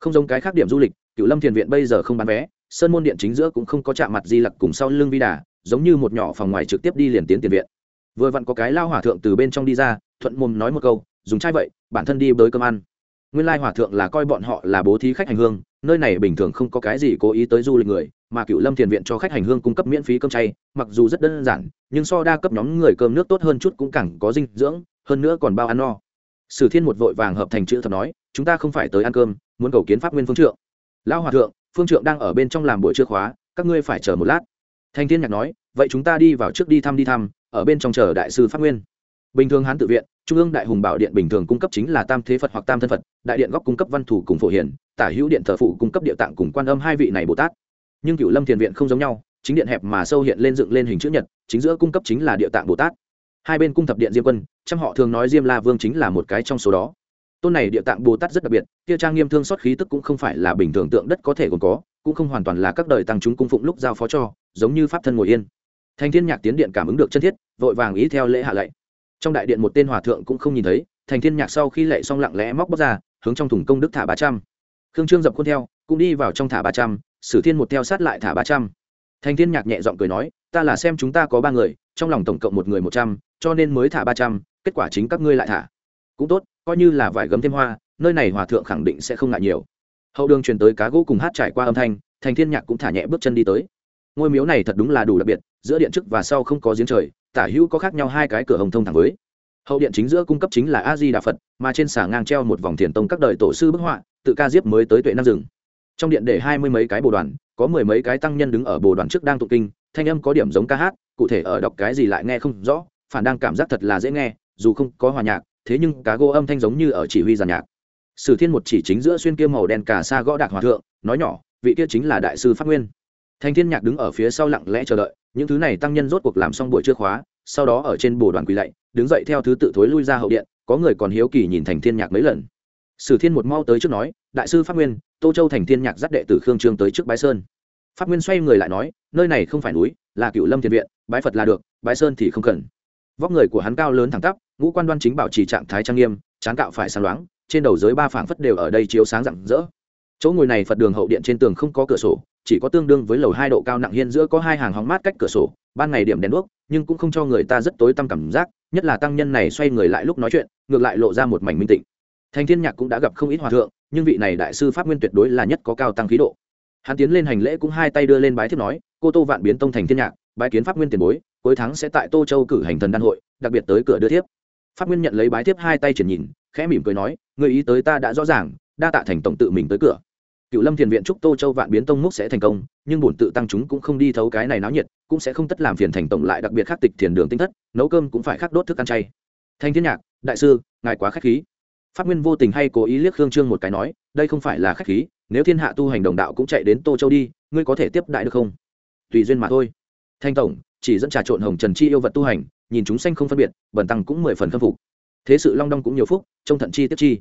không giống cái khác điểm du lịch cựu lâm thiền viện bây giờ không bán vé, sơn môn điện chính giữa cũng không có chạm mặt di lặc cùng sau lưng vi đà, giống như một nhỏ phòng ngoài trực tiếp đi liền tiến tiền viện. Vừa vặn có cái lao hòa thượng từ bên trong đi ra, thuận mồm nói một câu, dùng chai vậy, bản thân đi bới cơm ăn. Nguyên lai hòa thượng là coi bọn họ là bố thí khách hành hương, nơi này bình thường không có cái gì cố ý tới du lịch người, mà cựu lâm thiền viện cho khách hành hương cung cấp miễn phí cơm chay, mặc dù rất đơn giản, nhưng so đa cấp nhóm người cơm nước tốt hơn chút cũng càng có dinh dưỡng, hơn nữa còn bao ăn no sử thiên một vội vàng hợp thành chữ thập nói, chúng ta không phải tới ăn cơm, muốn cầu kiến pháp nguyên phương trượng. Lão hòa thượng, phương trượng đang ở bên trong làm buổi trưa khóa, các ngươi phải chờ một lát. Thanh thiên nhạc nói, vậy chúng ta đi vào trước đi thăm đi thăm, ở bên trong chờ đại sư pháp nguyên. Bình thường hán tự viện, trung ương đại hùng bảo điện bình thường cung cấp chính là tam thế phật hoặc tam thân phật, đại điện góc cung cấp văn thủ cùng phổ hiển, tả hữu điện thờ phụ cung cấp địa tạng cùng quan âm hai vị này bồ tát. Nhưng cửu lâm thiền viện không giống nhau, chính điện hẹp mà sâu hiện lên dựng lên hình chữ nhật, chính giữa cung cấp chính là địa tạng bồ tát hai bên cung thập điện diêm quân, trăm họ thường nói diêm la vương chính là một cái trong số đó. Tôn này địa tạng bồ tát rất đặc biệt, kia trang nghiêm thương xót khí tức cũng không phải là bình thường tượng đất có thể gồm có, cũng không hoàn toàn là các đời tăng chúng cung phụng lúc giao phó cho, giống như pháp thân ngồi yên. Thành thiên nhạc tiến điện cảm ứng được chân thiết, vội vàng ý theo lễ hạ lạy. Trong đại điện một tên hòa thượng cũng không nhìn thấy, thành thiên nhạc sau khi lạy xong lặng lẽ móc bóc ra, hướng trong thùng công đức thả ba trăm. Khương trương dập khuôn theo, cũng đi vào trong thả ba trăm, sử thiên một theo sát lại thả ba trăm. Thành thiên nhạc nhẹ giọng cười nói, ta là xem chúng ta có ba người trong lòng tổng cộng một người một trăm, cho nên mới thả ba trăm, kết quả chính các ngươi lại thả. Cũng tốt, coi như là vải gấm thêm hoa, nơi này hòa thượng khẳng định sẽ không ngại nhiều. Hậu đường truyền tới cá gỗ cùng hát trải qua âm thanh, thành thiên nhạc cũng thả nhẹ bước chân đi tới. Ngôi miếu này thật đúng là đủ đặc biệt, giữa điện trước và sau không có giếng trời, tả hữu có khác nhau hai cái cửa hồng thông thẳng với. Hậu điện chính giữa cung cấp chính là a di đà phật, mà trên xà ngang treo một vòng thiền tông các đời tổ sư bức họa, tự ca diếp mới tới tuệ năm rừng. Trong điện để hai mươi mấy cái bồ đoàn, có mười mấy cái tăng nhân đứng ở bồ đoàn trước đang tụng kinh, thanh âm có điểm giống ca hát cụ thể ở đọc cái gì lại nghe không rõ, phản đang cảm giác thật là dễ nghe, dù không có hòa nhạc, thế nhưng cá gỗ âm thanh giống như ở chỉ huy giàn nhạc. Sử thiên một chỉ chính giữa xuyên kia màu đen cà sa gõ đạc hòa thượng, nói nhỏ, vị kia chính là đại sư phát nguyên. Thanh thiên nhạc đứng ở phía sau lặng lẽ chờ đợi, những thứ này tăng nhân rốt cuộc làm xong buổi chưa khóa, sau đó ở trên bồ đoàn quỳ lạy, đứng dậy theo thứ tự thối lui ra hậu điện, có người còn hiếu kỳ nhìn thành thiên nhạc mấy lần. Sử thiên một mau tới trước nói, đại sư phát nguyên, tô châu thành thiên nhạc dắt đệ tử khương trương tới trước bái sơn pháp nguyên xoay người lại nói, nơi này không phải núi, là cựu lâm thiền viện, bái phật là được, bái sơn thì không cần. Vóc người của hắn cao lớn thẳng tắp, ngũ quan đoan chính bảo trì trạng thái trang nghiêm tráng cạo phải sáng loáng, trên đầu giới ba phảng phất đều ở đây chiếu sáng rạng rỡ. Chỗ ngồi này phật đường hậu điện trên tường không có cửa sổ, chỉ có tương đương với lầu hai độ cao nặng hiên giữa có hai hàng hóng mát cách cửa sổ, ban ngày điểm đèn đuốc, nhưng cũng không cho người ta rất tối tăm cảm giác, nhất là tăng nhân này xoay người lại lúc nói chuyện, ngược lại lộ ra một mảnh minh tịnh. Thành thiên nhạc cũng đã gặp không ít hòa thượng, nhưng vị này đại sư pháp nguyên tuyệt đối là nhất có cao tăng khí độ hắn tiến lên hành lễ cũng hai tay đưa lên bái thiếp nói, cô tô vạn biến tông thành thiên nhạc, bái kiến pháp nguyên tiền bối, cuối tháng sẽ tại tô châu cử hành thần đan hội, đặc biệt tới cửa đưa thiếp. Pháp nguyên nhận lấy bái thiếp hai tay triển nhìn, khẽ mỉm cười nói, người ý tới ta đã rõ ràng, đa tạ thành tổng tự mình tới cửa. Cựu lâm thiền viện chúc tô châu vạn biến tông múc sẽ thành công, nhưng bổn tự tăng chúng cũng không đi thấu cái này náo nhiệt, cũng sẽ không tất làm phiền thành tổng lại đặc biệt khắc tịch thiền đường tinh thất, nấu cơm cũng phải khắc đốt thức ăn chay. Thanh thiên nhạc, đại sư, ngài quá khách khí pháp nguyên vô tình hay cố ý liếc khương trương một cái nói, đây không phải là khách khí, nếu thiên hạ tu hành đồng đạo cũng chạy đến tô châu đi, ngươi có thể tiếp đại được không? Tùy duyên mà thôi. Thanh tổng, chỉ dẫn trà trộn hồng trần chi yêu vật tu hành, nhìn chúng sanh không phân biệt bẩn tăng cũng mười phần khâm phục. Thế sự long đong cũng nhiều phúc, trông thận chi tiếp chi.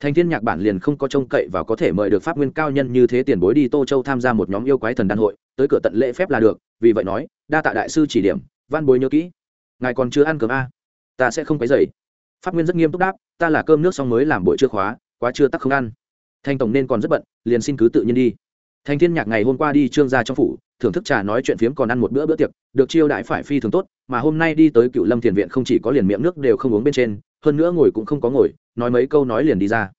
Thành thiên nhạc bản liền không có trông cậy và có thể mời được pháp nguyên cao nhân như thế tiền bối đi tô châu tham gia một nhóm yêu quái thần đan hội, tới cửa tận lễ phép là được, vì vậy nói, đa tạ đại sư chỉ điểm, văn bối nhớ kỹ. Ngài còn chưa ăn cơm a à? ta sẽ không quấy rầy pháp nguyên rất nghiêm túc đáp, ta là cơm nước xong mới làm buổi trưa khóa, quá trưa tắc không ăn. Thanh tổng nên còn rất bận, liền xin cứ tự nhiên đi. Thanh thiên nhạc ngày hôm qua đi trương gia trong phủ, thưởng thức trà nói chuyện phiếm còn ăn một bữa bữa tiệc, được chiêu đãi phải phi thường tốt, mà hôm nay đi tới cựu lâm thiền viện không chỉ có liền miệng nước đều không uống bên trên, hơn nữa ngồi cũng không có ngồi, nói mấy câu nói liền đi ra.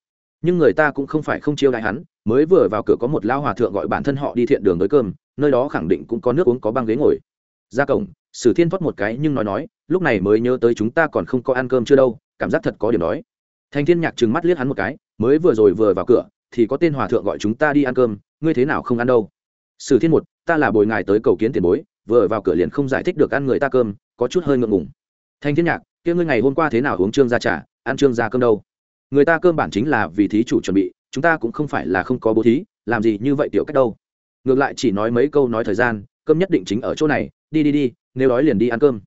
Nhưng người ta cũng không phải không chiêu đãi hắn, mới vừa vào cửa có một lao hòa thượng gọi bản thân họ đi thiện đường tới cơm, nơi đó khẳng định cũng có nước uống có băng ghế ngồi. Ra cổng sử thiên thoát một cái nhưng nói nói, lúc này mới nhớ tới chúng ta còn không có ăn cơm chưa đâu, cảm giác thật có điểm đói. Thành thiên nhạc trừng mắt liếc hắn một cái, mới vừa rồi vừa vào cửa, thì có tên hòa thượng gọi chúng ta đi ăn cơm, ngươi thế nào không ăn đâu? Sử thiên một, ta là bồi ngài tới cầu kiến tiền bối, vừa vào cửa liền không giải thích được ăn người ta cơm, có chút hơi ngượng ngùng. Thanh thiên nhạc, kia ngươi ngày hôm qua thế nào uống trương gia trà, ăn trương gia cơm đâu? Người ta cơm bản chính là vì thí chủ chuẩn bị, chúng ta cũng không phải là không có bố thí, làm gì như vậy tiểu cách đâu. Ngược lại chỉ nói mấy câu nói thời gian, cơm nhất định chính ở chỗ này đi đi đi, nếu đói liền đi ăn cơm.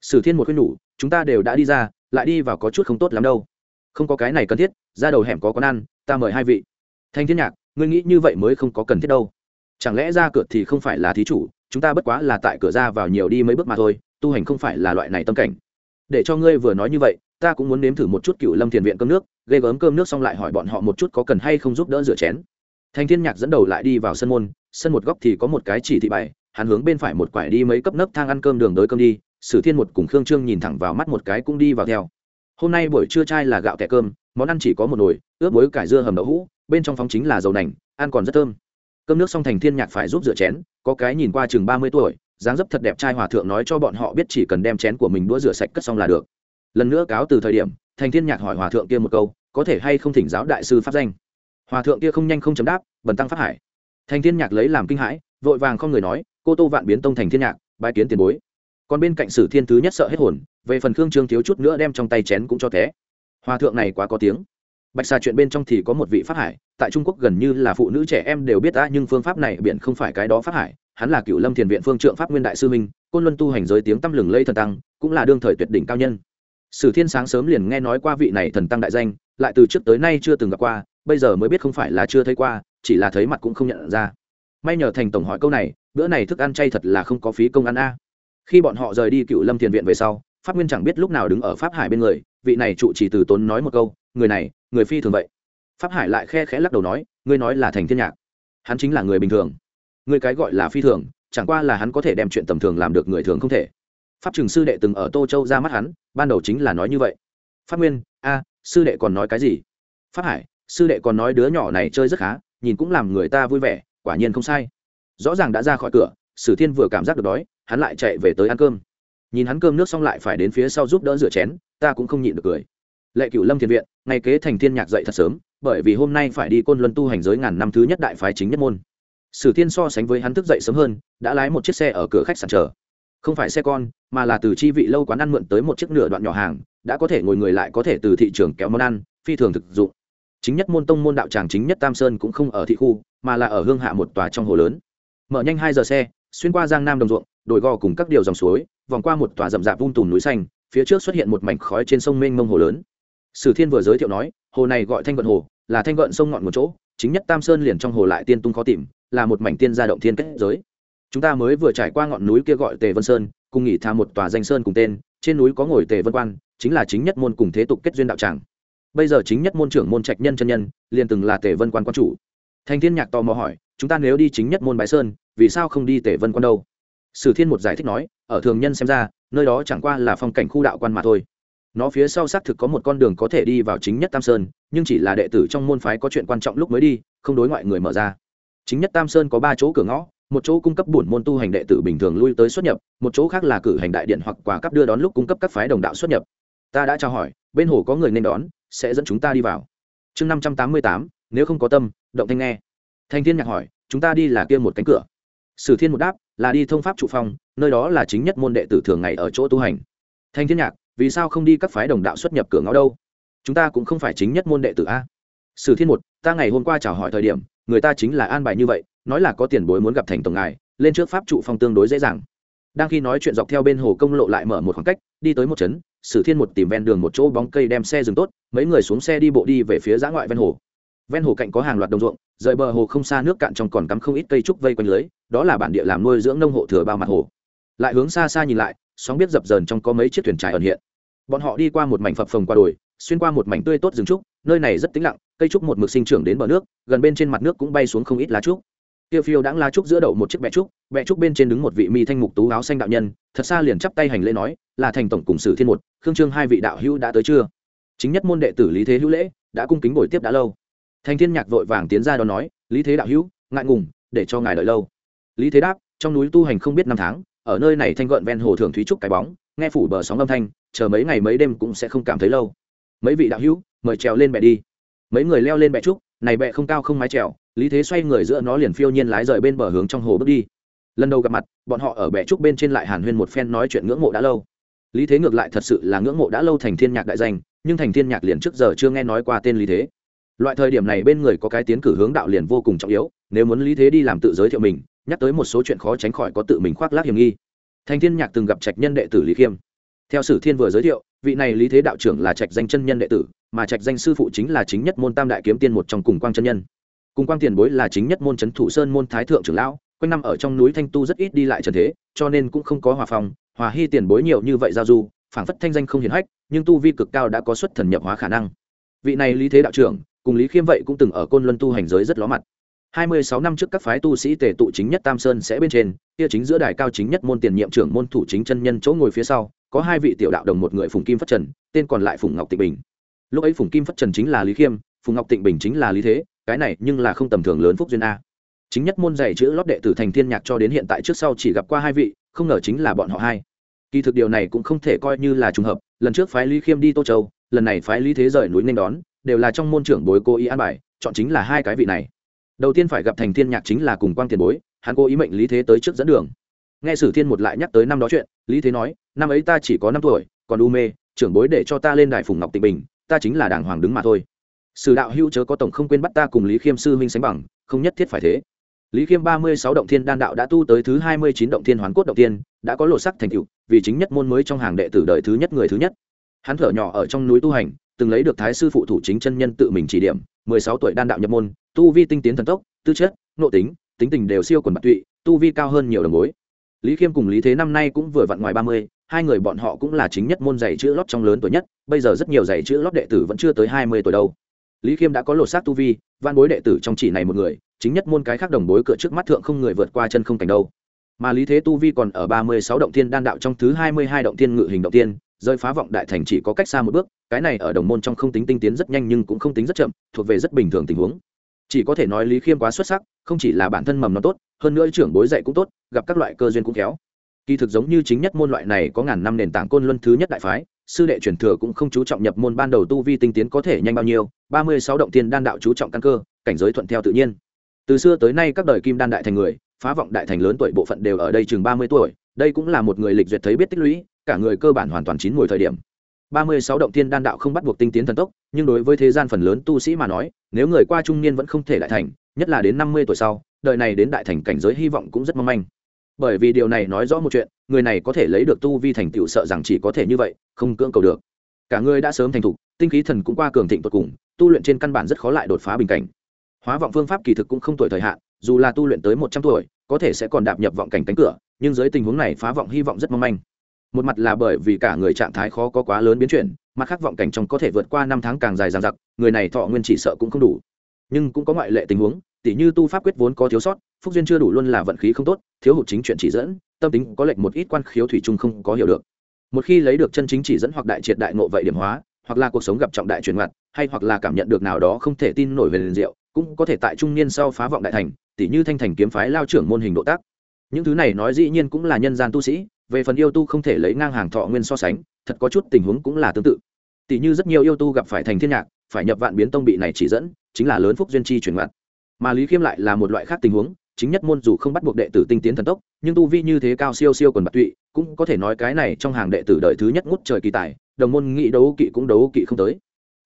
Sử thiên một khuyên nhủ, chúng ta đều đã đi ra, lại đi vào có chút không tốt lắm đâu. Không có cái này cần thiết, ra đầu hẻm có con ăn, ta mời hai vị. Thanh thiên nhạc, ngươi nghĩ như vậy mới không có cần thiết đâu. Chẳng lẽ ra cửa thì không phải là thí chủ, chúng ta bất quá là tại cửa ra vào nhiều đi mấy bước mà thôi, tu hành không phải là loại này tâm cảnh. Để cho ngươi vừa nói như vậy, ta cũng muốn nếm thử một chút cựu lâm thiền viện cơm nước, ghê gớm cơm nước xong lại hỏi bọn họ một chút có cần hay không giúp đỡ rửa chén. Thanh thiên nhạc dẫn đầu lại đi vào sân môn, sân một góc thì có một cái chỉ thị bài hắn hướng bên phải một quải đi mấy cấp nấc thang ăn cơm đường đới cơm đi, sử thiên một cùng khương trương nhìn thẳng vào mắt một cái cũng đi vào theo. Hôm nay buổi trưa trai là gạo tẻ cơm, món ăn chỉ có một nồi, ướp muối, cải dưa hầm đậu hũ, bên trong phóng chính là dầu nành, ăn còn rất thơm. Cơm nước xong thành thiên nhạc phải giúp rửa chén, có cái nhìn qua chừng ba mươi tuổi, dáng dấp thật đẹp trai hòa thượng nói cho bọn họ biết chỉ cần đem chén của mình đũa rửa sạch cất xong là được. Lần nữa cáo từ thời điểm, thành thiên nhạc hỏi hòa thượng kia một câu, có thể hay không thỉnh giáo đại sư pháp danh? Hòa thượng kia không nhanh không chấm đáp, bần tăng phát hải. Thành thiên nhạc lấy làm kinh hãi, vội vàng không người nói cô tô vạn biến tông thành thiên nhạc bài kiến tiền bối. Còn bên cạnh sử thiên thứ nhất sợ hết hồn, về phần khương trương thiếu chút nữa đem trong tay chén cũng cho té. Hòa thượng này quá có tiếng. Bạch xà chuyện bên trong thì có một vị pháp hải, tại trung quốc gần như là phụ nữ trẻ em đều biết ta nhưng phương pháp này biện không phải cái đó pháp hải, hắn là cựu lâm thiền viện phương trượng pháp nguyên đại sư minh, côn luân tu hành giới tiếng tăm lừng lây thần tăng, cũng là đương thời tuyệt đỉnh cao nhân. Sử thiên sáng sớm liền nghe nói qua vị này thần tăng đại danh, lại từ trước tới nay chưa từng gặp qua, bây giờ mới biết không phải là chưa thấy qua, chỉ là thấy mặt cũng không nhận ra may nhờ thành tổng hỏi câu này, bữa này thức ăn chay thật là không có phí công ăn a. Khi bọn họ rời đi cựu lâm thiền viện về sau, pháp nguyên chẳng biết lúc nào đứng ở pháp hải bên người, vị này trụ chỉ từ tốn nói một câu, người này, người phi thường vậy. Pháp hải lại khe khẽ lắc đầu nói, ngươi nói là thành thiên nhạc, hắn chính là người bình thường. Người cái gọi là phi thường, chẳng qua là hắn có thể đem chuyện tầm thường làm được người thường không thể. Pháp trường sư đệ từng ở tô châu ra mắt hắn, ban đầu chính là nói như vậy. Pháp nguyên, a, sư đệ còn nói cái gì? Pháp hải, sư đệ còn nói đứa nhỏ này chơi rất khá, nhìn cũng làm người ta vui vẻ quả nhiên không sai. Rõ ràng đã ra khỏi cửa, sử thiên vừa cảm giác được đói, hắn lại chạy về tới ăn cơm. Nhìn hắn cơm nước xong lại phải đến phía sau giúp đỡ rửa chén, ta cũng không nhịn được cười. Lệ cửu lâm thiền viện, ngày kế thành thiên nhạc dậy thật sớm, bởi vì hôm nay phải đi côn luân tu hành giới ngàn năm thứ nhất đại phái chính nhất môn. Sử thiên so sánh với hắn thức dậy sớm hơn, đã lái một chiếc xe ở cửa khách sạn chờ. Không phải xe con, mà là từ chi vị lâu quán ăn mượn tới một chiếc nửa đoạn nhỏ hàng, đã có thể ngồi người lại có thể từ thị trường kéo món ăn, phi thường thực dụng chính nhất môn tông môn đạo tràng chính nhất tam sơn cũng không ở thị khu, mà là ở hương hạ một tòa trong hồ lớn. Mở nhanh hai giờ xe, xuyên qua giang nam đồng ruộng đồi gò cùng các điều dòng suối, vòng qua một tòa rậm rạp vung tùm núi xanh, phía trước xuất hiện một mảnh khói trên sông mênh mông hồ lớn. Sử thiên vừa giới thiệu nói, hồ này gọi thanh vận hồ, là thanh vận sông ngọn một chỗ, chính nhất tam sơn liền trong hồ lại tiên tung khó tìm, là một mảnh tiên gia động thiên kết giới. Chúng ta mới vừa trải qua ngọn núi kia gọi tề vân sơn, cùng nghỉ thà một tòa danh sơn cùng tên, trên núi có ngồi tề vân quan, chính là chính nhất môn cùng thế tục kết duyên đạo tràng bây giờ chính nhất môn trưởng môn trạch nhân chân nhân, liền từng là tề vân quan quan chủ. Thành thiên nhạc tò mò hỏi, chúng ta nếu đi chính nhất môn bái sơn, vì sao không đi tề vân quan đâu? Sử thiên một giải thích nói, ở thường nhân xem ra, nơi đó chẳng qua là phong cảnh khu đạo quan mà thôi. Nó phía sau xác thực có một con đường có thể đi vào chính nhất tam sơn, nhưng chỉ là đệ tử trong môn phái có chuyện quan trọng lúc mới đi, không đối ngoại người mở ra. Chính nhất tam sơn có ba chỗ cửa ngõ, một chỗ cung cấp bổn môn tu hành đệ tử bình thường lui tới xuất nhập, một chỗ khác là cử hành đại điện hoặc quà cấp đưa đón lúc cung cấp các phái đồng đạo xuất nhập. Ta đã trao hỏi, bên hồ có người nên đón sẽ dẫn chúng ta đi vào. Chương năm trăm tám mươi tám, nếu không có tâm, động thanh nghe. Thanh thiên nhạc hỏi, chúng ta đi là kia một cánh cửa. Sử thiên một đáp, là đi thông pháp trụ phong, nơi đó là chính nhất môn đệ tử thường ngày ở chỗ tu hành. Thanh thiên nhạc, vì sao không đi các phái đồng đạo xuất nhập cửa ngõ đâu? Chúng ta cũng không phải chính nhất môn đệ tử a. Sử thiên một, ta ngày hôm qua chào hỏi thời điểm, người ta chính là an bài như vậy, nói là có tiền bối muốn gặp thành tổng ngài, lên trước pháp trụ phong tương đối dễ dàng. Đang khi nói chuyện dọc theo bên hồ công lộ lại mở một khoảng cách đi tới một trấn, sử thiên một tìm ven đường một chỗ bóng cây đem xe dừng tốt, mấy người xuống xe đi bộ đi về phía giã ngoại ven hồ. Ven hồ cạnh có hàng loạt đồng ruộng, rời bờ hồ không xa nước cạn trong còn cắm không ít cây trúc vây quanh lưới, đó là bản địa làm nuôi dưỡng nông hộ thừa bao mặt hồ. Lại hướng xa xa nhìn lại, sóng biết dập dờn trong có mấy chiếc thuyền trải ẩn hiện. Bọn họ đi qua một mảnh phập phồng qua đồi, xuyên qua một mảnh tươi tốt rừng trúc, nơi này rất tĩnh lặng, cây trúc một mực sinh trưởng đến bờ nước, gần bên trên mặt nước cũng bay xuống không ít lá trúc tiêu phiêu đãng lá trúc giữa đậu một chiếc bẹ trúc bẹ trúc bên trên đứng một vị mi thanh mục tú áo xanh đạo nhân, thật xa liền chắp tay hành lễ nói, là thành tổng cùng sử thiên một, khương trương hai vị đạo hữu đã tới chưa? Chính nhất môn đệ tử lý thế hữu lễ đã cung kính buổi tiếp đã lâu. Thành thiên nhạc vội vàng tiến ra đó nói, lý thế đạo hữu, ngại ngùng, để cho ngài đợi lâu. Lý thế đáp, trong núi tu hành không biết năm tháng, ở nơi này thanh gợn ven hồ thường thúy trúc cái bóng, nghe phủ bờ sóng âm thanh, chờ mấy ngày mấy đêm cũng sẽ không cảm thấy lâu. Mấy vị đạo hữu, mời trèo lên bè đi. Mấy người leo lên bè trúc, này bè không cao không mái trèo lý thế xoay người giữa nó liền phiêu nhiên lái rời bên bờ hướng trong hồ bước đi. Lần đầu gặp mặt, bọn họ ở bệ trúc bên trên lại hàn huyên một phen nói chuyện ngưỡng mộ đã lâu. Lý thế ngược lại thật sự là ngưỡng mộ đã lâu thành thiên nhạc đại danh, nhưng thành thiên nhạc liền trước giờ chưa nghe nói qua tên lý thế. Loại thời điểm này bên người có cái tiến cử hướng đạo liền vô cùng trọng yếu, nếu muốn lý thế đi làm tự giới thiệu mình, nhắc tới một số chuyện khó tránh khỏi có tự mình khoác lác hiểm nghi. Thành thiên nhạc từng gặp trạch nhân đệ tử lý khiêm. Theo sử thiên vừa giới thiệu, vị này lý thế đạo trưởng là trạch danh chân nhân đệ tử, mà trạch danh sư phụ chính là chính nhất môn tam đại kiếm tiên một trong cùng quang chân nhân cùng quang tiền bối là chính nhất môn trấn thủ sơn môn thái thượng trưởng lão, quanh năm ở trong núi thanh tu rất ít đi lại trần thế, cho nên cũng không có hòa phòng. Hòa hy tiền bối nhiều như vậy giao du, phảng phất thanh danh không hiển hách, nhưng tu vi cực cao đã có xuất thần nhập hóa khả năng. Vị này lý thế đạo trưởng, cùng lý khiêm vậy cũng từng ở côn luân tu hành giới rất ló mặt. Hai mươi sáu năm trước các phái tu sĩ tề tụ chính nhất tam sơn sẽ bên trên, kia chính giữa đài cao chính nhất môn tiền nhiệm trưởng môn thủ chính chân nhân chỗ ngồi phía sau, có hai vị tiểu đạo đồng một người phùng kim phất trần, tên còn lại phùng ngọc tịnh bình. Lúc ấy phùng kim phất trần chính là lý khiêm, phùng ngọc tịnh bình chính là lý thế cái này nhưng là không tầm thường lớn phúc duyên a. Chính nhất môn dạy chữ lót đệ tử thành thiên nhạc cho đến hiện tại trước sau chỉ gặp qua hai vị, không ngờ chính là bọn họ hai. Kỳ thực điều này cũng không thể coi như là trùng hợp, lần trước phái lý khiêm đi tô châu, lần này phái lý thế rời núi nên đón, đều là trong môn trưởng bối cô ý an bài, chọn chính là hai cái vị này. Đầu tiên phải gặp thành thiên nhạc chính là cùng quang tiền bối, hắn cố ý mệnh lý thế tới trước dẫn đường. Nghe sử thiên một lại nhắc tới năm đó chuyện, lý thế nói, năm ấy ta chỉ có năm tuổi, còn u mê, trưởng bối để cho ta lên đài phùng ngọc tịnh bình, ta chính là đàng hoàng đứng mà thôi sử đạo hữu chớ có tổng không quên bắt ta cùng lý khiêm sư huynh sánh bằng, không nhất thiết phải thế. Lý khiêm ba mươi sáu động thiên đan đạo đã tu tới thứ hai mươi chín động thiên hoàn cốt động tiên, đã có lộ sắc thành cựu vì chính nhất môn mới trong hàng đệ tử đời thứ nhất người thứ nhất. Hắn thở nhỏ ở trong núi tu hành, từng lấy được thái sư phụ thủ chính chân nhân tự mình chỉ điểm, mười sáu tuổi đan đạo nhập môn, tu vi tinh tiến thần tốc, tư chất, nội tính tính tình đều siêu quần bạc tụy, tu vi cao hơn nhiều đồng bối. Lý khiêm cùng lý thế năm nay cũng vừa vặn ngoài ba mươi, hai người bọn họ cũng là chính nhất môn giày chữ lót trong lớn tuổi nhất, bây giờ rất nhiều giày chữ lót đệ tử vẫn chưa tới hai mươi tuổi đâu lý khiêm đã có lột xác tu vi van bối đệ tử trong chỉ này một người, chính nhất môn cái khác đồng bối cửa trước mắt thượng không người vượt qua chân không cảnh đâu. Mà lý thế tu vi còn ở ba mươi sáu động thiên đan đạo trong thứ hai mươi hai động thiên ngự hình động tiên rơi phá vọng đại thành chỉ có cách xa một bước, cái này ở đồng môn trong không tính tinh tiến rất nhanh nhưng cũng không tính rất chậm, thuộc về rất bình thường tình huống. Chỉ có thể nói lý khiêm quá xuất sắc, không chỉ là bản thân mầm nó tốt, hơn nữa trưởng bối dạy cũng tốt, gặp các loại cơ duyên cũng khéo. Kỳ thực giống như chính nhất môn loại này có ngàn năm nền tảng côn luân thứ nhất đại phái sư đệ truyền thừa cũng không chú trọng nhập môn ban đầu tu vi tinh tiến có thể nhanh bao nhiêu, ba mươi sáu động tiên đan đạo chú trọng căn cơ, cảnh giới thuận theo tự nhiên. Từ xưa tới nay các đời kim đan đại thành người, phá vọng đại thành lớn tuổi bộ phận đều ở đây chừng ba mươi tuổi, đây cũng là một người lịch duyệt thấy biết tích lũy, cả người cơ bản hoàn toàn chín mùi thời điểm. ba mươi sáu động tiên đan đạo không bắt buộc tinh tiến thần tốc, nhưng đối với thế gian phần lớn tu sĩ mà nói, nếu người qua trung niên vẫn không thể đại thành, nhất là đến năm mươi tuổi sau, đời này đến đại thành cảnh giới hy vọng cũng rất mong manh. Bởi vì điều này nói rõ một chuyện người này có thể lấy được tu vi thành tựu sợ rằng chỉ có thể như vậy, không cưỡng cầu được. Cả người đã sớm thành thục, tinh khí thần cũng qua cường thịnh tột cùng, tu luyện trên căn bản rất khó lại đột phá bình cảnh. Hóa vọng phương pháp kỳ thực cũng không tuổi thời hạn, dù là tu luyện tới một trăm tuổi, có thể sẽ còn đạp nhập vọng cảnh cánh cửa, nhưng dưới tình huống này phá vọng hy vọng rất mong manh. Một mặt là bởi vì cả người trạng thái khó có quá lớn biến chuyển, mặt khác vọng cảnh trong có thể vượt qua năm tháng càng dài dằng dặc, người này thọ nguyên chỉ sợ cũng không đủ. Nhưng cũng có ngoại lệ tình huống, tỉ như tu pháp quyết vốn có thiếu sót, phúc duyên chưa đủ luôn là vận khí không tốt, thiếu hụt chính chuyện chỉ dẫn tâm tính có lệnh một ít quan khiếu thủy chung không có hiểu được. Một khi lấy được chân chính chỉ dẫn hoặc đại triệt đại ngộ vậy điểm hóa, hoặc là cuộc sống gặp trọng đại truyền ngặt hay hoặc là cảm nhận được nào đó không thể tin nổi về liền diệu, cũng có thể tại trung niên sau phá vọng đại thành, tỉ như thanh thành kiếm phái lao trưởng môn hình độ tác. Những thứ này nói dĩ nhiên cũng là nhân gian tu sĩ, về phần yêu tu không thể lấy ngang hàng thọ nguyên so sánh, thật có chút tình huống cũng là tương tự. Tỷ như rất nhiều yêu tu gặp phải thành thiên nhạc, phải nhập vạn biến tông bị này chỉ dẫn, chính là lớn phúc duyên chi chuyển vạn mà lý khiêm lại là một loại khác tình huống chính nhất môn dù không bắt buộc đệ tử tinh tiến thần tốc, nhưng tu vi như thế cao siêu siêu còn bạc tụy, cũng có thể nói cái này trong hàng đệ tử đời thứ nhất ngút trời kỳ tài, đồng môn nghị đấu kỵ cũng đấu kỵ không tới.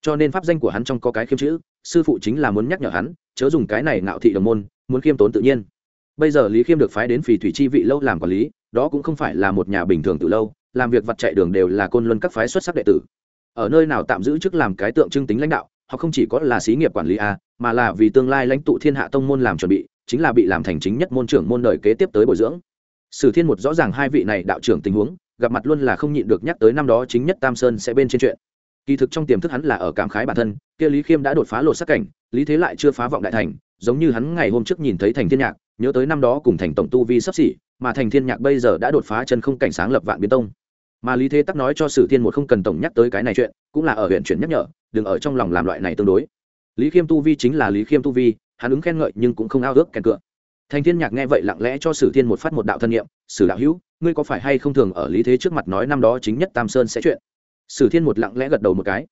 Cho nên pháp danh của hắn trong có cái khiêm chữ, sư phụ chính là muốn nhắc nhở hắn, chớ dùng cái này ngạo thị đồng môn, muốn khiêm tốn tự nhiên. Bây giờ lý khiêm được phái đến phì thủy chi vị lâu làm quản lý, đó cũng không phải là một nhà bình thường từ lâu, làm việc vặt chạy đường đều là côn luân các phái xuất sắc đệ tử. Ở nơi nào tạm giữ chức làm cái tượng trưng tính lãnh đạo họ không chỉ có là xí nghiệp quản lý a mà là vì tương lai lãnh tụ thiên hạ tông môn làm chuẩn bị chính là bị làm thành chính nhất môn trưởng môn đời kế tiếp tới bồi dưỡng. Sử thiên một rõ ràng hai vị này đạo trưởng tình huống, gặp mặt luôn là không nhịn được nhắc tới năm đó chính nhất tam sơn sẽ bên trên chuyện. Kỳ thực trong tiềm thức hắn là ở cảm khái bản thân, kia lý khiêm đã đột phá lột sắc cảnh, lý thế lại chưa phá vọng đại thành, giống như hắn ngày hôm trước nhìn thấy thành thiên nhạc, nhớ tới năm đó cùng thành tổng tu vi sắp xỉ, mà thành thiên nhạc bây giờ đã đột phá chân không cảnh sáng lập vạn biến tông. Mà lý thế tắc nói cho sử thiên một không cần tổng nhắc tới cái này chuyện, cũng là ở huyện chuyển nhắc nhở, đừng ở trong lòng làm loại này tương đối. Lý khiêm tu vi chính là lý khiêm tu vi hắn ứng khen ngợi nhưng cũng không ao ước kèn cựa thành thiên nhạc nghe vậy lặng lẽ cho sử thiên một phát một đạo thân nhiệm, sử đạo hữu, ngươi có phải hay không thường ở lý thế trước mặt nói năm đó chính nhất tam sơn sẽ chuyện? Sử thiên một lặng lẽ gật đầu một cái.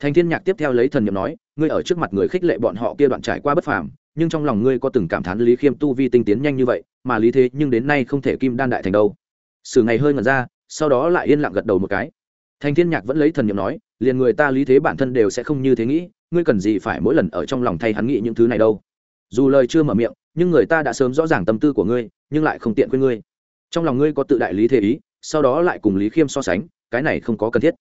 Thành thiên nhạc tiếp theo lấy thần nhiệm nói, ngươi ở trước mặt người khích lệ bọn họ kia đoạn trải qua bất phàm, nhưng trong lòng ngươi có từng cảm thán lý khiêm tu vi tinh tiến nhanh như vậy, mà lý thế nhưng đến nay không thể kim đan đại thành đâu. Sử ngày hơi ngẩn ra, sau đó lại yên lặng gật đầu một cái. Thành thiên nhạc vẫn lấy thần nhiệm nói, liền người ta lý thế bản thân đều sẽ không như thế nghĩ, ngươi cần gì phải mỗi lần ở trong lòng thay hắn nghĩ những thứ này đâu? Dù lời chưa mở miệng, nhưng người ta đã sớm rõ ràng tâm tư của ngươi, nhưng lại không tiện với ngươi. Trong lòng ngươi có tự đại lý thế ý, sau đó lại cùng lý khiêm so sánh, cái này không có cần thiết.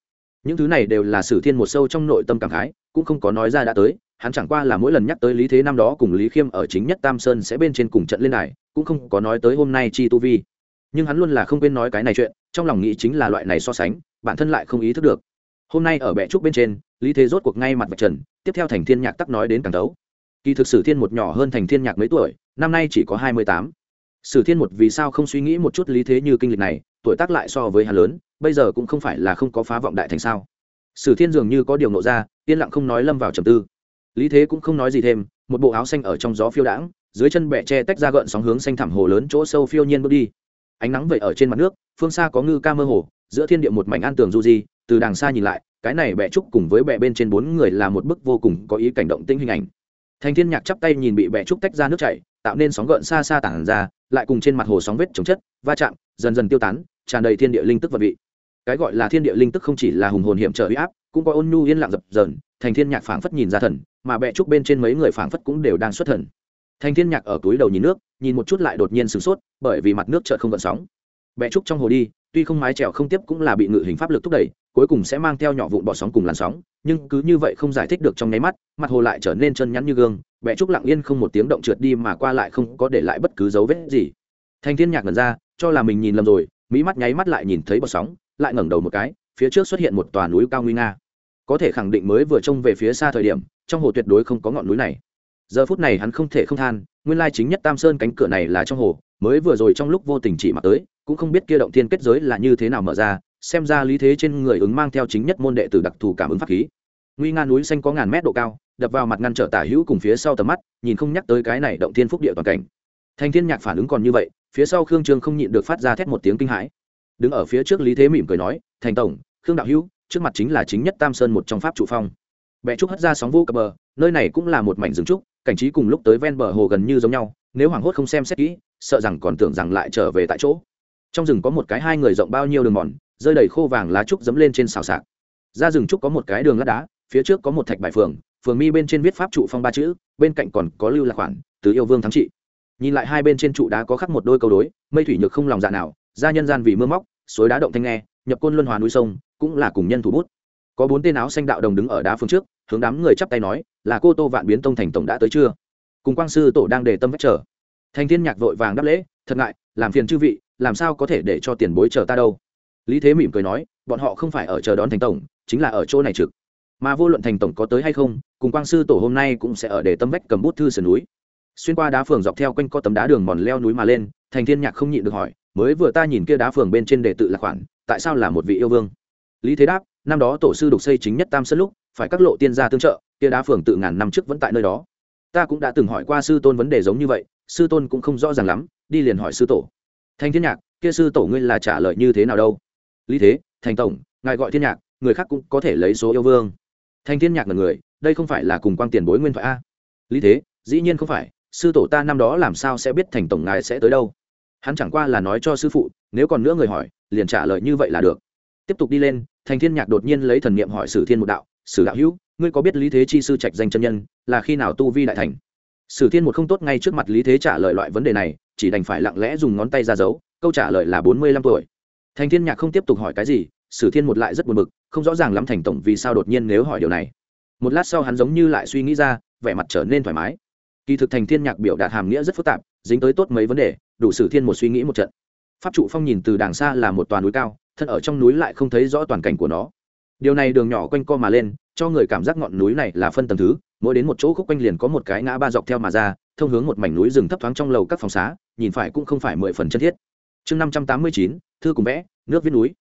Những thứ này đều là sử thiên một sâu trong nội tâm cảm khái, cũng không có nói ra đã tới, hắn chẳng qua là mỗi lần nhắc tới lý thế năm đó cùng lý khiêm ở chính nhất tam sơn sẽ bên trên cùng trận lên này cũng không có nói tới hôm nay chi tu vi. Nhưng hắn luôn là không quên nói cái này chuyện, trong lòng nghĩ chính là loại này so sánh, bản thân lại không ý thức được. Hôm nay ở bệ trúc bên trên, lý thế rốt cuộc ngay mặt vạch trần, tiếp theo thành thiên nhạc tắc nói đến càng tấu kỳ thực sử thiên một nhỏ hơn thành thiên nhạc mấy tuổi, năm nay chỉ có hai mươi tám. Sử thiên một vì sao không suy nghĩ một chút lý thế như kinh lịch này, tuổi tác lại so với hắn lớn, bây giờ cũng không phải là không có phá vọng đại thành sao. Sử thiên dường như có điều nộ ra, yên lặng không nói lâm vào trầm tư. Lý thế cũng không nói gì thêm, một bộ áo xanh ở trong gió phiêu đãng, dưới chân bẹ tre tách ra gợn sóng hướng xanh thẳm hồ lớn chỗ sâu phiêu nhiên bước đi. Ánh nắng vậy ở trên mặt nước, phương xa có ngư ca mơ hồ, giữa thiên địa một mảnh an tường du di, từ đàng xa nhìn lại, cái này bẹ trúc cùng với bẹ bên trên bốn người là một bức vô cùng có ý cảnh động tĩnh hình ảnh thành thiên nhạc chắp tay nhìn bị bẻ trúc tách ra nước chảy, tạo nên sóng gợn xa xa tản ra, lại cùng trên mặt hồ sóng vết chống chất, va chạm, dần dần tiêu tán, tràn đầy thiên địa linh tức vật vị. Cái gọi là thiên địa linh tức không chỉ là hùng hồn hiểm trở huy áp, cũng có ôn nhu yên lặng dập dờn thành thiên nhạc phảng phất nhìn ra thần, mà bẹ trúc bên trên mấy người phảng phất cũng đều đang xuất thần. Thành thiên nhạc ở túi đầu nhìn nước, nhìn một chút lại đột nhiên sửng sốt, bởi vì mặt nước chợt không gợn sóng. Bẹ trúc trong hồ đi tuy không mái trèo không tiếp cũng là bị ngự hình pháp lực thúc đẩy, cuối cùng sẽ mang theo nhỏ vụn bọ sóng cùng làn sóng, nhưng cứ như vậy không giải thích được trong nháy mắt, mặt hồ lại trở nên chân nhắn như gương, bẹ trúc lặng yên không một tiếng động trượt đi mà qua lại không có để lại bất cứ dấu vết gì. Thanh thiên nhạc ngẩn ra, cho là mình nhìn lầm rồi, mỹ mắt nháy mắt lại nhìn thấy bọ sóng, lại ngẩng đầu một cái, phía trước xuất hiện một tòa núi cao nguy nga. Có thể khẳng định mới vừa trông về phía xa thời điểm, trong hồ tuyệt đối không có ngọn núi này. Giờ phút này hắn không thể không than, nguyên lai chính nhất tam sơn cánh cửa này là trong hồ, mới vừa rồi trong lúc vô tình chỉ mặc tới cũng không biết kia động thiên kết giới là như thế nào mở ra, xem ra lý thế trên người ứng mang theo chính nhất môn đệ tử đặc thù cảm ứng pháp khí. Nguy nga núi xanh có ngàn mét độ cao, đập vào mặt ngăn trở tả hữu cùng phía sau tầm mắt, nhìn không nhắc tới cái này động thiên phúc địa toàn cảnh. Thanh thiên nhạc phản ứng còn như vậy, phía sau khương trương không nhịn được phát ra thét một tiếng kinh hãi. Đứng ở phía trước lý thế mỉm cười nói, thành tổng, khương đạo hữu, trước mặt chính là chính nhất tam sơn một trong pháp trụ phong. Bệ trúc hất ra sóng vô cập bờ, nơi này cũng là một mảnh rừng trúc, cảnh trí cùng lúc tới ven bờ hồ gần như giống nhau, nếu hoảng hốt không xem xét kỹ, sợ rằng còn tưởng rằng lại trở về tại chỗ trong rừng có một cái hai người rộng bao nhiêu đường mòn, rơi đầy khô vàng lá trúc dẫm lên trên xào sạc. Ra rừng trúc có một cái đường lát đá, phía trước có một thạch bài phường phường mi bên trên viết pháp trụ phong ba chữ, bên cạnh còn có lưu lạc khoản tứ yêu vương thắng trị. Nhìn lại hai bên trên trụ đá có khắc một đôi câu đối, mây thủy nhược không lòng dạ nào ra nhân gian vì mưa móc, suối đá động thanh nghe, nhập côn luân hòa núi sông, cũng là cùng nhân thủ bút. Có bốn tên áo xanh đạo đồng đứng ở đá phương trước, hướng đám người chắp tay nói, là cô tô vạn biến tông thành tổng đã tới chưa? Cùng quang sư tổ đang để tâm vách trở thành thiên nhạc vội vàng đáp lễ, thật ngại, làm phiền chư vị làm sao có thể để cho tiền bối chờ ta đâu? Lý thế mỉm cười nói, bọn họ không phải ở chờ đón thành tổng, chính là ở chỗ này trực. Mà vô luận thành tổng có tới hay không, cùng quang sư tổ hôm nay cũng sẽ ở để tâm vách cầm bút thư sườn núi. Xuyên qua đá phường dọc theo quanh co tấm đá đường mòn leo núi mà lên, thành thiên nhạc không nhịn được hỏi, mới vừa ta nhìn kia đá phường bên trên đề tự là khoản, tại sao là một vị yêu vương? Lý thế đáp, năm đó tổ sư đục xây chính nhất tam sơn lúc, phải các lộ tiên gia tương trợ, kia đá phường tự ngàn năm trước vẫn tại nơi đó. Ta cũng đã từng hỏi qua sư tôn vấn đề giống như vậy, sư tôn cũng không rõ ràng lắm, đi liền hỏi sư tổ. Thanh thiên nhạc, kia sư tổ ngươi là trả lời như thế nào đâu? Lý thế, thành tổng, ngài gọi thiên nhạc, người khác cũng có thể lấy số yêu vương. Thanh thiên nhạc là người, đây không phải là cùng quang tiền bối nguyên thoại a? Lý thế, dĩ nhiên không phải, sư tổ ta năm đó làm sao sẽ biết thành tổng ngài sẽ tới đâu? Hắn chẳng qua là nói cho sư phụ, nếu còn nữa người hỏi, liền trả lời như vậy là được. Tiếp tục đi lên, thành thiên nhạc đột nhiên lấy thần niệm hỏi sử thiên một đạo, sử đạo hữu, ngươi có biết lý thế chi sư trạch danh chân nhân, là khi nào tu vi đại thành? Sử thiên một không tốt ngay trước mặt lý thế trả lời loại vấn đề này chỉ đành phải lặng lẽ dùng ngón tay ra dấu, câu trả lời là bốn mươi lăm tuổi. Thành thiên nhạc không tiếp tục hỏi cái gì, sử thiên một lại rất buồn bực, không rõ ràng lắm thành tổng vì sao đột nhiên nếu hỏi điều này. Một lát sau hắn giống như lại suy nghĩ ra, vẻ mặt trở nên thoải mái. Kỳ thực thành thiên nhạc biểu đạt hàm nghĩa rất phức tạp, dính tới tốt mấy vấn đề, đủ sử thiên một suy nghĩ một trận. Pháp trụ phong nhìn từ đàng xa là một toàn núi cao, thân ở trong núi lại không thấy rõ toàn cảnh của nó điều này đường nhỏ quanh co mà lên, cho người cảm giác ngọn núi này là phân tầng thứ, mỗi đến một chỗ khúc quanh liền có một cái ngã ba dọc theo mà ra, thông hướng một mảnh núi rừng thấp thoáng trong lầu các phòng xá, nhìn phải cũng không phải mười phần chân thiết. Chương năm trăm tám mươi chín, thư cùng vẽ, nước viết núi.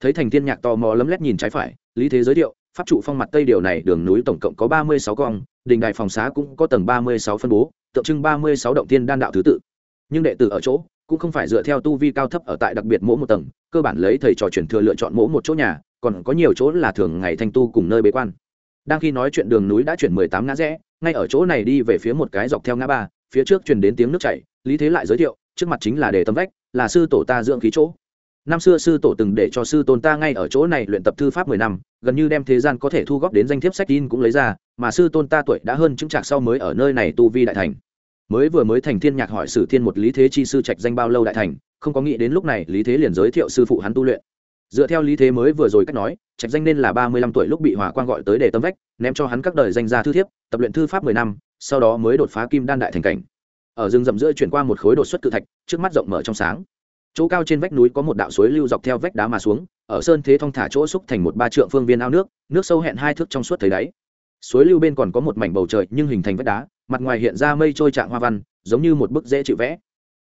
Thấy thành thiên nhạc tò mò lấm lét nhìn trái phải, lý thế giới thiệu, pháp trụ phong mặt tây điều này, đường núi tổng cộng có ba mươi sáu cong, đình đài phòng xá cũng có tầng ba mươi sáu phân bố, tượng trưng ba mươi sáu động tiên đan đạo thứ tự. Nhưng đệ tử ở chỗ cũng không phải dựa theo tu vi cao thấp ở tại đặc biệt mỗi một tầng, cơ bản lấy thầy trò truyền thừa lựa chọn mỗi một chỗ nhà, còn có nhiều chỗ là thường ngày thanh tu cùng nơi bế quan. Đang khi nói chuyện đường núi đã chuyển mười tám ngã rẽ, ngay ở chỗ này đi về phía một cái dọc theo ngã ba, phía trước truyền đến tiếng nước chảy, lý thế lại giới thiệu, trước mặt chính là đề tâm vách, là sư tổ ta dưỡng khí chỗ. Năm xưa sư tổ từng để cho sư tôn ta ngay ở chỗ này luyện tập thư pháp mười năm, gần như đem thế gian có thể thu góp đến danh thiếp sách tin cũng lấy ra, mà sư tôn ta tuổi đã hơn chứng trạc sau mới ở nơi này tu vi đại thành mới vừa mới thành thiên nhạc hỏi sử thiên một lý thế chi sư trạch danh bao lâu đại thành, không có nghĩ đến lúc này lý thế liền giới thiệu sư phụ hắn tu luyện. Dựa theo lý thế mới vừa rồi cách nói, trạch danh nên là ba mươi lăm tuổi lúc bị hỏa quang gọi tới để tâm vách, ném cho hắn các đời danh gia thư thiếp, tập luyện thư pháp mười năm, sau đó mới đột phá kim đan đại thành cảnh. Ở rừng rậm giữa chuyển qua một khối đột xuất cự thạch, trước mắt rộng mở trong sáng. Chỗ cao trên vách núi có một đạo suối lưu dọc theo vách đá mà xuống, ở sơn thế thong thả chỗ xúc thành một ba trượng phương viên ao nước nước sâu hẹn hai thước trong suốt thấy đáy. Suối lưu bên còn có một mảnh bầu trời nhưng hình thành vách đá mặt ngoài hiện ra mây trôi trạng hoa văn, giống như một bức dễ chịu vẽ.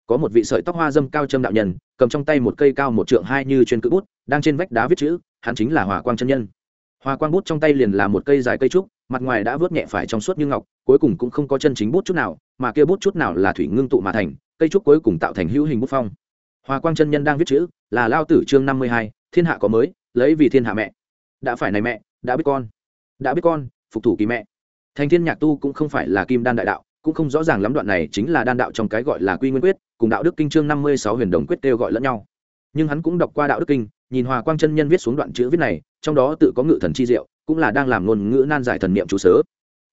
Có một vị sợi tóc hoa dâm cao châm đạo nhân, cầm trong tay một cây cao một trượng hai như chuyên cự bút, đang trên vách đá viết chữ, hắn chính là hòa quang chân nhân. Hòa quang bút trong tay liền là một cây dài cây trúc, mặt ngoài đã vớt nhẹ phải trong suốt như ngọc, cuối cùng cũng không có chân chính bút chút nào, mà kia bút chút nào là thủy ngưng tụ mà thành, cây trúc cuối cùng tạo thành hữu hình bút phong. Hòa quang chân nhân đang viết chữ, là lao tử chương năm mươi hai, thiên hạ có mới, lấy vì thiên hạ mẹ. Đã phải này mẹ, đã biết con. Đã biết con, phục thủ kỳ mẹ thành thiên nhạc tu cũng không phải là kim đan đại đạo, cũng không rõ ràng lắm đoạn này chính là đan đạo trong cái gọi là quy nguyên quyết, cùng đạo đức kinh chương năm mươi sáu huyền đồng quyết kêu gọi lẫn nhau. Nhưng hắn cũng đọc qua đạo đức kinh, nhìn hòa quang chân nhân viết xuống đoạn chữ viết này, trong đó tự có ngự thần chi diệu, cũng là đang làm ngôn ngữ nan giải thần niệm chú sớ.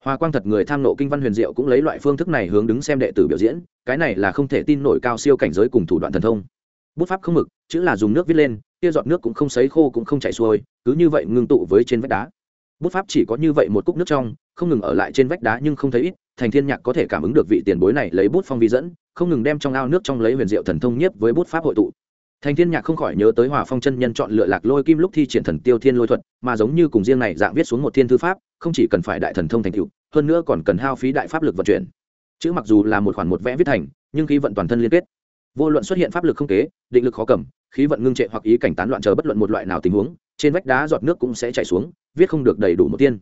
Hòa quang thật người tham nộ kinh văn huyền diệu cũng lấy loại phương thức này hướng đứng xem đệ tử biểu diễn, cái này là không thể tin nổi cao siêu cảnh giới cùng thủ đoạn thần thông. Bút pháp không mực, chữ là dùng nước viết lên, kia giọt nước cũng không sấy khô cũng không chảy xuôi, cứ như vậy ngưng tụ với trên vách đá bút pháp chỉ có như vậy một cúc nước trong, không ngừng ở lại trên vách đá nhưng không thấy ít, thành thiên nhạc có thể cảm ứng được vị tiền bối này lấy bút phong vi dẫn, không ngừng đem trong ao nước trong lấy huyền diệu thần thông nhiếp với bút pháp hội tụ. Thành thiên nhạc không khỏi nhớ tới hòa phong chân nhân chọn lựa lạc lôi kim lúc thi triển thần tiêu thiên lôi thuật, mà giống như cùng riêng này dạng viết xuống một thiên thư pháp, không chỉ cần phải đại thần thông thành tựu, hơn nữa còn cần hao phí đại pháp lực vận chuyển. Chữ mặc dù là một khoản một vẽ viết thành, nhưng khí vận toàn thân liên kết. Vô luận xuất hiện pháp lực không kế, định lực khó cầm, khí vận ngưng trệ hoặc ý cảnh tán loạn chờ bất luận một loại nào tình huống, trên vách đá giọt nước cũng sẽ chảy xuống viết không được đầy đủ một tiên.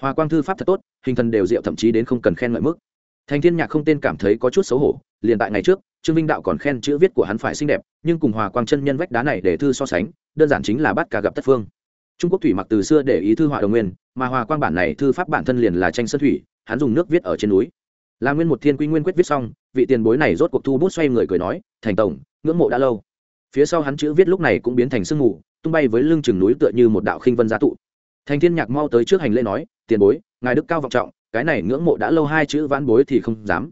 Hòa quang thư pháp thật tốt, hình thần đều diệu thậm chí đến không cần khen ngợi mức. Thành thiên nhạc không tên cảm thấy có chút xấu hổ, liền tại ngày trước, trương vinh đạo còn khen chữ viết của hắn phải xinh đẹp, nhưng cùng hòa quang chân nhân vách đá này để thư so sánh, đơn giản chính là bắt cả gặp tất phương. Trung quốc thủy mặc từ xưa để ý thư họa đồng nguyên, mà hòa quang bản này thư pháp bản thân liền là tranh sơn thủy, hắn dùng nước viết ở trên núi. Là nguyên một thiên quy nguyên quyết viết xong, vị tiền bối này rốt cuộc thu bút xoay người cười nói, thành tổng, ngưỡng mộ đã lâu. Phía sau hắn chữ viết lúc này cũng biến thành sương mù, tung bay với lưng chừng núi tựa như một đạo khinh vân giá tụ thành thiên nhạc mau tới trước hành lễ nói, tiền bối, ngài đức cao vọng trọng, cái này ngưỡng mộ đã lâu hai chữ vãn bối thì không dám.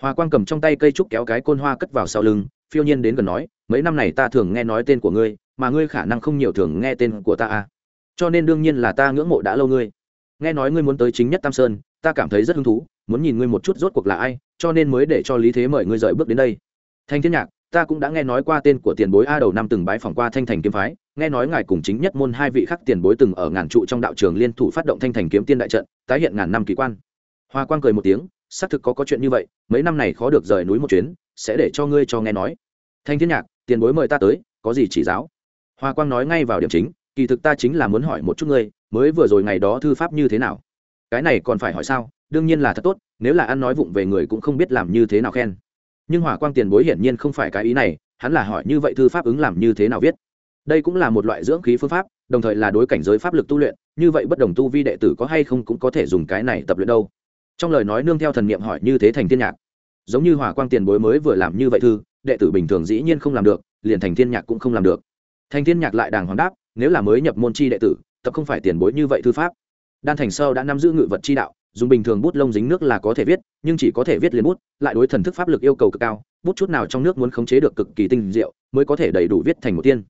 Hoa quang cầm trong tay cây trúc kéo cái côn hoa cất vào sau lưng, phiêu nhiên đến gần nói, mấy năm này ta thường nghe nói tên của ngươi, mà ngươi khả năng không nhiều thường nghe tên của ta à. Cho nên đương nhiên là ta ngưỡng mộ đã lâu ngươi. Nghe nói ngươi muốn tới chính nhất tam sơn, ta cảm thấy rất hứng thú, muốn nhìn ngươi một chút rốt cuộc là ai, cho nên mới để cho lý thế mời ngươi rời bước đến đây. Thanh thiên nhạc ta cũng đã nghe nói qua tên của tiền bối a đầu năm từng bái phỏng qua thanh thành kiếm phái, nghe nói ngài cùng chính nhất môn hai vị khác tiền bối từng ở ngàn trụ trong đạo trường liên thủ phát động thanh thành kiếm tiên đại trận, tái hiện ngàn năm kỳ quan. Hoa quang cười một tiếng, xác thực có có chuyện như vậy, mấy năm này khó được rời núi một chuyến, sẽ để cho ngươi cho nghe nói. Thanh thiên nhạc, tiền bối mời ta tới, có gì chỉ giáo? Hoa quang nói ngay vào điểm chính, kỳ thực ta chính là muốn hỏi một chút ngươi, mới vừa rồi ngày đó thư pháp như thế nào? Cái này còn phải hỏi sao? Đương nhiên là thật tốt, nếu là ăn nói vụng về người cũng không biết làm như thế nào khen nhưng hỏa quang tiền bối hiển nhiên không phải cái ý này, hắn là hỏi như vậy thư pháp ứng làm như thế nào viết? Đây cũng là một loại dưỡng khí phương pháp, đồng thời là đối cảnh giới pháp lực tu luyện, như vậy bất đồng tu vi đệ tử có hay không cũng có thể dùng cái này tập luyện đâu. Trong lời nói nương theo thần niệm hỏi như thế thành thiên nhạc. Giống như hỏa quang tiền bối mới vừa làm như vậy thư, đệ tử bình thường dĩ nhiên không làm được, liền thành thiên nhạc cũng không làm được. Thành thiên nhạc lại đàng hoàng đáp, nếu là mới nhập môn chi đệ tử, tập không phải tiền bối như vậy thư pháp. Đan thành sơ đã nắm giữ ngự vật chi đạo dùng bình thường bút lông dính nước là có thể viết, nhưng chỉ có thể viết liền bút, lại đối thần thức pháp lực yêu cầu cực cao, bút chút nào trong nước muốn khống chế được cực kỳ tinh diệu, mới có thể đầy đủ viết thành một tiên.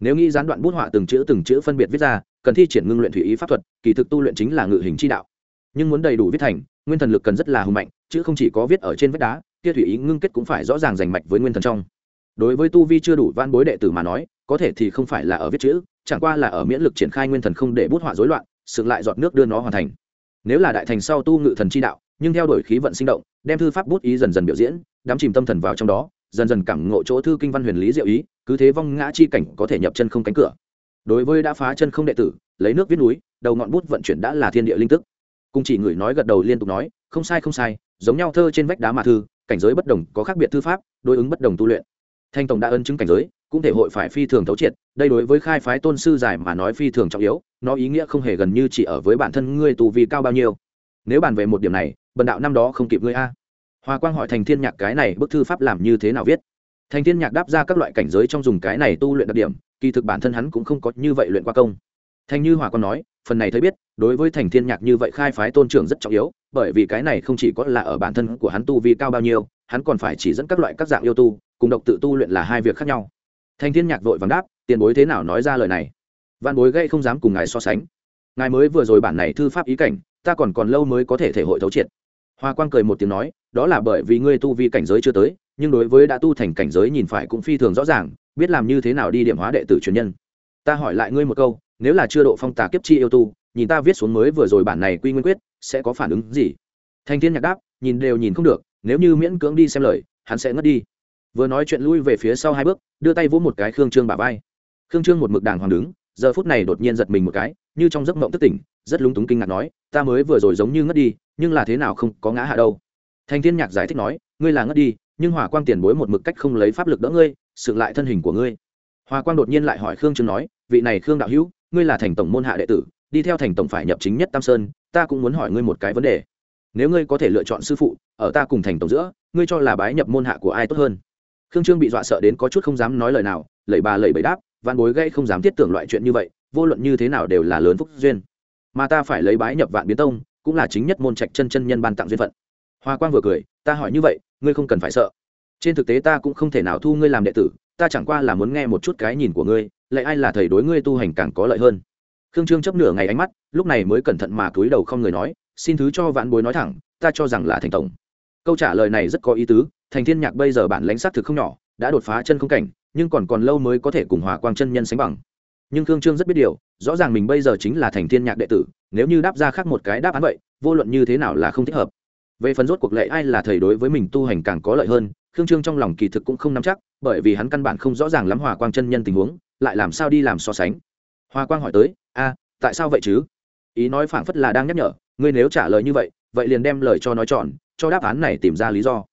Nếu nghĩ gián đoạn bút họa từng chữ từng chữ phân biệt viết ra, cần thi triển ngưng luyện thủy ý pháp thuật, kỳ thực tu luyện chính là ngự hình chi đạo. Nhưng muốn đầy đủ viết thành, nguyên thần lực cần rất là hùng mạnh, chứ không chỉ có viết ở trên vách đá, kia thủy ý ngưng kết cũng phải rõ ràng rành mạch với nguyên thần trong. Đối với tu vi chưa đủ van bối đệ tử mà nói, có thể thì không phải là ở viết chữ, chẳng qua là ở miễn lực triển khai nguyên thần không để bút họa rối loạn sự lại giọt nước đưa nó hoàn thành nếu là đại thành sau tu ngự thần chi đạo, nhưng theo đuổi khí vận sinh động, đem thư pháp bút ý dần dần biểu diễn, đắm chìm tâm thần vào trong đó, dần dần cảm ngộ chỗ thư kinh văn huyền lý diệu ý, cứ thế vong ngã chi cảnh có thể nhập chân không cánh cửa. Đối với đã phá chân không đệ tử, lấy nước viết núi, đầu ngọn bút vận chuyển đã là thiên địa linh tức. Cùng chỉ người nói gật đầu liên tục nói, không sai không sai, giống nhau thơ trên vách đá mà thư, cảnh giới bất đồng, có khác biệt thư pháp, đối ứng bất đồng tu luyện. Thanh tổng đã ân chứng cảnh giới, cũng thể hội phải phi thường thấu triệt, đây đối với khai phái tôn sư giải mà nói phi thường trọng yếu nó ý nghĩa không hề gần như chỉ ở với bản thân ngươi tù vì cao bao nhiêu. Nếu bàn về một điểm này, bần đạo năm đó không kịp ngươi a. Hoa quang hỏi thành thiên nhạc cái này bức thư pháp làm như thế nào viết. Thành thiên nhạc đáp ra các loại cảnh giới trong dùng cái này tu luyện đặc điểm, kỳ thực bản thân hắn cũng không có như vậy luyện qua công. Thành như hòa quang nói, phần này thấy biết, đối với thành thiên nhạc như vậy khai phái tôn trưởng rất trọng yếu, bởi vì cái này không chỉ có là ở bản thân của hắn tu vi cao bao nhiêu, hắn còn phải chỉ dẫn các loại các dạng yêu tu, cùng độc tự tu luyện là hai việc khác nhau. Thành thiên nhạc vội vàng đáp, tiền bối thế nào nói ra lời này? Văn bối gây không dám cùng ngài so sánh. Ngài mới vừa rồi bản này thư pháp ý cảnh, ta còn còn lâu mới có thể thể hội thấu triệt. Hoa quang cười một tiếng nói, đó là bởi vì ngươi tu vi cảnh giới chưa tới, nhưng đối với đã tu thành cảnh giới nhìn phải cũng phi thường rõ ràng, biết làm như thế nào đi điểm hóa đệ tử truyền nhân. Ta hỏi lại ngươi một câu, nếu là chưa độ phong tà kiếp chi yêu tu, nhìn ta viết xuống mới vừa rồi bản này quy nguyên quyết, sẽ có phản ứng gì? Thanh thiên nhạc đáp, nhìn đều nhìn không được, nếu như miễn cưỡng đi xem lời, hắn sẽ ngất đi. Vừa nói chuyện lui về phía sau hai bước, đưa tay vỗ một cái khương trương bả vai. Khương trương một mực đàng hoàng đứng giờ phút này đột nhiên giật mình một cái, như trong giấc mộng thức tỉnh, rất lúng túng kinh ngạc nói, ta mới vừa rồi giống như ngất đi, nhưng là thế nào không có ngã hạ đâu. Thành thiên nhạc giải thích nói, ngươi là ngất đi, nhưng hỏa quang tiền bối một mực cách không lấy pháp lực đỡ ngươi sự lại thân hình của ngươi. Hòa quang đột nhiên lại hỏi khương trương nói, vị này khương đạo hữu, ngươi là thành tổng môn hạ đệ tử, đi theo thành tổng phải nhập chính nhất tam sơn, ta cũng muốn hỏi ngươi một cái vấn đề. Nếu ngươi có thể lựa chọn sư phụ, ở ta cùng thành tổng giữa, ngươi cho là bái nhập môn hạ của ai tốt hơn? Khương trương bị dọa sợ đến có chút không dám nói lời nào, lẩy bà lẩy bẩy đáp văn bối gây không dám thiết tưởng loại chuyện như vậy, vô luận như thế nào đều là lớn phúc duyên. Mà ta phải lấy bái nhập vạn biến tông, cũng là chính nhất môn trạch chân chân nhân ban tặng duyên phận. Hoa quang vừa cười, ta hỏi như vậy, ngươi không cần phải sợ. Trên thực tế ta cũng không thể nào thu ngươi làm đệ tử, ta chẳng qua là muốn nghe một chút cái nhìn của ngươi, lại ai là thầy đối ngươi tu hành càng có lợi hơn. Khương trương chấp nửa ngày ánh mắt, lúc này mới cẩn thận mà cúi đầu không người nói, xin thứ cho Vạn bối nói thẳng, ta cho rằng là thành tổng. Câu trả lời này rất có ý tứ, thành thiên nhạc bây giờ bản lãnh sát thực không nhỏ, đã đột phá chân không cảnh nhưng còn còn lâu mới có thể cùng hòa quang chân nhân sánh bằng. Nhưng khương trương rất biết điều, rõ ràng mình bây giờ chính là thành thiên nhạc đệ tử, nếu như đáp ra khác một cái đáp án vậy, vô luận như thế nào là không thích hợp. Về phần rốt cuộc lệ ai là thầy đối với mình tu hành càng có lợi hơn, khương trương trong lòng kỳ thực cũng không nắm chắc, bởi vì hắn căn bản không rõ ràng lắm hòa quang chân nhân tình huống, lại làm sao đi làm so sánh. Hòa quang hỏi tới, a, tại sao vậy chứ? Ý nói phảng phất là đang nhắc nhở, ngươi nếu trả lời như vậy vậy liền đem lời cho nói tròn cho đáp án này tìm ra lý do.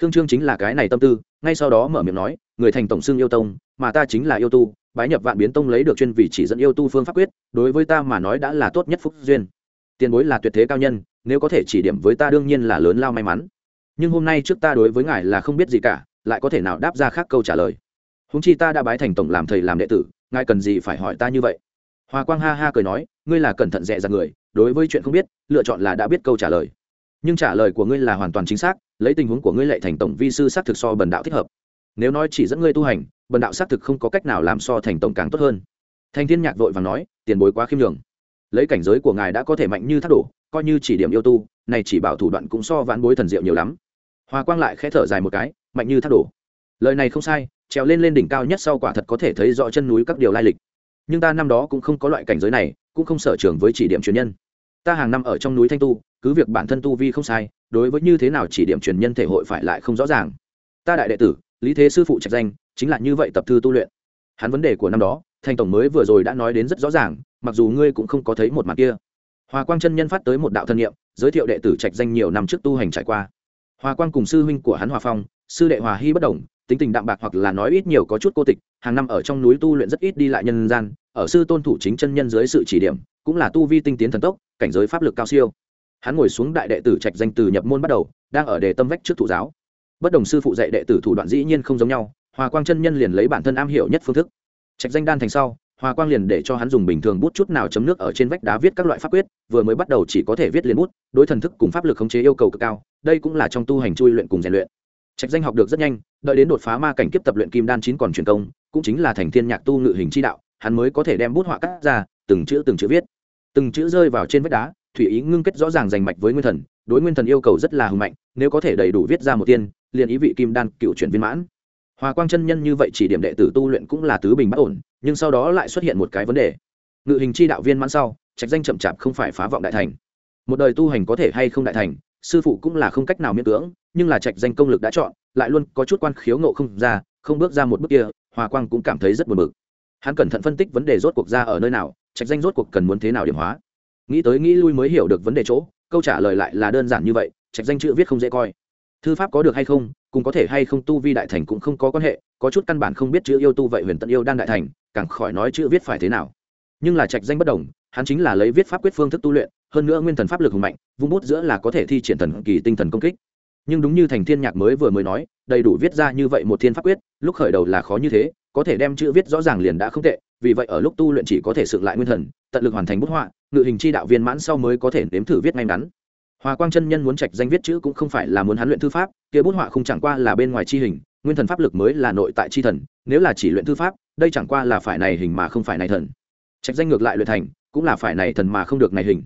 Khương trương chính là cái này tâm tư, ngay sau đó mở miệng nói người thành tổng xưng yêu tông, mà ta chính là yêu tu, bái nhập vạn biến tông lấy được chuyên vị chỉ dẫn yêu tu phương pháp quyết, đối với ta mà nói đã là tốt nhất phúc duyên. Tiền bối là tuyệt thế cao nhân, nếu có thể chỉ điểm với ta đương nhiên là lớn lao may mắn. Nhưng hôm nay trước ta đối với ngài là không biết gì cả, lại có thể nào đáp ra khác câu trả lời? Húng chi ta đã bái thành tổng làm thầy làm đệ tử, ngài cần gì phải hỏi ta như vậy? Hoa quang ha ha cười nói, ngươi là cẩn thận dẹ ra người, đối với chuyện không biết, lựa chọn là đã biết câu trả lời. Nhưng trả lời của ngươi là hoàn toàn chính xác, lấy tình huống của ngươi lệ thành tổng vi sư xác thực so bần đạo thích hợp nếu nói chỉ dẫn ngươi tu hành, bần đạo xác thực không có cách nào làm so thành tổng càng tốt hơn. Thành thiên nhạc vội và nói, tiền bối quá khiêm nhường. Lấy cảnh giới của ngài đã có thể mạnh như thác đổ, coi như chỉ điểm yêu tu, này chỉ bảo thủ đoạn cũng so vãn bối thần diệu nhiều lắm. Hòa quang lại khẽ thở dài một cái, mạnh như thác đổ. Lời này không sai, trèo lên lên đỉnh cao nhất sau quả thật có thể thấy rõ chân núi các điều lai lịch. Nhưng ta năm đó cũng không có loại cảnh giới này, cũng không sở trường với chỉ điểm truyền nhân. Ta hàng năm ở trong núi thanh tu, cứ việc bản thân tu vi không sai, đối với như thế nào chỉ điểm truyền nhân thể hội phải lại không rõ ràng. Ta đại đệ tử lý thế sư phụ trạch danh, chính là như vậy tập thư tu luyện. Hắn vấn đề của năm đó, thành tổng mới vừa rồi đã nói đến rất rõ ràng, mặc dù ngươi cũng không có thấy một mặt kia. Hòa quang chân nhân phát tới một đạo thân nhiệm giới thiệu đệ tử trạch danh nhiều năm trước tu hành trải qua. Hòa quang cùng sư huynh của hắn hòa phong, sư đệ hòa hy bất đồng, tính tình đạm bạc hoặc là nói ít nhiều có chút cô tịch, hàng năm ở trong núi tu luyện rất ít đi lại nhân gian, ở sư tôn thủ chính chân nhân dưới sự chỉ điểm, cũng là tu vi tinh tiến thần tốc, cảnh giới pháp lực cao siêu. Hắn ngồi xuống đại đệ tử trạch danh từ nhập môn bắt đầu, đang ở đề tâm vách trước thụ giáo bất đồng sư phụ dạy đệ tử thủ đoạn dĩ nhiên không giống nhau, hòa quang chân nhân liền lấy bản thân am hiểu nhất phương thức. Trạch danh đan thành sau, hòa quang liền để cho hắn dùng bình thường bút chút nào chấm nước ở trên vách đá viết các loại pháp quyết, vừa mới bắt đầu chỉ có thể viết liền bút, đối thần thức cùng pháp lực khống chế yêu cầu cực cao, đây cũng là trong tu hành chui luyện cùng rèn luyện. Trạch danh học được rất nhanh, đợi đến đột phá ma cảnh kiếp tập luyện kim đan chín còn truyền công, cũng chính là thành thiên nhạc tu ngự hình chi đạo, hắn mới có thể đem bút họa cắt ra, từng chữ từng chữ viết. Từng chữ rơi vào trên vách đá, thủy ý ngưng kết rõ ràng rành mạch với nguyên thần, đối nguyên thần yêu cầu rất là hùng mạnh, nếu có thể đầy đủ viết ra một tiên liền ý vị kim đan cựu chuyển viên mãn. Hòa quang chân nhân như vậy chỉ điểm đệ tử tu luyện cũng là tứ bình bất ổn, nhưng sau đó lại xuất hiện một cái vấn đề. Ngự hình chi đạo viên mãn sau, trạch danh chậm chạp không phải phá vọng đại thành. Một đời tu hành có thể hay không đại thành, sư phụ cũng là không cách nào miễn cưỡng, nhưng là trạch danh công lực đã chọn, lại luôn có chút quan khiếu ngộ không ra, không bước ra một bước kia, hòa quang cũng cảm thấy rất buồn bực. Hắn cẩn thận phân tích vấn đề rốt cuộc ra ở nơi nào, trạch danh rốt cuộc cần muốn thế nào điểm hóa. Nghĩ tới nghĩ lui mới hiểu được vấn đề chỗ, câu trả lời lại là đơn giản như vậy, trạch danh chữ viết không dễ coi thư pháp có được hay không, cùng có thể hay không tu vi đại thành cũng không có quan hệ, có chút căn bản không biết chữ yêu tu vậy huyền tận yêu đang đại thành, càng khỏi nói chữ viết phải thế nào. Nhưng là trạch danh bất đồng, hắn chính là lấy viết pháp quyết phương thức tu luyện, hơn nữa nguyên thần pháp lực hùng mạnh, vung bút giữa là có thể thi triển thần kỳ tinh thần công kích. Nhưng đúng như thành thiên nhạc mới vừa mới nói, đầy đủ viết ra như vậy một thiên pháp quyết, lúc khởi đầu là khó như thế, có thể đem chữ viết rõ ràng liền đã không tệ, vì vậy ở lúc tu luyện chỉ có thể sự lại nguyên thần, tận lực hoàn thành bút họa, ngự hình chi đạo viên mãn sau mới có thể nếm thử viết ngay ngắn hòa quang chân nhân muốn trạch danh viết chữ cũng không phải là muốn hắn luyện thư pháp, kia bút họa không chẳng qua là bên ngoài chi hình, nguyên thần pháp lực mới là nội tại chi thần, nếu là chỉ luyện thư pháp, đây chẳng qua là phải này hình mà không phải này thần. Trạch danh ngược lại luyện thành, cũng là phải này thần mà không được này hình.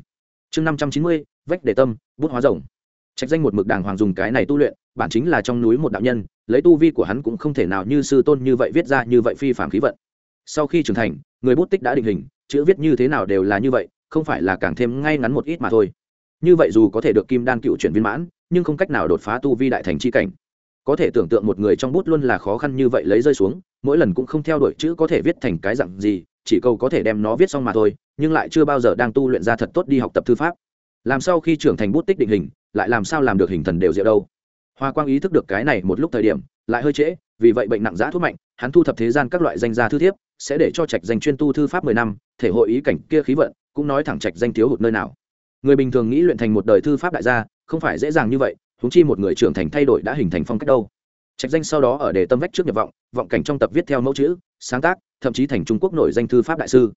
Chương năm trăm chín mươi, vách để tâm, bút hóa rồng. Trạch danh một mực đàng hoàng dùng cái này tu luyện, bản chính là trong núi một đạo nhân, lấy tu vi của hắn cũng không thể nào như sư tôn như vậy viết ra như vậy phi phạm khí vận. Sau khi trưởng thành, người bút tích đã định hình, chữ viết như thế nào đều là như vậy, không phải là càng thêm ngay ngắn một ít mà thôi như vậy dù có thể được kim đan cựu chuyển viên mãn, nhưng không cách nào đột phá tu vi đại thành chi cảnh. Có thể tưởng tượng một người trong bút luôn là khó khăn như vậy lấy rơi xuống, mỗi lần cũng không theo đuổi chữ có thể viết thành cái dặn gì, chỉ câu có thể đem nó viết xong mà thôi, nhưng lại chưa bao giờ đang tu luyện ra thật tốt đi học tập thư pháp. Làm sao khi trưởng thành bút tích định hình, lại làm sao làm được hình thần đều diệu đâu? Hoa quang ý thức được cái này một lúc thời điểm, lại hơi trễ, vì vậy bệnh nặng giã thuốc mạnh, hắn thu thập thế gian các loại danh gia thư thiếp, sẽ để cho trạch danh chuyên tu thư pháp mười năm, thể hội ý cảnh kia khí vận, cũng nói thẳng trạch danh thiếu hụt nơi nào người bình thường nghĩ luyện thành một đời thư pháp đại gia, không phải dễ dàng như vậy húng chi một người trưởng thành thay đổi đã hình thành phong cách đâu. Trạch danh sau đó ở đề tâm vách trước nhập vọng vọng cảnh trong tập viết theo mẫu chữ, sáng tác, thậm chí thành trung quốc nổi danh thư pháp đại sư.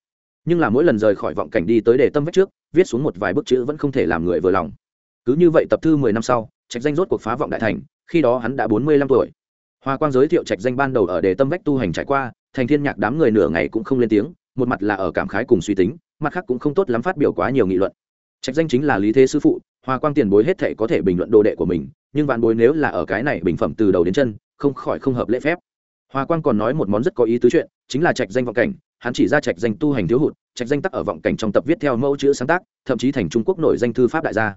Nhưng là mỗi lần rời khỏi vọng cảnh đi tới đề tâm vách trước, viết xuống một vài bức chữ vẫn không thể làm người vừa lòng. Cứ như vậy tập thư mười năm sau, trạch danh rốt cuộc phá vọng đại thành, khi đó hắn đã bốn mươi lăm tuổi. Hoa quang giới thiệu trạch danh ban đầu ở đề tâm vách tu hành trải qua, thành thiên nhạc đám người nửa ngày cũng không lên tiếng, một mặt là ở cảm khái cùng suy tính, mặt khác cũng không tốt lắm phát biểu quá nhiều nghị luận trạch danh chính là lý thế sư phụ, hoa quang tiền bối hết thệ có thể bình luận đồ đệ của mình, nhưng vạn bối nếu là ở cái này bình phẩm từ đầu đến chân, không khỏi không hợp lễ phép. Hoa quang còn nói một món rất có ý tứ chuyện, chính là trạch danh vọng cảnh, hắn chỉ ra trạch danh tu hành thiếu hụt, trạch danh tắc ở vọng cảnh trong tập viết theo mẫu chữ sáng tác, thậm chí thành trung quốc nổi danh thư pháp đại gia.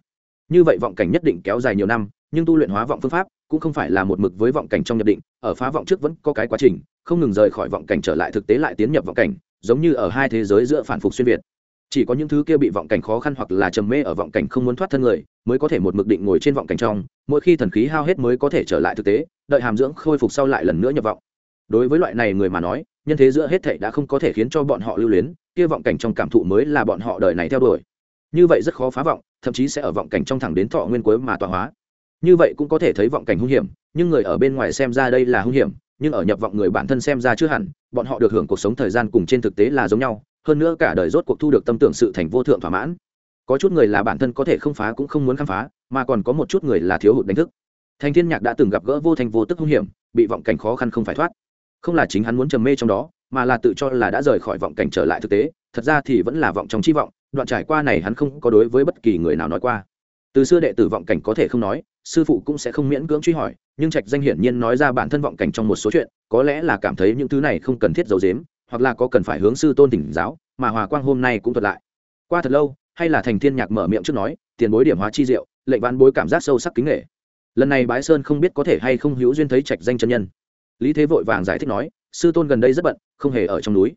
Như vậy vọng cảnh nhất định kéo dài nhiều năm, nhưng tu luyện hóa vọng phương pháp cũng không phải là một mực với vọng cảnh trong nhập định, ở phá vọng trước vẫn có cái quá trình, không ngừng rời khỏi vọng cảnh trở lại thực tế lại tiến nhập vọng cảnh, giống như ở hai thế giới giữa phản phục xuyên việt chỉ có những thứ kia bị vọng cảnh khó khăn hoặc là trầm mê ở vọng cảnh không muốn thoát thân người mới có thể một mực định ngồi trên vọng cảnh trong, mỗi khi thần khí hao hết mới có thể trở lại thực tế, đợi hàm dưỡng khôi phục sau lại lần nữa nhập vọng. Đối với loại này người mà nói, nhân thế giữa hết thảy đã không có thể khiến cho bọn họ lưu luyến, kia vọng cảnh trong cảm thụ mới là bọn họ đời này theo đuổi. Như vậy rất khó phá vọng, thậm chí sẽ ở vọng cảnh trong thẳng đến thọ nguyên cuối mà tọa hóa. Như vậy cũng có thể thấy vọng cảnh hung hiểm, nhưng người ở bên ngoài xem ra đây là hung hiểm, nhưng ở nhập vọng người bản thân xem ra chưa hẳn, bọn họ được hưởng cuộc sống thời gian cùng trên thực tế là giống nhau hơn nữa cả đời rốt cuộc thu được tâm tưởng sự thành vô thượng thỏa mãn. Có chút người là bản thân có thể không phá cũng không muốn khám phá, mà còn có một chút người là thiếu hụt đánh thức. Thành thiên nhạc đã từng gặp gỡ vô thành vô tức hung hiểm, bị vọng cảnh khó khăn không phải thoát. Không là chính hắn muốn trầm mê trong đó, mà là tự cho là đã rời khỏi vọng cảnh trở lại thực tế, thật ra thì vẫn là vọng trong chi vọng, đoạn trải qua này hắn không có đối với bất kỳ người nào nói qua. Từ xưa đệ tử vọng cảnh có thể không nói, sư phụ cũng sẽ không miễn cưỡng truy hỏi, nhưng trạch danh hiển nhiên nói ra bản thân vọng cảnh trong một số chuyện, có lẽ là cảm thấy những thứ này không cần thiết giấu dếm hoặc là có cần phải hướng sư tôn tỉnh giáo, mà hòa quang hôm nay cũng thuật lại. Qua thật lâu, hay là thành thiên nhạc mở miệng trước nói, tiền bối điểm hóa chi diệu, lệnh văn bối cảm giác sâu sắc kính nghệ lần này bái sơn không biết có thể hay không hữu duyên thấy trạch danh chân nhân. Lý thế vội vàng giải thích nói, sư tôn gần đây rất bận, không hề ở trong núi.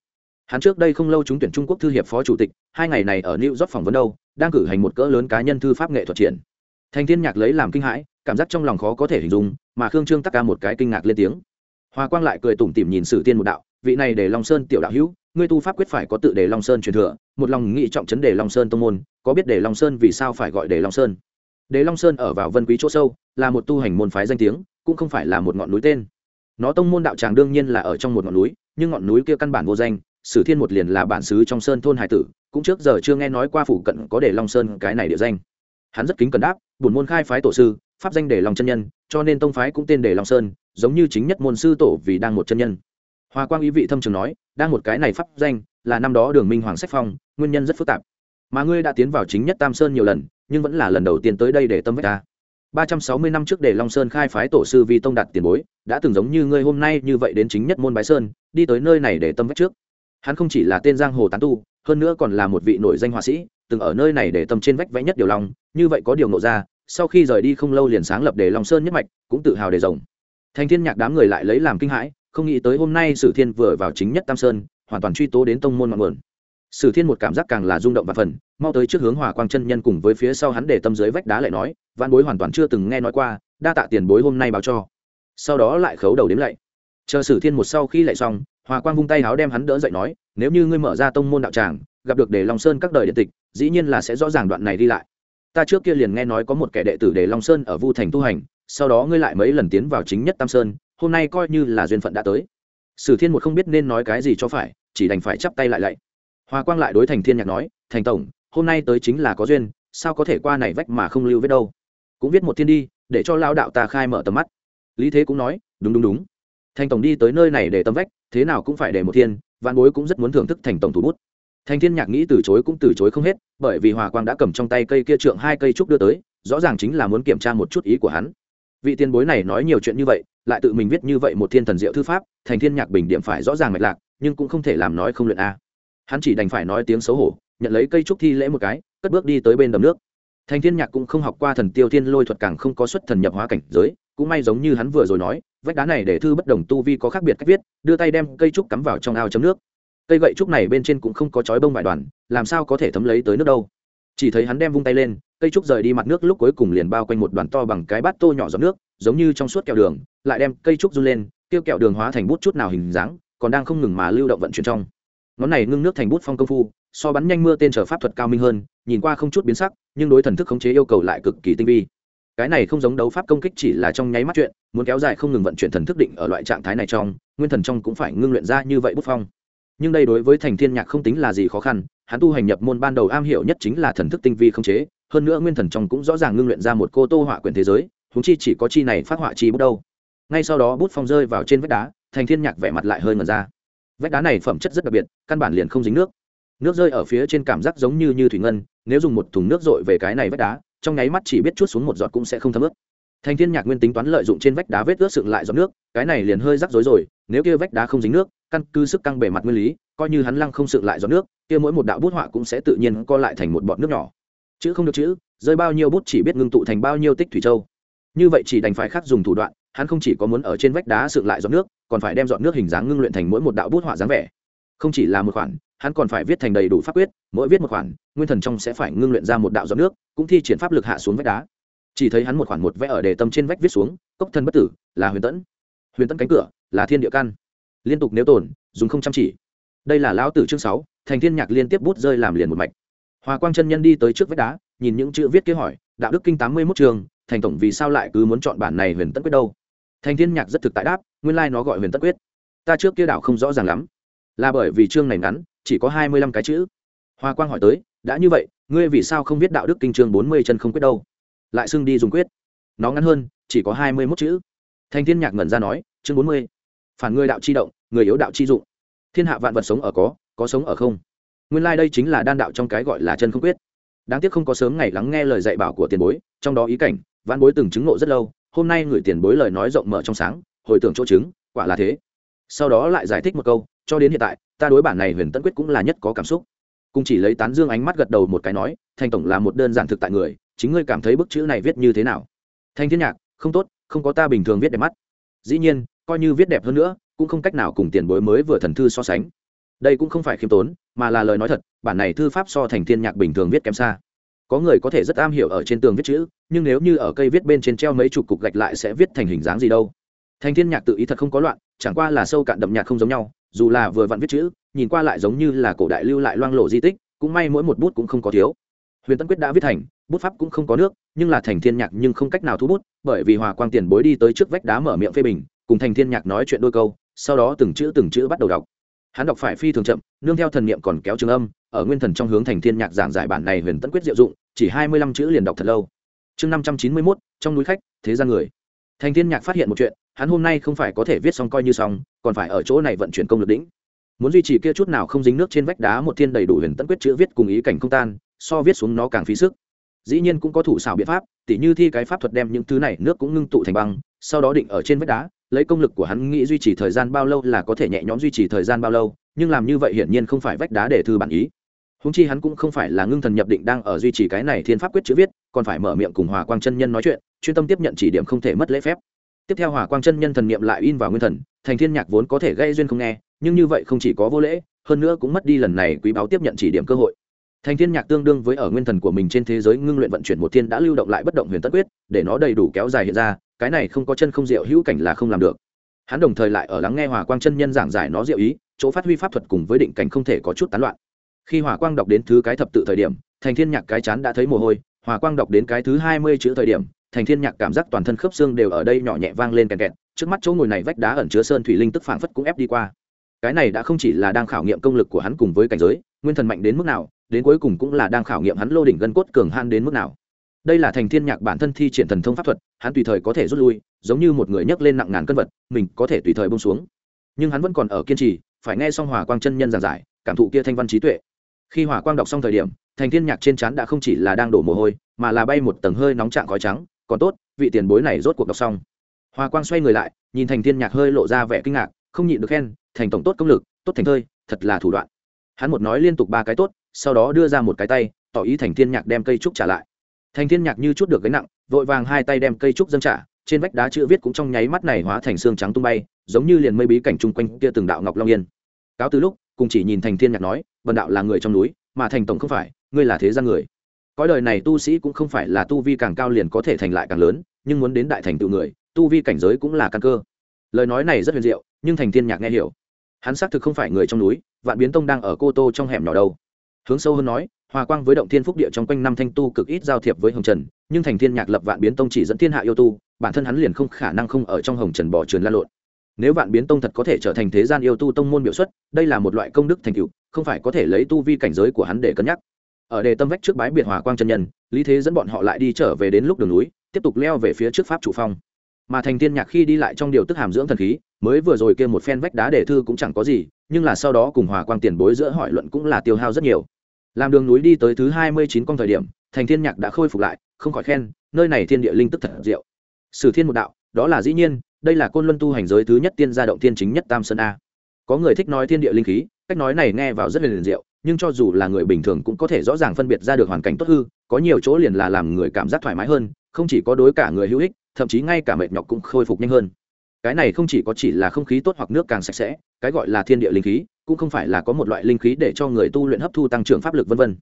Hắn trước đây không lâu trúng tuyển trung quốc thư hiệp phó chủ tịch, hai ngày này ở new york phỏng vấn đâu, đang cử hành một cỡ lớn cá nhân thư pháp nghệ thuật triển. Thành thiên nhạc lấy làm kinh hãi, cảm giác trong lòng khó có thể hình dung, mà khương trương tắc ca một cái kinh ngạc lên tiếng hoa quang lại cười tủm tỉm nhìn sử tiên một đạo, vị này để long sơn tiểu đạo hữu, ngươi tu pháp quyết phải có tự để long sơn truyền thừa, một lòng nghị trọng chấn để long sơn tông môn, có biết để long sơn vì sao phải gọi để long sơn? Để long sơn ở vào vân quý chỗ sâu, là một tu hành môn phái danh tiếng, cũng không phải là một ngọn núi tên. Nó tông môn đạo tràng đương nhiên là ở trong một ngọn núi, nhưng ngọn núi kia căn bản vô danh, sử thiên một liền là bản xứ trong sơn thôn hải tử, cũng trước giờ chưa nghe nói qua phủ cận có để long sơn cái này địa danh. Hắn rất kính cần đáp, bổn môn khai phái tổ sư pháp danh để lòng chân nhân cho nên tông phái cũng tên để lòng sơn giống như chính nhất môn sư tổ vì đang một chân nhân. Hoa quang ý vị thâm trường nói đang một cái này pháp danh là năm đó đường minh hoàng sách phong nguyên nhân rất phức tạp. Mà ngươi đã tiến vào chính nhất tam sơn nhiều lần nhưng vẫn là lần đầu tiên tới đây để tâm với ta. Ba trăm sáu mươi năm trước để long sơn khai phái tổ sư vi tông đạt tiền bối đã từng giống như ngươi hôm nay như vậy đến chính nhất môn bái sơn đi tới nơi này để tâm vách trước. Hắn không chỉ là tên giang hồ tán tu hơn nữa còn là một vị nổi danh họa sĩ từng ở nơi này để tâm trên vách vẽ nhất điều lòng, như vậy có điều nộ ra sau khi rời đi không lâu liền sáng lập để long sơn nhất mạch, cũng tự hào để rồng. Thành thiên nhạc đám người lại lấy làm kinh hãi, không nghĩ tới hôm nay sử thiên vừa vào chính nhất tam sơn, hoàn toàn truy tố đến tông môn ngọn nguồn. Sử thiên một cảm giác càng là rung động và phần, mau tới trước hướng hòa quang chân nhân cùng với phía sau hắn để tâm dưới vách đá lại nói văn bối hoàn toàn chưa từng nghe nói qua, đa tạ tiền bối hôm nay báo cho. Sau đó lại khấu đầu đến lạy chờ sử thiên một sau khi lại xong, hòa quang vung tay háo đem hắn đỡ dậy nói, nếu như ngươi mở ra tông môn đạo tràng, gặp được để long sơn các đời điện tịch, dĩ nhiên là sẽ rõ ràng đoạn này đi lại ta trước kia liền nghe nói có một kẻ đệ tử đề long sơn ở vu thành tu hành, sau đó ngươi lại mấy lần tiến vào chính nhất tam sơn, hôm nay coi như là duyên phận đã tới. Sử thiên một không biết nên nói cái gì cho phải, chỉ đành phải chắp tay lại lạy. Hòa quang lại đối thành thiên nhạc nói, thành tổng, hôm nay tới chính là có duyên, sao có thể qua này vách mà không lưu vết đâu? Cũng viết một thiên đi, để cho lao đạo ta khai mở tầm mắt. Lý thế cũng nói, đúng đúng đúng. Thành tổng đi tới nơi này để tầm vách, thế nào cũng phải để một thiên văn bối cũng rất muốn thưởng thức thành tổng thủ bút thành thiên nhạc nghĩ từ chối cũng từ chối không hết, bởi vì hòa quang đã cầm trong tay cây kia trượng hai cây trúc đưa tới, rõ ràng chính là muốn kiểm tra một chút ý của hắn. Vị tiền bối này nói nhiều chuyện như vậy, lại tự mình viết như vậy một thiên thần diệu thư pháp, thành thiên nhạc bình điểm phải rõ ràng mạch lạc, nhưng cũng không thể làm nói không luyện a. Hắn chỉ đành phải nói tiếng xấu hổ, nhận lấy cây trúc thi lễ một cái, cất bước đi tới bên đầm nước. Thành thiên nhạc cũng không học qua thần tiêu thiên lôi thuật càng không có xuất thần nhập hóa cảnh giới, cũng may giống như hắn vừa rồi nói, vách đá này để thư bất đồng tu vi có khác biệt cách viết, đưa tay đem cây trúc cắm vào trong ao chấm nước cây gậy trúc này bên trên cũng không có chói bông vải đoàn, làm sao có thể thấm lấy tới nước đâu? Chỉ thấy hắn đem vung tay lên, cây trúc rời đi mặt nước lúc cuối cùng liền bao quanh một đoàn to bằng cái bát tô nhỏ giọt nước, giống như trong suốt kẹo đường, lại đem cây trúc run lên tiêu kẹo đường hóa thành bút chút nào hình dáng, còn đang không ngừng mà lưu động vận chuyển trong. Ngón này ngưng nước thành bút phong công phu, so bắn nhanh mưa tên trở pháp thuật cao minh hơn, nhìn qua không chút biến sắc, nhưng đối thần thức khống chế yêu cầu lại cực kỳ tinh vi. Cái này không giống đấu pháp công kích chỉ là trong nháy mắt chuyện, muốn kéo dài không ngừng vận chuyển thần thức định ở loại trạng thái này trong, nguyên thần trong cũng phải ngưng luyện ra như vậy bút phong nhưng đây đối với thành thiên nhạc không tính là gì khó khăn, hắn tu hành nhập môn ban đầu am hiểu nhất chính là thần thức tinh vi không chế, hơn nữa nguyên thần trong cũng rõ ràng ngưng luyện ra một cô tô họa quyển thế giới húng chi chỉ có chi này phát họa chi bút đâu. Ngay sau đó bút phong rơi vào trên vách đá, thành thiên nhạc vẻ mặt lại hơi ngần ra. Vách đá này phẩm chất rất đặc biệt, căn bản liền không dính nước. Nước rơi ở phía trên cảm giác giống như như thủy ngân, nếu dùng một thùng nước dội về cái này vách đá, trong nháy mắt chỉ biết chút xuống một giọt cũng sẽ không thấm ướt. Thành thiên nhạc nguyên tính toán lợi dụng trên vách đá vết ướt sượng lại giọt nước, cái này liền hơi rắc rối rồi, nếu kia vách đá không dính nước căn cứ sức căng bề mặt nguyên lý, coi như hắn lăng không sượng lại giọt nước, kia mỗi một đạo bút họa cũng sẽ tự nhiên co lại thành một bọt nước nhỏ. Chữ không được chữ, rơi bao nhiêu bút chỉ biết ngưng tụ thành bao nhiêu tích thủy châu. Như vậy chỉ đành phải khắc dùng thủ đoạn, hắn không chỉ có muốn ở trên vách đá sượng lại giọt nước, còn phải đem giọt nước hình dáng ngưng luyện thành mỗi một đạo bút họa dáng vẻ. Không chỉ là một khoản, hắn còn phải viết thành đầy đủ pháp quyết, mỗi viết một khoản, nguyên thần trong sẽ phải ngưng luyện ra một đạo giọt nước, cũng thi triển pháp lực hạ xuống vách đá. Chỉ thấy hắn một khoản một vẽ ở đề tâm trên vách viết xuống, cốc thân bất tử, là huyền tẫn. Huyền tẫn cánh cửa, là thiên địa căn liên tục nếu tổn, dùng không chăm chỉ. Đây là lão tử chương sáu, thành thiên nhạc liên tiếp bút rơi làm liền một mạch. Hòa quang chân nhân đi tới trước vách đá, nhìn những chữ viết kia hỏi, đạo đức kinh tám mươi mốt trường thành tổng vì sao lại cứ muốn chọn bản này huyền tẫn quyết đâu? Thành thiên nhạc rất thực tại đáp, nguyên lai nó gọi huyền tẫn quyết. Ta trước kia đảo không rõ ràng lắm. Là bởi vì chương này ngắn, chỉ có hai mươi lăm cái chữ. Hoa quang hỏi tới, đã như vậy, ngươi vì sao không viết đạo đức kinh chương bốn mươi chân không quyết đâu? Lại xưng đi dùng quyết. Nó ngắn hơn, chỉ có hai mươi mốt chữ. Thành thiên nhạc ngẩn ra nói, chương bốn mươi phản người đạo chi động, người yếu đạo chi dụng. Thiên hạ vạn vật sống ở có có sống ở không. Nguyên lai、like、đây chính là đan đạo trong cái gọi là chân không quyết. Đáng tiếc không có sớm ngày lắng nghe lời dạy bảo của tiền bối, trong đó ý cảnh văn bối từng chứng nộ rất lâu, hôm nay người tiền bối lời nói rộng mở trong sáng, hồi tưởng chỗ chứng, quả là thế. Sau đó lại giải thích một câu, cho đến hiện tại, ta đối bản này huyền tấn quyết cũng là nhất có cảm xúc. Cùng chỉ lấy tán dương ánh mắt gật đầu một cái nói, thành tổng là một đơn giản thực tại người, chính ngươi cảm thấy bức chữ này viết như thế nào? Thanh thiên nhạc, không tốt, không có ta bình thường viết đẹp mắt. Dĩ nhiên coi như viết đẹp hơn nữa, cũng không cách nào cùng tiền bối mới vừa thần thư so sánh. Đây cũng không phải khiêm tốn, mà là lời nói thật, bản này thư pháp so thành thiên nhạc bình thường viết kém xa. Có người có thể rất am hiểu ở trên tường viết chữ, nhưng nếu như ở cây viết bên trên treo mấy chục cục gạch lại sẽ viết thành hình dáng gì đâu. Thành thiên nhạc tự ý thật không có loạn, chẳng qua là sâu cạn đậm nhạt không giống nhau, dù là vừa vặn viết chữ, nhìn qua lại giống như là cổ đại lưu lại loang lộ di tích, cũng may mỗi một bút cũng không có thiếu. Huyền tân quyết đã viết thành, bút pháp cũng không có nước, nhưng là thành thiên nhạc nhưng không cách nào thu bút, bởi vì hòa quang tiền bối đi tới trước vách đá mở miệng phê bình cùng thành thiên nhạc nói chuyện đôi câu sau đó từng chữ từng chữ bắt đầu đọc. Hắn đọc phải phi thường chậm nương theo thần niệm còn kéo trường âm ở nguyên thần trong hướng thành thiên nhạc giảng giải bản này huyền tân quyết diệu dụng chỉ hai mươi lăm chữ liền đọc thật lâu. Chương năm trăm chín mươi 591, trong núi khách thế gian người. Thành thiên nhạc phát hiện một chuyện hắn hôm nay không phải có thể viết xong coi như xong còn phải ở chỗ này vận chuyển công lực đỉnh. Muốn duy trì kia chút nào không dính nước trên vách đá một thiên đầy đủ huyền tận quyết chữ viết cùng ý cảnh không tan so viết xuống nó càng phí sức. Dĩ nhiên cũng có thủ xảo biện pháp tỉ như thi cái pháp thuật đem những thứ này nước cũng ngưng tụ thành băng sau đó định ở trên vách đá lấy công lực của hắn nghĩ duy trì thời gian bao lâu là có thể nhẹ nhõm duy trì thời gian bao lâu, nhưng làm như vậy hiển nhiên không phải vách đá để thư bản ý. Húng chi hắn cũng không phải là ngưng thần nhập định đang ở duy trì cái này thiên pháp quyết chữ viết, còn phải mở miệng cùng hòa quang chân nhân nói chuyện, chuyên tâm tiếp nhận chỉ điểm không thể mất lễ phép. Tiếp theo hòa quang chân nhân thần niệm lại in vào nguyên thần, thành thiên nhạc vốn có thể gây duyên không nghe, nhưng như vậy không chỉ có vô lễ, hơn nữa cũng mất đi lần này quý báo tiếp nhận chỉ điểm cơ hội. Thành thiên nhạc tương đương với ở nguyên thần của mình trên thế giới ngưng luyện vận chuyển một thiên đã lưu động lại bất động huyền tất quyết để nó đầy đủ kéo dài hiện ra, cái này không có chân không diệu hữu cảnh là không làm được. Hắn đồng thời lại ở lắng nghe hòa quang chân nhân giảng giải nó diệu ý, chỗ phát huy pháp thuật cùng với định cảnh không thể có chút tán loạn. Khi hòa quang đọc đến thứ cái thập tự thời điểm, thành thiên nhạc cái chán đã thấy mồ hôi hòa quang đọc đến cái thứ hai mươi chữ thời điểm, thành thiên nhạc cảm giác toàn thân khớp xương đều ở đây nhỏ nhẹ vang lên kẹt kẹt, trước mắt chỗ ngồi này vách đá ẩn chứa sơn thủy linh tức phảng phất cũng ép đi qua. Cái này đã không chỉ là đang khảo nghiệm công lực của hắn cùng với cảnh giới, nguyên thần mạnh đến mức nào, đến cuối cùng cũng là đang khảo nghiệm hắn lô đỉnh gân cốt cường han đến mức nào đây là thành thiên nhạc bản thân thi triển thần thông pháp thuật, hắn tùy thời có thể rút lui, giống như một người nhấc lên nặng ngàn cân vật, mình có thể tùy thời bông xuống. Nhưng hắn vẫn còn ở kiên trì, phải nghe xong hòa quang chân nhân giảng giải, cảm thụ kia thanh văn trí tuệ. Khi hỏa quang đọc xong thời điểm, thành thiên nhạc trên trán đã không chỉ là đang đổ mồ hôi, mà là bay một tầng hơi nóng trạng khói trắng, còn tốt, vị tiền bối này rốt cuộc đọc xong. Hòa quang xoay người lại, nhìn thành thiên nhạc hơi lộ ra vẻ kinh ngạc, không nhịn được khen, thành tổng tốt công lực, tốt thành thơi, thật là thủ đoạn. Hắn một nói liên tục ba cái tốt, sau đó đưa ra một cái tay, tỏ ý thành thiên nhạc đem cây trúc trả lại thành thiên nhạc như chút được gánh nặng, vội vàng hai tay đem cây trúc dâng trả, trên vách đá chữ viết cũng trong nháy mắt này hóa thành xương trắng tung bay, giống như liền mây bí cảnh chung quanh kia từng đạo ngọc long yên. Cáo từ lúc, cùng chỉ nhìn thành thiên nhạc nói vần đạo là người trong núi, mà thành tổng không phải, ngươi là thế gian người. Cõi đời này tu sĩ cũng không phải là tu vi càng cao liền có thể thành lại càng lớn, nhưng muốn đến đại thành tựu người, tu vi cảnh giới cũng là căn cơ. Lời nói này rất huyền diệu, nhưng thành thiên nhạc nghe hiểu. Hắn xác thực không phải người trong núi, vạn biến tông đang ở cô tô trong hẻm nhỏ đâu. Hướng sâu hơn nói hòa quang với động thiên phúc địa trong quanh năm thanh tu cực ít giao thiệp với hồng trần, nhưng thành thiên nhạc lập vạn biến tông chỉ dẫn thiên hạ yêu tu, bản thân hắn liền không khả năng không ở trong hồng trần bỏ truyền lan lộn. Nếu vạn biến tông thật có thể trở thành thế gian yêu tu tông môn biểu xuất, đây là một loại công đức thành tựu, không phải có thể lấy tu vi cảnh giới của hắn để cân nhắc. Ở đề tâm vách trước bái biệt hòa quang chân nhân, lý thế dẫn bọn họ lại đi trở về đến lúc đường núi, tiếp tục leo về phía trước pháp chủ phong. Mà thành thiên nhạc khi đi lại trong điều tức hàm dưỡng thần khí, mới vừa rồi kia một phen vách đá để thư cũng chẳng có gì, nhưng là sau đó cùng hòa quang tiền bối giữa hỏi luận cũng là tiêu hao rất nhiều làm đường núi đi tới thứ hai mươi chín con thời điểm, thành thiên nhạc đã khôi phục lại, không khỏi khen, nơi này thiên địa linh tức thật diệu. Sử thiên một đạo, đó là dĩ nhiên, đây là côn luân tu hành giới thứ nhất tiên gia động tiên chính nhất tam sơn a. Có người thích nói thiên địa linh khí, cách nói này nghe vào rất liền diệu, nhưng cho dù là người bình thường cũng có thể rõ ràng phân biệt ra được hoàn cảnh tốt hư, có nhiều chỗ liền là làm người cảm giác thoải mái hơn, không chỉ có đối cả người hữu ích, thậm chí ngay cả mệt nhọc cũng khôi phục nhanh hơn. Cái này không chỉ có chỉ là không khí tốt hoặc nước càng sạch sẽ, cái gọi là thiên địa linh khí cũng không phải là có một loại linh khí để cho người tu luyện hấp thu tăng trưởng pháp lực vân vân.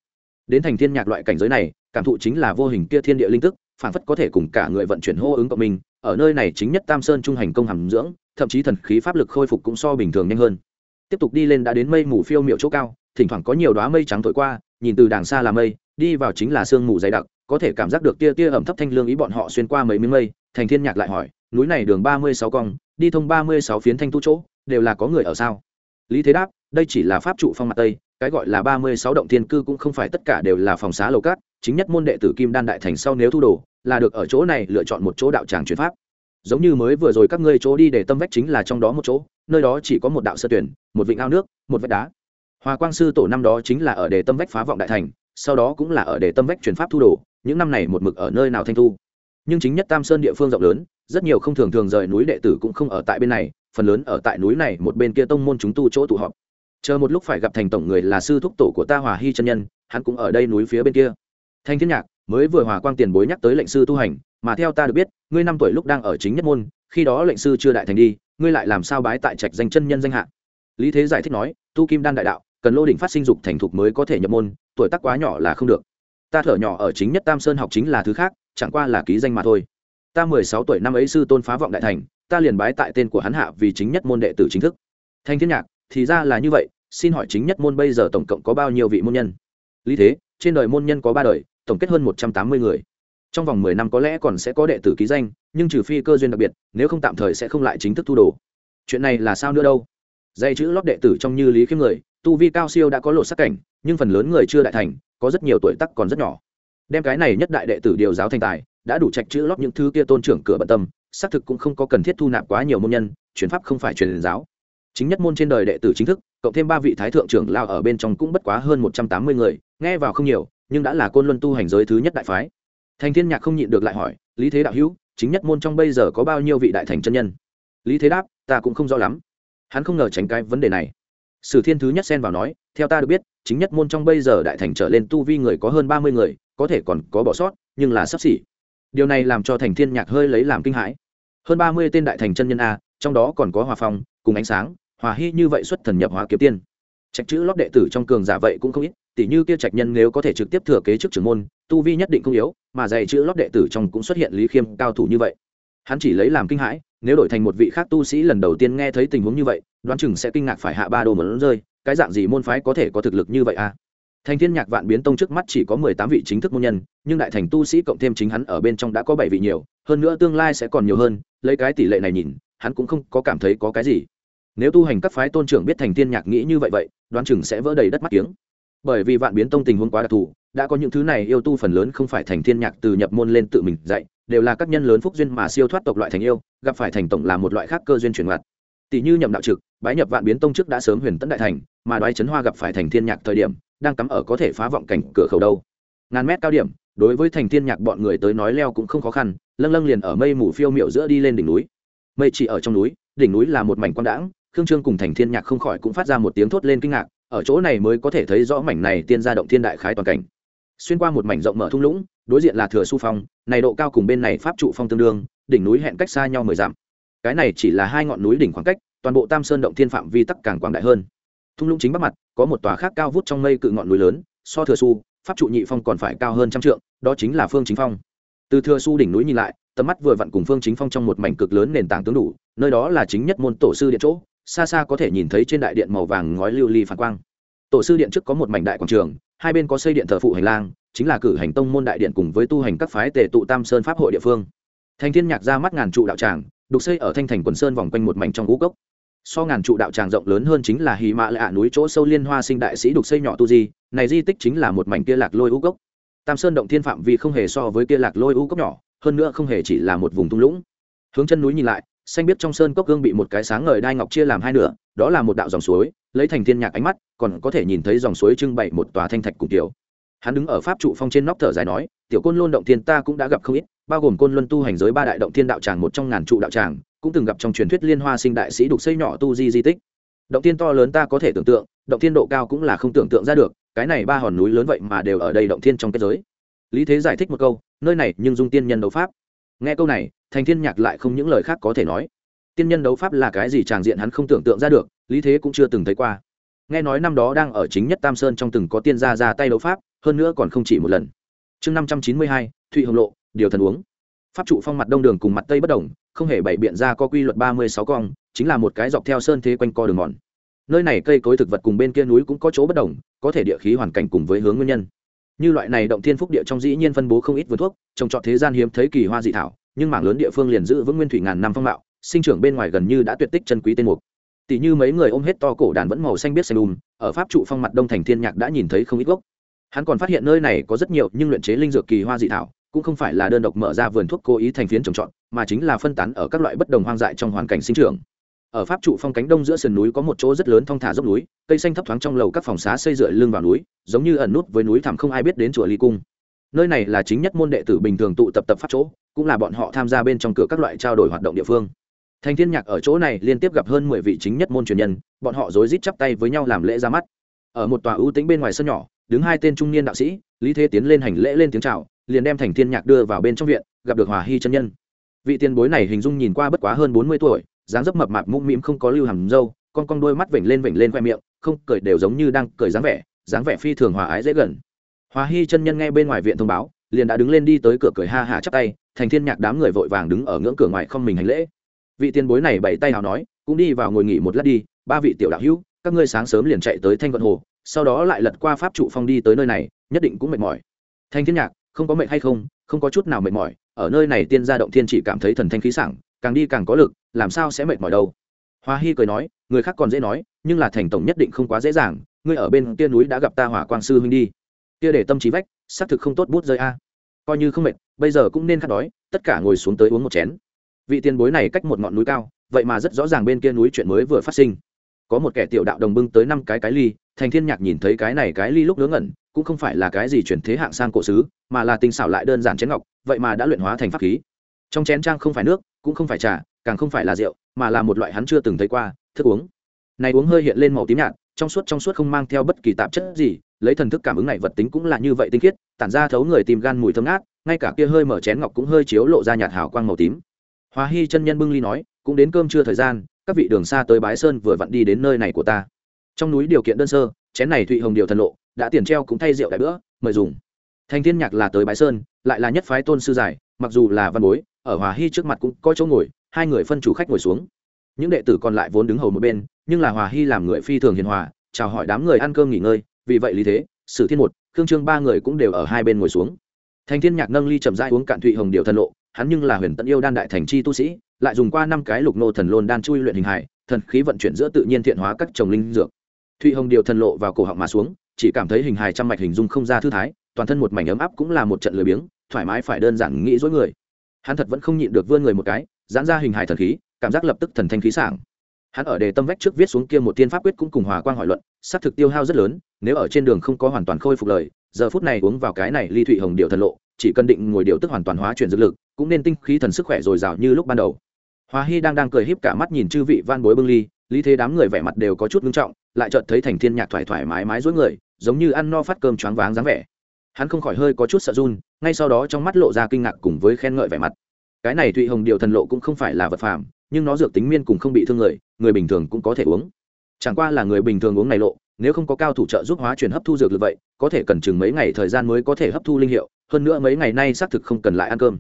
Đến thành thiên nhạc loại cảnh giới này, cảm thụ chính là vô hình kia thiên địa linh tức phản phất có thể cùng cả người vận chuyển hô ứng của mình ở nơi này chính nhất tam sơn trung hành công hàm dưỡng, thậm chí thần khí pháp lực khôi phục cũng so bình thường nhanh hơn. Tiếp tục đi lên đã đến mây mù phiêu miệu chỗ cao, thỉnh thoảng có nhiều đóa mây trắng thổi qua, nhìn từ đàng xa là mây, đi vào chính là sương mù dày đặc, có thể cảm giác được tia tia ẩm thấp thanh lương ý bọn họ xuyên qua mấy miếng mây, thành thiên nhạc lại hỏi, núi này đường ba mươi sáu cong, đi thông ba mươi sáu phiến thanh tu chỗ, đều là có người ở sao? Lý thế đáp, đây chỉ là pháp trụ phong mặt tây, cái gọi là ba mươi sáu động thiên cư cũng không phải tất cả đều là phòng xá lầu cát, chính nhất môn đệ tử kim đan đại thành sau nếu thu đồ, là được ở chỗ này lựa chọn một chỗ đạo tràng chuyển pháp. Giống như mới vừa rồi các ngươi chỗ đi để tâm vách chính là trong đó một chỗ, nơi đó chỉ có một đạo sơ tuyển, một vịnh ao nước, một vách đá. Hòa quang sư tổ năm đó chính là ở đề tâm vách phá vọng đại thành, sau đó cũng là ở đề tâm vách chuyển pháp thu đồ, những năm này một mực ở nơi nào thanh thu. Nhưng chính nhất tam sơn địa phương rộng lớn, rất nhiều không thường thường rời núi đệ tử cũng không ở tại bên này phần lớn ở tại núi này, một bên kia tông môn chúng tu chỗ tụ họp. Chờ một lúc phải gặp thành tổng người là sư thúc tổ của ta hòa hy chân nhân, hắn cũng ở đây núi phía bên kia. Thanh thiên nhạc, mới vừa hòa quang tiền bối nhắc tới lệnh sư tu hành, mà theo ta được biết, ngươi năm tuổi lúc đang ở chính nhất môn, khi đó lệnh sư chưa đại thành đi, ngươi lại làm sao bái tại trạch danh chân nhân danh hạ? Lý thế giải thích nói, tu kim đan đại đạo, cần lô đỉnh phát sinh dục thành thục mới có thể nhập môn, tuổi tác quá nhỏ là không được. Ta thở nhỏ ở chính nhất tam sơn học chính là thứ khác, chẳng qua là ký danh mà thôi. Ta mười sáu tuổi năm ấy sư tôn phá vọng đại thành ta liền bái tại tên của hắn hạ vì chính nhất môn đệ tử chính thức. Thanh thiên nhạc, thì ra là như vậy, xin hỏi chính nhất môn bây giờ tổng cộng có bao nhiêu vị môn nhân? Lý thế, trên đời môn nhân có ba đời, tổng kết hơn một trăm tám mươi người. Trong vòng mười năm có lẽ còn sẽ có đệ tử ký danh, nhưng trừ phi cơ duyên đặc biệt, nếu không tạm thời sẽ không lại chính thức thu đồ. Chuyện này là sao nữa đâu? Dạy chữ lót đệ tử trong như lý khiêm người, tu vi cao siêu đã có lộ sắc cảnh, nhưng phần lớn người chưa đại thành, có rất nhiều tuổi tắc còn rất nhỏ. Đem cái này nhất đại đệ tử điều giáo thành tài, đã đủ trạch chữ lót những thứ kia tôn trưởng cửa bận tâm xác thực cũng không có cần thiết thu nạp quá nhiều môn nhân, chuyển pháp không phải truyền giáo. Chính nhất môn trên đời đệ tử chính thức, cộng thêm ba vị thái thượng trưởng lao ở bên trong cũng bất quá hơn một trăm tám mươi người, nghe vào không nhiều, nhưng đã là côn luân tu hành giới thứ nhất đại phái. Thành thiên nhạc không nhịn được lại hỏi, lý thế đạo hữu, chính nhất môn trong bây giờ có bao nhiêu vị đại thành chân nhân? Lý thế đáp, ta cũng không rõ lắm. Hắn không ngờ tránh cái vấn đề này. Sử thiên thứ nhất xen vào nói, theo ta được biết, chính nhất môn trong bây giờ đại thành trở lên tu vi người có hơn ba mươi người, có thể còn có bỏ sót, nhưng là sắp xỉ. Điều này làm cho thành thiên nhạc hơi lấy làm kinh hãi hơn ba mươi tên đại thành chân nhân a, trong đó còn có hòa phong, cùng ánh sáng, hòa hy như vậy xuất thần nhập hóa kiếm tiên. Trạch chữ lót đệ tử trong cường giả vậy cũng không ít tỷ như kia trạch nhân nếu có thể trực tiếp thừa kế chức trưởng môn, tu vi nhất định không yếu, mà dạy chữ lót đệ tử trong cũng xuất hiện lý khiêm cao thủ như vậy. Hắn chỉ lấy làm kinh hãi, nếu đổi thành một vị khác tu sĩ lần đầu tiên nghe thấy tình huống như vậy, đoán chừng sẽ kinh ngạc phải hạ ba đồ mlớn rơi, cái dạng gì môn phái có thể có thực lực như vậy à thành thiên nhạc vạn biến tông trước mắt chỉ có mười tám vị chính thức môn nhân, nhưng đại thành tu sĩ cộng thêm chính hắn ở bên trong đã có bảy vị nhiều, hơn nữa tương lai sẽ còn nhiều hơn lấy cái tỷ lệ này nhìn, hắn cũng không có cảm thấy có cái gì. Nếu tu hành các phái tôn trưởng biết thành thiên nhạc nghĩ như vậy vậy, đoán chừng sẽ vỡ đầy đất mắt kiếng. Bởi vì vạn biến tông tình huống quá đặc thù, đã có những thứ này yêu tu phần lớn không phải thành thiên nhạc từ nhập môn lên tự mình dạy, đều là các nhân lớn phúc duyên mà siêu thoát tộc loại thành yêu, gặp phải thành tổng là một loại khác cơ duyên chuyển ngặt tỷ như nhậm đạo trực, bái nhập vạn biến tông trước đã sớm huyền tấn đại thành, mà đoái chấn hoa gặp phải thành thiên nhạc thời điểm, đang cắm ở có thể phá vọng cảnh cửa khẩu đâu. Ngàn mét cao điểm đối với thành thiên nhạc bọn người tới nói leo cũng không khó khăn, lâng lâng liền ở mây mù phiêu miệu giữa đi lên đỉnh núi. Mây chỉ ở trong núi, đỉnh núi là một mảnh quang đãng, khương trương cùng thành thiên nhạc không khỏi cũng phát ra một tiếng thốt lên kinh ngạc, ở chỗ này mới có thể thấy rõ mảnh này tiên gia động thiên đại khái toàn cảnh. Xuyên qua một mảnh rộng mở thung lũng, đối diện là thừa su phong, này độ cao cùng bên này pháp trụ phong tương đương, đỉnh núi hẹn cách xa nhau mười dặm. Cái này chỉ là hai ngọn núi đỉnh khoảng cách, toàn bộ tam sơn động thiên phạm vi tắc càng quảng đại hơn. Thung lũng chính bắc mặt, có một tòa khác cao vút trong mây cự ngọn núi lớn, so thừa su pháp trụ nhị phong còn phải cao hơn trăm trượng, đó chính là phương chính phong. Từ thừa su đỉnh núi nhìn lại, tầm mắt vừa vặn cùng phương chính phong trong một mảnh cực lớn nền tảng tướng đủ, nơi đó là chính nhất môn tổ sư điện chỗ, xa xa có thể nhìn thấy trên đại điện màu vàng ngói lưu ly phản quang. Tổ sư điện trước có một mảnh đại quảng trường, hai bên có xây điện thờ phụ hành lang, chính là cử hành tông môn đại điện cùng với tu hành các phái tề tụ tam sơn pháp hội địa phương. Thành thiên nhạc ra mắt ngàn trụ đạo tràng, đục xây ở thanh thành quần sơn vòng quanh một mảnh trong ngũ cốc. So ngàn trụ đạo tràng rộng lớn hơn chính là hì mã lạ núi chỗ sâu liên hoa sinh đại sĩ đục xây nhỏ tu di này di tích chính là một mảnh kia lạc lôi u cốc. Tam sơn động thiên phạm vi không hề so với kia lạc lôi u cốc nhỏ, hơn nữa không hề chỉ là một vùng thung lũng. Hướng chân núi nhìn lại, xanh biết trong sơn cốc gương bị một cái sáng ngời đai ngọc chia làm hai nửa, đó là một đạo dòng suối, lấy thành thiên nhạc ánh mắt, còn có thể nhìn thấy dòng suối trưng bày một tòa thanh thạch cùng tiểu. Hắn đứng ở pháp trụ phong trên nóc thở dài nói, tiểu côn lôn động thiên ta cũng đã gặp không ít, bao gồm côn luân tu hành giới ba đại động thiên đạo tràng một trong ngàn trụ đạo tràng, cũng từng gặp trong truyền thuyết liên hoa sinh đại sĩ đục xây nhỏ tu di di tích. Động thiên to lớn ta có thể tưởng tượng, động thiên độ cao cũng là không tưởng tượng ra được cái này ba hòn núi lớn vậy mà đều ở đây động thiên trong kết giới. Lý thế giải thích một câu, nơi này nhưng dung tiên nhân đấu pháp. Nghe câu này, thành thiên nhạc lại không những lời khác có thể nói. Tiên nhân đấu pháp là cái gì tràng diện hắn không tưởng tượng ra được, lý thế cũng chưa từng thấy qua. Nghe nói năm đó đang ở chính nhất tam sơn trong từng có tiên gia ra tay đấu pháp, hơn nữa còn không chỉ một lần. Chương năm trăm chín mươi hai, thụy hồng lộ, điều thần uống. Pháp trụ phong mặt đông đường cùng mặt tây bất đồng, không hề bày biện ra có quy luật ba mươi sáu cong, chính là một cái dọc theo sơn thế quanh co đường mòn nơi này cây cối thực vật cùng bên kia núi cũng có chỗ bất đồng, có thể địa khí hoàn cảnh cùng với hướng nguyên nhân. Như loại này động thiên phúc địa trong dĩ nhiên phân bố không ít vườn thuốc, trồng trọt thế gian hiếm thấy kỳ hoa dị thảo, nhưng mảng lớn địa phương liền giữ vững nguyên thủy ngàn năm phong mạo, sinh trưởng bên ngoài gần như đã tuyệt tích chân quý tên mục. Tỷ như mấy người ôm hết to cổ đàn vẫn màu xanh biết xanh đùm, ở pháp trụ phong mặt đông thành thiên nhạc đã nhìn thấy không ít gốc. Hắn còn phát hiện nơi này có rất nhiều nhưng luyện chế linh dược kỳ hoa dị thảo, cũng không phải là đơn độc mở ra vườn thuốc cố ý thành phiến trồng trọt, mà chính là phân tán ở các loại bất đồng hoang dại trong hoàn cảnh sinh trưởng ở pháp trụ phong cánh đông giữa sườn núi có một chỗ rất lớn thong thả dốc núi, cây xanh thấp thoáng trong lầu các phòng xá xây dựa lưng vào núi, giống như ẩn nút với núi thẳm không ai biết đến chùa ly cung. Nơi này là chính nhất môn đệ tử bình thường tụ tập tập pháp chỗ, cũng là bọn họ tham gia bên trong cửa các loại trao đổi hoạt động địa phương. Thành thiên nhạc ở chỗ này liên tiếp gặp hơn mười vị chính nhất môn truyền nhân, bọn họ rối rít chắp tay với nhau làm lễ ra mắt. Ở một tòa ưu tĩnh bên ngoài sân nhỏ, đứng hai tên trung niên đạo sĩ, lý thế tiến lên hành lễ lên tiếng chào, liền đem thành thiên nhạc đưa vào bên trong viện, gặp được hòa hy chân nhân. Vị tiền bối này hình dung nhìn qua bất quá hơn bốn mươi tuổi dáng dấp mập mạp mũm mĩm không có lưu hàm râu, con con đôi mắt vểnh lên vểnh lên khoe miệng, không cười đều giống như đang cười dáng vẻ dáng vẻ phi thường hòa ái dễ gần. Hòa hy chân nhân nghe bên ngoài viện thông báo, liền đã đứng lên đi tới cửa cười ha hả chắp tay, thành thiên nhạc đám người vội vàng đứng ở ngưỡng cửa ngoài không mình hành lễ. Vị tiền bối này bảy tay hào nói, cũng đi vào ngồi nghỉ một lát đi, ba vị tiểu đạo hữu, các ngươi sáng sớm liền chạy tới thanh vận hồ, sau đó lại lật qua pháp trụ phong đi tới nơi này, nhất định cũng mệt mỏi. Thanh thiên nhạc, không có mệt hay không? Không có chút nào mệt mỏi, ở nơi này tiên gia động thiên chỉ cảm thấy thần thanh khí sảng càng đi càng có lực, làm sao sẽ mệt mỏi đâu? Hoa hy cười nói, người khác còn dễ nói, nhưng là thành tổng nhất định không quá dễ dàng, ngươi ở bên kia núi đã gặp ta hỏa quang sư huynh đi. Kia để tâm trí vách, xác thực không tốt bút rơi a. Coi như không mệt, bây giờ cũng nên khát đói, tất cả ngồi xuống tới uống một chén. Vị tiền bối này cách một ngọn núi cao, vậy mà rất rõ ràng bên kia núi chuyện mới vừa phát sinh. Có một kẻ tiểu đạo đồng bưng tới năm cái cái ly, thành thiên nhạc nhìn thấy cái này cái ly lúc ngớ ngẩn, cũng không phải là cái gì chuyển thế hạng sang cổ sứ mà là tinh xảo lại đơn giản chén ngọc, vậy mà đã luyện hóa thành pháp khí. Trong chén trang không phải nước cũng không phải trà, càng không phải là rượu, mà là một loại hắn chưa từng thấy qua, thức uống. Này uống hơi hiện lên màu tím nhạt, trong suốt trong suốt không mang theo bất kỳ tạp chất gì, lấy thần thức cảm ứng này vật tính cũng là như vậy tinh khiết, tản ra thấu người tìm gan mùi thơm ngát, ngay cả kia hơi mở chén ngọc cũng hơi chiếu lộ ra nhạt hào quang màu tím. Hòa hy chân nhân bưng ly nói, cũng đến cơm trưa thời gian, các vị đường xa tới bái sơn vừa vặn đi đến nơi này của ta. Trong núi điều kiện đơn sơ, chén này thụy hồng điều thần lộ, đã tiền treo cũng thay rượu đại bữa, mời dùng. Thành thiên nhạc là tới bái sơn, lại là nhất phái tôn sư giải, mặc dù là văn bối ở hòa hy trước mặt cũng có chỗ ngồi, hai người phân chủ khách ngồi xuống. Những đệ tử còn lại vốn đứng hầu một bên, nhưng là hòa hy làm người phi thường hiền hòa, chào hỏi đám người ăn cơm nghỉ ngơi, vì vậy lý thế, sử thiên một, khương trương ba người cũng đều ở hai bên ngồi xuống. Thành thiên nhạc nâng ly chậm rãi uống cạn thụy hồng điều thần lộ, hắn nhưng là huyền tận yêu đan đại thành chi tu sĩ, lại dùng qua năm cái lục nô thần lôn đan chui luyện hình hài, thần khí vận chuyển giữa tự nhiên thiện hóa các trồng linh dược. Thụy hồng điều thần lộ vào cổ họng mà xuống, chỉ cảm thấy hình hài trăm mạch hình dung không ra thư thái, toàn thân một mảnh ấm áp cũng là một trận lười biếng, thoải mái phải đơn giản nghĩ dối người hắn thật vẫn không nhịn được vươn người một cái, giãn ra hình hài thần khí, cảm giác lập tức thần thanh khí sảng. Hắn ở đề tâm vách trước viết xuống kia một tiên pháp quyết cũng cùng hòa quang hỏi luận xác thực tiêu hao rất lớn, nếu ở trên đường không có hoàn toàn khôi phục lời, giờ phút này uống vào cái này ly thụy hồng điệu thần lộ, chỉ cần định ngồi điều tức hoàn toàn hóa chuyển dược lực, cũng nên tinh khí thần sức khỏe dồi dào như lúc ban đầu. Hòa hy đang đang cười híp cả mắt nhìn chư vị van bối bưng ly, lý thế đám người vẻ mặt đều có chút ngưng trọng, lại chợt thấy thành thiên nhạc thoải thoải mái mái dối người, giống như ăn no phát cơm choáng váng dáng vẻ hắn không khỏi hơi có chút sợ run, ngay sau đó trong mắt lộ ra kinh ngạc cùng với khen ngợi vẻ mặt. Cái này thụy hồng điều thần lộ cũng không phải là vật phàm, nhưng nó dược tính miên cùng không bị thương người người bình thường cũng có thể uống. Chẳng qua là người bình thường uống này lộ, nếu không có cao thủ trợ giúp hóa chuyển hấp thu dược lực vậy, có thể cần chừng mấy ngày thời gian mới có thể hấp thu linh hiệu, hơn nữa mấy ngày nay xác thực không cần lại ăn cơm.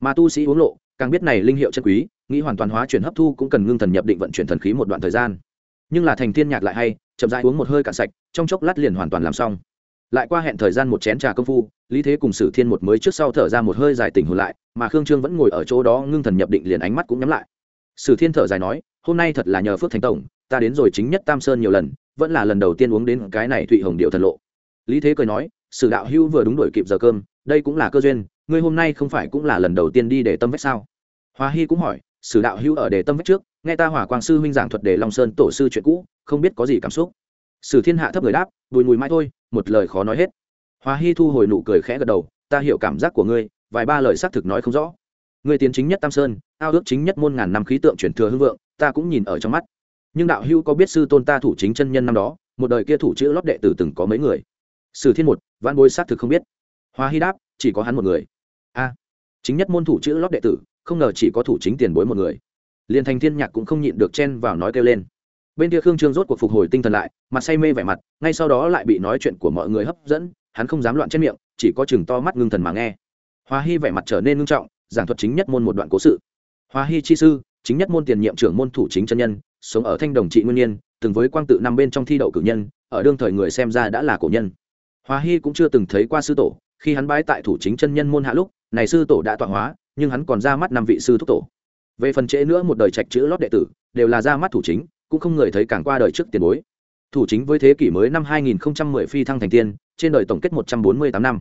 Mà tu sĩ uống lộ, càng biết này linh hiệu chân quý, nghĩ hoàn toàn hóa chuyển hấp thu cũng cần ngưng thần nhập định vận chuyển thần khí một đoạn thời gian. Nhưng là thành thiên nhạc lại hay, chậm rãi uống một hơi cạn sạch, trong chốc lát liền hoàn toàn làm xong lại qua hẹn thời gian một chén trà công phu, lý thế cùng sử thiên một mới trước sau thở ra một hơi dài tỉnh hồn lại, mà khương trương vẫn ngồi ở chỗ đó ngưng thần nhập định liền ánh mắt cũng nhắm lại. Sử thiên thở dài nói, hôm nay thật là nhờ phước thánh tổng, ta đến rồi chính nhất tam sơn nhiều lần, vẫn là lần đầu tiên uống đến cái này thụy hồng điệu thần lộ. Lý thế cười nói, sử đạo hưu vừa đúng đổi kịp giờ cơm, đây cũng là cơ duyên, ngươi hôm nay không phải cũng là lần đầu tiên đi để tâm vách sao? Hoa hy cũng hỏi, sử đạo hưu ở để tâm vách trước, nghe ta hỏa quang sư huynh giảng thuật để long sơn tổ sư chuyện cũ, không biết có gì cảm xúc? Sử thiên hạ thấp người đáp, bùi mùi mãi thôi, một lời khó nói hết. Hoa hy thu hồi nụ cười khẽ gật đầu, ta hiểu cảm giác của ngươi, vài ba lời xác thực nói không rõ. Ngươi tiến chính nhất tam sơn, ao ước chính nhất môn ngàn năm khí tượng chuyển thừa hưng vượng, ta cũng nhìn ở trong mắt. Nhưng đạo hưu có biết sư tôn ta thủ chính chân nhân năm đó, một đời kia thủ chữ lót đệ tử từng có mấy người? Sử thiên một văn bối xác thực không biết. Hoa hy đáp, chỉ có hắn một người. A, chính nhất môn thủ chữ lót đệ tử, không ngờ chỉ có thủ chính tiền bối một người. Liền thành thiên nhạc cũng không nhịn được chen vào nói kêu lên bên kia khương trương rốt cuộc phục hồi tinh thần lại, mặt say mê vẻ mặt, ngay sau đó lại bị nói chuyện của mọi người hấp dẫn, hắn không dám loạn trên miệng, chỉ có chừng to mắt ngưng thần mà nghe. Hoa hy vẻ mặt trở nên ngưng trọng, giảng thuật chính nhất môn một đoạn cố sự. Hoa hy chi sư, chính nhất môn tiền nhiệm trưởng môn thủ chính chân nhân, sống ở thanh đồng trị nguyên nhiên, từng với quang tự năm bên trong thi đậu cử nhân, ở đương thời người xem ra đã là cổ nhân. Hoa hy cũng chưa từng thấy qua sư tổ, khi hắn bái tại thủ chính chân nhân môn hạ lúc, này sư tổ đã tọa hóa, nhưng hắn còn ra mắt năm vị sư thúc tổ. Về phần trễ nữa một đời trạch chữ lót đệ tử, đều là ra mắt thủ chính cũng không người thấy càng qua đời trước tiền bối. Thủ chính với thế kỷ mới năm 2010 phi thăng thành tiên, trên đời tổng kết 148 năm.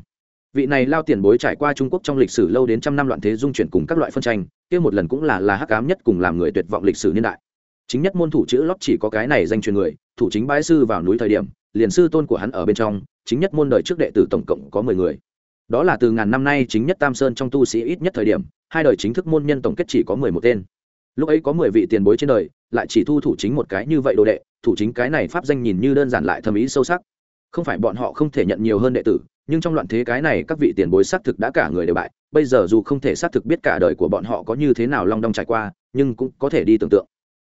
Vị này lao tiền bối trải qua trung quốc trong lịch sử lâu đến trăm năm loạn thế dung chuyển cùng các loại phân tranh, kia một lần cũng là là hắc ám nhất cùng làm người tuyệt vọng lịch sử niên đại. Chính nhất môn thủ chữ lót chỉ có cái này danh truyền người, thủ chính bái sư vào núi thời điểm, liền sư tôn của hắn ở bên trong, chính nhất môn đời trước đệ tử tổng cộng có mười người. Đó là từ ngàn năm nay chính nhất tam sơn trong tu sĩ ít nhất thời điểm, hai đời chính thức môn nhân tổng kết chỉ có mười một tên lúc ấy có mười vị tiền bối trên đời, lại chỉ thu thủ chính một cái như vậy đồ đệ, thủ chính cái này pháp danh nhìn như đơn giản lại thầm ý sâu sắc. Không phải bọn họ không thể nhận nhiều hơn đệ tử, nhưng trong loạn thế cái này các vị tiền bối xác thực đã cả người đều bại, bây giờ dù không thể xác thực biết cả đời của bọn họ có như thế nào long đong trải qua, nhưng cũng có thể đi tưởng tượng.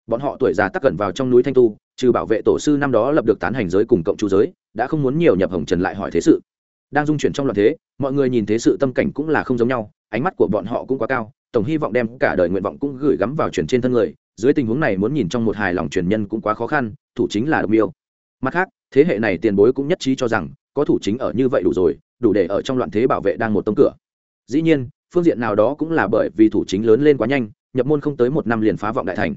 Bọn họ tuổi già tắc cẩn vào trong núi thanh tu, trừ bảo vệ tổ sư năm đó lập được tán hành giới cùng cộng chú giới, đã không muốn nhiều nhập hồng trần lại hỏi thế sự. Đang dung chuyển trong loạn thế, mọi người nhìn thế sự tâm cảnh cũng là không giống nhau, ánh mắt của bọn họ cũng quá cao tổng hy vọng đem cả đời nguyện vọng cũng gửi gắm vào chuyển trên thân người, dưới tình huống này muốn nhìn trong một hài lòng truyền nhân cũng quá khó khăn, thủ chính là độc miêu. Mặt khác, thế hệ này tiền bối cũng nhất trí cho rằng, có thủ chính ở như vậy đủ rồi, đủ để ở trong loạn thế bảo vệ đang một tông cửa. Dĩ nhiên, phương diện nào đó cũng là bởi vì thủ chính lớn lên quá nhanh, nhập môn không tới một năm liền phá vọng đại thành.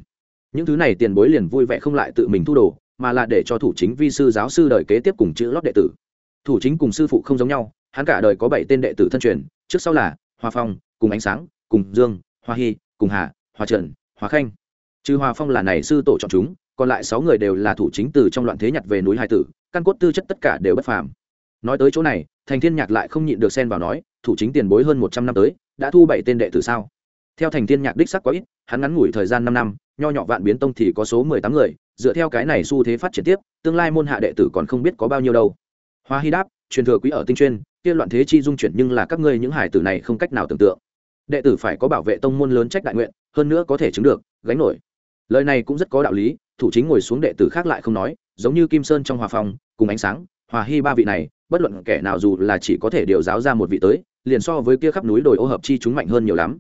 Những thứ này tiền bối liền vui vẻ không lại tự mình thu đồ, mà là để cho thủ chính vi sư giáo sư đời kế tiếp cùng chữ lót đệ tử. Thủ chính cùng sư phụ không giống nhau, hắn cả đời có bảy tên đệ tử thân truyền, trước sau là hòa phong, cùng ánh sáng cùng dương, hoa hy cùng hà, hoa trần, hoa khanh. Trừ hoa phong là này sư tổ chọn chúng, còn lại sáu người đều là thủ chính từ trong loạn thế nhặt về núi hai tử, căn cốt tư chất tất cả đều bất phàm. Nói tới chỗ này, thành thiên nhạc lại không nhịn được xen vào nói, thủ chính tiền bối hơn một trăm năm tới, đã thu bảy tên đệ tử sao? Theo thành thiên nhạc đích sắc quá ít, hắn ngắn ngủi thời gian năm năm, nho nhỏ vạn biến tông thì có số mười tám người, dựa theo cái này xu thế phát triển tiếp, tương lai môn hạ đệ tử còn không biết có bao nhiêu đâu. Hoa hy đáp, truyền thừa quý ở tinh chuyên, kia loạn thế chi dung chuyển nhưng là các ngươi những hải tử này không cách nào tưởng tượng đệ tử phải có bảo vệ tông môn lớn trách đại nguyện, hơn nữa có thể chứng được, gánh nổi. Lời này cũng rất có đạo lý, thủ chính ngồi xuống đệ tử khác lại không nói, giống như kim sơn trong hòa phòng, cùng ánh sáng, hòa hy ba vị này, bất luận kẻ nào dù là chỉ có thể điều giáo ra một vị tới, liền so với kia khắp núi đồi ô hợp chi chúng mạnh hơn nhiều lắm.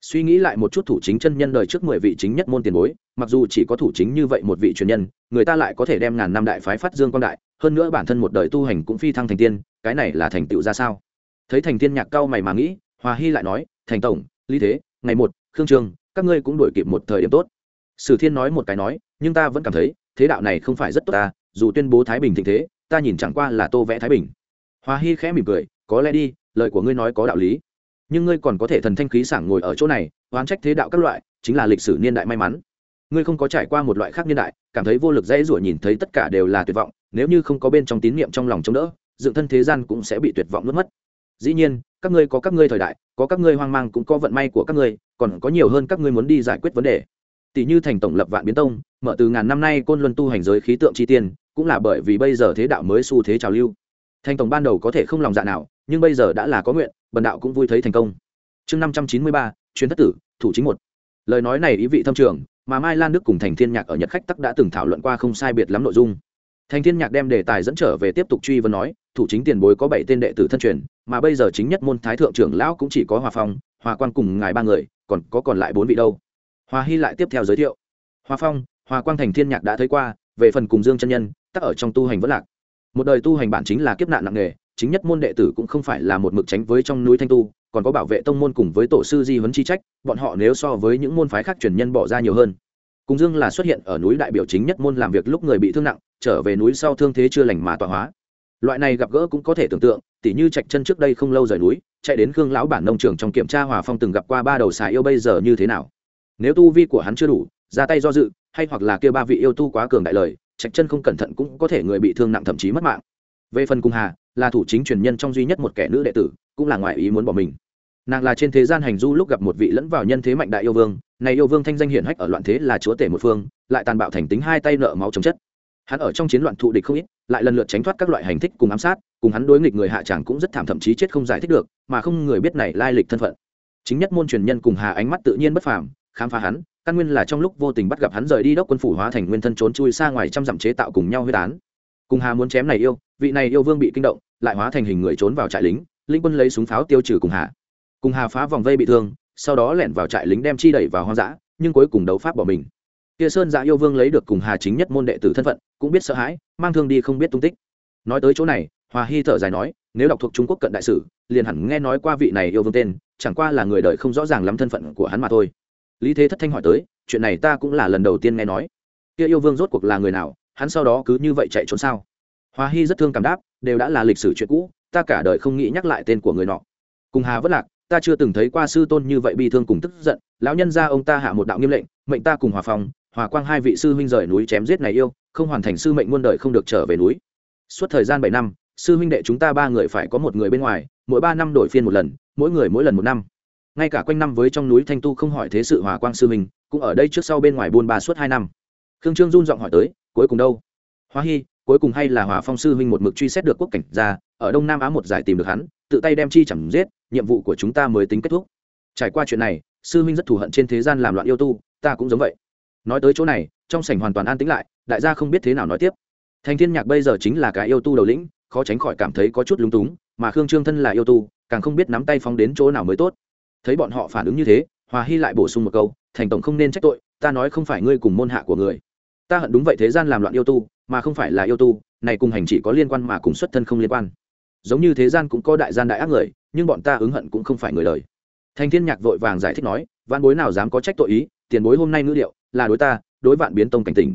Suy nghĩ lại một chút thủ chính chân nhân đời trước mười vị chính nhất môn tiền bối, mặc dù chỉ có thủ chính như vậy một vị truyền nhân, người ta lại có thể đem ngàn năm đại phái phát dương quan đại, hơn nữa bản thân một đời tu hành cũng phi thăng thành tiên, cái này là thành tựu ra sao? Thấy thành tiên nhạc cao mày mà nghĩ, hòa hy lại nói thành tổng, lý thế, ngày một, khương trương, các ngươi cũng đổi kịp một thời điểm tốt. Sử thiên nói một cái nói, nhưng ta vẫn cảm thấy, thế đạo này không phải rất tốt ta, dù tuyên bố thái bình thịnh thế, ta nhìn chẳng qua là tô vẽ thái bình. Hòa hy khẽ mỉm cười, có lẽ đi, lời của ngươi nói có đạo lý. Nhưng ngươi còn có thể thần thanh khí sảng ngồi ở chỗ này, oán trách thế đạo các loại, chính là lịch sử niên đại may mắn. Ngươi không có trải qua một loại khác niên đại, cảm thấy vô lực dễ rủa nhìn thấy tất cả đều là tuyệt vọng, nếu như không có bên trong tín niệm trong lòng chống đỡ, dựng thân thế gian cũng sẽ bị tuyệt vọng nuốt mất dĩ nhiên, các ngươi có các ngươi thời đại, có các ngươi hoang mang cũng có vận may của các ngươi, còn có nhiều hơn các ngươi muốn đi giải quyết vấn đề. Tỷ như thành tổng lập vạn biến tông, mở từ ngàn năm nay côn luân tu hành giới khí tượng chi tiên, cũng là bởi vì bây giờ thế đạo mới xu thế trào lưu. Thành tổng ban đầu có thể không lòng dạ nào, nhưng bây giờ đã là có nguyện, bần đạo cũng vui thấy thành công. Chương năm trăm chín mươi ba, chuyến thất tử, thủ chính một. Lời nói này ý vị thâm trường, mà mai lan đức cùng thành thiên nhạc ở nhật khách tắc đã từng thảo luận qua không sai biệt lắm nội dung. Thành thiên nhạc đem đề tài dẫn trở về tiếp tục truy vấn nói, thủ chính tiền bối có bảy tên đệ tử thân truyền mà bây giờ chính nhất môn thái thượng trưởng lão cũng chỉ có hòa phong, hòa quan cùng ngài ba người, còn có còn lại bốn vị đâu. Hòa hy lại tiếp theo giới thiệu. Hòa phong, hòa quang thành thiên nhạc đã thấy qua, về phần cùng dương chân nhân, tắc ở trong tu hành vẫn lạc. Một đời tu hành bản chính là kiếp nạn nặng nghề chính nhất môn đệ tử cũng không phải là một mực tránh với trong núi thanh tu, còn có bảo vệ tông môn cùng với tổ sư di huấn chi trách, bọn họ nếu so với những môn phái khác truyền nhân bỏ ra nhiều hơn. Cùng dương là xuất hiện ở núi đại biểu chính nhất môn làm việc lúc người bị thương nặng, trở về núi sau thương thế chưa lành mà tọa hóa loại này gặp gỡ cũng có thể tưởng tượng, tỉ như trạch chân trước đây không lâu rời núi, chạy đến khương lão bản nông trường trong kiểm tra hòa phong từng gặp qua ba đầu xà yêu bây giờ như thế nào. Nếu tu vi của hắn chưa đủ, ra tay do dự, hay hoặc là kêu ba vị yêu tu quá cường đại lời, trạch chân không cẩn thận cũng có thể người bị thương nặng thậm chí mất mạng. Về phần cung hà, là thủ chính truyền nhân trong duy nhất một kẻ nữ đệ tử, cũng là ngoại ý muốn bỏ mình. Nàng là trên thế gian hành du lúc gặp một vị lẫn vào nhân thế mạnh đại yêu vương, này yêu vương thanh danh hiển hách ở loạn thế là chúa tể một phương, lại tàn bạo thành tính hai tay nợ máu chống chất hắn ở trong chiến loạn thụ địch không ít, lại lần lượt tránh thoát các loại hành thích cùng ám sát, cùng hắn đối nghịch người hạ tràng cũng rất thảm thậm chí chết không giải thích được, mà không người biết này lai lịch thân phận. Chính nhất môn truyền nhân cùng hà ánh mắt tự nhiên bất phàm, khám phá hắn, căn nguyên là trong lúc vô tình bắt gặp hắn rời đi đốc quân phủ hóa thành nguyên thân trốn chui xa ngoài trăm dặm chế tạo cùng nhau huyết án. Cùng hà muốn chém này yêu, vị này yêu vương bị kinh động, lại hóa thành hình người trốn vào trại lính, linh quân lấy súng pháo tiêu trừ cùng hà. Cùng hà phá vòng vây bị thương, sau đó lẻn vào trại lính đem chi đẩy vào hoang dã, nhưng cuối cùng đấu pháp bỏ mình kia sơn dạ yêu vương lấy được cùng hà chính nhất môn đệ tử thân phận, cũng biết sợ hãi, mang thương đi không biết tung tích. Nói tới chỗ này, hòa hy thở dài nói, nếu đọc thuộc trung quốc cận đại sử, liền hẳn nghe nói qua vị này yêu vương tên, chẳng qua là người đời không rõ ràng lắm thân phận của hắn mà thôi. Lý thế thất thanh hỏi tới, chuyện này ta cũng là lần đầu tiên nghe nói. Kia yêu vương rốt cuộc là người nào, hắn sau đó cứ như vậy chạy trốn sao? Hòa hy rất thương cảm đáp, đều đã là lịch sử chuyện cũ, ta cả đời không nghĩ nhắc lại tên của người nọ. Cùng hà vất lạc, ta chưa từng thấy qua sư tôn như vậy bi thương cùng tức giận, lão nhân ra ông ta hạ một đạo nghiêm lệnh, mệnh ta cùng hòa phòng hòa quang hai vị sư huynh rời núi chém giết này yêu, không hoàn thành sư mệnh muôn đời không được trở về núi. Suốt thời gian bảy năm, sư huynh đệ chúng ta ba người phải có một người bên ngoài, mỗi ba năm đổi phiên một lần, mỗi người mỗi lần một năm. Ngay cả quanh năm với trong núi thanh tu không hỏi thế sự hòa quang sư huynh, cũng ở đây trước sau bên ngoài buôn ba suốt hai năm. Khương trương run giọng hỏi tới, cuối cùng đâu? Hoa hy cuối cùng hay là hòa phong sư huynh một mực truy xét được quốc cảnh ra, ở đông nam á một giải tìm được hắn, tự tay đem chi chẳng giết, nhiệm vụ của chúng ta mới tính kết thúc. Trải qua chuyện này, sư huynh rất thù hận trên thế gian làm loạn yêu tu, ta cũng giống vậy nói tới chỗ này, trong sảnh hoàn toàn an tĩnh lại, đại gia không biết thế nào nói tiếp. Thành thiên nhạc bây giờ chính là cái yêu tu đầu lĩnh, khó tránh khỏi cảm thấy có chút lúng túng, mà khương trương thân là yêu tu, càng không biết nắm tay phóng đến chỗ nào mới tốt. Thấy bọn họ phản ứng như thế, hòa hy lại bổ sung một câu, thành tổng không nên trách tội, ta nói không phải ngươi cùng môn hạ của người. Ta hận đúng vậy thế gian làm loạn yêu tu, mà không phải là yêu tu, này cùng hành chỉ có liên quan mà cùng xuất thân không liên quan. Giống như thế gian cũng có đại gian đại ác người, nhưng bọn ta ứng hận cũng không phải người đời. Thành thiên nhạc vội vàng giải thích nói văn bối nào dám có trách tội ý, tiền bối hôm nay ngữ liệu là đối ta, đối vạn biến tông cảnh tỉnh.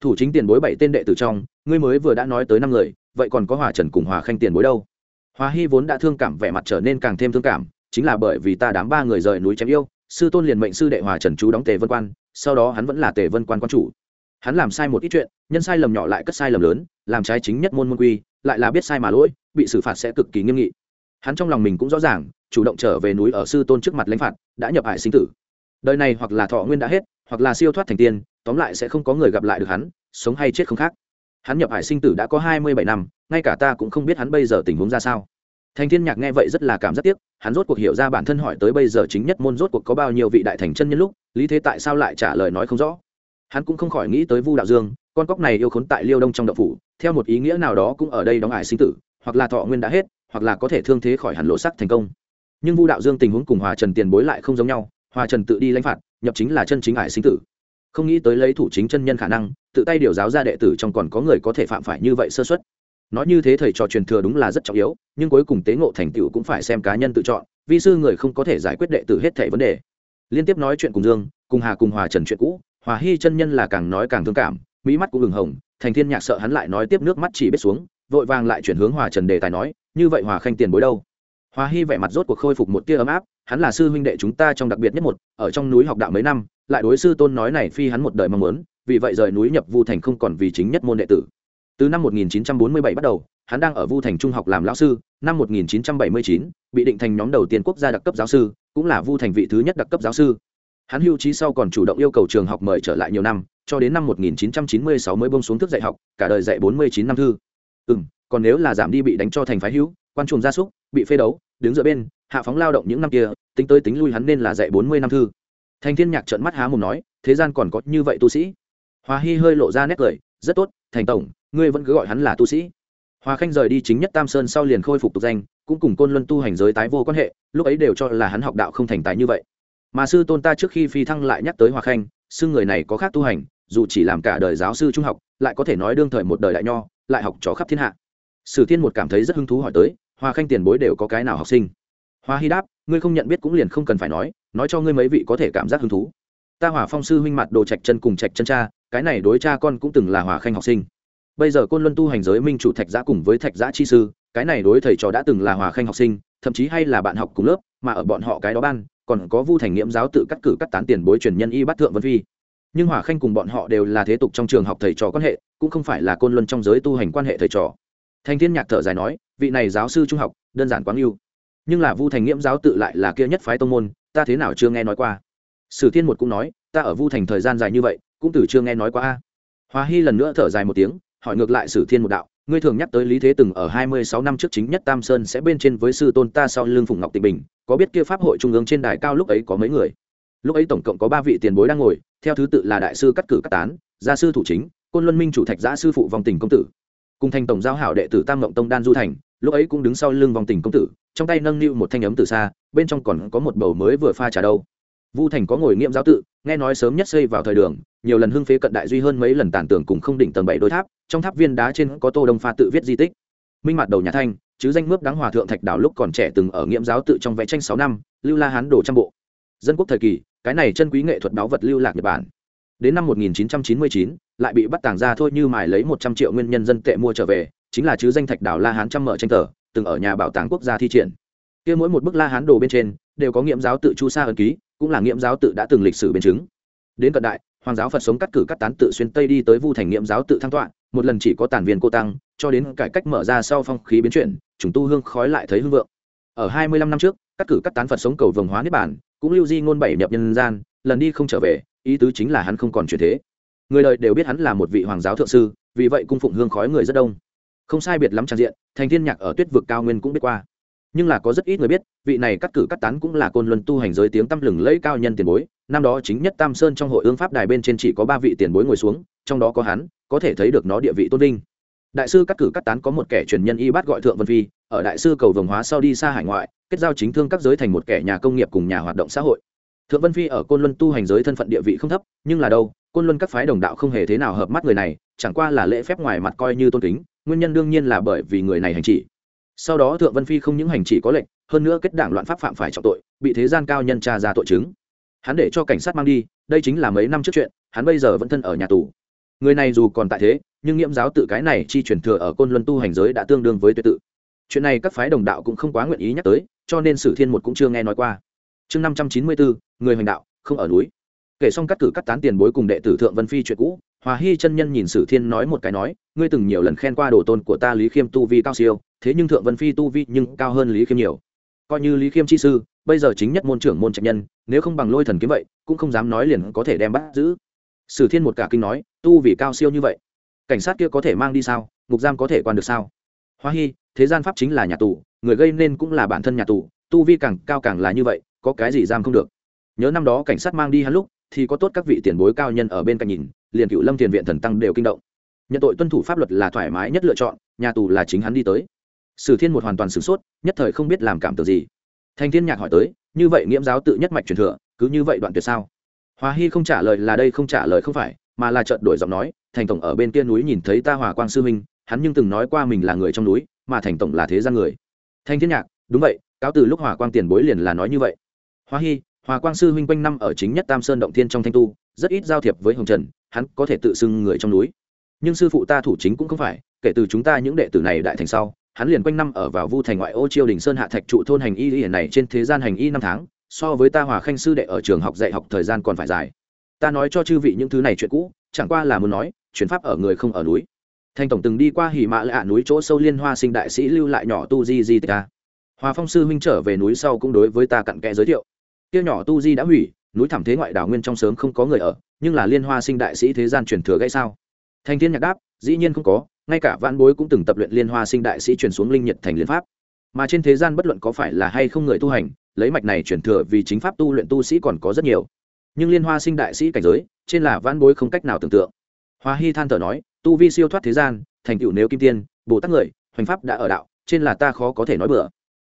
thủ chính tiền bối bảy tên đệ tử trong, ngươi mới vừa đã nói tới năm người, vậy còn có hòa trần cùng hòa khanh tiền bối đâu? Hòa hy vốn đã thương cảm vẻ mặt trở nên càng thêm thương cảm, chính là bởi vì ta đám ba người rời núi chém yêu, sư tôn liền mệnh sư đệ hòa trần chú đóng tề vân quan, sau đó hắn vẫn là tề vân quan quan chủ. Hắn làm sai một ít chuyện, nhân sai lầm nhỏ lại cất sai lầm lớn, làm trái chính nhất môn môn quy, lại là biết sai mà lỗi, bị xử phạt sẽ cực kỳ nghiêm nghị. Hắn trong lòng mình cũng rõ ràng, chủ động trở về núi ở sư tôn trước mặt lãnh phạt, đã nhập hải sinh tử đời này hoặc là thọ nguyên đã hết, hoặc là siêu thoát thành tiên, tóm lại sẽ không có người gặp lại được hắn, sống hay chết không khác. Hắn nhập hải sinh tử đã có hai mươi bảy năm, ngay cả ta cũng không biết hắn bây giờ tình huống ra sao. Thành thiên nhạc nghe vậy rất là cảm giác tiếc, hắn rốt cuộc hiểu ra bản thân hỏi tới bây giờ chính nhất môn rốt cuộc có bao nhiêu vị đại thành chân nhân lúc, lý thế tại sao lại trả lời nói không rõ. Hắn cũng không khỏi nghĩ tới vu đạo dương, con cóc này yêu khốn tại liêu đông trong đậu phủ, theo một ý nghĩa nào đó cũng ở đây đóng ải sinh tử, hoặc là thọ nguyên đã hết, hoặc là có thể thương thế khỏi hẳn lộ sắc thành công. Nhưng vu đạo dương tình huống cùng hòa trần tiền bối lại không giống nhau hòa trần tự đi lãnh phạt, nhập chính là chân chính ải sinh tử. Không nghĩ tới lấy thủ chính chân nhân khả năng, tự tay điều giáo ra đệ tử trong còn có người có thể phạm phải như vậy sơ xuất nói như thế thầy trò truyền thừa đúng là rất trọng yếu, nhưng cuối cùng tế ngộ thành tựu cũng phải xem cá nhân tự chọn, vi sư người không có thể giải quyết đệ tử hết thảy vấn đề. Liên tiếp nói chuyện cùng dương, cùng hà cùng hòa trần chuyện cũ, hòa hy chân nhân là càng nói càng thương cảm, mỹ mắt cũng ngừng hồng, thành thiên nhạc sợ hắn lại nói tiếp nước mắt chỉ biết xuống, vội vàng lại chuyển hướng hòa trần đề tài nói, như vậy hòa khanh tiền bối đâu? Hòa hy vẻ mặt rốt cuộc khôi phục một tia ấm áp hắn là sư huynh đệ chúng ta trong đặc biệt nhất một, ở trong núi học đạo mấy năm, lại đối sư tôn nói này phi hắn một đời mong muốn, vì vậy rời núi nhập vu thành không còn vì chính nhất môn đệ tử. Từ năm 1947 bắt đầu, hắn đang ở vu thành trung học làm lão sư, năm 1979 bị định thành nhóm đầu tiên quốc gia đặc cấp giáo sư, cũng là vu thành vị thứ nhất đặc cấp giáo sư. Hắn hưu trí sau còn chủ động yêu cầu trường học mời trở lại nhiều năm, cho đến năm 1996 mới bông xuống thức dạy học, cả đời dạy 49 năm thư. Ừ còn nếu là giảm đi bị đánh cho thành phái hữu, quan trùng gia súc, bị phê đấu, đứng giữa bên hạ phóng lao động những năm kia, tính tới tính lui hắn nên là dạy bốn mươi năm thư. Thành thiên nhạc trợn mắt há mồm nói, thế gian còn có như vậy tu sĩ? Hoa hy hơi lộ ra nét cười, rất tốt, thành tổng, ngươi vẫn cứ gọi hắn là tu sĩ. Hoa khanh rời đi chính nhất tam sơn sau liền khôi phục tục danh, cũng cùng côn luân tu hành giới tái vô quan hệ, lúc ấy đều cho là hắn học đạo không thành tài như vậy. Mà sư tôn ta trước khi phi thăng lại nhắc tới hoa khanh, xưng người này có khác tu hành, dù chỉ làm cả đời giáo sư trung học, lại có thể nói đương thời một đời đại nho, lại học trò khắp thiên hạ. Sử thiên một cảm thấy rất hứng thú hỏi tới, hoa khanh tiền bối đều có cái nào học sinh? Hoa hy đáp, ngươi không nhận biết cũng liền không cần phải nói nói cho ngươi mấy vị có thể cảm giác hứng thú. Ta hỏa phong sư huynh mặt đồ trạch chân cùng trạch chân cha, cái này đối cha con cũng từng là hòa khanh học sinh. Bây giờ côn luân tu hành giới minh chủ thạch giã cùng với thạch giã chi sư, cái này đối thầy trò đã từng là hòa khanh học sinh, thậm chí hay là bạn học cùng lớp, mà ở bọn họ cái đó ban, còn có vu thành nghiễm giáo tự cắt cử cắt tán tiền bối truyền nhân y bắt thượng vân phi. Nhưng hòa khanh cùng bọn họ đều là thế tục trong trường học thầy trò quan hệ, cũng không phải là côn luân trong giới tu hành quan hệ thầy trò. Thanh thiên nhạc thở dài nói, vị này giáo sư trung học, đơn giản quáng yêu nhưng là vu thành nghiễm giáo tự lại là kia nhất phái tông môn, ta thế nào chưa nghe nói qua. Sử thiên một cũng nói, ta ở vu thành thời gian dài như vậy, cũng từ chưa nghe nói qua a. Hoa hy lần nữa thở dài một tiếng, hỏi ngược lại sử thiên một đạo, ngươi thường nhắc tới lý thế từng ở hai mươi sáu năm trước chính nhất tam sơn sẽ bên trên với sư tôn ta sau lưng phùng ngọc tịnh bình, có biết kia pháp hội trung ương trên đài cao lúc ấy có mấy người? Lúc ấy tổng cộng có ba vị tiền bối đang ngồi, theo thứ tự là đại sư cắt cử cắt tán, gia sư thủ chính, côn luân minh chủ thạch giã sư phụ vòng tình công tử. Cùng thành tổng giao hảo đệ tử tam ngộng tông đan du thành, lúc ấy cũng đứng sau lưng vòng tình công tử trong tay nâng niu một thanh ấm từ xa bên trong còn có một bầu mới vừa pha trà đâu. Vu thành có ngồi nghiệm giáo tự nghe nói sớm nhất xây vào thời đường nhiều lần hưng phế cận đại duy hơn mấy lần tàn tưởng cùng không đỉnh tầng bảy đôi tháp trong tháp viên đá trên có tô đông pha tự viết di tích. Minh mặt đầu nhà thanh chứ danh mướp đáng hòa thượng thạch đảo lúc còn trẻ từng ở nghiệm giáo tự trong vẽ tranh sáu năm lưu la hán đồ trăm bộ. Dân quốc thời kỳ cái này chân quý nghệ thuật báo vật lưu lạc nhật bản. Đến năm 1999, lại bị bắt tàng ra thôi như mài lấy 100 triệu nguyên nhân dân tệ mua trở về chính là chứ danh thạch đảo la hán trăm mở tranh tờ từng ở nhà bảo tàng quốc gia thi triển. Kia mỗi một bức la hán đồ bên trên, đều có nghiệm giáo tự chu sa ấn ký, cũng là nghiệm giáo tự đã từng lịch sử biến chứng. Đến cận đại, hoàng giáo phật sống cắt cử cắt tán tự xuyên tây đi tới vu thành nghiệm giáo tự thăng tọa, một lần chỉ có tản viên cô tăng, cho đến cải cách mở ra sau phong khí biến chuyển chúng tu hương khói lại thấy hương vượng. Ở hai mươi lăm năm trước, cắt cử cắt tán phật sống cầu vồng hóa niết bản cũng lưu di ngôn bảy nhập nhân gian, lần đi không trở về, ý tứ chính là hắn không còn chuyển thế. Người đời đều biết hắn là một vị hoàng giáo thượng sư, vì vậy cung phụng hương khói người rất đông không sai biệt lắm trang diện, thành thiên nhạc ở tuyết vực cao nguyên cũng biết qua. Nhưng là có rất ít người biết, vị này cắt cử cắt tán cũng là côn luân tu hành giới tiếng tăm lừng lẫy cao nhân tiền bối. Năm đó chính nhất tam sơn trong hội ương pháp đài bên trên chỉ có ba vị tiền bối ngồi xuống, trong đó có hắn, có thể thấy được nó địa vị tôn vinh. Đại sư cắt cử cắt tán có một kẻ truyền nhân y bát gọi thượng vân phi, ở đại sư cầu vồng hóa sau đi xa hải ngoại, kết giao chính thương các giới thành một kẻ nhà công nghiệp cùng nhà hoạt động xã hội. Thượng vân phi ở côn luân tu hành giới thân phận địa vị không thấp, nhưng là đâu, côn luân các phái đồng đạo không hề thế nào hợp mắt người này, chẳng qua là lễ phép ngoài mặt coi như tôn kính nguyên nhân đương nhiên là bởi vì người này hành chỉ. Sau đó thượng vân phi không những hành chỉ có lệnh, hơn nữa kết đảng loạn pháp phạm phải trọng tội, bị thế gian cao nhân tra ra tội chứng. Hắn để cho cảnh sát mang đi, đây chính là mấy năm trước chuyện, hắn bây giờ vẫn thân ở nhà tù. Người này dù còn tại thế, nhưng nghiễm giáo tự cái này chi truyền thừa ở côn luân tu hành giới đã tương đương với tuyệt tự. Chuyện này các phái đồng đạo cũng không quá nguyện ý nhắc tới, cho nên sử thiên một cũng chưa nghe nói qua. Chương năm trăm chín mươi bốn, người hành đạo, không ở núi kể xong cắt cử cắt tán tiền bối cùng đệ tử thượng vân phi chuyện cũ, hòa hy chân nhân nhìn sử thiên nói một cái nói, ngươi từng nhiều lần khen qua đồ tôn của ta lý khiêm tu vi cao siêu, thế nhưng thượng vân phi tu vi nhưng cao hơn lý khiêm nhiều. Coi như lý khiêm chi sư, bây giờ chính nhất môn trưởng môn trạch nhân, nếu không bằng lôi thần kiếm vậy, cũng không dám nói liền có thể đem bắt giữ. Sử thiên một cả kinh nói, tu vì cao siêu như vậy, cảnh sát kia có thể mang đi sao? Ngục giam có thể quan được sao? Hoa hy thế gian pháp chính là nhà tù, người gây nên cũng là bản thân nhà tù, tu vi càng cao càng là như vậy, có cái gì giam không được. Nhớ năm đó cảnh sát mang đi hắn lúc thì có tốt các vị tiền bối cao nhân ở bên cạnh nhìn, liền cựu lâm tiền viện thần tăng đều kinh động. Nhận tội tuân thủ pháp luật là thoải mái nhất lựa chọn, nhà tù là chính hắn đi tới. Sử thiên một hoàn toàn sửng sốt, nhất thời không biết làm cảm tưởng gì. Thành thiên nhạc hỏi tới, như vậy nghiễm giáo tự nhất mạch truyền thừa, cứ như vậy đoạn tuyệt sao? Hòa hy không trả lời là đây không trả lời không phải, mà là trợn đổi giọng nói, thành tổng ở bên kia núi nhìn thấy ta hòa quang sư minh hắn nhưng từng nói qua mình là người trong núi, mà thành tổng là thế gian người. Thanh thiên nhạc, đúng vậy, cáo từ lúc hòa quang tiền bối liền là nói như vậy. Hoa hy hòa quang sư huynh quanh năm ở chính nhất tam sơn động thiên trong thanh tu, rất ít giao thiệp với hồng trần, hắn có thể tự xưng người trong núi. Nhưng sư phụ ta thủ chính cũng không phải, kể từ chúng ta những đệ tử này đại thành sau, hắn liền quanh năm ở vào vu thành ngoại ô chiêu đình sơn hạ thạch trụ thôn hành y y này trên thế gian hành y năm tháng, so với ta hòa khanh sư đệ ở trường học dạy học thời gian còn phải dài. Ta nói cho chư vị những thứ này chuyện cũ, chẳng qua là muốn nói, chuyển pháp ở người không ở núi. Thanh tổng từng đi qua hỉ mã lạ núi chỗ sâu liên hoa sinh đại sĩ lưu lại nhỏ tu di di ta. Hòa phong sư huynh trở về núi sau cũng đối với ta cặn kẽ giới thiệu tiêu nhỏ tu di đã hủy, núi thẳm thế ngoại đảo nguyên trong sớm không có người ở, nhưng là liên hoa sinh đại sĩ thế gian truyền thừa gãy sao? Thành thiên nhạc đáp, dĩ nhiên không có, ngay cả vạn bối cũng từng tập luyện liên hoa sinh đại sĩ truyền xuống linh nhật thành liên pháp. Mà trên thế gian bất luận có phải là hay không người tu hành, lấy mạch này truyền thừa vì chính pháp tu luyện tu sĩ còn có rất nhiều. Nhưng liên hoa sinh đại sĩ cảnh giới, trên là vãn bối không cách nào tưởng tượng. Hoa hy than thở nói, tu vi siêu thoát thế gian, thành tựu nếu kim tiên, bồ tát người, hoành pháp đã ở đạo, trên là ta khó có thể nói bừa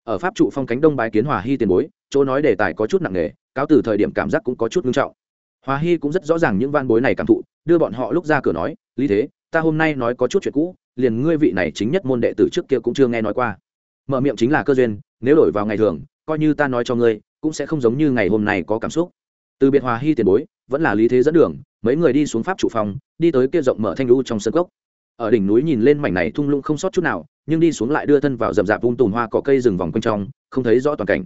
ở pháp trụ phong cánh đông bái kiến hòa hy tiền bối, chỗ nói đề tài có chút nặng nề, cáo từ thời điểm cảm giác cũng có chút nghiêm trọng. Hòa hy cũng rất rõ ràng những van bối này cảm thụ, đưa bọn họ lúc ra cửa nói, lý thế, ta hôm nay nói có chút chuyện cũ, liền ngươi vị này chính nhất môn đệ tử trước kia cũng chưa nghe nói qua. Mở miệng chính là cơ duyên, nếu đổi vào ngày thường, coi như ta nói cho ngươi, cũng sẽ không giống như ngày hôm nay có cảm xúc. Từ biệt hòa hy tiền bối, vẫn là lý thế dẫn đường, mấy người đi xuống pháp trụ phòng, đi tới kia rộng mở thanh lưu trong sân cốc. Ở đỉnh núi nhìn lên mảnh này thung lũng không sót chút nào nhưng đi xuống lại đưa thân vào rậm rạp vung tùm hoa cỏ cây rừng vòng quanh trong, không thấy rõ toàn cảnh.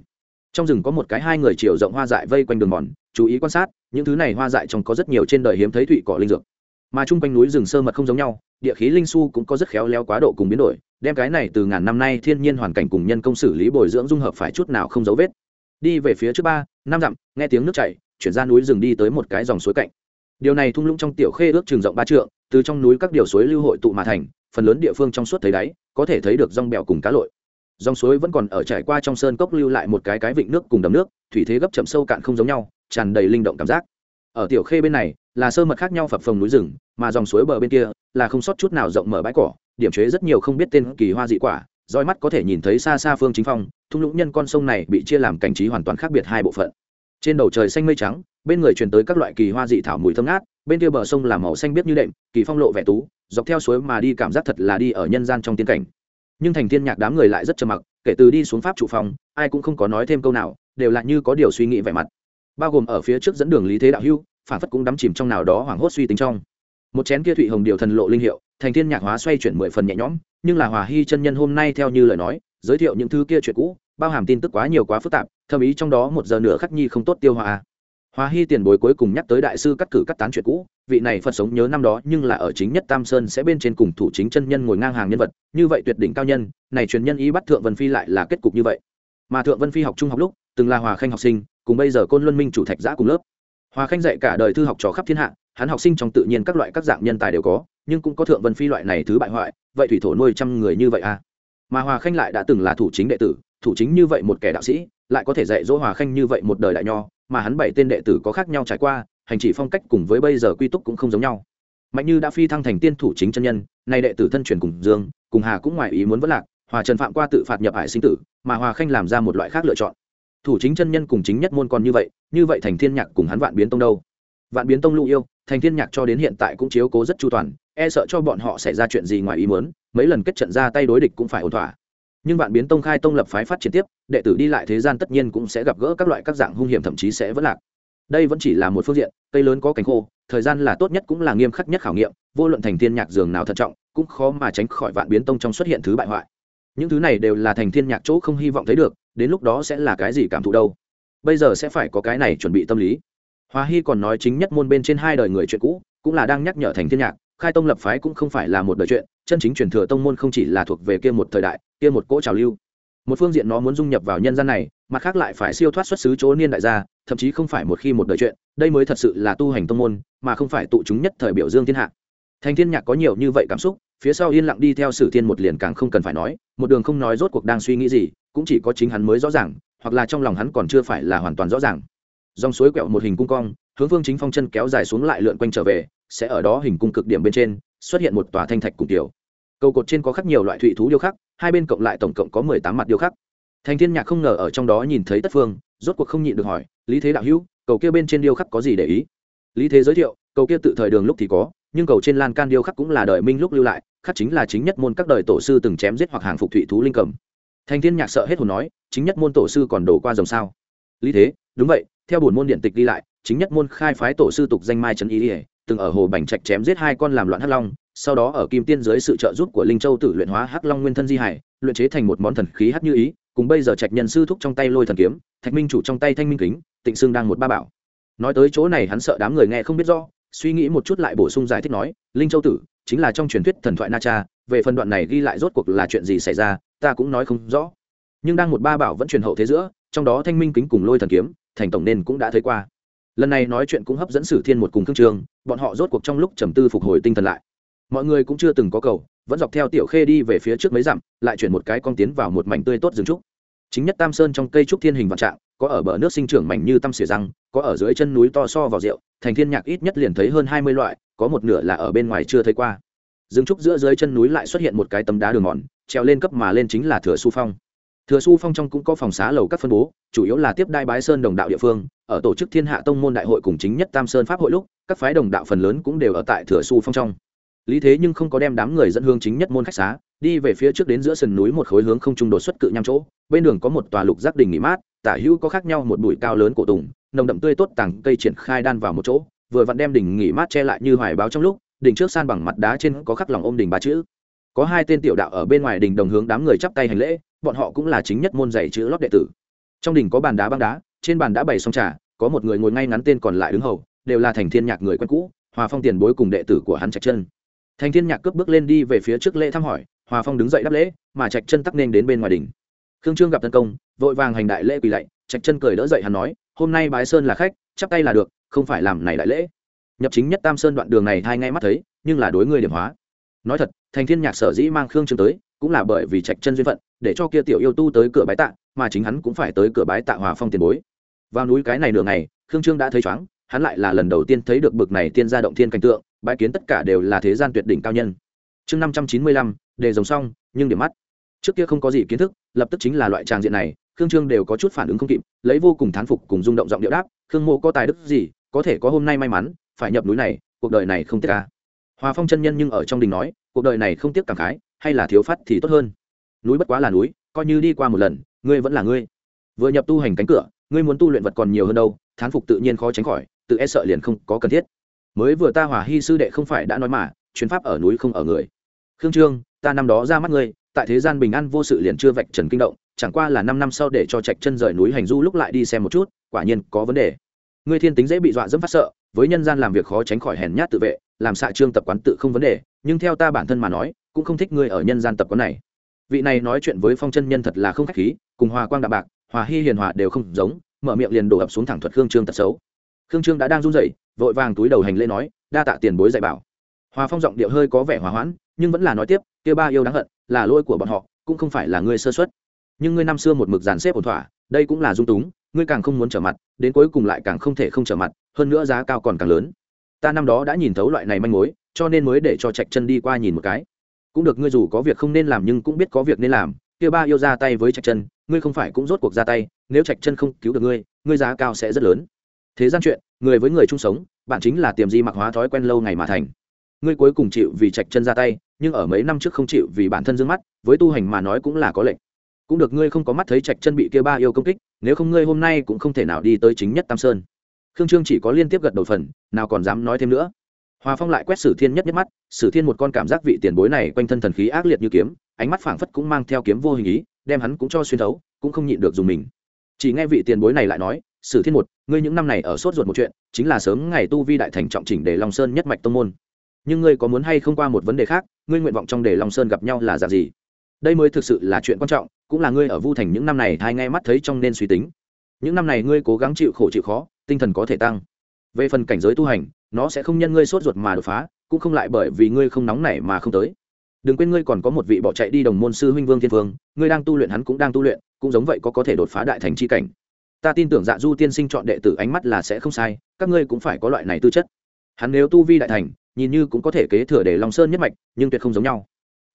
Trong rừng có một cái hai người chiều rộng hoa dại vây quanh đường mòn, chú ý quan sát, những thứ này hoa dại trong có rất nhiều trên đời hiếm thấy thụy cỏ linh dược. Mà chung quanh núi rừng sơ mật không giống nhau, địa khí linh su cũng có rất khéo léo quá độ cùng biến đổi, đem cái này từ ngàn năm nay thiên nhiên hoàn cảnh cùng nhân công xử lý bồi dưỡng dung hợp phải chút nào không dấu vết. Đi về phía trước ba, năm dặm, nghe tiếng nước chảy, chuyển ra núi rừng đi tới một cái dòng suối cạnh. Điều này thung lũng trong tiểu khê ước trường rộng ba trượng, từ trong núi các điều suối lưu hội tụ mà thành, phần lớn địa phương trong suốt thấy đáy có thể thấy được rong bèo cùng cá lội. Dòng suối vẫn còn ở trải qua trong sơn cốc lưu lại một cái cái vịnh nước cùng đầm nước, thủy thế gấp chậm sâu cạn không giống nhau, tràn đầy linh động cảm giác. Ở tiểu khê bên này, là sơ mật khác nhau phập phồng núi rừng, mà dòng suối bờ bên kia là không sót chút nào rộng mở bãi cỏ, điểm chế rất nhiều không biết tên kỳ hoa dị quả, roi mắt có thể nhìn thấy xa xa phương chính phong, thung lũng nhân con sông này bị chia làm cảnh trí hoàn toàn khác biệt hai bộ phận. Trên đầu trời xanh mây trắng, bên người truyền tới các loại kỳ hoa dị thảo mùi thơm ngát, bên kia bờ sông là màu xanh biếc như đệm, kỳ phong lộ vẻ tú dọc theo suối mà đi cảm giác thật là đi ở nhân gian trong tiên cảnh. Nhưng thành thiên nhạc đám người lại rất trầm mặc kể từ đi xuống pháp trụ phòng ai cũng không có nói thêm câu nào đều lại như có điều suy nghĩ vẻ mặt. Bao gồm ở phía trước dẫn đường lý thế đạo hưu phản phất cũng đắm chìm trong nào đó hoảng hốt suy tính trong. Một chén kia thụy hồng điều thần lộ linh hiệu thành thiên nhạc hóa xoay chuyển mười phần nhẹ nhõm nhưng là hòa hy chân nhân hôm nay theo như lời nói giới thiệu những thứ kia chuyện cũ bao hàm tin tức quá nhiều quá phức tạp thậm ý trong đó một giờ nửa khắc nhi không tốt tiêu hòa hòa Hy tiền bối cuối cùng nhắc tới đại sư cắt cử cắt tán chuyện cũ, vị này Phật sống nhớ năm đó nhưng là ở chính nhất Tam Sơn sẽ bên trên cùng thủ chính chân nhân ngồi ngang hàng nhân vật, như vậy tuyệt đỉnh cao nhân, này truyền nhân ý bắt Thượng Vân Phi lại là kết cục như vậy. Mà Thượng Vân Phi học trung học lúc, từng là Hòa Khanh học sinh, cùng bây giờ Côn Luân Minh chủ thạch giã cùng lớp. Hòa Khanh dạy cả đời thư học trò khắp thiên hạ, hắn học sinh trong tự nhiên các loại các dạng nhân tài đều có, nhưng cũng có Thượng Vân Phi loại này thứ bại hoại, vậy thủy thổ nuôi trăm người như vậy à? Mà Hòa Khanh lại đã từng là thủ chính đệ tử, thủ chính như vậy một kẻ đạo sĩ, lại có thể dạy dỗ Hòa Khanh như vậy một đời đại nho, mà hắn bảy tên đệ tử có khác nhau trải qua hành chỉ phong cách cùng với bây giờ quy túc cũng không giống nhau. Mạnh như đã phi thăng thành tiên thủ chính chân nhân, nay đệ tử thân truyền cùng dương, cùng hà cũng ngoài ý muốn vất lạc, hòa trần phạm qua tự phạt nhập hải sinh tử, mà hòa khanh làm ra một loại khác lựa chọn. Thủ chính chân nhân cùng chính nhất môn còn như vậy như vậy thành thiên nhạc cùng hắn vạn biến tông đâu? Vạn biến tông lưu yêu, thành thiên nhạc cho đến hiện tại cũng chiếu cố rất chu toàn e sợ cho bọn họ xảy ra chuyện gì ngoài ý muốn, mấy lần kết trận ra tay đối địch cũng phải ổn thỏa. Nhưng vạn biến tông khai tông lập phái phát triển tiếp, đệ tử đi lại thế gian tất nhiên cũng sẽ gặp gỡ các loại các dạng hung hiểm thậm chí sẽ vất lạc đây vẫn chỉ là một phương diện, cây lớn có cánh khô, thời gian là tốt nhất cũng là nghiêm khắc nhất khảo nghiệm, vô luận thành thiên nhạc dường nào thận trọng, cũng khó mà tránh khỏi vạn biến tông trong xuất hiện thứ bại hoại. Những thứ này đều là thành thiên nhạc chỗ không hy vọng thấy được, đến lúc đó sẽ là cái gì cảm thụ đâu. Bây giờ sẽ phải có cái này chuẩn bị tâm lý. Hòa hy còn nói chính nhất môn bên trên hai đời người chuyện cũ, cũng là đang nhắc nhở thành thiên nhạc, khai tông lập phái cũng không phải là một đời chuyện, chân chính truyền thừa tông môn không chỉ là thuộc về kia một thời đại, kia một cỗ trào lưu một phương diện nó muốn dung nhập vào nhân gian này, mặt khác lại phải siêu thoát xuất xứ chỗ niên đại gia, thậm chí không phải một khi một đời chuyện, đây mới thật sự là tu hành tông môn, mà không phải tụ chúng nhất thời biểu dương thiên hạ. Thành thiên nhạc có nhiều như vậy cảm xúc, phía sau yên lặng đi theo sử thiên một liền càng không cần phải nói, một đường không nói rốt cuộc đang suy nghĩ gì, cũng chỉ có chính hắn mới rõ ràng, hoặc là trong lòng hắn còn chưa phải là hoàn toàn rõ ràng. Dòng suối quẹo một hình cung cong, hướng phương chính phong chân kéo dài xuống lại lượn quanh trở về, sẽ ở đó hình cung cực điểm bên trên, xuất hiện một tòa thanh thạch cùng tiểu. Cầu cột trên có khắc nhiều loại thủy thú điêu khắc hai bên cộng lại tổng cộng có mười tám mặt điêu khắc. Thành thiên nhạc không ngờ ở trong đó nhìn thấy tất phương, rốt cuộc không nhịn được hỏi, lý thế đạo hữu, cầu kia bên trên điêu khắc có gì để ý? Lý thế giới thiệu, cầu kia tự thời đường lúc thì có, nhưng cầu trên lan can điêu khắc cũng là đời minh lúc lưu lại, khắc chính là chính nhất môn các đời tổ sư từng chém giết hoặc hàng phục thủy thú linh cầm. Thành thiên nhạc sợ hết hồn nói, chính nhất môn tổ sư còn đổ qua dòng sao? Lý thế, đúng vậy, theo bổn môn điện tịch đi lại, chính nhất môn khai phái tổ sư tục danh mai trấn ý ỉa từng ở hồ bành trạch chém giết hai con làm loạn hắc long sau đó ở kim tiên dưới sự trợ giúp của linh châu tử luyện hóa hắc long nguyên thân di hải, luyện chế thành một món thần khí hắc như ý, cùng bây giờ trạch nhân sư thúc trong tay lôi thần kiếm, thạch minh chủ trong tay thanh minh kính, tịnh Sương đang một ba bảo. Nói tới chỗ này hắn sợ đám người nghe không biết do suy nghĩ một chút lại bổ sung giải thích nói, linh châu tử, chính là trong truyền thuyết thần thoại na cha, về phần đoạn này ghi lại rốt cuộc là chuyện gì xảy ra, ta cũng nói không rõ. Nhưng đang một ba bảo vẫn truyền hậu thế giữa, trong đó thanh minh kính cùng lôi thần kiếm, thành tổng nên cũng đã thấy qua. Lần này nói chuyện cũng hấp dẫn sử thiên một cùng thương trường, bọn họ rốt cuộc trong lúc trầm tư phục hồi tinh thần lại mọi người cũng chưa từng có cầu, vẫn dọc theo tiểu khê đi về phía trước mấy dặm, lại chuyển một cái con tiến vào một mảnh tươi tốt rừng trúc. Chính nhất tam sơn trong cây trúc thiên hình vạn trạng, có ở bờ nước sinh trưởng mảnh như tăm xỉa răng, có ở dưới chân núi to so vào rượu, thành thiên nhạc ít nhất liền thấy hơn hai mươi loại, có một nửa là ở bên ngoài chưa thấy qua. Rừng trúc giữa dưới chân núi lại xuất hiện một cái tấm đá đường mòn, treo lên cấp mà lên chính là thừa su phong. Thừa su phong trong cũng có phòng xá lầu các phân bố, chủ yếu là tiếp đai bái sơn đồng đạo địa phương, ở tổ chức thiên hạ tông môn đại hội cùng chính nhất tam sơn pháp hội lúc, các phái đồng đạo phần lớn cũng đều ở tại thừa su phong trong lý thế nhưng không có đem đám người dẫn hương chính nhất môn khách xá, đi về phía trước đến giữa sườn núi một khối hướng không trung đột xuất cự nham chỗ. Bên đường có một tòa lục giác đình nghỉ mát, tả hữu có khác nhau một bụi cao lớn cổ tùng, nồng đậm tươi tốt tàng cây triển khai đan vào một chỗ. Vừa vặn đem đỉnh nghỉ mát che lại như hoài báo trong lúc, đỉnh trước san bằng mặt đá trên có khắc lòng ôm đỉnh ba chữ. Có hai tên tiểu đạo ở bên ngoài đỉnh đồng hướng đám người chắp tay hành lễ, bọn họ cũng là chính nhất môn dạy chữ lót đệ tử. Trong đỉnh có bàn đá băng đá, trên bàn đã bày xong trà, có một người ngồi ngay ngắn tên còn lại đứng hầu, đều là thành thiên nhạc người quen cũ, hòa phong tiền bối cùng đệ tử của hắn trạch chân thành thiên nhạc cướp bước lên đi về phía trước lễ thăm hỏi, hòa phong đứng dậy đáp lễ, mà trạch chân tắc nên đến bên ngoài đỉnh. Khương trương gặp tấn công, vội vàng hành đại lễ quỳ lạy, trạch chân cười đỡ dậy hắn nói, hôm nay bái sơn là khách, chắp tay là được, không phải làm này đại lễ. Nhập chính nhất tam sơn đoạn đường này hai ngay mắt thấy, nhưng là đối người điểm hóa. Nói thật thành thiên nhạc sở dĩ mang khương trương tới, cũng là bởi vì trạch chân duyên phận, để cho kia tiểu yêu tu tới cửa bái tạ, mà chính hắn cũng phải tới cửa bái tạ hòa phong tiền bối. Vào núi cái này nửa ngày, khương trương đã thấy chóng, hắn lại là lần đầu tiên thấy được bực này tiên gia động thiên cảnh tượng bãi kiến tất cả đều là thế gian tuyệt đỉnh cao nhân. Chương năm trăm chín mươi lăm, đề rồng xong, nhưng điểm mắt. Trước kia không có gì kiến thức, lập tức chính là loại tràng diện này, khương trương đều có chút phản ứng không kịp, lấy vô cùng thán phục cùng rung động giọng điệu đáp, khương mộ có tài đức gì, có thể có hôm nay may mắn, phải nhập núi này, cuộc đời này không tiếc ca hòa phong chân nhân nhưng ở trong đình nói, cuộc đời này không tiếc cảm khái, hay là thiếu phát thì tốt hơn. Núi bất quá là núi, coi như đi qua một lần, ngươi vẫn là ngươi. Vừa nhập tu hành cánh cửa, ngươi muốn tu luyện vật còn nhiều hơn đâu, thán phục tự nhiên khó tránh khỏi, tự e sợ liền không có cần thiết mới vừa ta hòa hy sư đệ không phải đã nói mà, chuyến pháp ở núi không ở người. Khương trương, ta năm đó ra mắt ngươi, tại thế gian bình an vô sự liền chưa vạch trần kinh động, chẳng qua là năm năm sau để cho trạch chân rời núi hành du lúc lại đi xem một chút, quả nhiên có vấn đề. Ngươi thiên tính dễ bị dọa dẫm phát sợ, với nhân gian làm việc khó tránh khỏi hèn nhát tự vệ, làm xạ trương tập quán tự không vấn đề, nhưng theo ta bản thân mà nói, cũng không thích ngươi ở nhân gian tập quán này. Vị này nói chuyện với phong chân nhân thật là không khách khí, cùng hòa quang đạm bạc, hòa hy hiền hòa đều không giống, mở miệng liền đổ ập xuống thẳng thuật khương trương tật xấu. Khương trương đã đang run rẩy vội vàng túi đầu hành lễ nói, đa tạ tiền bối dạy bảo. Hòa phong giọng điệu hơi có vẻ hòa hoãn, nhưng vẫn là nói tiếp, kia ba yêu đáng hận, là lỗi của bọn họ, cũng không phải là ngươi sơ xuất nhưng ngươi năm xưa một mực dàn xếp ổn thỏa, đây cũng là dung túng, ngươi càng không muốn trở mặt, đến cuối cùng lại càng không thể không trở mặt, hơn nữa giá cao còn càng lớn. Ta năm đó đã nhìn thấu loại này manh mối, cho nên mới để cho trạch chân đi qua nhìn một cái. Cũng được ngươi dù có việc không nên làm nhưng cũng biết có việc nên làm, kia ba yêu ra tay với trạch chân, ngươi không phải cũng rốt cuộc ra tay, nếu trạch chân không cứu được ngươi ngươi giá cao sẽ rất lớn. Thế gian chuyện người với người chung sống, bạn chính là tiềm di mặc hóa thói quen lâu ngày mà thành. Ngươi cuối cùng chịu vì trạch chân ra tay, nhưng ở mấy năm trước không chịu vì bản thân dương mắt, với tu hành mà nói cũng là có lệnh. Cũng được ngươi không có mắt thấy trạch chân bị kia ba yêu công kích, nếu không ngươi hôm nay cũng không thể nào đi tới chính nhất tam sơn. Khương trương chỉ có liên tiếp gật đầu phần, nào còn dám nói thêm nữa. Hòa phong lại quét sử thiên nhất nhất mắt, sử thiên một con cảm giác vị tiền bối này quanh thân thần khí ác liệt như kiếm, ánh mắt phảng phất cũng mang theo kiếm vô hình ý, đem hắn cũng cho xuyên thấu, cũng không nhịn được dùng mình. Chỉ nghe vị tiền bối này lại nói sử thiên một, ngươi những năm này ở sốt ruột một chuyện, chính là sớm ngày tu vi đại thành trọng chỉnh để long sơn nhất mạch tông môn. Nhưng ngươi có muốn hay không qua một vấn đề khác, ngươi nguyện vọng trong để long sơn gặp nhau là giả gì? Đây mới thực sự là chuyện quan trọng, cũng là ngươi ở vu thành những năm này hai ngay mắt thấy trong nên suy tính. Những năm này ngươi cố gắng chịu khổ chịu khó, tinh thần có thể tăng. Về phần cảnh giới tu hành, nó sẽ không nhân ngươi sốt ruột mà đột phá, cũng không lại bởi vì ngươi không nóng nảy mà không tới. Đừng quên ngươi còn có một vị bỏ chạy đi đồng môn sư huynh vương thiên vương, ngươi đang tu luyện hắn cũng đang tu luyện, cũng giống vậy có có thể đột phá đại thành c h i cảnh ta tin tưởng dạ du tiên sinh chọn đệ tử ánh mắt là sẽ không sai, các ngươi cũng phải có loại này tư chất. Hắn nếu tu vi đại thành, nhìn như cũng có thể kế thừa để long sơn nhất mạch, nhưng tuyệt không giống nhau.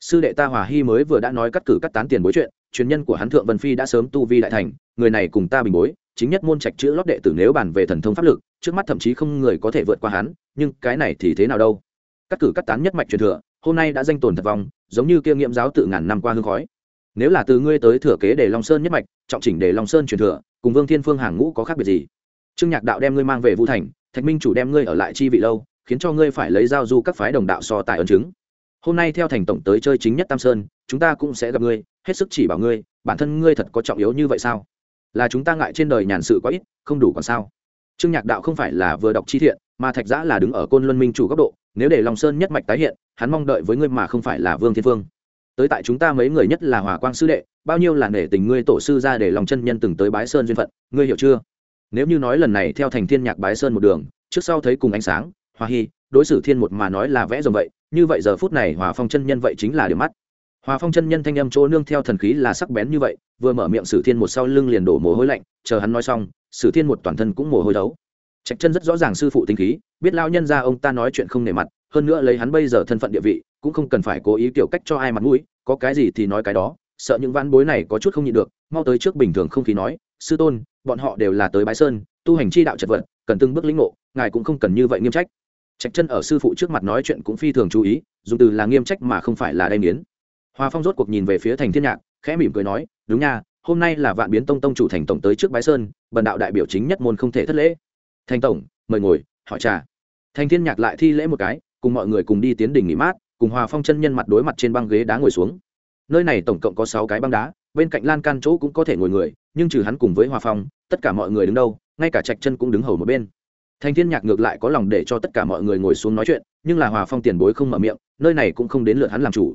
Sư đệ ta hòa hy mới vừa đã nói cắt cử cắt tán tiền bối chuyện, truyền nhân của hắn thượng vân phi đã sớm tu vi đại thành, người này cùng ta bình bối, chính nhất môn trạch chữ lót đệ tử nếu bàn về thần thông pháp lực, trước mắt thậm chí không người có thể vượt qua hắn, nhưng cái này thì thế nào đâu? Cắt cử cắt tán nhất mạch truyền thừa, hôm nay đã danh tồn thật vong, giống như kia nghiệm giáo tự ngàn năm qua hương khói nếu là từ ngươi tới thừa kế để long sơn nhất mạch, trọng chỉnh để long sơn truyền thừa, cùng vương thiên phương hàng ngũ có khác biệt gì? Trương nhạc đạo đem ngươi mang về vũ thành, thạch minh chủ đem ngươi ở lại chi vị lâu, khiến cho ngươi phải lấy giao du các phái đồng đạo so tài ấn chứng. Hôm nay theo thành tổng tới chơi chính nhất tam sơn, chúng ta cũng sẽ gặp ngươi, hết sức chỉ bảo ngươi, bản thân ngươi thật có trọng yếu như vậy sao? Là chúng ta ngại trên đời nhàn sự quá ít, không đủ còn sao? Trương nhạc đạo không phải là vừa đọc chi thiện, mà thạch giã là đứng ở côn luân minh chủ góc độ, nếu để lòng sơn nhất mạch tái hiện, hắn mong đợi với ngươi mà không phải là vương thiên phương tới tại chúng ta mấy người nhất là hòa quang sư đệ, bao nhiêu là nể tình ngươi tổ sư ra để lòng chân nhân từng tới bái sơn duyên phận, ngươi hiểu chưa? Nếu như nói lần này theo thành thiên nhạc bái sơn một đường, trước sau thấy cùng ánh sáng hòa hy đối xử thiên một mà nói là vẽ rồng vậy, như vậy giờ phút này hòa phong chân nhân vậy chính là điểm mắt. Hòa phong chân nhân thanh âm chỗ nương theo thần khí là sắc bén như vậy, vừa mở miệng sử thiên một sau lưng liền đổ mồ hôi lạnh, chờ hắn nói xong, sử thiên một toàn thân cũng mồ hôi đấu. Trạch chân rất rõ ràng sư phụ tinh khí, biết lao nhân ra ông ta nói chuyện không nề mặt hơn nữa lấy hắn bây giờ thân phận địa vị, cũng không cần phải cố ý kiểu cách cho ai mặt mũi, có cái gì thì nói cái đó, sợ những văn bối này có chút không nhịn được, mau tới trước bình thường không khí nói, sư tôn, bọn họ đều là tới bái sơn, tu hành chi đạo chật vật, cần từng bước lĩnh ngộ, ngài cũng không cần như vậy nghiêm trách. Trạch chân ở sư phụ trước mặt nói chuyện cũng phi thường chú ý, dùng từ là nghiêm trách mà không phải là đay miến hoa phong rốt cuộc nhìn về phía thành thiên nhạc, khẽ mỉm cười nói, đúng nha, hôm nay là vạn biến tông tông chủ thành tổng tới trước bái sơn, bần đạo đại biểu chính nhất môn không thể thất lễ. Thành tổng, mời ngồi, hỏi trà. Thành thiên nhạc lại thi lễ một cái cùng mọi người cùng đi tiến đỉnh nghỉ mát, cùng hòa phong chân nhân mặt đối mặt trên băng ghế đá ngồi xuống. Nơi này tổng cộng có sáu cái băng đá, bên cạnh lan can chỗ cũng có thể ngồi người, nhưng trừ hắn cùng với hòa phong, tất cả mọi người đứng đâu, ngay cả trạch chân cũng đứng hầu một bên. Thành thiên nhạc ngược lại có lòng để cho tất cả mọi người ngồi xuống nói chuyện, nhưng là hòa phong tiền bối không mở miệng, nơi này cũng không đến lượt hắn làm chủ.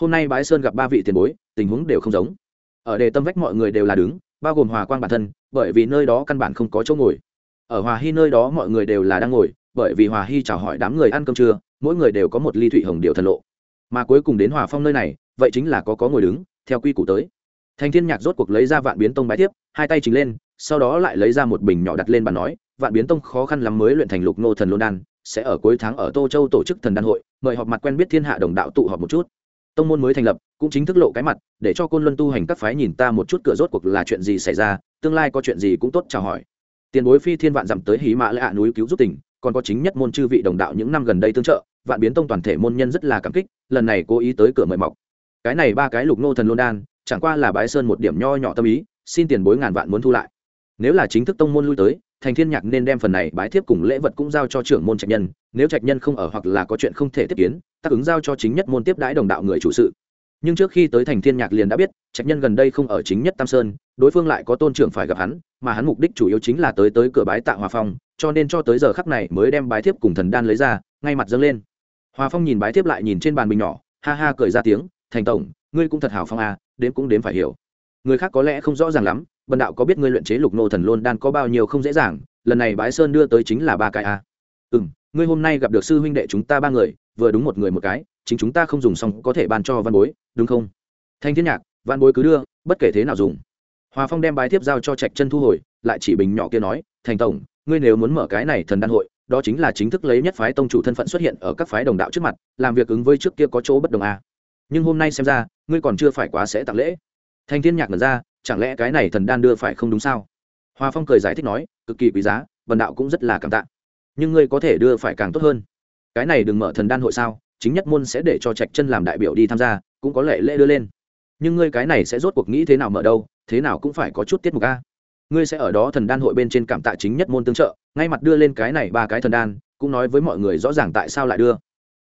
Hôm nay bái sơn gặp ba vị tiền bối, tình huống đều không giống. Ở đề tâm vách mọi người đều là đứng, bao gồm hòa quang bản thân, bởi vì nơi đó căn bản không có chỗ ngồi. Ở hòa hy nơi đó mọi người đều là đang ngồi bởi vì hòa hy chào hỏi đám người ăn cơm trưa, mỗi người đều có một ly thụy hồng điệu thần lộ. Mà cuối cùng đến hòa phong nơi này, vậy chính là có có ngồi đứng, theo quy củ tới. Thành thiên nhạc rốt cuộc lấy ra vạn biến tông bái tiếp hai tay chính lên, sau đó lại lấy ra một bình nhỏ đặt lên bàn nói, vạn biến tông khó khăn lắm mới luyện thành lục nô thần lôn đan, sẽ ở cuối tháng ở tô châu tổ chức thần đan hội, mời họp mặt quen biết thiên hạ đồng đạo tụ họp một chút. Tông môn mới thành lập, cũng chính thức lộ cái mặt, để cho côn luân tu hành các phái nhìn ta một chút cửa rốt cuộc là chuyện gì xảy ra, tương lai có chuyện gì cũng tốt chào hỏi. Tiền bối phi thiên vạn dặm tới hí mã lạ hạ núi cứu giúp tỉnh còn có chính nhất môn chư vị đồng đạo những năm gần đây tương trợ, vạn biến tông toàn thể môn nhân rất là cảm kích, lần này cố ý tới cửa mời mọc. Cái này ba cái lục nô thần lôn đan, chẳng qua là bái sơn một điểm nho nhỏ tâm ý, xin tiền bối ngàn vạn muốn thu lại. Nếu là chính thức tông môn lui tới, thành thiên nhạc nên đem phần này bái thiếp cùng lễ vật cũng giao cho trưởng môn trạch nhân, nếu trạch nhân không ở hoặc là có chuyện không thể tiếp kiến tác ứng giao cho chính nhất môn tiếp đãi đồng đạo người chủ sự. Nhưng trước khi tới thành thiên nhạc liền đã biết, trạch nhân gần đây không ở chính nhất tam sơn, đối phương lại có tôn trưởng phải gặp hắn, mà hắn mục đích chủ yếu chính là tới tới cửa bái tạ hòa phong cho nên cho tới giờ khắc này mới đem bái thiếp cùng thần đan lấy ra, ngay mặt dâng lên. Hòa phong nhìn bái thiếp lại nhìn trên bàn bình nhỏ, ha ha cười ra tiếng, thành tổng, ngươi cũng thật hào phong à đến cũng đến phải hiểu. Người khác có lẽ không rõ ràng lắm, bần đạo có biết ngươi luyện chế lục nô thần lôn đan có bao nhiêu không dễ dàng, lần này bái sơn đưa tới chính là ba cái à. ừ m ngươi hôm nay gặp được sư huynh đệ chúng ta ba người, vừa đúng một người một cái, chính chúng ta không dùng xong có thể ban cho văn bối, đúng không? Thanh thiên nhạc, văn bối cứ đưa, bất kể thế nào dùng. Hòa phong đem bái thiếp giao cho trạch chân thu hồi, lại chỉ bình nhỏ kia nói, thành tổng ngươi nếu muốn mở cái này thần đan hội, đó chính là chính thức lấy nhất phái tông chủ thân phận xuất hiện ở các phái đồng đạo trước mặt, làm việc ứng với trước kia có chỗ bất đồng a à. nhưng hôm nay xem ra, ngươi còn chưa phải quá sẽ tặng lễ. Thanh thiên nhạc ngẩn ra, chẳng lẽ cái này thần đan đưa phải không đúng sao? Hoa phong cười giải thích nói, cực kỳ quý giá, vần đạo cũng rất là cảm tạ. Nhưng ngươi có thể đưa phải càng tốt hơn. Cái này đừng mở thần đan hội sao, chính nhất môn sẽ để cho trạch chân làm đại biểu đi tham gia, cũng có lệ lễ đưa lên. Nhưng ngươi cái này sẽ rốt cuộc nghĩ thế nào mở đâu, thế nào cũng phải có chút tiết mục a ngươi sẽ ở đó thần đan hội bên trên cảm tạ chính nhất môn tương trợ, ngay mặt đưa lên cái này ba cái thần đan, cũng nói với mọi người rõ ràng tại sao lại đưa.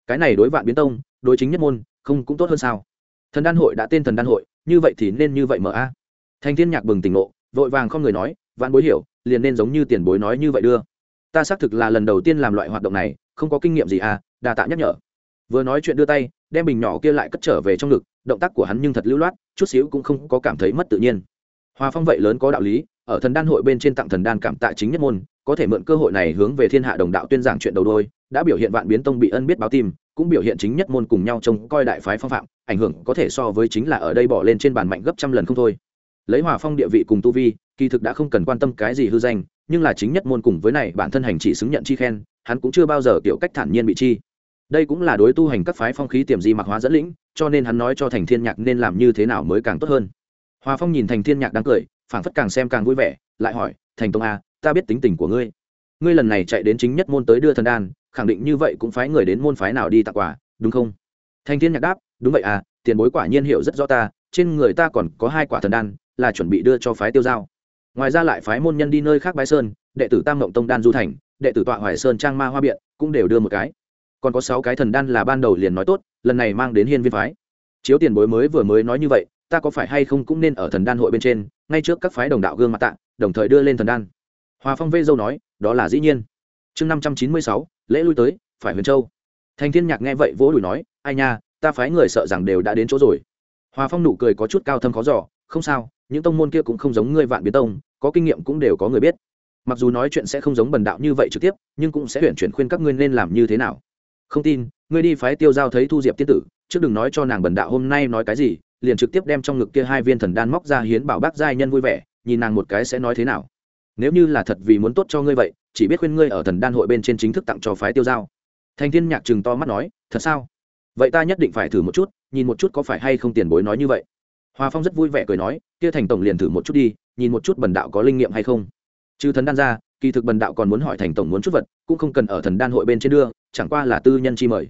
Cái này đối vạn biến tông, đối chính nhất môn, không cũng tốt hơn sao? Thần đan hội đã tên thần đan hội, như vậy thì nên như vậy mở a. Thành thiên nhạc bừng tỉnh ngộ, vội vàng không người nói, vạn bối hiểu, liền nên giống như tiền bối nói như vậy đưa. Ta xác thực là lần đầu tiên làm loại hoạt động này, không có kinh nghiệm gì à đà tạ nhắc nhở. Vừa nói chuyện đưa tay, đem bình nhỏ kia lại cất trở về trong ngực, động tác của hắn nhưng thật lưu loát, chút xíu cũng không có cảm thấy mất tự nhiên. Hòa phong vậy lớn có đạo lý ở thần đan hội bên trên tặng thần đan cảm tạ chính nhất môn, có thể mượn cơ hội này hướng về thiên hạ đồng đạo tuyên giảng chuyện đầu đôi, đã biểu hiện vạn biến tông bị ân biết báo tim cũng biểu hiện chính nhất môn cùng nhau trông coi đại phái phong phạm, ảnh hưởng có thể so với chính là ở đây bỏ lên trên bàn mạnh gấp trăm lần không thôi. Lấy hòa phong địa vị cùng tu vi, kỳ thực đã không cần quan tâm cái gì hư danh, nhưng là chính nhất môn cùng với này bản thân hành chỉ xứng nhận chi khen, hắn cũng chưa bao giờ kiểu cách thản nhiên bị chi. Đây cũng là đối tu hành các phái phong khí tiềm di mặc hóa dẫn lĩnh, cho nên hắn nói cho thành thiên nhạc nên làm như thế nào mới càng tốt hơn. Hòa phong nhìn thành thiên nhạc đang cười phảng phất càng xem càng vui vẻ, lại hỏi, thành tông a, ta biết tính tình của ngươi. Ngươi lần này chạy đến chính nhất môn tới đưa thần đan, khẳng định như vậy cũng phái người đến môn phái nào đi tặng quà, đúng không? Thanh thiên nhạc đáp, đúng vậy à tiền bối quả nhiên hiểu rất rõ ta, trên người ta còn có hai quả thần đan, là chuẩn bị đưa cho phái tiêu giao. Ngoài ra lại phái môn nhân đi nơi khác bái sơn, đệ tử tam mộng tông đan du thành, đệ tử tọa hoài sơn trang ma hoa biện cũng đều đưa một cái. Còn có sáu cái thần đan là ban đầu liền nói tốt, lần này mang đến hiên viên phái. Chiếu tiền bối mới vừa mới nói như vậy, ta có phải hay không cũng nên ở thần đan hội bên trên ngay trước các phái đồng đạo gương mặt tạ, đồng thời đưa lên thần đan. Hòa phong vê dâu nói, đó là dĩ nhiên. Chương năm trăm chín mươi sáu, lễ lui tới, phải huyền châu. Thành thiên nhạc nghe vậy vỗ đùi nói, ai nha, ta phái người sợ rằng đều đã đến chỗ rồi. Hòa phong nụ cười có chút cao thâm khó giỏ không sao, những tông môn kia cũng không giống ngươi vạn biến tông, có kinh nghiệm cũng đều có người biết. Mặc dù nói chuyện sẽ không giống bần đạo như vậy trực tiếp, nhưng cũng sẽ tuyển chuyển khuyên các ngươi nên làm như thế nào. Không tin, ngươi đi phái tiêu giao thấy thu diệp tiên tử, trước đừng nói cho nàng bần đạo hôm nay nói cái gì liền trực tiếp đem trong ngực kia hai viên thần đan móc ra hiến bảo bác giai nhân vui vẻ, nhìn nàng một cái sẽ nói thế nào. Nếu như là thật vì muốn tốt cho ngươi vậy, chỉ biết khuyên ngươi ở thần đan hội bên trên chính thức tặng cho phái tiêu giao. Thành thiên nhạc chừng to mắt nói, thật sao? Vậy ta nhất định phải thử một chút, nhìn một chút có phải hay không tiền bối nói như vậy. Hoa phong rất vui vẻ cười nói, kia thành tổng liền thử một chút đi, nhìn một chút bần đạo có linh nghiệm hay không. Trừ thần đan ra, kỳ thực bần đạo còn muốn hỏi thành tổng muốn chút vật, cũng không cần ở thần đan hội bên trên đưa, chẳng qua là tư nhân chi mời.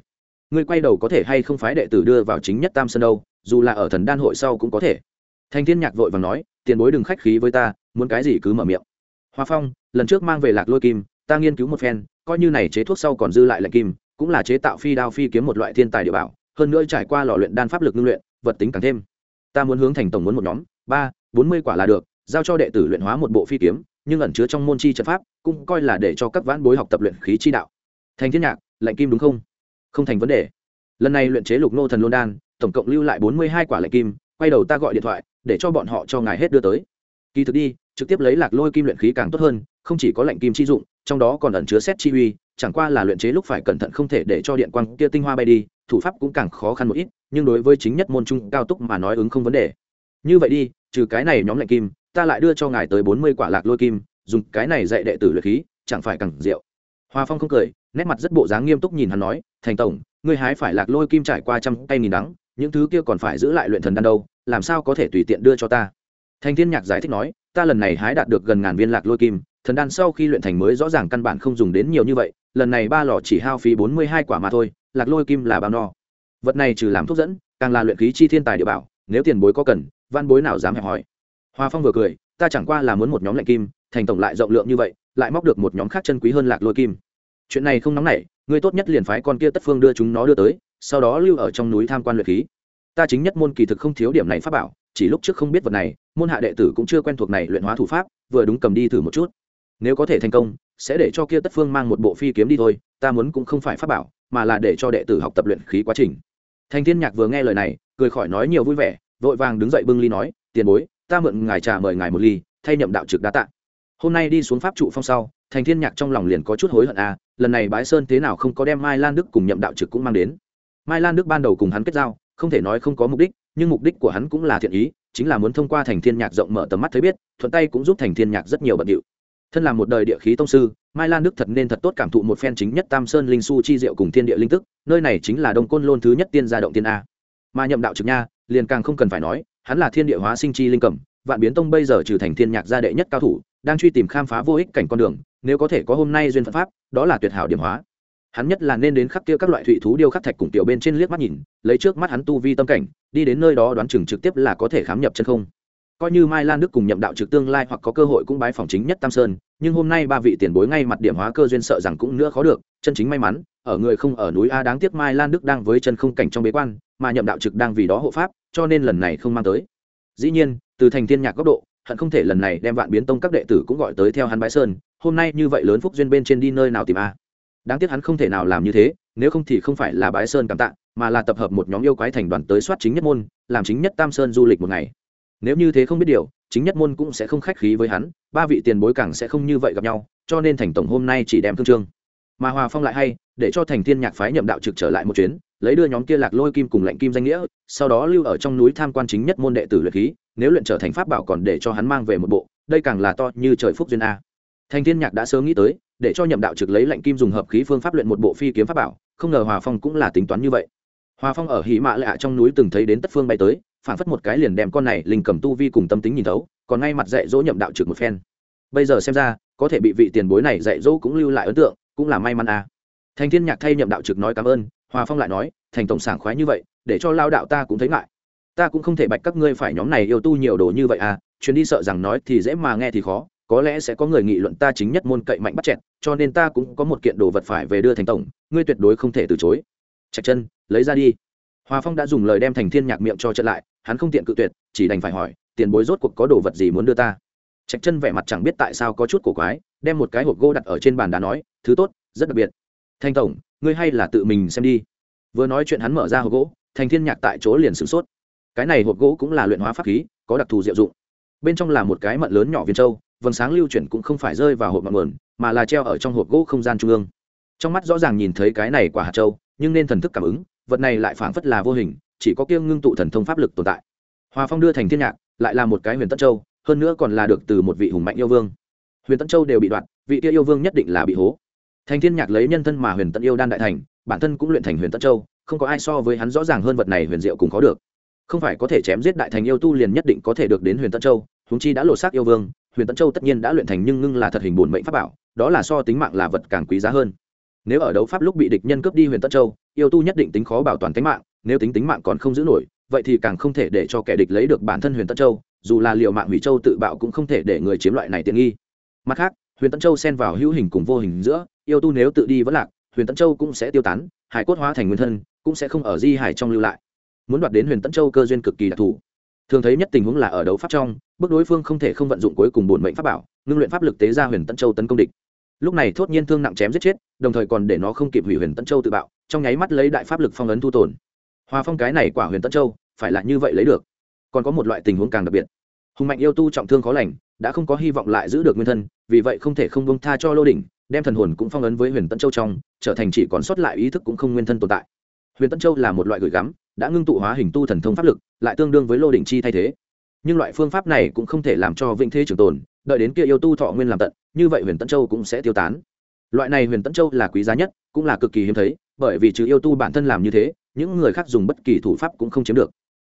Ngươi quay đầu có thể hay không phái đệ tử đưa vào chính nhất tam sơn đâu dù là ở thần đan hội sau cũng có thể. Thanh thiên nhạc vội và nói, tiền bối đừng khách khí với ta, muốn cái gì cứ mở miệng. Hoa phong, lần trước mang về lạc lôi kim, ta nghiên cứu một phen, coi như này chế thuốc sau còn dư lại lệnh kim, cũng là chế tạo phi đao phi kiếm một loại thiên tài địa bảo, hơn nữa trải qua lò luyện đan pháp lực ngưng luyện, vật tính càng thêm. Ta muốn hướng thành tổng muốn một nhóm, ba, bốn mươi quả là được, giao cho đệ tử luyện hóa một bộ phi kiếm, nhưng ẩn chứa trong môn chi trận pháp, cũng coi là để cho các vãn bối học tập luyện khí chi đạo. Thành thiên nhạc, lệnh kim đúng không? Không thành vấn đề. Lần này luyện chế lục nô thần lôn đan tổng cộng lưu lại bốn mươi hai quả lệnh kim, quay đầu ta gọi điện thoại, để cho bọn họ cho ngài hết đưa tới. Kỳ thực đi, trực tiếp lấy lạc lôi kim luyện khí càng tốt hơn, không chỉ có lệnh kim chi dụng, trong đó còn ẩn chứa xét chi uy, chẳng qua là luyện chế lúc phải cẩn thận không thể để cho điện quang kia tinh hoa bay đi, thủ pháp cũng càng khó khăn một ít, nhưng đối với chính nhất môn trung cao túc mà nói ứng không vấn đề. Như vậy đi, trừ cái này nhóm lệnh kim, ta lại đưa cho ngài tới bốn mươi quả lạc lôi kim, dùng cái này dạy đệ tử luyện khí, chẳng phải càng rượu hoa phong không cười, nét mặt rất bộ dáng nghiêm túc nhìn hắn nói, thành tổng, ngươi hái phải lạc lôi kim trải qua trăm tay nghìn đắng những thứ kia còn phải giữ lại luyện thần đan đâu, làm sao có thể tùy tiện đưa cho ta? Thành thiên nhạc giải thích nói, ta lần này hái đạt được gần ngàn viên lạc lôi kim, thần đan sau khi luyện thành mới rõ ràng căn bản không dùng đến nhiều như vậy, lần này ba lò chỉ hao phí bốn mươi hai quả mà thôi, lạc lôi kim là bao no. Vật này trừ làm thuốc dẫn, càng là luyện khí chi thiên tài địa bảo, nếu tiền bối có cần, văn bối nào dám hẹp hỏi hoa phong vừa cười, ta chẳng qua là muốn một nhóm lạnh kim, thành tổng lại rộng lượng như vậy, lại móc được một nhóm khác chân quý hơn lạc lôi kim. Chuyện này không nóng nảy ngươi tốt nhất liền phái con kia tất phương đưa chúng nó đưa tới sau đó lưu ở trong núi tham quan luyện khí. Ta chính nhất môn kỳ thực không thiếu điểm này pháp bảo, chỉ lúc trước không biết vật này, môn hạ đệ tử cũng chưa quen thuộc này luyện hóa thủ pháp, vừa đúng cầm đi thử một chút. Nếu có thể thành công, sẽ để cho kia tất phương mang một bộ phi kiếm đi thôi, ta muốn cũng không phải pháp bảo, mà là để cho đệ tử học tập luyện khí quá trình. Thành thiên nhạc vừa nghe lời này, cười khỏi nói nhiều vui vẻ, vội vàng đứng dậy bưng ly nói, tiền bối, ta mượn ngài trà mời ngài một ly, thay nhậm đạo trực đa tạ. Hôm nay đi xuống pháp trụ phong sau thành thiên nhạc trong lòng liền có chút hối hận à lần này bái sơn thế nào không có đem mai lan đức cùng nhậm đạo trực cũng mang đến mai lan đức ban đầu cùng hắn kết giao, không thể nói không có mục đích, nhưng mục đích của hắn cũng là thiện ý, chính là muốn thông qua thành thiên nhạc rộng mở tầm mắt thấy biết, thuận tay cũng giúp thành thiên nhạc rất nhiều bận điệu. Thân là một đời địa khí tông sư, mai lan đức thật nên thật tốt cảm thụ một phen chính nhất tam sơn linh su chi diệu cùng thiên địa linh tức, nơi này chính là đông côn lôn thứ nhất tiên gia động tiên a. Mà nhậm đạo trực nha, liền càng không cần phải nói, hắn là thiên địa hóa sinh chi linh cẩm vạn biến tông bây giờ trừ thành thiên nhạc gia đệ nhất cao thủ, đang truy tìm khám phá vô ích cảnh con đường, nếu có thể có hôm nay duyên phận pháp, đó là tuyệt hảo điểm hóa hắn nhất là nên đến khắc kia các loại thụy thú điêu khắc thạch cùng tiểu bên trên liếc mắt nhìn, lấy trước mắt hắn tu vi tâm cảnh, đi đến nơi đó đoán chừng trực tiếp là có thể khám nhập chân không. Coi như mai lan đức cùng nhậm đạo trực tương lai hoặc có cơ hội cũng bái phòng chính nhất tam sơn, nhưng hôm nay ba vị tiền bối ngay mặt điểm hóa cơ duyên sợ rằng cũng nữa khó được, chân chính may mắn, ở người không ở núi a đáng tiếc mai lan đức đang với chân không cảnh trong bế quan, mà nhậm đạo trực đang vì đó hộ pháp, cho nên lần này không mang tới. Dĩ nhiên, từ thành thiên nhạc góc độ, hận không thể lần này đem vạn biến tông các đệ tử cũng gọi tới theo hắn bái sơn, hôm nay như vậy lớn phúc duyên bên trên đi nơi nào tìm a đáng tiếc hắn không thể nào làm như thế, nếu không thì không phải là bái sơn cảm tạ, mà là tập hợp một nhóm yêu quái thành đoàn tới soát chính nhất môn, làm chính nhất tam sơn du lịch một ngày. Nếu như thế không biết điều, chính nhất môn cũng sẽ không khách khí với hắn, ba vị tiền bối càng sẽ không như vậy gặp nhau, cho nên thành tổng hôm nay chỉ đem thương trương mà hòa phong lại hay, để cho thành thiên nhạc phái nhậm đạo trực trở lại một chuyến, lấy đưa nhóm kia lạc lôi kim cùng lệnh kim danh nghĩa, sau đó lưu ở trong núi tham quan chính nhất môn đệ tử luyện khí, nếu luyện trở thành pháp bảo còn để cho hắn mang về một bộ, đây càng là to như trời phúc duyên a thành thiên nhạc đã sớm nghĩ tới, để cho nhậm đạo trực lấy lệnh kim dùng hợp khí phương pháp luyện một bộ phi kiếm pháp bảo, không ngờ hòa phong cũng là tính toán như vậy. Hòa phong ở hỉ mạ lạ trong núi từng thấy đến tất phương bay tới, phản phất một cái liền đem con này linh cầm tu vi cùng tâm tính nhìn thấu, còn ngay mặt dạy dỗ nhậm đạo trực một phen. Bây giờ xem ra, có thể bị vị tiền bối này dạy dỗ cũng lưu lại ấn tượng, cũng là may mắn à. Thành thiên nhạc thay nhậm đạo trực nói cảm ơn, hòa phong lại nói, thành tổng sảng khoái như vậy, để cho lao đạo ta cũng thấy ngại. Ta cũng không thể bạch các ngươi phải nhóm này yêu tu nhiều đồ như vậy à chuyến đi sợ rằng nói thì dễ mà nghe thì khó có lẽ sẽ có người nghị luận ta chính nhất môn cậy mạnh bắt chẹt, cho nên ta cũng có một kiện đồ vật phải về đưa thành tổng, ngươi tuyệt đối không thể từ chối. Chạch chân, lấy ra đi. Hòa phong đã dùng lời đem thành thiên nhạc miệng cho trận lại, hắn không tiện cự tuyệt, chỉ đành phải hỏi, tiền bối rốt cuộc có đồ vật gì muốn đưa ta? Trạch chân vẻ mặt chẳng biết tại sao có chút cổ quái, đem một cái hộp gỗ đặt ở trên bàn đá nói, thứ tốt, rất đặc biệt. Thanh tổng, ngươi hay là tự mình xem đi. Vừa nói chuyện hắn mở ra hộp gỗ, thành thiên nhạc tại chỗ liền sửng sốt. Cái này hộp gỗ cũng là luyện hóa pháp khí, có đặc thù diệu dụng. Bên trong là một cái mận lớn nhỏ viên châu vầng sáng lưu chuyển cũng không phải rơi vào hộp ngọn nguồn, mà là treo ở trong hộp gỗ không gian trung ương. Trong mắt rõ ràng nhìn thấy cái này quả hạt châu, nhưng nên thần thức cảm ứng, vật này lại phảng phất là vô hình, chỉ có kiêng ngưng tụ thần thông pháp lực tồn tại. Hòa phong đưa thành thiên nhạc, lại là một cái huyền tân châu, hơn nữa còn là được từ một vị hùng mạnh yêu vương. Huyền tân châu đều bị đoạt vị kia yêu vương nhất định là bị hố. Thành thiên nhạc lấy nhân thân mà huyền tân yêu đan đại thành, bản thân cũng luyện thành huyền tân châu, không có ai so với hắn rõ ràng hơn vật này huyền diệu cùng có được. Không phải có thể chém giết đại thành yêu tu liền nhất định có thể được đến huyền tân châu húng chi đã lộ xác yêu vương huyền tấn châu tất nhiên đã luyện thành nhưng ngưng là thật hình bổn mệnh pháp bảo, đó là so tính mạng là vật càng quý giá hơn. Nếu ở đấu pháp lúc bị địch nhân cướp đi huyền tấn châu, yêu tu nhất định tính khó bảo toàn tính mạng, nếu tính tính mạng còn không giữ nổi, vậy thì càng không thể để cho kẻ địch lấy được bản thân huyền tấn châu, dù là liệu mạng hủy châu tự bạo cũng không thể để người chiếm loại này tiện nghi. Mặt khác, huyền tấn châu xen vào hữu hình cùng vô hình giữa, yêu tu nếu tự đi vẫn lạc, huyền tấn châu cũng sẽ tiêu tán, hải cốt hóa thành nguyên thân, cũng sẽ không ở di hải trong lưu lại. Muốn đoạt đến huyền tấn châu cơ duyên cực kỳ đặc thù thường thấy nhất tình huống là ở đấu pháp trong bước đối phương không thể không vận dụng cuối cùng bổn mệnh pháp bảo, ngưng luyện pháp lực tế ra huyền tân châu tấn công địch. Lúc này thốt nhiên thương nặng chém giết chết, đồng thời còn để nó không kịp hủy huyền tân châu tự bạo, trong nháy mắt lấy đại pháp lực phong ấn thu tồn. Hòa phong cái này quả huyền tân châu, phải là như vậy lấy được. Còn có một loại tình huống càng đặc biệt. Hùng mạnh yêu tu trọng thương khó lành, đã không có hy vọng lại giữ được nguyên thân, vì vậy không thể không bông tha cho lô đỉnh, đem thần hồn cũng phong ấn với huyền tân châu trong, trở thành chỉ còn sót lại ý thức cũng không nguyên thân tồn tại. Huyền tân châu là một loại gửi gắm đã ngưng tụ hóa hình tu thần thông pháp lực, lại tương đương với lô đỉnh chi thay thế. Nhưng loại phương pháp này cũng không thể làm cho vĩnh thế trường tồn, đợi đến kia yêu tu thọ nguyên làm tận, như vậy huyền tân châu cũng sẽ tiêu tán. Loại này huyền tân châu là quý giá nhất, cũng là cực kỳ hiếm thấy, bởi vì trừ yêu tu bản thân làm như thế, những người khác dùng bất kỳ thủ pháp cũng không chiếm được.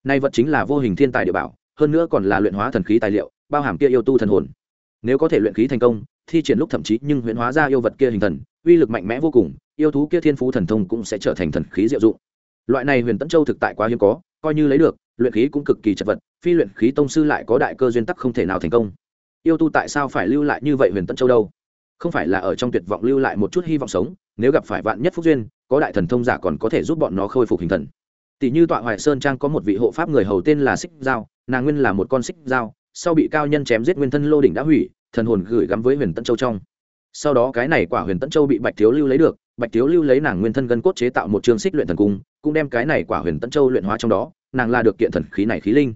Nay vật chính là vô hình thiên tài địa bảo, hơn nữa còn là luyện hóa thần khí tài liệu, bao hàm kia yêu tu thần hồn. Nếu có thể luyện khí thành công, thi triển lúc thậm chí nhưng huyễn hóa ra yêu vật kia hình thần, uy lực mạnh mẽ vô cùng, yêu thú kia thiên phú thần thông cũng sẽ trở thành thần khí diệu dụng loại này huyền Tẫn châu thực tại quá hiếm có, coi như lấy được, luyện khí cũng cực kỳ chật vật, phi luyện khí tông sư lại có đại cơ duyên tắc không thể nào thành công. Yêu tu tại sao phải lưu lại như vậy huyền Tẫn châu đâu? Không phải là ở trong tuyệt vọng lưu lại một chút hy vọng sống, nếu gặp phải vạn nhất phúc duyên, có đại thần thông giả còn có thể giúp bọn nó khôi phục hình thần. Tỷ như tọa hoài sơn trang có một vị hộ pháp người hầu tên là xích giao, nàng nguyên là một con xích giao, sau bị cao nhân chém giết nguyên thân lô đỉnh đã hủy, thần hồn gửi gắm với huyền tân châu trong. Sau đó cái này quả huyền tân châu bị bạch thiếu lưu lấy được bạch thiếu lưu lấy nàng nguyên thân gân cốt chế tạo một chương xích luyện thần cung, cũng đem cái này quả huyền tân châu luyện hóa trong đó, nàng là được kiện thần khí này khí linh.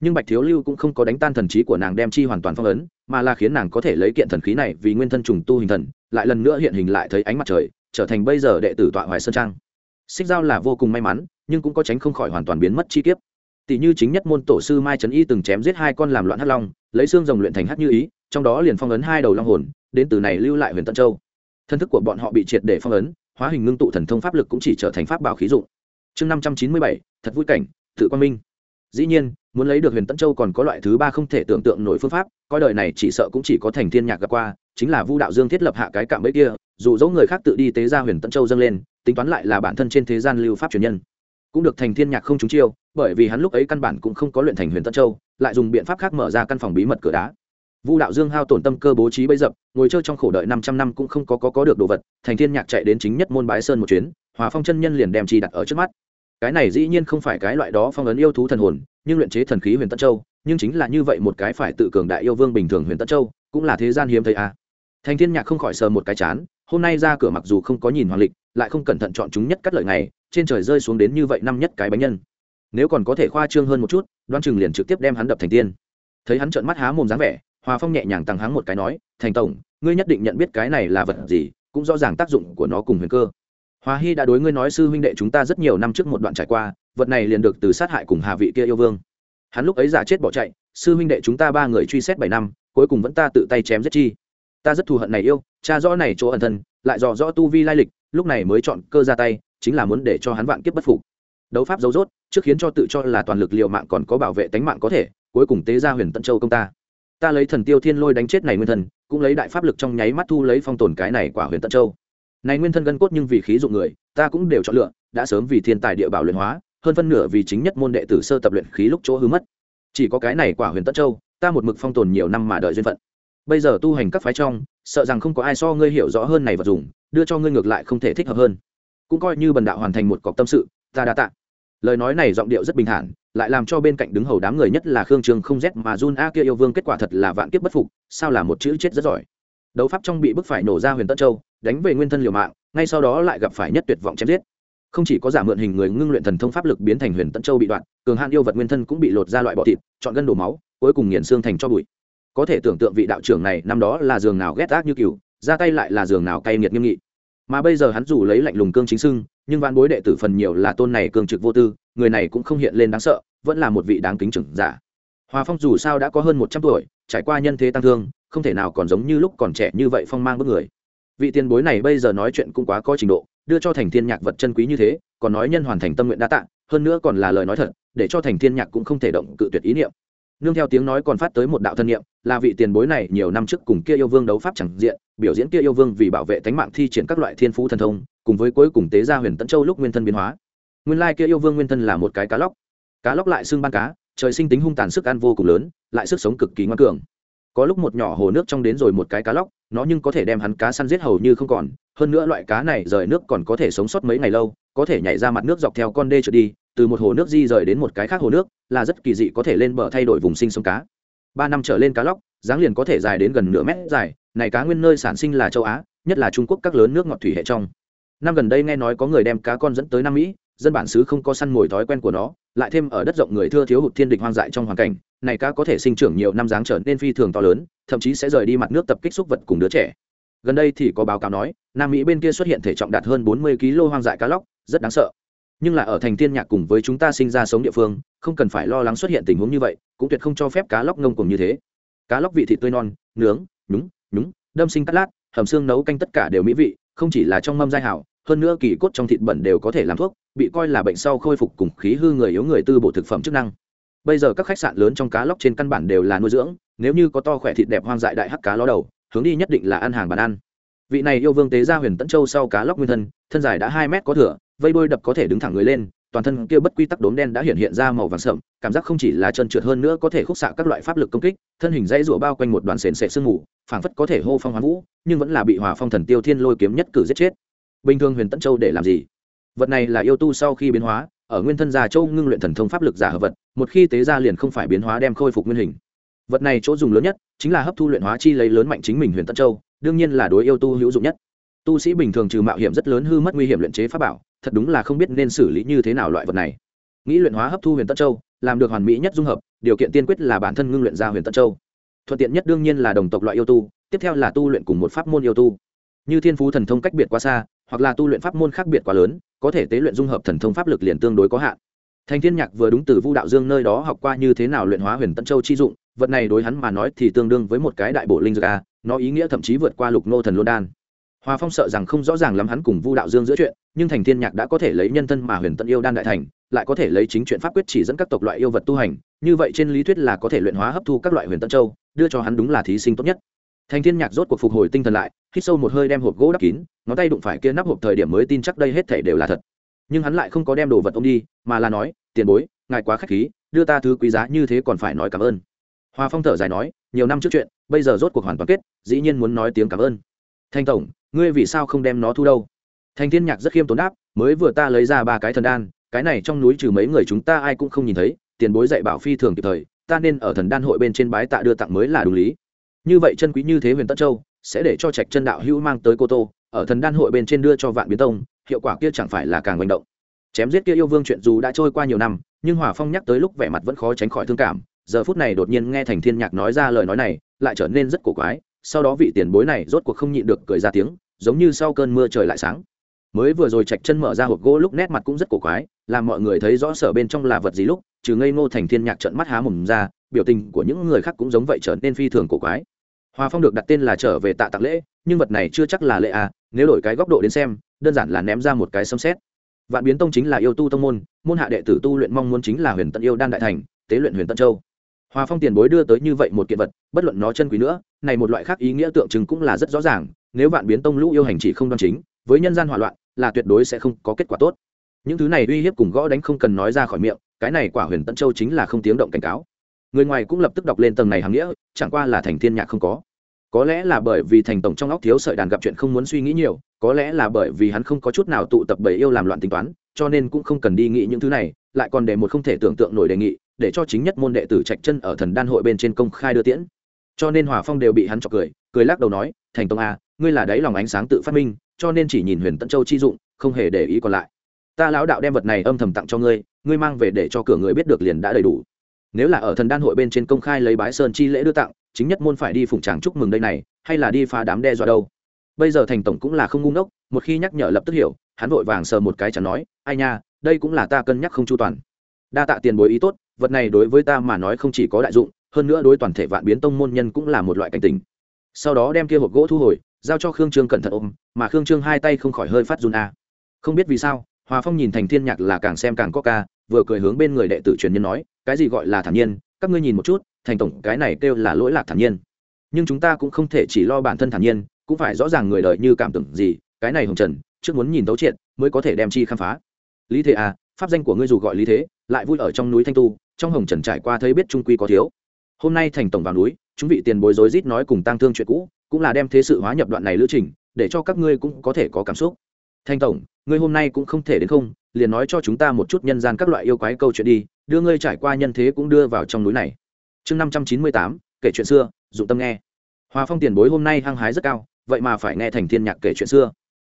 Nhưng bạch thiếu lưu cũng không có đánh tan thần trí của nàng đem chi hoàn toàn phong ấn, mà là khiến nàng có thể lấy kiện thần khí này vì nguyên thân trùng tu hình thần, lại lần nữa hiện hình lại thấy ánh mặt trời, trở thành bây giờ đệ tử tọa hoài sơn trang. Xích giao là vô cùng may mắn, nhưng cũng có tránh không khỏi hoàn toàn biến mất chi kiếp. Tỷ như chính nhất môn tổ sư mai trấn y từng chém giết hai con làm loạn hắc long, lấy xương rồng luyện thành hắc như ý, trong đó liền phong ấn hai đầu long hồn, đến từ này lưu lại huyền tân châu thân thức của bọn họ bị triệt để phong ấn, hóa hình ngưng tụ thần thông pháp lực cũng chỉ trở thành pháp bảo khí dụng. Chương năm trăm chín mươi bảy, thật vui cảnh, tự quan minh. Dĩ nhiên, muốn lấy được huyền tân châu còn có loại thứ ba không thể tưởng tượng nổi phương pháp, coi đời này chỉ sợ cũng chỉ có thành thiên nhạc gặp qua, chính là vu đạo dương thiết lập hạ cái cạm bẫy kia, dù dẫu người khác tự đi tế ra huyền tân châu dâng lên, tính toán lại là bản thân trên thế gian lưu pháp truyền nhân. Cũng được thành thiên nhạc không trúng chiêu, bởi vì hắn lúc ấy căn bản cũng không có luyện thành huyền tân châu, lại dùng biện pháp khác mở ra căn phòng bí mật cửa đá vu đạo dương hao tổn tâm cơ bố trí bấy dập ngồi chơi trong khổ đợi năm trăm năm cũng không có, có có được đồ vật thành thiên nhạc chạy đến chính nhất môn bái sơn một chuyến hòa phong chân nhân liền đem chi đặt ở trước mắt. Cái này dĩ nhiên không phải cái loại đó phong ấn yêu thú thần hồn nhưng luyện chế thần khí huyền tân châu nhưng chính là như vậy một cái phải tự cường đại yêu vương bình thường huyền tân châu cũng là thế gian hiếm thấy à. thành thiên nhạc không khỏi sờ một cái chán hôm nay ra cửa mặc dù không có nhìn hoàng lịch lại không cẩn thận chọn chúng nhất cắt lợi ngày trên trời rơi xuống đến như vậy năm nhất cái bánh nhân. Nếu còn có thể khoa trương hơn một chút đoan chừng liền trực tiếp đem hắn đập thành tiên. Thấy hắn trợn mắt há mồm dáng vẻ hòa phong nhẹ nhàng tăng háng một cái nói, thành tổng, ngươi nhất định nhận biết cái này là vật gì, cũng rõ ràng tác dụng của nó cùng huyền cơ. Hòa hy đã đối ngươi nói sư huynh đệ chúng ta rất nhiều năm trước một đoạn trải qua, vật này liền được từ sát hại cùng hà vị kia yêu vương. Hắn lúc ấy giả chết bỏ chạy, sư huynh đệ chúng ta ba người truy xét bảy năm, cuối cùng vẫn ta tự tay chém giết chi. Ta rất thù hận này yêu, cha rõ này chỗ ẩn thân, lại dò rõ tu vi lai lịch, lúc này mới chọn cơ ra tay, chính là muốn để cho hắn vạn kiếp bất phục. Đấu pháp dấu dốt trước khiến cho tự cho là toàn lực liệu mạng còn có bảo vệ tánh mạng có thể, cuối cùng tế ra huyền tân châu công ta ta lấy thần tiêu thiên lôi đánh chết này nguyên thần, cũng lấy đại pháp lực trong nháy mắt thu lấy phong tồn cái này quả huyền tận châu. Này nguyên thân gân cốt nhưng vì khí dụng người, ta cũng đều chọn lựa, đã sớm vì thiên tài địa bảo luyện hóa, hơn phân nửa vì chính nhất môn đệ tử sơ tập luyện khí lúc chỗ hư mất. Chỉ có cái này quả huyền tận châu, ta một mực phong tồn nhiều năm mà đợi duyên phận. Bây giờ tu hành các phái trong, sợ rằng không có ai so ngươi hiểu rõ hơn này vật dùng, đưa cho ngươi ngược lại không thể thích hợp hơn. Cũng coi như bần đạo hoàn thành một cọc tâm sự, ta đã tạ. Lời nói này giọng điệu rất bình thản lại làm cho bên cạnh đứng hầu đám người nhất là khương trường không rét mà run, a kia yêu vương, kết quả thật là vạn kiếp bất phục, sao là một chữ chết rất giỏi? Đấu pháp trong bị bức phải nổ ra huyền tân châu, đánh về nguyên thân liều mạng, ngay sau đó lại gặp phải nhất tuyệt vọng chém giết. Không chỉ có giả mượn hình người ngưng luyện thần thông pháp lực biến thành huyền tân châu bị đoạn, cường hạn yêu vật nguyên thân cũng bị lột ra loại bọ thịt, chọn gân đổ máu, cuối cùng nghiền xương thành cho bụi. Có thể tưởng tượng vị đạo trưởng này năm đó là giường nào ghét ác như cừu, ra tay lại là giường nào cay nghiệt nghiêm nghị. Mà bây giờ hắn dù lấy lạnh lùng cương chính sưng, nhưng văn bối đệ tử phần nhiều là tôn này cương trực vô tư người này cũng không hiện lên đáng sợ, vẫn là một vị đáng kính trưởng giả. Hòa phong dù sao đã có hơn một trăm tuổi, trải qua nhân thế tăng thương, không thể nào còn giống như lúc còn trẻ như vậy phong mang bước người. Vị tiền bối này bây giờ nói chuyện cũng quá có trình độ, đưa cho thành thiên nhạc vật chân quý như thế, còn nói nhân hoàn thành tâm nguyện đa tạ, hơn nữa còn là lời nói thật, để cho thành thiên nhạc cũng không thể động cự tuyệt ý niệm. Nương theo tiếng nói còn phát tới một đạo thân niệm, là vị tiền bối này nhiều năm trước cùng kia yêu vương đấu pháp chẳng diện, biểu diễn kia yêu vương vì bảo vệ tánh mạng thi triển các loại thiên phú thần thông, cùng với cuối cùng tế gia huyền tấn châu lúc nguyên thân biến hóa nguyên lai kia yêu vương nguyên thân là một cái cá lóc. Cá lóc lại xương ban cá, trời sinh tính hung tàn sức ăn vô cùng lớn, lại sức sống cực kỳ ngoan cường. Có lúc một nhỏ hồ nước trong đến rồi một cái cá lóc, nó nhưng có thể đem hắn cá săn giết hầu như không còn. Hơn nữa loại cá này rời nước còn có thể sống sót mấy ngày lâu, có thể nhảy ra mặt nước dọc theo con đê trượt đi, từ một hồ nước di rời đến một cái khác hồ nước, là rất kỳ dị có thể lên bờ thay đổi vùng sinh sống cá. Ba năm trở lên cá lóc, dáng liền có thể dài đến gần nửa mét dài, này cá nguyên nơi sản sinh là châu á, nhất là trung quốc các lớn nước ngọt thủy hệ trong. Năm gần đây nghe nói có người đem cá con dẫn tới nam mỹ dân bản xứ không có săn mồi thói quen của nó, lại thêm ở đất rộng người thưa thiếu hụt thiên địch hoang dại trong hoàn cảnh, này cá có thể sinh trưởng nhiều năm dáng trở nên phi thường to lớn, thậm chí sẽ rời đi mặt nước tập kích xúc vật cùng đứa trẻ. Gần đây thì có báo cáo nói, nam mỹ bên kia xuất hiện thể trọng đạt hơn bốn mươi kg hoang dại cá lóc, rất đáng sợ. Nhưng là ở thành thiên nhạc cùng với chúng ta sinh ra sống địa phương, không cần phải lo lắng xuất hiện tình huống như vậy, cũng tuyệt không cho phép cá lóc ngông cùng như thế. Cá lóc vị thịt tươi non, nướng, nhúng nhúng, đâm sinh cắt lát, hầm xương nấu canh tất cả đều mỹ vị, không chỉ là trong mâm giai hảo hơn nữa kỳ cốt trong thịt bẩn đều có thể làm thuốc, bị coi là bệnh sau khôi phục cùng khí hư người yếu người tư bộ thực phẩm chức năng. Bây giờ các khách sạn lớn trong cá lóc trên căn bản đều là nuôi dưỡng, nếu như có to khỏe thịt đẹp hoang dại đại hắc cá ló đầu, hướng đi nhất định là ăn hàng bàn ăn. Vị này yêu vương tế ra huyền tẫn châu sau cá lóc nguyên thân thân dài đã hai mét có thửa vây đôi đập có thể đứng thẳng người lên, toàn thân kia bất quy tắc đốm đen đã hiện hiện ra màu vàng sậm, cảm giác không chỉ là chân trượt hơn nữa có thể khúc xạ các loại pháp lực công kích, thân hình dãy rủa bao quanh một đoàn sền sệ sương mù, phảng phất có thể hô phong hoán vũ, nhưng vẫn là bị hòa phong thần tiêu thiên lôi kiếm nhất cử giết chết bình thường huyền tẫn châu để làm gì? Vật này là yêu tu sau khi biến hóa, ở nguyên thân già châu ngưng luyện thần thông pháp lực giả hợp vật, một khi tế ra liền không phải biến hóa đem khôi phục nguyên hình. Vật này chỗ dùng lớn nhất chính là hấp thu luyện hóa chi lấy lớn mạnh chính mình huyền tẫn châu, đương nhiên là đối yêu tu hữu dụng nhất. Tu sĩ bình thường trừ mạo hiểm rất lớn hư mất nguy hiểm luyện chế pháp bảo, thật đúng là không biết nên xử lý như thế nào loại vật này. Nghĩ luyện hóa hấp thu huyền Tẫn châu, làm được hoàn mỹ nhất dung hợp, điều kiện tiên quyết là bản thân ngưng luyện ra huyền Tẫn châu. Thuận tiện nhất đương nhiên là đồng tộc loại yêu tu, tiếp theo là tu luyện cùng một pháp môn yêu tu như thiên phú thần thông cách biệt quá xa hoặc là tu luyện pháp môn khác biệt quá lớn có thể tế luyện dung hợp thần thông pháp lực liền tương đối có hạn thành thiên nhạc vừa đúng từ vu đạo dương nơi đó học qua như thế nào luyện hóa huyền tân châu chi dụng vật này đối hắn mà nói thì tương đương với một cái đại bộ linh dược a nó ý nghĩa thậm chí vượt qua lục nô thần lô đan Hoa Phong sợ rằng không rõ ràng lắm hắn cùng Vu Đạo Dương giữa chuyện, nhưng Thành Thiên Nhạc đã có thể lấy nhân thân mà huyền tân yêu đan đại thành, lại có thể lấy chính chuyện pháp quyết chỉ dẫn các tộc loại yêu vật tu hành, như vậy trên lý thuyết là có thể luyện hóa hấp thu các loại huyền tân châu, đưa cho hắn đúng là thí sinh tốt nhất. Thành Thiên Nhạc rốt cuộc phục hồi tinh thần lại, hít sâu một hơi đem hộp gỗ đắp kín, ngón tay đụng phải kia nắp hộp thời điểm mới tin chắc đây hết thảy đều là thật. Nhưng hắn lại không có đem đồ vật ông đi, mà là nói, "Tiền bối, ngài quá khách khí, đưa ta thứ quý giá như thế còn phải nói cảm ơn." Hoa Phong thở dài nói, "Nhiều năm trước chuyện, bây giờ rốt cuộc hoàn toàn kết, dĩ nhiên muốn nói tiếng cảm ơn." Thanh tổng, ngươi vì sao không đem nó thu đâu thành thiên nhạc rất khiêm tốn đáp mới vừa ta lấy ra ba cái thần đan cái này trong núi trừ mấy người chúng ta ai cũng không nhìn thấy tiền bối dạy bảo phi thường kịp thời ta nên ở thần đan hội bên trên bái tạ đưa tặng mới là đúng lý như vậy chân quý như thế huyền tất châu sẽ để cho trạch chân đạo hữu mang tới cô tô, ở thần đan hội bên trên đưa cho vạn biến tông, hiệu quả kia chẳng phải là càng manh động. Chém giết kia yêu vương chuyện dù đã trôi qua nhiều năm, nhưng hòa phong nhắc tới lúc vẻ mặt vẫn khó tránh khỏi thương cảm, giờ phút này đột nhiên nghe thành thiên nhạc nói ra lời nói này, lại trở nên rất cổ quái, sau đó vị tiền bối này rốt cuộc không nhịn được cười ra tiếng, giống như sau cơn mưa trời lại sáng. Mới vừa rồi chạch chân mở ra hộp gỗ lúc nét mặt cũng rất cổ quái, làm mọi người thấy rõ sở bên trong là vật gì lúc, trừ ngây ngô thành thiên nhạc trận mắt há mồm ra, biểu tình của những người khác cũng giống vậy trở nên phi thường cổ quái hòa phong được đặt tên là trở về tạ tặng lễ, nhưng vật này chưa chắc là lễ à nếu đổi cái góc độ đến xem, đơn giản là ném ra một cái xâm xét vạn biến tông chính là yêu tu tông môn môn hạ đệ tử tu luyện mong muốn chính là huyền tận yêu đan đại thành, tế luyện huyền tận châu. Hòa phong tiền bối đưa tới như vậy một kiện vật, bất luận nó chân quý nữa, này một loại khác ý nghĩa tượng trưng cũng là rất rõ ràng, nếu vạn biến tông lũ yêu hành chỉ không đoan chính, với nhân gian hỏa loạn, là tuyệt đối sẽ không có kết quả tốt. Những thứ này uy hiếp cùng gõ đánh không cần nói ra khỏi miệng, cái này quả huyền tân châu chính là không tiếng động cảnh cáo người ngoài cũng lập tức đọc lên tầng này hàng nghĩa chẳng qua là thành thiên nhạc không có. Có lẽ là bởi vì thành tổng trong óc thiếu sợi đàn gặp chuyện không muốn suy nghĩ nhiều có lẽ là bởi vì hắn không có chút nào tụ tập bầy yêu làm loạn tính toán cho nên cũng không cần đi nghĩ những thứ này lại còn để một không thể tưởng tượng nổi đề nghị để cho chính nhất môn đệ tử trạch chân ở thần đan hội bên trên công khai đưa tiễn. Cho nên hòa phong đều bị hắn chọc cười cười lắc đầu nói thành tông a à, ngươi là đáy lòng ánh sáng tự phát minh cho nên chỉ nhìn huyền tận châu chi dụng không hề để ý còn lại. Ta lão đạo đem vật này âm thầm tặng cho ngươi ngươi mang về để cho cửa người biết được liền đã đầy đủ nếu là ở thần đan hội bên trên công khai lấy bái sơn chi lễ đưa tặng, chính nhất môn phải đi phụng tràng chúc mừng đây này, hay là đi phá đám đe dọa đâu? Bây giờ thành tổng cũng là không ngu ngốc, một khi nhắc nhở lập tức hiểu, hắn vội vàng sờ một cái chẳng nói, ai nha, đây cũng là ta cân nhắc không chu toàn. Đa tạ tiền bối ý tốt, vật này đối với ta mà nói không chỉ có đại dụng, hơn nữa đối toàn thể vạn biến tông môn nhân cũng là một loại cảnh tình. Sau đó đem kia hộp gỗ thu hồi, giao cho khương trương cẩn thận ôm, mà khương trương hai tay không khỏi hơi phát run a. Không biết vì sao, hòa phong nhìn thành thiên nhạc là càng xem càng có ca, vừa cười hướng bên người đệ tử truyền nhân nói cái gì gọi là thản nhiên, các ngươi nhìn một chút, thành tổng cái này kêu là lỗi lạc thản nhiên. Nhưng chúng ta cũng không thể chỉ lo bản thân thản nhiên, cũng phải rõ ràng người đời như cảm tưởng gì, cái này hồng trần, trước muốn nhìn tấu triệt, mới có thể đem chi khám phá. Lý thế à pháp danh của ngươi dù gọi lý thế, lại vui ở trong núi thanh tu, trong hồng trần trải qua thấy biết trung quy có thiếu. Hôm nay thành tổng vào núi, chúng vị tiền bối rối rít nói cùng tang thương chuyện cũ, cũng là đem thế sự hóa nhập đoạn này lữ trình, để cho các ngươi cũng có thể có cảm xúc. Thanh tổng, ngươi hôm nay cũng không thể đến không, liền nói cho chúng ta một chút nhân gian các loại yêu quái câu chuyện đi đưa ngươi trải qua nhân thế cũng đưa vào trong núi này. Chương năm trăm chín mươi tám, kể chuyện xưa, dụng tâm nghe. Hòa phong tiền bối hôm nay hăng hái rất cao, vậy mà phải nghe thành thiên nhạc kể chuyện xưa.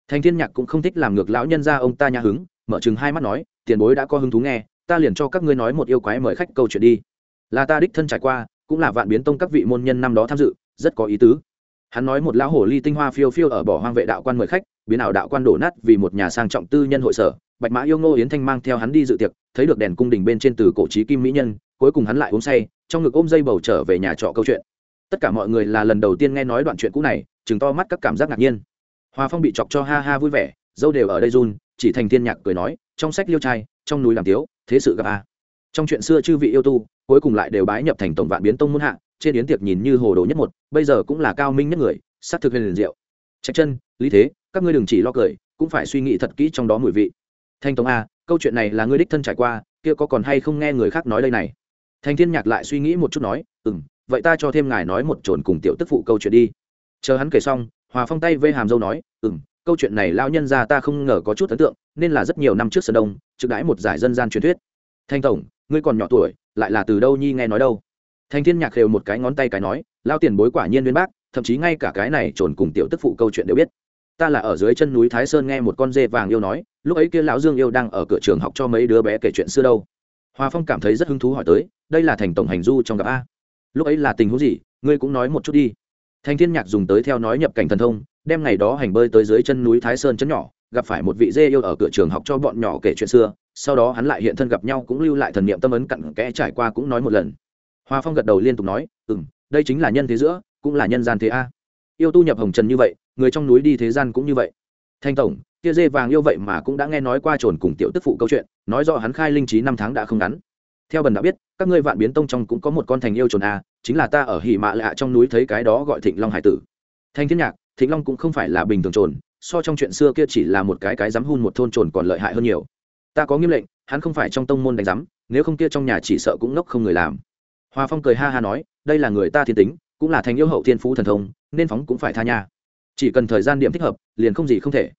Thành thiên nhạc cũng không thích làm ngược lão nhân ra ông ta nhà hứng, mở chừng hai mắt nói, tiền bối đã có hứng thú nghe, ta liền cho các ngươi nói một yêu quái mời khách câu chuyện đi. Là ta đích thân trải qua, cũng là vạn biến tông các vị môn nhân năm đó tham dự, rất có ý tứ. Hắn nói một lão hồ ly tinh hoa phiêu phiêu ở bỏ hoang vệ đạo quan mời khách, biến ảo đạo quan đổ nát vì một nhà sang trọng tư nhân hội sở, bạch mã yêu ngô yến thanh mang theo hắn đi dự tiệc thấy được đèn cung đình bên trên từ cổ trí kim mỹ nhân, cuối cùng hắn lại uống say, trong ngực ôm dây bầu trở về nhà trọ câu chuyện. Tất cả mọi người là lần đầu tiên nghe nói đoạn chuyện cũ này, chừng to mắt các cảm giác ngạc nhiên. Hòa phong bị chọc cho ha ha vui vẻ, dâu đều ở đây run, chỉ thành thiên nhạc cười nói, trong sách liêu trai, trong núi làm tiếu, thế sự gặp a. Trong chuyện xưa chư vị yêu tu, cuối cùng lại đều bái nhập thành tổng vạn biến tông muôn hạ, trên yến tiệc nhìn như hồ đồ nhất một, bây giờ cũng là cao minh nhất người sát thực huyền liền diệu. Trạch chân, lý thế, các ngươi đừng chỉ lo cười, cũng phải suy nghĩ thật kỹ trong đó mùi vị. Thanh tổng a câu chuyện này là ngươi đích thân trải qua, kia có còn hay không nghe người khác nói đây này? Thanh thiên nhạc lại suy nghĩ một chút nói ừ m vậy ta cho thêm ngài nói một trồn cùng tiểu tức phụ câu chuyện đi. Chờ hắn kể xong, hòa phong tay vê hàm dâu nói ừ m câu chuyện này lao nhân ra ta không ngờ có chút ấn tượng, nên là rất nhiều năm trước sơn đông, trực đãi một giải dân gian truyền thuyết. Thanh tổng, ngươi còn nhỏ tuổi, lại là từ đâu nhi nghe nói đâu? Thanh thiên nhạc khều một cái ngón tay cái nói lao tiền bối quả nhiên viên bác, thậm chí ngay cả cái này trồn cùng tiểu tức phụ câu chuyện đều biết ta là ở dưới chân núi thái sơn nghe một con dê vàng yêu nói, lúc ấy kia lão dương yêu đang ở cửa trường học cho mấy đứa bé kể chuyện xưa đâu. Hoa phong cảm thấy rất hứng thú hỏi tới, đây là thành tổng hành du trong gặp a. Lúc ấy là tình huống gì, ngươi cũng nói một chút đi. Thành thiên nhạc dùng tới theo nói nhập cảnh thần thông, đem ngày đó hành bơi tới dưới chân núi thái sơn chấn nhỏ, gặp phải một vị dê yêu ở cửa trường học cho bọn nhỏ kể chuyện xưa, sau đó hắn lại hiện thân gặp nhau cũng lưu lại thần niệm tâm ấn cặn kẽ trải qua cũng nói một lần. Hoa phong gật đầu liên tục nói ừ m đây chính là nhân thế giữa, cũng là nhân gian thế a. Yêu tu nhập hồng trần như vậy người trong núi đi thế gian cũng như vậy. Thanh tổng, kia dê vàng yêu vậy mà cũng đã nghe nói qua trồn cùng tiểu tức phụ câu chuyện, nói rõ hắn khai linh trí năm tháng đã không ngắn. Theo bần đã biết, các ngươi vạn biến tông trong cũng có một con thành yêu trồn a, chính là ta ở hỉ mạ lạ trong núi thấy cái đó gọi thịnh long hải tử. Thanh thiên nhạc, thịnh long cũng không phải là bình thường trồn, so trong chuyện xưa kia chỉ là một cái cái dám hun một thôn trồn còn lợi hại hơn nhiều. Ta có nghiêm lệnh, hắn không phải trong tông môn đánh giám, nếu không kia trong nhà chỉ sợ cũng ngốc không người làm. Hoa phong cười ha ha nói, đây là người ta thiên tính, cũng là thành yêu hậu thiên phú thần thông, nên phóng cũng phải tha nha chỉ cần thời gian điểm thích hợp, liền không gì không thể.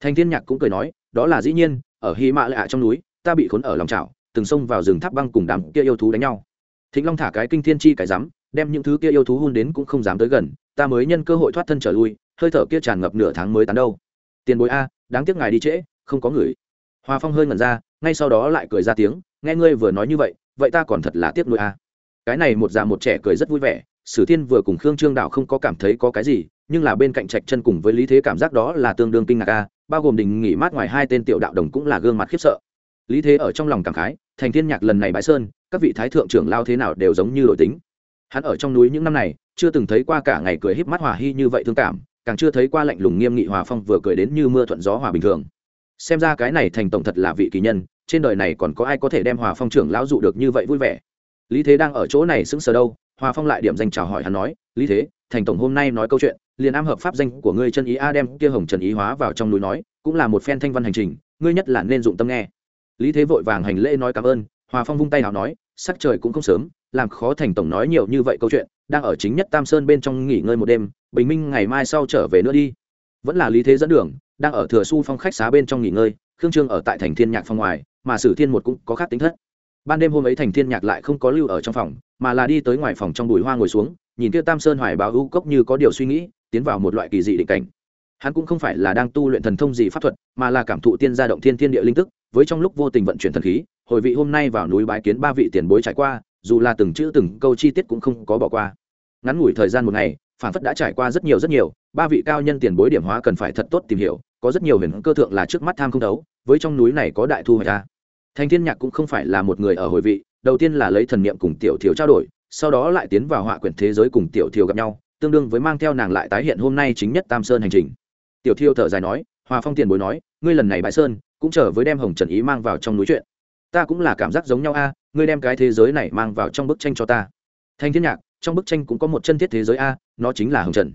Thành thiên nhạc cũng cười nói, đó là dĩ nhiên, ở hy mã lạ trong núi, ta bị khốn ở lòng trào từng xông vào rừng tháp băng cùng đám kia yêu thú đánh nhau. Thịnh long thả cái kinh thiên chi cái rắm đem những thứ kia yêu thú hôn đến cũng không dám tới gần, ta mới nhân cơ hội thoát thân trở lui, hơi thở kia tràn ngập nửa tháng mới tán đâu. Tiền bối a, đáng tiếc ngài đi trễ, không có người. Hoa phong hơi ngẩn ra, ngay sau đó lại cười ra tiếng, nghe ngươi vừa nói như vậy vậy ta còn thật là tiếc nuôi a. Cái này một già một trẻ cười rất vui vẻ, sử thiên vừa cùng khương trương đạo không có cảm thấy có cái gì nhưng là bên cạnh trạch chân cùng với lý thế cảm giác đó là tương đương kinh ngạc a, bao gồm đình nghỉ mát ngoài hai tên tiểu đạo đồng cũng là gương mặt khiếp sợ. Lý thế ở trong lòng cảm khái, thành thiên nhạc lần này bãi sơn, các vị thái thượng trưởng lao thế nào đều giống như đổi tính. Hắn ở trong núi những năm này, chưa từng thấy qua cả ngày cười híp mắt hòa hy như vậy thương cảm, càng chưa thấy qua lạnh lùng nghiêm nghị hòa phong vừa cười đến như mưa thuận gió hòa bình thường. Xem ra cái này thành tổng thật là vị kỳ nhân, trên đời này còn có ai có thể đem hòa phong trưởng lão dụ được như vậy vui vẻ? Lý thế đang ở chỗ này sững sờ đâu, hòa phong lại điểm danh chào hỏi hắn nói, lý thế, thành tổng hôm nay nói câu chuyện liền am hợp pháp danh của ngươi chân ý a đem kia hồng trần ý hóa vào trong núi nói, cũng là một phen thanh văn hành trình, ngươi nhất là nên dụng tâm nghe. Lý thế vội vàng hành lễ nói cảm ơn, hòa phong vung tay nào nói, sắc trời cũng không sớm, làm khó thành tổng nói nhiều như vậy câu chuyện, đang ở chính nhất tam sơn bên trong nghỉ ngơi một đêm, bình minh ngày mai sau trở về nữa đi. Vẫn là lý thế dẫn đường, đang ở thừa su phong khách xá bên trong nghỉ ngơi, khương trương ở tại thành thiên nhạc phong ngoài, mà sử thiên một cũng có khác tính thất. Ban đêm hôm ấy thành thiên nhạc lại không có lưu ở trong phòng, mà là đi tới ngoài phòng trong bụi hoa ngồi xuống, nhìn kia tam sơn hoài báo ưu cốc như có điều suy nghĩ tiến vào một loại kỳ dị định cảnh. Hắn cũng không phải là đang tu luyện thần thông gì pháp thuật, mà là cảm thụ tiên gia động thiên thiên địa linh tức, với trong lúc vô tình vận chuyển thần khí, hồi vị hôm nay vào núi bái kiến ba vị tiền bối trải qua, dù là từng chữ từng câu chi tiết cũng không có bỏ qua. Ngắn ngủi thời gian một ngày, phản phất đã trải qua rất nhiều rất nhiều, ba vị cao nhân tiền bối điểm hóa cần phải thật tốt tìm hiểu, có rất nhiều huyền cơ thượng là trước mắt tham không đấu, với trong núi này có đại thu hoạch ta thành thiên nhạc cũng không phải là một người ở hồi vị, đầu tiên là lấy thần niệm cùng tiểu thiếu trao đổi, sau đó lại tiến vào họa quyển thế giới cùng tiểu thiếu gặp nhau tương đương với mang theo nàng lại tái hiện hôm nay chính nhất tam sơn hành trình. Tiểu thiêu thở dài nói, hòa phong tiền bối nói, ngươi lần này bãi sơn, cũng trở với đem hồng trần ý mang vào trong núi chuyện. Ta cũng là cảm giác giống nhau a, ngươi đem cái thế giới này mang vào trong bức tranh cho ta. Thanh thiên nhạc, trong bức tranh cũng có một chân thiết thế giới a, nó chính là hồng trần.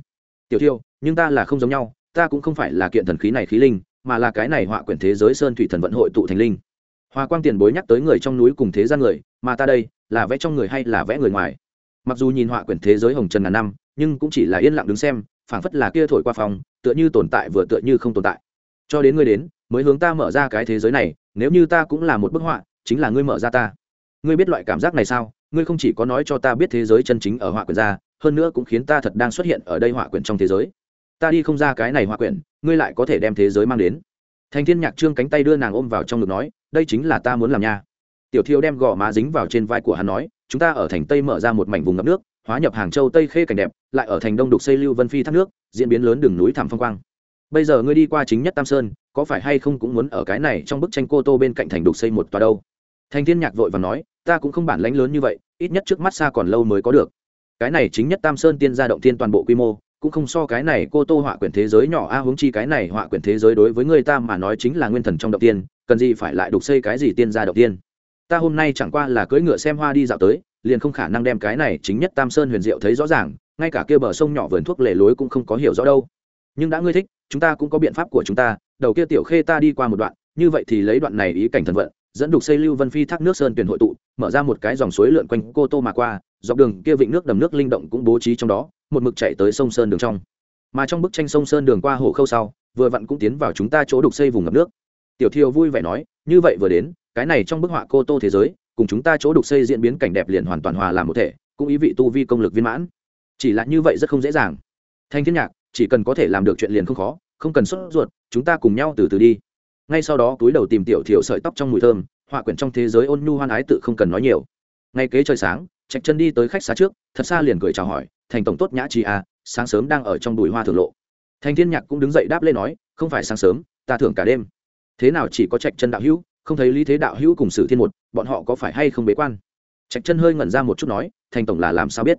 Tiểu thiêu, nhưng ta là không giống nhau, ta cũng không phải là kiện thần khí này khí linh, mà là cái này họa quyển thế giới sơn thủy thần vận hội tụ thành linh. Hòa quang tiền bối nhắc tới người trong núi cùng thế gian người, mà ta đây, là vẽ trong người hay là vẽ người ngoài? Mặc dù nhìn họa quyển thế giới hồng trần ngàn năm nhưng cũng chỉ là yên lặng đứng xem, phảng phất là kia thổi qua phòng, tựa như tồn tại vừa tựa như không tồn tại. Cho đến ngươi đến, mới hướng ta mở ra cái thế giới này, nếu như ta cũng là một bức họa, chính là ngươi mở ra ta. Ngươi biết loại cảm giác này sao? Ngươi không chỉ có nói cho ta biết thế giới chân chính ở họa quyển ra, hơn nữa cũng khiến ta thật đang xuất hiện ở đây họa quyển trong thế giới. Ta đi không ra cái này họa quyển, ngươi lại có thể đem thế giới mang đến. Thành thiên nhạc trương cánh tay đưa nàng ôm vào trong ngực nói, đây chính là ta muốn làm nha. Tiểu thiêu đem gò má dính vào trên vai của hắn nói, chúng ta ở thành tây mở ra một mảnh vùng ngập nước hóa nhập hàng châu tây khê cảnh đẹp lại ở thành đông đục xây lưu vân phi thác nước diễn biến lớn đường núi thảm phong quang. Bây giờ ngươi đi qua chính nhất tam sơn có phải hay không cũng muốn ở cái này trong bức tranh cô tô bên cạnh thành đục xây một tòa đâu? Thành thiên nhạc vội và nói ta cũng không bản lãnh lớn như vậy ít nhất trước mắt xa còn lâu mới có được. Cái này chính nhất tam sơn tiên gia động tiên toàn bộ quy mô cũng không so cái này cô tô họa quyển thế giới nhỏ a à, huống chi cái này họa quyển thế giới đối với người ta mà nói chính là nguyên thần trong động tiên cần gì phải lại đục xây cái gì tiên gia động tiên ta hôm nay chẳng qua là cưỡi ngựa xem hoa đi dạo tới, liền không khả năng đem cái này chính nhất tam sơn huyền diệu thấy rõ ràng, ngay cả kia bờ sông nhỏ vườn thuốc lề lối cũng không có hiểu rõ đâu. Nhưng đã ngươi thích, chúng ta cũng có biện pháp của chúng ta, đầu kia tiểu khê ta đi qua một đoạn, như vậy thì lấy đoạn này ý cảnh thần vận, dẫn đục xây lưu vân phi thác nước sơn tuyển hội tụ, mở ra một cái dòng suối lượn quanh cô tô mà qua, dọc đường kia vịnh nước đầm nước linh động cũng bố trí trong đó, một mực chạy tới sông sơn đường trong. Mà trong bức tranh sông sơn đường qua hồ khâu sau, vừa vặn cũng tiến vào chúng ta chỗ đục xây vùng ngập nước. Tiểu thiêu vui vẻ nói, như vậy vừa đến cái này trong bức họa cô tô thế giới, cùng chúng ta chỗ đục xây diễn biến cảnh đẹp liền hoàn toàn hòa làm một thể, cũng ý vị tu vi công lực viên mãn. Chỉ là như vậy rất không dễ dàng. Thanh thiên nhạc, chỉ cần có thể làm được chuyện liền không khó, không cần sốt ruột, chúng ta cùng nhau từ từ đi. Ngay sau đó túi đầu tìm tiểu thiểu sợi tóc trong mùi thơm, họa quyển trong thế giới ôn nhu hoan ái tự không cần nói nhiều. Ngay kế trời sáng, trạch chân đi tới khách xá trước, thật xa liền cười chào hỏi, thành tổng tốt nhã chi à sáng sớm đang ở trong bụi hoa thường lộ. Thành thiên nhạc cũng đứng dậy đáp lên nói, không phải sáng sớm, ta thưởng cả đêm. Thế nào chỉ có trạch chân đạo hữu? Không thấy lý thế đạo hữu cùng sử thiên một, bọn họ có phải hay không bế quan? Trạch chân hơi ngẩn ra một chút nói, thành tổng là làm sao biết?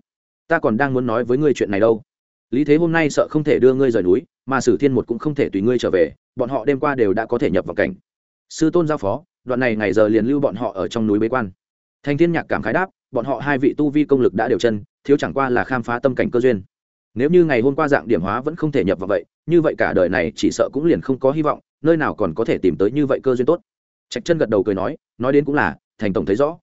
Ta còn đang muốn nói với ngươi chuyện này đâu. Lý thế hôm nay sợ không thể đưa ngươi rời núi, mà sử thiên một cũng không thể tùy ngươi trở về, bọn họ đêm qua đều đã có thể nhập vào cảnh. Sư tôn giao phó, đoạn này ngày giờ liền lưu bọn họ ở trong núi bế quan. Thành thiên nhạc cảm khái đáp, bọn họ hai vị tu vi công lực đã đều chân, thiếu chẳng qua là khám phá tâm cảnh cơ duyên. Nếu như ngày hôm qua dạng điểm hóa vẫn không thể nhập vào vậy, như vậy cả đời này chỉ sợ cũng liền không có hy vọng, nơi nào còn có thể tìm tới như vậy cơ duyên tốt trạch chân gật đầu cười nói nói đến cũng là, thành tổng thấy rõ.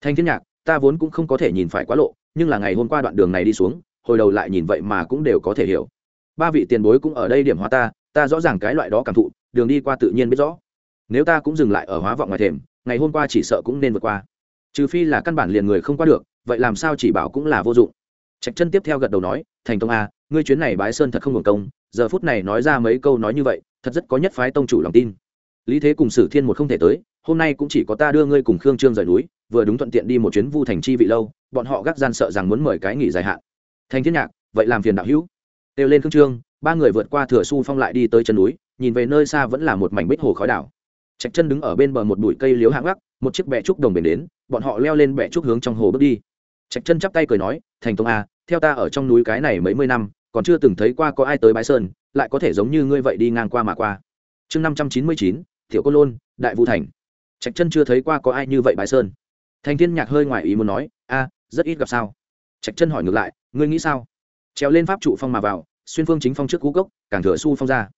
Thanh thiên nhạc, ta vốn cũng không có thể nhìn phải quá lộ, nhưng là ngày hôm qua đoạn đường này đi xuống, hồi đầu lại nhìn vậy mà cũng đều có thể hiểu. Ba vị tiền bối cũng ở đây điểm hóa ta ta rõ ràng cái loại đó cảm thụ, đường đi qua tự nhiên biết rõ. Nếu ta cũng dừng lại ở hóa vọng ngoài thềm, ngày hôm qua chỉ sợ cũng nên vượt qua. Trừ phi là căn bản liền người không qua được, vậy làm sao chỉ bảo cũng là vô dụng. Trạch chân tiếp theo gật đầu nói, thành tông a à, ngươi chuyến này bái sơn thật không hưởng công, giờ phút này nói ra mấy câu nói như vậy, thật rất có nhất phái tông chủ lòng tin lý thế cùng sử thiên một không thể tới, hôm nay cũng chỉ có ta đưa ngươi cùng khương trương rời núi, vừa đúng thuận tiện đi một chuyến vu thành chi vị lâu, bọn họ gác gian sợ rằng muốn mời cái nghỉ dài hạn. Thành thiên nhạc, vậy làm phiền đạo hữu. Kêu lên khương trương, ba người vượt qua thừa su phong lại đi tới chân núi, nhìn về nơi xa vẫn là một mảnh bích hồ khói đảo. Trạch chân đứng ở bên bờ một bụi cây liếu hạng gác một chiếc bẹ trúc đồng bền đến, bọn họ leo lên bẹ trúc hướng trong hồ bước đi. Trạch chân chắp tay cười nói, thành tông a theo ta ở trong núi cái này mấy mươi năm, còn chưa từng thấy qua có ai tới bái sơn, lại có thể giống như ngươi vậy đi ngang qua mà qua. Chương năm trăm chín mươi chín Tiểu côn lôn, đại vũ thành. Trạch chân chưa thấy qua có ai như vậy bái sơn. Thành thiên nhạc hơi ngoài ý muốn nói, a, rất ít gặp sao? Trạch chân hỏi ngược lại, ngươi nghĩ sao? Trèo lên pháp trụ phong mà vào, xuyên phương chính phong trước cú cốc, càng thừa su phong ra.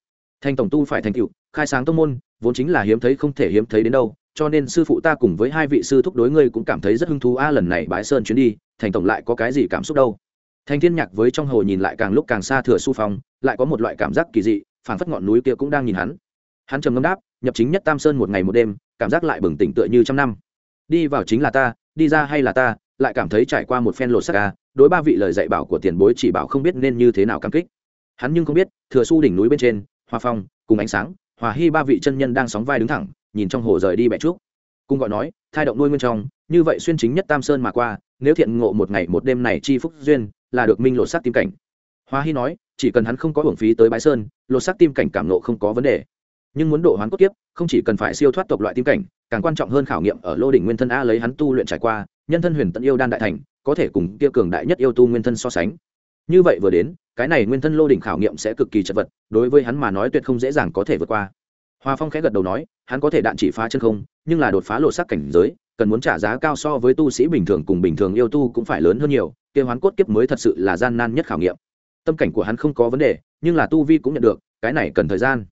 Thành tổng tu phải thành cựu khai sáng tông môn, vốn chính là hiếm thấy không thể hiếm thấy đến đâu, cho nên sư phụ ta cùng với hai vị sư thúc đối ngươi cũng cảm thấy rất hứng thú. A, lần này bái sơn chuyến đi, thành tổng lại có cái gì cảm xúc đâu? Thành thiên nhạc với trong hồ nhìn lại càng lúc càng xa thừa su phong, lại có một loại cảm giác kỳ dị, phảng phất ngọn núi kia cũng đang nhìn hắn. Hắn trầm ngâm đáp nhập chính nhất tam sơn một ngày một đêm, cảm giác lại bừng tỉnh tựa như trăm năm. Đi vào chính là ta, đi ra hay là ta, lại cảm thấy trải qua một phen lột xác ca đối ba vị lời dạy bảo của tiền bối chỉ bảo không biết nên như thế nào cảm kích. Hắn nhưng không biết, thừa su đỉnh núi bên trên, hoa phong, cùng ánh sáng, hòa hy ba vị chân nhân đang sóng vai đứng thẳng, nhìn trong hồ rời đi bẹ trước. cung gọi nói, thai động nuôi nguyên trong, như vậy xuyên chính nhất tam sơn mà qua, nếu thiện ngộ một ngày một đêm này chi phúc duyên, là được minh lột xác tim cảnh. Hoa hy nói, chỉ cần hắn không có hưởng phí tới bãi sơn, lột xác tim cảnh cảm nộ không có vấn đề nhưng muốn độ hoán cốt kiếp, không chỉ cần phải siêu thoát tộc loại tim cảnh, càng quan trọng hơn khảo nghiệm ở lô đỉnh nguyên thân a lấy hắn tu luyện trải qua, nhân thân huyền tận yêu đan đại thành, có thể cùng kia cường đại nhất yêu tu nguyên thân so sánh. Như vậy vừa đến, cái này nguyên thân lô đỉnh khảo nghiệm sẽ cực kỳ chật vật, đối với hắn mà nói tuyệt không dễ dàng có thể vượt qua. Hoa phong khẽ gật đầu nói, hắn có thể đạn chỉ phá chân không, nhưng là đột phá lộ sắc cảnh giới, cần muốn trả giá cao so với tu sĩ bình thường cùng bình thường yêu tu cũng phải lớn hơn nhiều, kia hoán cốt kiếp mới thật sự là gian nan nhất khảo nghiệm. Tâm cảnh của hắn không có vấn đề, nhưng là tu vi cũng nhận được, cái này cần thời gian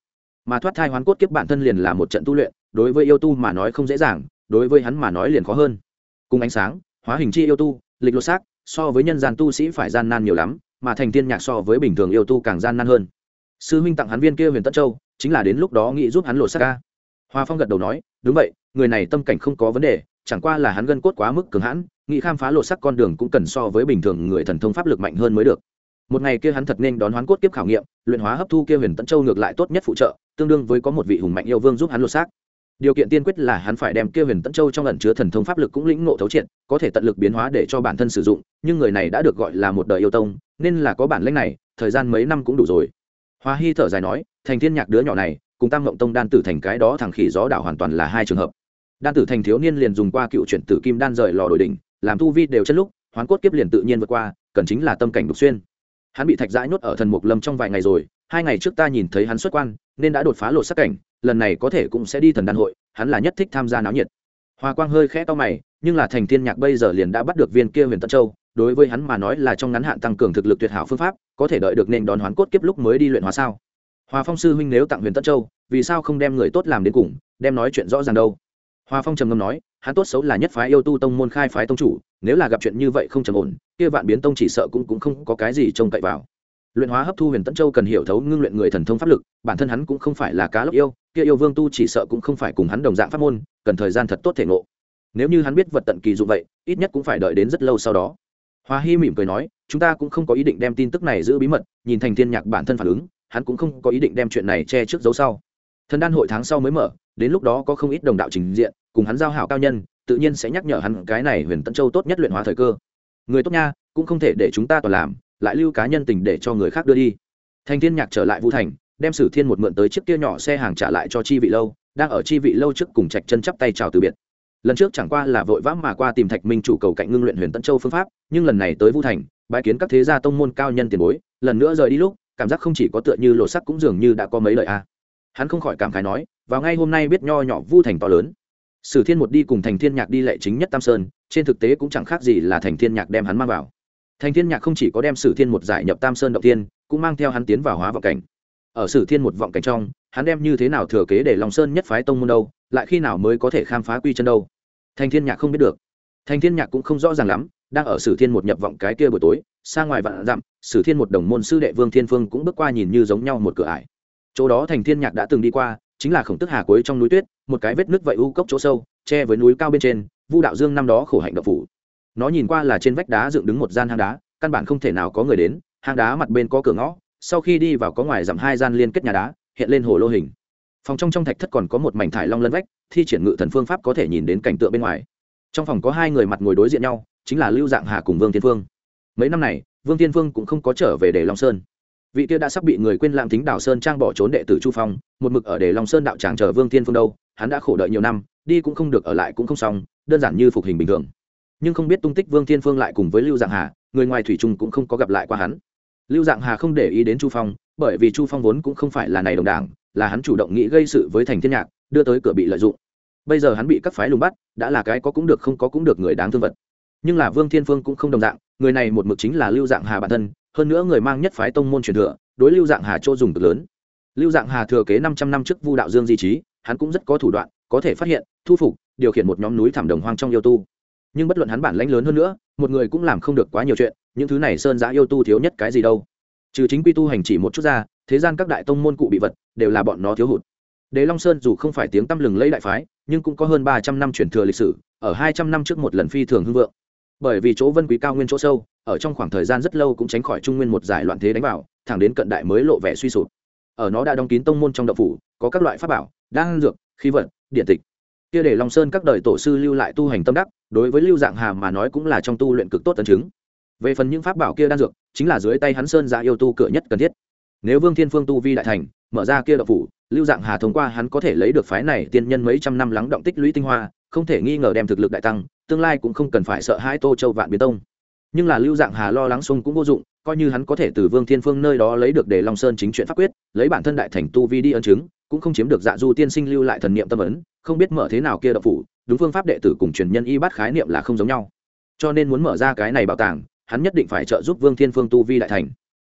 mà thoát thai hoán cốt kiếp bản thân liền là một trận tu luyện, đối với yêu tu mà nói không dễ dàng, đối với hắn mà nói liền khó hơn. Cùng ánh sáng, hóa hình chi yêu tu, lịch lột xác, so với nhân gian tu sĩ phải gian nan nhiều lắm, mà thành tiên nhạc so với bình thường yêu tu càng gian nan hơn. Sư huynh tặng hắn viên kia huyền tất châu, chính là đến lúc đó nghĩ giúp hắn lột xác ca. Hoa phong gật đầu nói, đúng vậy, người này tâm cảnh không có vấn đề, chẳng qua là hắn gân cốt quá mức cường hãn, nghĩ khám phá lột sắc con đường cũng cần so với bình thường người thần thông pháp lực mạnh hơn mới được. Một ngày kia hắn thật nên đón hoán cốt kiếp khảo nghiệm, luyện hóa hấp thu kia huyền tận châu ngược lại tốt nhất phụ trợ tương đương với có một vị hùng mạnh yêu vương giúp hắn lột xác. Điều kiện tiên quyết là hắn phải đem kia huyền tận châu trong ẩn chứa thần thông pháp lực cũng lĩnh ngộ thấu triệt, có thể tận lực biến hóa để cho bản thân sử dụng, nhưng người này đã được gọi là một đời yêu tông, nên là có bản lĩnh này, thời gian mấy năm cũng đủ rồi. Hoa hy thở dài nói, thành thiên nhạc đứa nhỏ này, cùng tam mộng tông đan tử thành cái đó thằng khỉ gió đảo hoàn toàn là hai trường hợp. Đan tử thành thiếu niên liền dùng qua cựu chuyển tử kim đan rời lò đổi đỉnh, làm tu vi đều chất lúc, hoán cốt kiếp liền tự nhiên vượt qua, cần chính là tâm cảnh đục xuyên. Hắn bị thạch giãi nuốt ở thần mục lâm trong vài ngày rồi, hai ngày trước ta nhìn thấy hắn xuất quan nên đã đột phá lộ sắc cảnh, lần này có thể cũng sẽ đi thần đan hội, hắn là nhất thích tham gia náo nhiệt. Hoa quang hơi khẽ to mày, nhưng là thành thiên nhạc bây giờ liền đã bắt được viên kia huyền tân châu, đối với hắn mà nói là trong ngắn hạn tăng cường thực lực tuyệt hảo phương pháp, có thể đợi được nên đón hoán cốt kiếp lúc mới đi luyện hóa sao? Hoa phong sư huynh nếu tặng huyền tân châu, vì sao không đem người tốt làm đến cùng, đem nói chuyện rõ ràng đâu? Hoa phong trầm ngâm nói, hắn tốt xấu là nhất phái yêu tu tông môn khai phái tông chủ, nếu là gặp chuyện như vậy không trầm ổn, kia vạn biến tông chỉ sợ cũng cũng không có cái gì trông cậy vào luyện hóa hấp thu huyền Tẫn châu cần hiểu thấu ngưng luyện người thần thông pháp lực, bản thân hắn cũng không phải là cá lốc yêu, kia yêu vương tu chỉ sợ cũng không phải cùng hắn đồng dạng pháp môn, cần thời gian thật tốt thể ngộ. Nếu như hắn biết vật tận kỳ dụng vậy, ít nhất cũng phải đợi đến rất lâu sau đó. Hoa hy mỉm cười nói, chúng ta cũng không có ý định đem tin tức này giữ bí mật, nhìn thành thiên nhạc bản thân phản ứng, hắn cũng không có ý định đem chuyện này che trước dấu sau. Thần đan hội tháng sau mới mở, đến lúc đó có không ít đồng đạo trình diện, cùng hắn giao hảo cao nhân, tự nhiên sẽ nhắc nhở hắn cái này huyền tân châu tốt nhất luyện hóa thời cơ. Người tốt nha, cũng không thể để chúng ta toàn làm lại lưu cá nhân tình để cho người khác đưa đi. Thành thiên nhạc trở lại vũ thành, đem sử thiên một mượn tới chiếc kia nhỏ xe hàng trả lại cho chi vị lâu, đang ở chi vị lâu trước cùng trạch chân chắp tay chào từ biệt. Lần trước chẳng qua là vội vã mà qua tìm thạch minh chủ cầu cạnh ngưng luyện huyền tân châu phương pháp, nhưng lần này tới vũ thành bãi kiến các thế gia tông môn cao nhân tiền bối, lần nữa rời đi lúc, cảm giác không chỉ có tựa như lộ sắc cũng dường như đã có mấy lời a. Hắn không khỏi cảm khái nói, vào ngay hôm nay biết nho nhỏ vu thành to lớn. Sử thiên một đi cùng thành thiên nhạc đi lệ chính nhất tam sơn, trên thực tế cũng chẳng khác gì là thành thiên nhạc đem hắn mang vào thành thiên nhạc không chỉ có đem sử thiên một giải nhập tam sơn động tiên, cũng mang theo hắn tiến vào hóa vọng cảnh. Ở sử thiên một vọng cảnh trong, hắn đem như thế nào thừa kế để lòng sơn nhất phái tông môn đâu, lại khi nào mới có thể khám phá quy chân đâu? Thành thiên nhạc không biết được. Thành thiên nhạc cũng không rõ ràng lắm, đang ở sử thiên một nhập vọng cái kia buổi tối, xa ngoài vạn dặm, sử thiên một đồng môn sư đệ vương thiên phương cũng bước qua nhìn như giống nhau một cửa ải. Chỗ đó thành thiên nhạc đã từng đi qua, chính là khổng tức hà cuối trong núi tuyết, một cái vết nứt vậy u cốc chỗ sâu, che với núi cao bên trên, vu đạo dương năm đó khổ hạnh độc phủ nó nhìn qua là trên vách đá dựng đứng một gian hang đá, căn bản không thể nào có người đến, hang đá mặt bên có cửa ngõ, sau khi đi vào có ngoài dặm hai gian liên kết nhà đá, hiện lên hồ lô hình. Phòng trong trong thạch thất còn có một mảnh thải long lân vách, thi triển ngự thần phương pháp có thể nhìn đến cảnh tượng bên ngoài. Trong phòng có hai người mặt ngồi đối diện nhau, chính là lưu dạng hà cùng vương thiên phương. Mấy năm này, vương thiên phương cũng không có trở về để long sơn. Vị kia đã sắp bị người quên lãng thính đảo sơn trang bỏ trốn đệ tử chu phong, một mực ở để long sơn đạo tràng chờ vương thiên phương đâu, hắn đã khổ đợi nhiều năm, đi cũng không được ở lại cũng không xong, đơn giản như phục hình bình thường nhưng không biết tung tích vương thiên phương lại cùng với lưu dạng hà, người ngoài thủy trung cũng không có gặp lại qua hắn. Lưu dạng hà không để ý đến chu phong, bởi vì chu phong vốn cũng không phải là này đồng đảng, là hắn chủ động nghĩ gây sự với thành thiên nhạc, đưa tới cửa bị lợi dụng. Bây giờ hắn bị các phái lùng bắt, đã là cái có cũng được không có cũng được người đáng thương vật. Nhưng là vương thiên phương cũng không đồng dạng, người này một mực chính là lưu dạng hà bản thân, hơn nữa người mang nhất phái tông môn truyền thừa, đối lưu dạng hà chỗ dùng cực lớn. Lưu dạng hà thừa kế năm trăm năm trước vu đạo dương di trí, hắn cũng rất có thủ đoạn, có thể phát hiện, thu phục, điều khiển một nhóm núi thảm đồng hoang trong yêu tu nhưng bất luận hắn bản lãnh lớn hơn nữa, một người cũng làm không được quá nhiều chuyện, những thứ này sơn giã yêu tu thiếu nhất cái gì đâu. Trừ chính quy tu hành chỉ một chút ra, thế gian các đại tông môn cụ bị vật, đều là bọn nó thiếu hụt. Đế long sơn dù không phải tiếng tăm lừng lấy đại phái, nhưng cũng có hơn ba trăm năm truyền thừa lịch sử, ở hai trăm năm trước một lần phi thường hưng vượng. Bởi vì chỗ vân quý cao nguyên chỗ sâu, ở trong khoảng thời gian rất lâu cũng tránh khỏi trung nguyên một giải loạn thế đánh vào, thẳng đến cận đại mới lộ vẻ suy sụp. Ở nó đã đóng kín tông môn trong đậu phủ, có các loại pháp bảo, đan dược, khí vật, điện tịch. Kia để long sơn các đời tổ sư lưu lại tu hành tâm đắc đối với lưu dạng hà mà nói cũng là trong tu luyện cực tốt tấn chứng. Về phần những pháp bảo kia đan dược, chính là dưới tay hắn sơn giả yêu tu cửa nhất cần thiết. Nếu vương thiên phương tu vi đại thành, mở ra kia đậu phủ, lưu dạng hà thông qua hắn có thể lấy được phái này tiên nhân mấy trăm năm lắng động tích lũy tinh hoa, không thể nghi ngờ đem thực lực đại tăng, tương lai cũng không cần phải sợ hãi tô châu vạn biến tông. Nhưng là lưu dạng hà lo lắng xung cũng vô dụng, coi như hắn có thể từ vương thiên phương nơi đó lấy được để long sơn chính chuyện pháp quyết, lấy bản thân đại thành tu vi đi ân chứng, cũng không chiếm được dạ du tiên sinh lưu lại thần niệm tâm ấn, không biết mở thế nào kia đậu phủ đúng phương pháp đệ tử cùng truyền nhân y bắt khái niệm là không giống nhau. Cho nên muốn mở ra cái này bảo tàng, hắn nhất định phải trợ giúp vương thiên phương tu vi đại thành.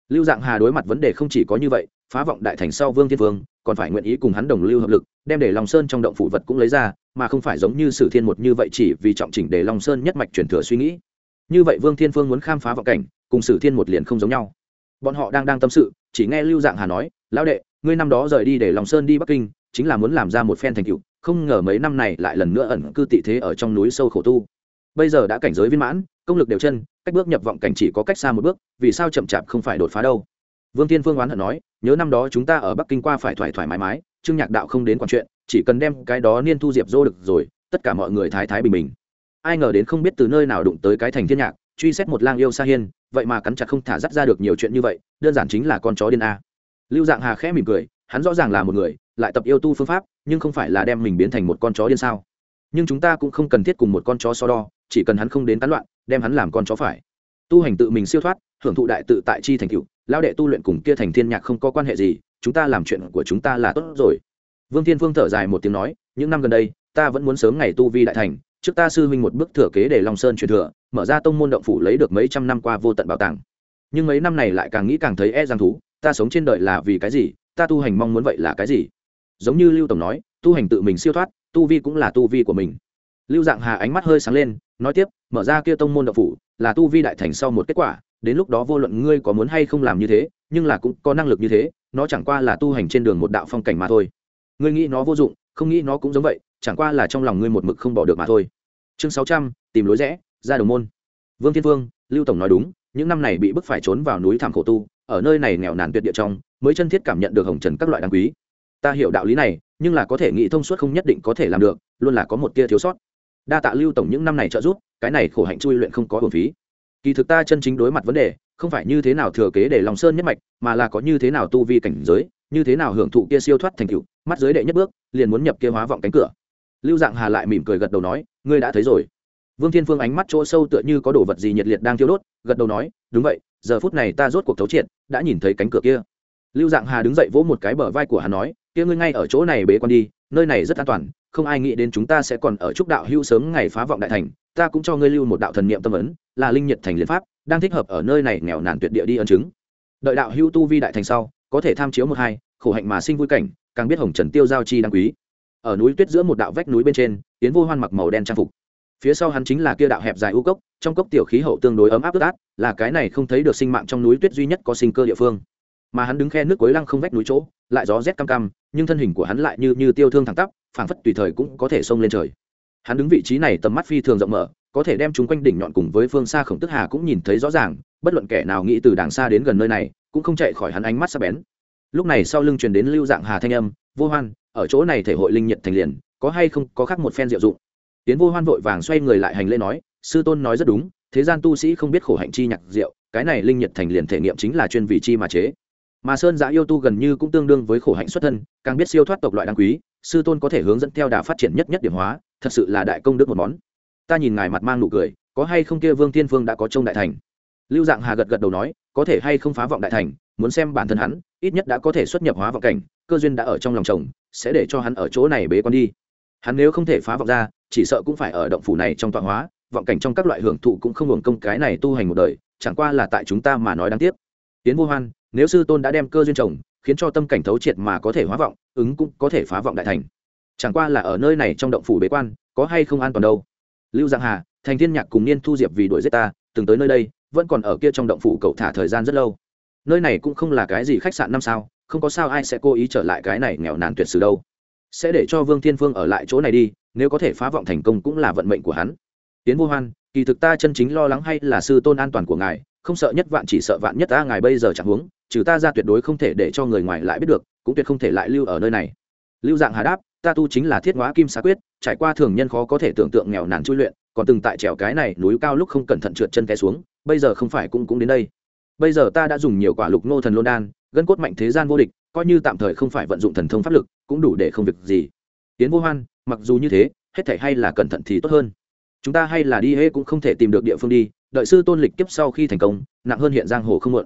Lưu dạng hà đối mặt vấn đề không chỉ có như vậy, phá vọng đại thành sau vương thiên phương, còn phải nguyện ý cùng hắn đồng lưu hợp lực, đem để long sơn trong động phủ vật cũng lấy ra, mà không phải giống như sử thiên một như vậy chỉ vì trọng chỉnh để long sơn nhất mạch truyền thừa suy nghĩ. Như vậy vương thiên phương muốn khám phá vọng cảnh, cùng sử thiên một liền không giống nhau. Bọn họ đang đang tâm sự, chỉ nghe lưu dạng hà nói, lão đệ, ngươi năm đó rời đi để long sơn đi bắc kinh, chính là muốn làm ra một phen thành cựu không ngờ mấy năm này lại lần nữa ẩn cư tị thế ở trong núi sâu khổ tu. Bây giờ đã cảnh giới viên mãn, công lực đều chân, cách bước nhập vọng cảnh chỉ có cách xa một bước, vì sao chậm chạp không phải đột phá đâu? Vương tiên phương oán hận nói, nhớ năm đó chúng ta ở bắc kinh qua phải thoải thoải mái mái, trương nhạc đạo không đến quản chuyện, chỉ cần đem cái đó niên thu diệp dô được rồi, tất cả mọi người thái thái bình bình. Ai ngờ đến không biết từ nơi nào đụng tới cái thành thiên nhạc, truy xét một lang yêu sa hiên, vậy mà cắn chặt không thả dắt ra được nhiều chuyện như vậy, đơn giản chính là con chó điên a. Lưu dạng hà khẽ mỉm cười, hắn rõ ràng là một người, lại tập yêu tu phương pháp nhưng không phải là đem mình biến thành một con chó điên sao? Nhưng chúng ta cũng không cần thiết cùng một con chó so đo, chỉ cần hắn không đến tán loạn, đem hắn làm con chó phải. Tu hành tự mình siêu thoát, hưởng thụ đại tự tại chi thành cựu lao đệ tu luyện cùng kia thành thiên nhạc không có quan hệ gì, chúng ta làm chuyện của chúng ta là tốt rồi. Vương thiên phương thở dài một tiếng nói, những năm gần đây, ta vẫn muốn sớm ngày tu vi đại thành, trước ta sư huynh một bước thừa kế để long sơn truyền thừa, mở ra tông môn động phủ lấy được mấy trăm năm qua vô tận bảo tàng. Nhưng mấy năm này lại càng nghĩ càng thấy e giang thú, ta sống trên đời là vì cái gì, ta tu hành mong muốn vậy là cái gì? Giống như lưu tổng nói, tu hành tự mình siêu thoát, tu vi cũng là tu vi của mình. Lưu dạng hà ánh mắt hơi sáng lên, nói tiếp, mở ra kia tông môn động phủ, là tu vi đại thành sau một kết quả, đến lúc đó vô luận ngươi có muốn hay không làm như thế, nhưng là cũng có năng lực như thế, nó chẳng qua là tu hành trên đường một đạo phong cảnh mà thôi. Ngươi nghĩ nó vô dụng, không nghĩ nó cũng giống vậy, chẳng qua là trong lòng ngươi một mực không bỏ được mà thôi. Chương sáu trăm, tìm lối rẽ, ra đồng môn. Vương thiên vương, lưu tổng nói đúng, những năm này bị bức phải trốn vào núi thảm khổ tu, ở nơi này nghèo nàn tuyệt địa trong, mới chân thiết cảm nhận được hồng trần các loại đáng quý ta hiểu đạo lý này, nhưng là có thể nghĩ thông suốt không nhất định có thể làm được, luôn là có một tia thiếu sót. Đa tạ lưu tổng những năm này trợ giúp, cái này khổ hạnh chui luyện không có hồn phí. Kỳ thực ta chân chính đối mặt vấn đề, không phải như thế nào thừa kế để lòng sơn nhất mạch, mà là có như thế nào tu vi cảnh giới, như thế nào hưởng thụ kia siêu thoát thành cựu mắt giới đệ nhất bước, liền muốn nhập kia hóa vọng cánh cửa. Lưu dạng hà lại mỉm cười gật đầu nói, ngươi đã thấy rồi. Vương thiên phương ánh mắt chỗ sâu tựa như có đồ vật gì nhiệt liệt đang thiêu đốt, gật đầu nói, đúng vậy, giờ phút này ta rốt cuộc thấu triệt, đã nhìn thấy cánh cửa kia lưu dạng hà đứng dậy vỗ một cái bờ vai của hắn nói, kia ngươi ngay ở chỗ này bế quan đi, nơi này rất an toàn, không ai nghĩ đến chúng ta sẽ còn ở trúc đạo hưu sớm ngày phá vọng đại thành, ta cũng cho ngươi lưu một đạo thần niệm tâm ấn, là linh nhật thành liên pháp, đang thích hợp ở nơi này nghèo nàn tuyệt địa đi ân chứng. Đợi đạo hưu tu vi đại thành sau, có thể tham chiếu một hai, khổ hạnh mà sinh vui cảnh, càng biết hồng trần tiêu giao chi đáng quý. Ở núi tuyết giữa một đạo vách núi bên trên tiến vô hoan mặc màu đen trang phục. Phía sau hắn chính là kia đạo hẹp dài u cốc, trong cốc tiểu khí hậu tương đối ấm áp ướt át, là cái này không thấy được sinh mạng trong núi tuyết duy nhất có sinh cơ địa phương mà hắn đứng khe nước cuối lăng không vách núi chỗ, lại gió rét cam cam nhưng thân hình của hắn lại như như tiêu thương thẳng tắp, phảng phất tùy thời cũng có thể xông lên trời. Hắn đứng vị trí này tầm mắt phi thường rộng mở, có thể đem chúng quanh đỉnh nhọn cùng với phương xa khổng tức hà cũng nhìn thấy rõ ràng, bất luận kẻ nào nghĩ từ đàng xa đến gần nơi này, cũng không chạy khỏi hắn ánh mắt sắc bén. Lúc này sau lưng truyền đến lưu dạng hà thanh âm, vô hoan, ở chỗ này thể hội linh nhật thành liền, có hay không, có khác một phen diệu dụng? Tiến vô hoan vội vàng xoay người lại hành lễ nói, sư tôn nói rất đúng, thế gian tu sĩ không biết khổ hạnh chi nhạc diệu, cái này linh nhật thành liền thể nghiệm chính là chuyên vị chi mà chế mà sơn giã yêu tu gần như cũng tương đương với khổ hạnh xuất thân, càng biết siêu thoát tộc loại đáng quý, sư tôn có thể hướng dẫn theo đà phát triển nhất nhất điểm hóa, thật sự là đại công đức một món. Ta nhìn ngài mặt mang nụ cười, có hay không kia vương thiên phương đã có trông đại thành? Lưu dạng hà gật gật đầu nói, có thể hay không phá vọng đại thành, muốn xem bản thân hắn, ít nhất đã có thể xuất nhập hóa vọng cảnh, cơ duyên đã ở trong lòng chồng, sẽ để cho hắn ở chỗ này bế con đi. Hắn nếu không thể phá vọng ra, chỉ sợ cũng phải ở động phủ này trong tọa hóa, vọng cảnh trong các loại hưởng thụ cũng không hưởng công cái này tu hành một đời, chẳng qua là tại chúng ta mà nói đáng tiếc. Tiến vô hoan nếu sư tôn đã đem cơ duyên trồng, khiến cho tâm cảnh thấu triệt mà có thể hóa vọng ứng cũng có thể phá vọng đại thành. Chẳng qua là ở nơi này trong động phủ bế quan có hay không an toàn đâu? Lưu giang hà thành thiên nhạc cùng niên thu diệp vì đuổi giết ta từng tới nơi đây vẫn còn ở kia trong động phủ cậu thả thời gian rất lâu. Nơi này cũng không là cái gì khách sạn năm sao không có sao ai sẽ cố ý trở lại cái này nghèo nàn tuyệt sử đâu. Sẽ để cho vương thiên phương ở lại chỗ này đi nếu có thể phá vọng thành công cũng là vận mệnh của hắn. Tiến vô hoan kỳ thực ta chân chính lo lắng hay là sư tôn an toàn của ngài không sợ nhất vạn chỉ sợ vạn nhất ta ngài bây giờ chẳng huống trừ ta ra tuyệt đối không thể để cho người ngoài lại biết được, cũng tuyệt không thể lại lưu ở nơi này. Lưu dạng hà đáp, ta tu chính là thiết hóa kim xá quyết, trải qua thường nhân khó có thể tưởng tượng nghèo nàn chui luyện, còn từng tại trèo cái này núi cao lúc không cẩn thận trượt chân té xuống, bây giờ không phải cũng cũng đến đây. Bây giờ ta đã dùng nhiều quả lục nô thần lôn đan, gân cốt mạnh thế gian vô địch, coi như tạm thời không phải vận dụng thần thông pháp lực, cũng đủ để không việc gì. Tiến vô hoan, mặc dù như thế, hết thể hay là cẩn thận thì tốt hơn. Chúng ta hay là đi hễ cũng không thể tìm được địa phương đi, đợi sư tôn lịch kiếp sau khi thành công, nặng hơn hiện giang hồ không muộn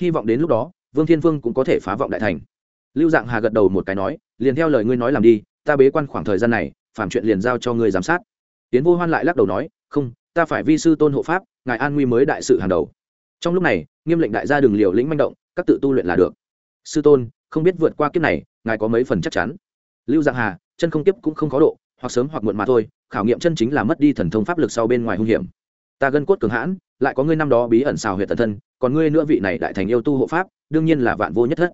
hy vọng đến lúc đó, vương thiên vương cũng có thể phá vọng đại thành. Lưu dạng hà gật đầu một cái nói, liền theo lời ngươi nói làm đi, ta bế quan khoảng thời gian này phản chuyện liền giao cho ngươi giám sát. Tiến vô hoan lại lắc đầu nói, không, ta phải vi sư tôn hộ pháp, ngài an nguy mới đại sự hàng đầu. Trong lúc này, nghiêm lệnh đại gia đường liều lĩnh manh động, các tự tu luyện là được. Sư tôn, không biết vượt qua kiếp này, ngài có mấy phần chắc chắn? Lưu dạng hà, chân không kiếp cũng không khó độ, hoặc sớm hoặc muộn mà thôi, khảo nghiệm chân chính là mất đi thần thông pháp lực sau bên ngoài hung hiểm. Ta gân cốt cường hãn lại có ngươi năm đó bí ẩn xào huyệt tần thân, còn ngươi nữa vị này đại thành yêu tu hộ pháp, đương nhiên là vạn vô nhất thất.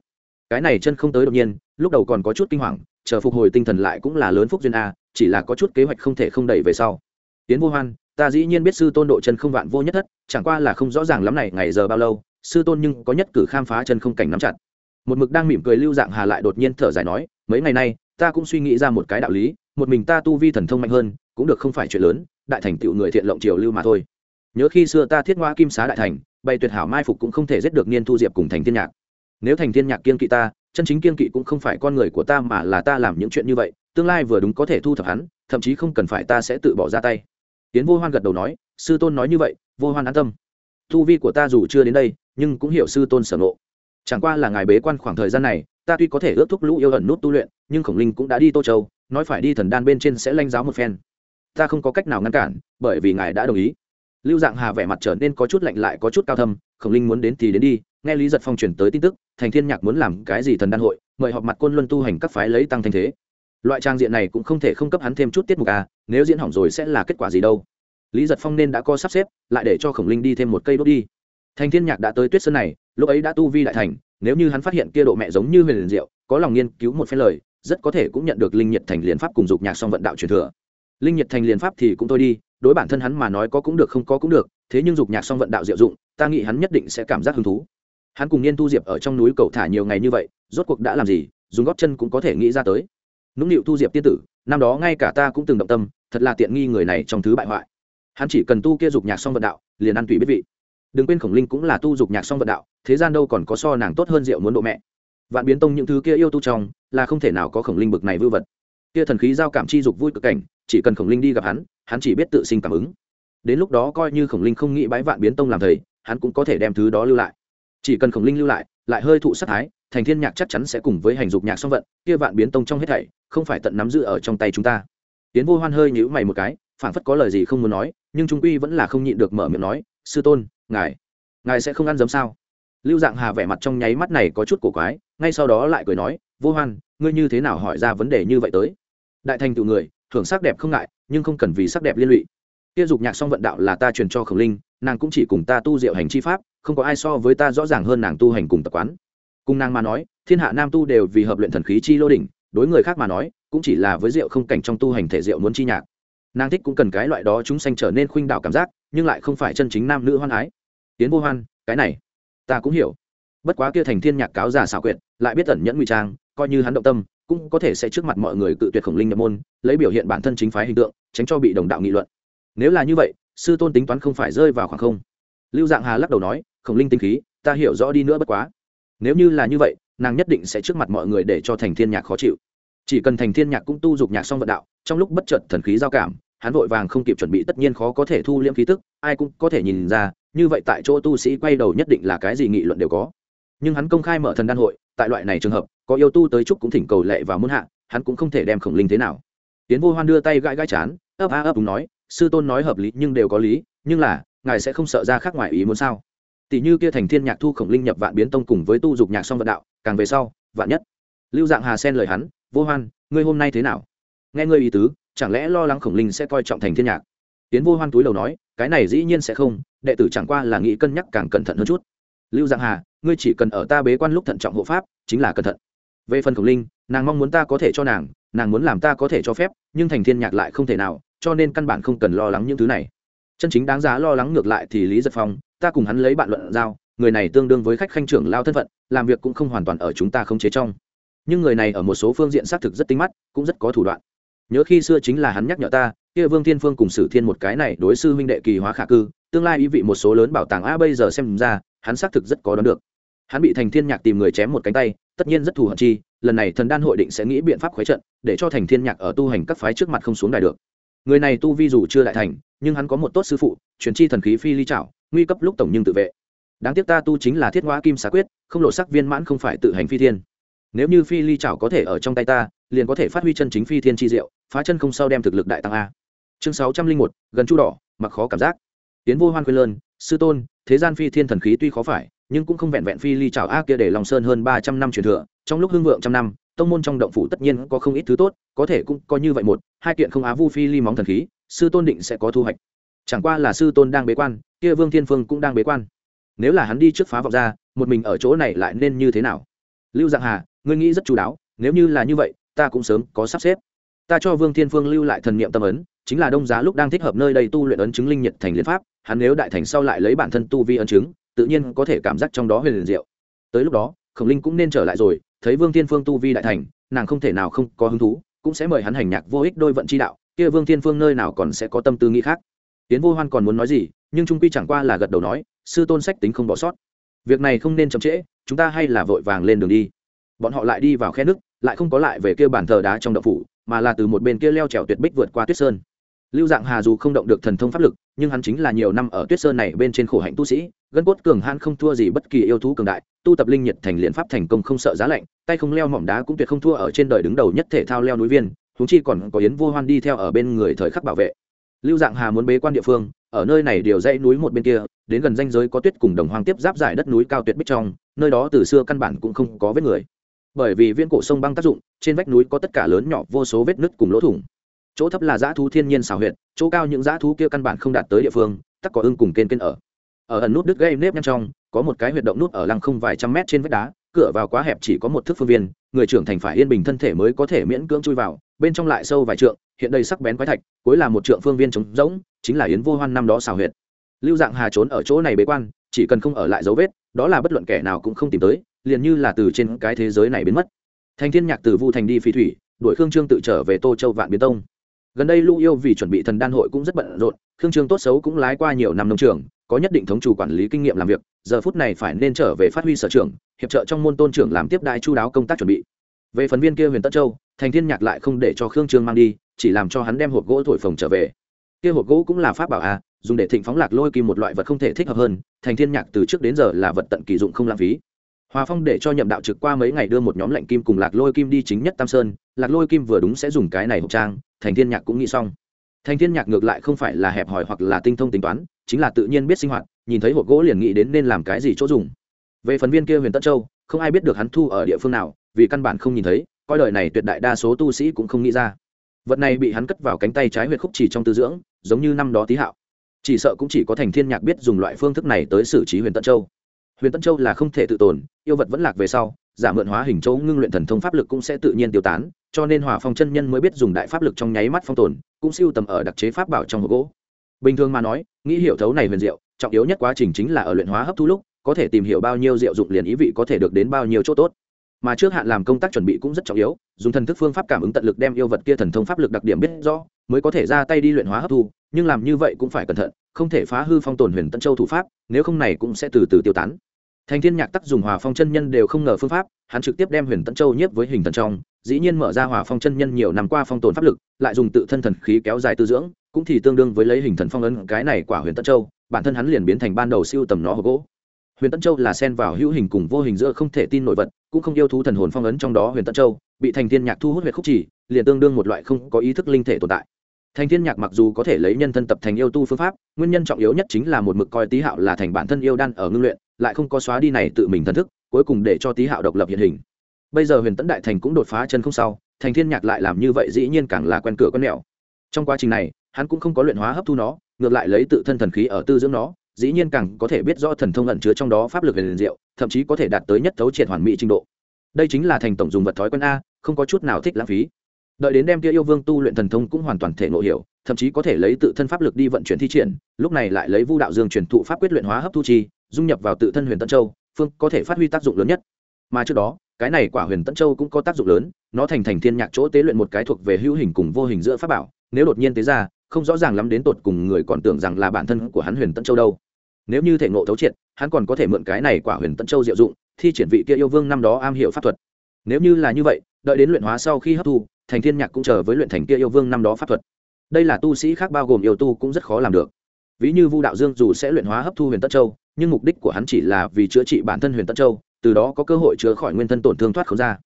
Cái này chân không tới đột nhiên, lúc đầu còn có chút kinh hoàng, chờ phục hồi tinh thần lại cũng là lớn phúc duyên a, chỉ là có chút kế hoạch không thể không đẩy về sau. Tiến vô hoan, ta dĩ nhiên biết sư tôn độ chân không vạn vô nhất thất, chẳng qua là không rõ ràng lắm này ngày giờ bao lâu, sư tôn nhưng có nhất cử khám phá chân không cảnh nắm chặt. Một mực đang mỉm cười lưu dạng hà lại đột nhiên thở dài nói, mấy ngày nay, ta cũng suy nghĩ ra một cái đạo lý, một mình ta tu vi thần thông mạnh hơn, cũng được không phải chuyện lớn, đại thành tựu người thiện lộng triều lưu mà thôi nhớ khi xưa ta thiết ngoa kim xá đại thành, bày tuyệt hảo mai phục cũng không thể giết được niên thu diệp cùng thành thiên nhạc. Nếu thành thiên nhạc kiên kỵ ta, chân chính kiên kỵ cũng không phải con người của ta mà là ta làm những chuyện như vậy, tương lai vừa đúng có thể thu thập hắn, thậm chí không cần phải ta sẽ tự bỏ ra tay. Tiến vô hoan gật đầu nói, sư tôn nói như vậy, vô hoan an tâm. Thu vi của ta dù chưa đến đây, nhưng cũng hiểu sư tôn sở ngộ. Chẳng qua là ngài bế quan khoảng thời gian này, ta tuy có thể ước thúc lũ yêu ẩn nút tu luyện, nhưng khổng linh cũng đã đi tô châu, nói phải đi thần đan bên trên sẽ lanh giáo một phen. Ta không có cách nào ngăn cản, bởi vì ngài đã đồng ý lưu dạng hà vẻ mặt trở nên có chút lạnh lại có chút cao thâm, khổng linh muốn đến thì đến đi, nghe lý giật phong chuyển tới tin tức, thành thiên nhạc muốn làm cái gì thần đan hội, mời họp mặt côn luân tu hành các phái lấy tăng thanh thế. Loại trang diện này cũng không thể không cấp hắn thêm chút tiết mục à nếu diễn hỏng rồi sẽ là kết quả gì đâu. Lý giật phong nên đã có sắp xếp, lại để cho khổng linh đi thêm một cây đốt đi. Thành thiên nhạc đã tới tuyết sơn này, lúc ấy đã tu vi đại thành, nếu như hắn phát hiện kia độ mẹ giống như huyền diệu, có lòng nghiên cứu một phen lời, rất có thể cũng nhận được linh nhiệt thành liền pháp cùng dục nhạc song vận đạo truyền thừa linh nhiệt thành liền pháp thì cũng thôi đi, đối bản thân hắn mà nói có cũng được không có cũng được, thế nhưng dục nhạc song vận đạo diệu dụng, ta nghĩ hắn nhất định sẽ cảm giác hứng thú. Hắn cùng niên tu diệp ở trong núi cầu thả nhiều ngày như vậy, rốt cuộc đã làm gì, dùng góp chân cũng có thể nghĩ ra tới. Nũng nịu tu diệp tiên tử, năm đó ngay cả ta cũng từng động tâm, thật là tiện nghi người này trong thứ bại hoại. Hắn chỉ cần tu kia dục nhạc song vận đạo, liền ăn tùy biết vị. Đừng quên khổng linh cũng là tu dục nhạc song vận đạo, thế gian đâu còn có so nàng tốt hơn rượu muốn độ mẹ. Vạn biến tông những thứ kia yêu tu trong, là không thể nào có khổng linh bực này vư vật kia thần khí giao cảm chi dục vui cực cảnh, chỉ cần khổng linh đi gặp hắn hắn chỉ biết tự sinh cảm ứng. Đến lúc đó coi như khổng linh không nghĩ bái vạn biến tông làm thầy, hắn cũng có thể đem thứ đó lưu lại. Chỉ cần khổng linh lưu lại lại hơi thụ sát thái, thành thiên nhạc chắc chắn sẽ cùng với hành dục nhạc song vận, kia vạn biến tông trong hết thảy, không phải tận nắm giữ ở trong tay chúng ta. Tiến vô hoan hơi nhíu mày một cái phản phất có lời gì không muốn nói, nhưng trung quy vẫn là không nhịn được mở miệng nói, sư tôn, ngài ngài sẽ không ăn giấm sao? Lưu dạng hà vẻ mặt trong nháy mắt này có chút cổ quái, ngay sau đó lại cười nói, vô hoan, ngươi như thế nào hỏi ra vấn đề như vậy tới? Đại thành tựu người, thưởng sắc đẹp không ngại, nhưng không cần vì sắc đẹp liên lụy. Kia dục nhạc song vận đạo là ta truyền cho khổng linh, nàng cũng chỉ cùng ta tu diệu hành chi pháp, không có ai so với ta rõ ràng hơn nàng tu hành cùng tập quán. Cùng nàng mà nói, thiên hạ nam tu đều vì hợp luyện thần khí chi lô đỉnh, đối người khác mà nói, cũng chỉ là với rượu không cảnh trong tu hành thể rượu muốn chi nhạc. Nàng thích cũng cần cái loại đó chúng sanh trở nên khuynh đảo cảm giác, nhưng lại không phải chân chính nam nữ hoan ái. Tiến vô hoan, cái này, ta cũng hiểu. Bất quá kia thành thiên nhạc cáo già xảo quyệt, lại biết tẩn nhẫn ngụy trang, coi như hắn động tâm cũng có thể sẽ trước mặt mọi người cự tuyệt khổng linh nhập môn, lấy biểu hiện bản thân chính phái hình tượng, tránh cho bị đồng đạo nghị luận. Nếu là như vậy, sư tôn tính toán không phải rơi vào khoảng không. Lưu dạng hà lắc đầu nói, khổng linh tinh khí, ta hiểu rõ đi nữa bất quá. Nếu như là như vậy, nàng nhất định sẽ trước mặt mọi người để cho thành thiên nhạc khó chịu. Chỉ cần thành thiên nhạc cũng tu dục nhạc xong vận đạo, trong lúc bất chợt thần khí giao cảm, hắn vội vàng không kịp chuẩn bị tất nhiên khó có thể thu liễm khí tức, ai cũng có thể nhìn ra, như vậy tại chỗ tu sĩ quay đầu nhất định là cái gì nghị luận đều có. Nhưng hắn công khai mở thần đan hội, tại loại này trường hợp có yêu tu tới chúc cũng thỉnh cầu lệ vào muôn hạ, hắn cũng không thể đem khổng linh thế nào. Tiến vô hoan đưa tay gãi gãi chán, ấp a ấp đúng nói, sư tôn nói hợp lý nhưng đều có lý, nhưng là, ngài sẽ không sợ ra khác ngoài ý muốn sao? Tỷ như kia thành thiên nhạc thu khổng linh nhập vạn biến tông cùng với tu dục nhạc song vận đạo, càng về sau, vạn nhất. Lưu dạng hà xen lời hắn, vô hoan, ngươi hôm nay thế nào? Nghe ngươi ý tứ, chẳng lẽ lo lắng khổng linh sẽ coi trọng thành thiên nhạc? Tiến vô hoan túi đầu nói, cái này dĩ nhiên sẽ không, đệ tử chẳng qua là nghĩ cân nhắc càng cẩn thận hơn chút. Lưu dạng hà, ngươi chỉ cần ở ta bế quan lúc thận trọng hộ pháp, chính là cẩn thận về phần khổng linh, nàng mong muốn ta có thể cho nàng nàng muốn làm ta có thể cho phép, nhưng thành thiên nhạc lại không thể nào, cho nên căn bản không cần lo lắng những thứ này. Chân chính đáng giá lo lắng ngược lại thì lý giật phong, ta cùng hắn lấy bạn luận giao, người này tương đương với khách khanh trưởng lao thân phận, làm việc cũng không hoàn toàn ở chúng ta không chế trong. Nhưng người này ở một số phương diện xác thực rất tinh mắt, cũng rất có thủ đoạn. Nhớ khi xưa chính là hắn nhắc nhở ta, kia vương thiên phương cùng sử thiên một cái này đối sư huynh đệ kỳ hóa khả cư, tương lai ý vị một số lớn bảo tàng a bây giờ xem ra, hắn xác thực rất có đoán được. Hắn bị thành thiên nhạc tìm người chém một cánh tay tất nhiên rất thù hận chi, lần này thần đan hội định sẽ nghĩ biện pháp khuấy trận, để cho thành thiên nhạc ở tu hành các phái trước mặt không xuống đài được. Người này tu vi dù chưa đại thành, nhưng hắn có một tốt sư phụ, truyền chi thần khí phi ly trảo, nguy cấp lúc tổng nhưng tự vệ. Đáng tiếc ta tu chính là thiết ngoã kim xá quyết, không lộ sắc viên mãn không phải tự hành phi thiên. Nếu như phi ly chảo có thể ở trong tay ta, liền có thể phát huy chân chính phi thiên chi diệu, phá chân không sao đem thực lực đại tăng a. Chương sáu trăm linh một, gần chu đỏ, mặc khó cảm giác. Tiến vô hoan quên lơn sư tôn, thế gian phi thiên thần khí tuy khó phải nhưng cũng không vẹn vẹn phi ly trào a kia để lòng sơn hơn ba trăm năm truyền thừa, trong lúc hưng vượng trăm năm, tông môn trong động phủ tất nhiên có không ít thứ tốt, có thể cũng có như vậy một, hai kiện không á vu phi ly móng thần khí, sư tôn định sẽ có thu hoạch. Chẳng qua là sư tôn đang bế quan, kia vương thiên phương cũng đang bế quan. Nếu là hắn đi trước phá vọng ra, một mình ở chỗ này lại nên như thế nào? Lưu dạng hà, ngươi nghĩ rất chú đáo, nếu như là như vậy, ta cũng sớm có sắp xếp. Ta cho vương thiên phương lưu lại thần niệm tâm ấn, chính là đông giá lúc đang thích hợp nơi đây tu luyện ấn chứng linh nhật thành liên pháp, hắn nếu đại thành sau lại lấy bản thân tu vi ấn chứng tự nhiên có thể cảm giác trong đó huyền liền diệu. Tới lúc đó, khổng linh cũng nên trở lại rồi, thấy vương thiên phương tu vi đại thành, nàng không thể nào không có hứng thú, cũng sẽ mời hắn hành nhạc vô ích đôi vận chi đạo, kia vương thiên phương nơi nào còn sẽ có tâm tư nghĩ khác. Tiến vô hoan còn muốn nói gì, nhưng trung quy chẳng qua là gật đầu nói, sư tôn sách tính không bỏ sót. Việc này không nên chậm trễ, chúng ta hay là vội vàng lên đường đi. Bọn họ lại đi vào khe nước, lại không có lại về kia bàn thờ đá trong đậu phủ, mà là từ một bên kia leo trèo tuyệt bích vượt qua tuyết sơn lưu dạng hà dù không động được thần thông pháp lực, nhưng hắn chính là nhiều năm ở tuyết sơn này bên trên khổ hạnh tu sĩ, gân cốt cường hãn không thua gì bất kỳ yêu thú cường đại, tu tập linh nhiệt thành liên pháp thành công không sợ giá lạnh, tay không leo mỏm đá cũng tuyệt không thua ở trên đời đứng đầu nhất thể thao leo núi viên húng chi còn có yến vô hoan đi theo ở bên người thời khắc bảo vệ. Lưu dạng hà muốn bế quan địa phương, ở nơi này điều dãy núi một bên kia, đến gần danh giới có tuyết cùng đồng hoang tiếp giáp giải đất núi cao tuyệt bích trong, nơi đó từ xưa căn bản cũng không có vết người. Bởi vì viên cổ sông băng tác dụng, trên vách núi có tất cả lớn nhỏ vô số vết nứt cùng lỗ thủng chỗ thấp là dã thú thiên nhiên xào huyệt, chỗ cao những dã thú kia căn bản không đạt tới địa phương, tắc có ưng cùng kên kên ở. Ở ẩn nút đứt gây nếp nhăn trong, có một cái huyệt động nút ở lăng không vài trăm mét trên vách đá, cửa vào quá hẹp chỉ có một thước phương viên, người trưởng thành phải yên bình thân thể mới có thể miễn cưỡng chui vào, bên trong lại sâu vài trượng, hiện đây sắc bén quái thạch, cuối là một trượng phương viên trống rỗng, chính là yến vô hoan năm đó xào huyệt. Lưu dạng hà trốn ở chỗ này bế quan, chỉ cần không ở lại dấu vết, đó là bất luận kẻ nào cũng không tìm tới, liền như là từ trên cái thế giới này biến mất. Thành thiên nhạc từ vu thành đi phi thủy, đuổi khương trương tự trở về tô châu vạn biến tông gần đây lũ yêu vì chuẩn bị thần đan hội cũng rất bận rộn khương trương tốt xấu cũng lái qua nhiều năm nông trường có nhất định thống chủ quản lý kinh nghiệm làm việc giờ phút này phải nên trở về phát huy sở trường hiệp trợ trong môn tôn trưởng làm tiếp đại chu đáo công tác chuẩn bị. Về phần viên kia huyền tất châu thành thiên nhạc lại không để cho khương trương mang đi chỉ làm cho hắn đem hộp gỗ thổi phồng trở về. Kia hộp gỗ cũng là pháp bảo a à, dùng để thịnh phóng lạc lôi kim một loại vật không thể thích hợp hơn thành thiên nhạc từ trước đến giờ là vật tận kỳ dụng không lãng phí. Hòa phong để cho nhậm đạo trực qua mấy ngày đưa một nhóm lệnh kim cùng lạc lôi kim đi chính nhất tam sơn lạc lôi kim vừa đúng sẽ dùng cái này hộp trang thành thiên nhạc cũng nghĩ xong. Thành thiên nhạc ngược lại không phải là hẹp hòi hoặc là tinh thông tính toán, chính là tự nhiên biết sinh hoạt, nhìn thấy hộp gỗ liền nghĩ đến nên làm cái gì chỗ dùng. Về phần viên kia huyền tân châu, không ai biết được hắn thu ở địa phương nào, vì căn bản không nhìn thấy, coi đời này tuyệt đại đa số tu sĩ cũng không nghĩ ra. Vật này bị hắn cất vào cánh tay trái huyệt khúc chỉ trong tư dưỡng, giống như năm đó tý hạo. Chỉ sợ cũng chỉ có thành thiên nhạc biết dùng loại phương thức này tới xử trí huyền tân châu. Huyền tân châu là không thể tự tồn, yêu vật vẫn lạc về sau giả mượn hóa hình châu ngưng luyện thần thông pháp lực cũng sẽ tự nhiên tiêu tán, cho nên hòa phong chân nhân mới biết dùng đại pháp lực trong nháy mắt phong tồn, cũng siêu tầm ở đặc chế pháp bảo trong hộp gỗ. Bình thường mà nói, nghĩ hiểu thấu này huyền diệu, trọng yếu nhất quá trình chính là ở luyện hóa hấp thu lúc, có thể tìm hiểu bao nhiêu diệu dụng liền ý vị có thể được đến bao nhiêu chỗ tốt. Mà trước hạn làm công tác chuẩn bị cũng rất trọng yếu, dùng thần thức phương pháp cảm ứng tận lực đem yêu vật kia thần thông pháp lực đặc điểm biết rõ, mới có thể ra tay đi luyện hóa hấp thu, nhưng làm như vậy cũng phải cẩn thận, không thể phá hư phong tồn huyền tân châu thủ pháp, nếu không này cũng sẽ từ từ tiêu tán thành thiên nhạc tắc dùng hòa phong chân nhân đều không ngờ phương pháp, hắn trực tiếp đem huyền Tẫn châu nhiếp với hình thần trong, dĩ nhiên mở ra hòa phong chân nhân nhiều năm qua phong tồn pháp lực, lại dùng tự thân thần khí kéo dài tư dưỡng, cũng thì tương đương với lấy hình thần phong ấn cái này quả huyền Tẫn châu, bản thân hắn liền biến thành ban đầu siêu tầm nó hộp gỗ. Huyền Tẫn châu là sen vào hữu hình cùng vô hình giữa không thể tin nổi vật, cũng không yêu thú thần hồn phong ấn trong đó huyền Tẫn châu, bị thành thiên nhạc thu hút huyệt khúc chỉ, liền tương đương một loại không có ý thức linh thể tồn tại. Thành thiên nhạc mặc dù có thể lấy nhân thân tập thành yêu tu phương pháp, nguyên nhân trọng yếu nhất chính là một mực coi tý hạo là thành bản thân yêu đan ở ngưng luyện lại không có xóa đi này tự mình thần thức, cuối cùng để cho tý hạo độc lập hiện hình. Bây giờ huyền tấn đại thành cũng đột phá chân không sau, thành thiên nhạc lại làm như vậy dĩ nhiên càng là quen cửa con mẹo. Trong quá trình này, hắn cũng không có luyện hóa hấp thu nó, ngược lại lấy tự thân thần khí ở tư dưỡng nó, dĩ nhiên càng có thể biết rõ thần thông ẩn chứa trong đó pháp lực liền diệu, thậm chí có thể đạt tới nhất thấu triệt hoàn mỹ trình độ. Đây chính là thành tổng dùng vật thói quen a, không có chút nào thích lãng phí. Đợi đến đem kia yêu vương tu luyện thần thông cũng hoàn toàn thể ngộ hiểu, thậm chí có thể lấy tự thân pháp lực đi vận chuyển thi triển, lúc này lại lấy vu đạo dương truyền thụ pháp quyết luyện hóa hấp thu chi dung nhập vào tự thân huyền tân châu, phương có thể phát huy tác dụng lớn nhất. Mà trước đó, cái này quả huyền tân châu cũng có tác dụng lớn, nó thành thành thiên nhạc chỗ tế luyện một cái thuộc về hữu hình cùng vô hình giữa pháp bảo, nếu đột nhiên tế ra, không rõ ràng lắm đến tột cùng người còn tưởng rằng là bản thân của hắn huyền tân châu đâu. Nếu như thể ngộ thấu triệt, hắn còn có thể mượn cái này quả huyền tân châu diệu dụng, thi triển vị kia yêu vương năm đó am hiểu pháp thuật. Nếu như là như vậy, đợi đến luyện hóa sau khi hấp thu, thành thiên nhạc cũng chờ với luyện thành kia yêu vương năm đó pháp thuật. Đây là tu sĩ khác bao gồm yêu tu cũng rất khó làm được. Ví như vu đạo dương dù sẽ luyện hóa hấp thu huyền tân châu nhưng mục đích của hắn chỉ là vì chữa trị bản thân huyền tân châu, từ đó có cơ hội chữa khỏi nguyên thân tổn thương thoát không ra.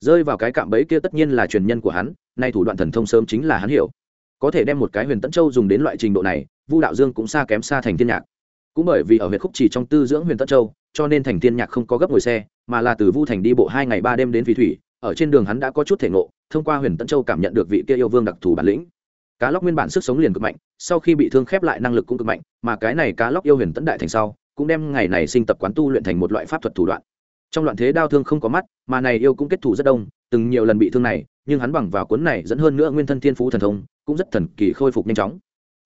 Rơi vào cái cạm bẫy kia tất nhiên là truyền nhân của hắn, nay thủ đoạn thần thông sớm chính là hắn hiểu. Có thể đem một cái huyền tân châu dùng đến loại trình độ này, vu đạo dương cũng xa kém xa thành thiên nhạc. Cũng bởi vì ở huyện khúc chỉ trong tư dưỡng huyền tân châu, cho nên thành thiên nhạc không có gấp ngồi xe, mà là từ vu thành đi bộ hai ngày ba đêm đến phí thủy, ở trên đường hắn đã có chút thể ngộ, thông qua huyền tân châu cảm nhận được vị kia yêu vương đặc thù bản lĩnh. Cá lóc nguyên bản sức sống liền cực mạnh, sau khi bị thương khép lại năng lực cũng cực mạnh, mà cái này cá lóc yêu huyền tấn đại thành sau cũng đem ngày này sinh tập quán tu luyện thành một loại pháp thuật thủ đoạn. Trong loạn thế đau thương không có mắt, mà này yêu cũng kết thủ rất đông, từng nhiều lần bị thương này, nhưng hắn bằng vào cuốn này dẫn hơn nữa nguyên thân thiên phú thần thông, cũng rất thần kỳ khôi phục nhanh chóng.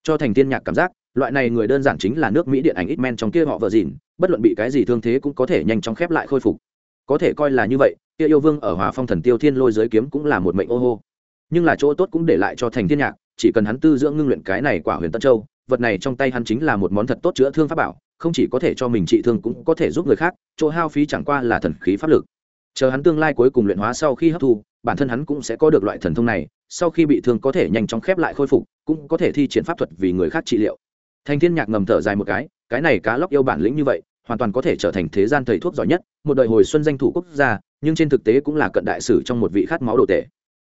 Cho thành tiên nhạc cảm giác, loại này người đơn giản chính là nước mỹ điện ảnh ít men trong kia họ vợ dìn, bất luận bị cái gì thương thế cũng có thể nhanh chóng khép lại khôi phục. Có thể coi là như vậy, kia yêu vương ở hòa phong thần tiêu thiên lôi giới kiếm cũng là một mệnh ô hô. Nhưng là chỗ tốt cũng để lại cho thành thiên nhạc, chỉ cần hắn tư dưỡng ngưng luyện cái này quả huyền tân châu, vật này trong tay hắn chính là một món thật tốt chữa thương pháp bảo không chỉ có thể cho mình trị thương cũng có thể giúp người khác, chỗ hao phí chẳng qua là thần khí pháp lực. Chờ hắn tương lai cuối cùng luyện hóa sau khi hấp thu, bản thân hắn cũng sẽ có được loại thần thông này, sau khi bị thương có thể nhanh chóng khép lại khôi phục, cũng có thể thi triển pháp thuật vì người khác trị liệu. Thành thiên nhạc ngầm thở dài một cái cái này cá lóc yêu bản lĩnh như vậy, hoàn toàn có thể trở thành thế gian thầy thuốc giỏi nhất, một đời hồi xuân danh thủ quốc gia, nhưng trên thực tế cũng là cận đại sử trong một vị khát máu đồ tể.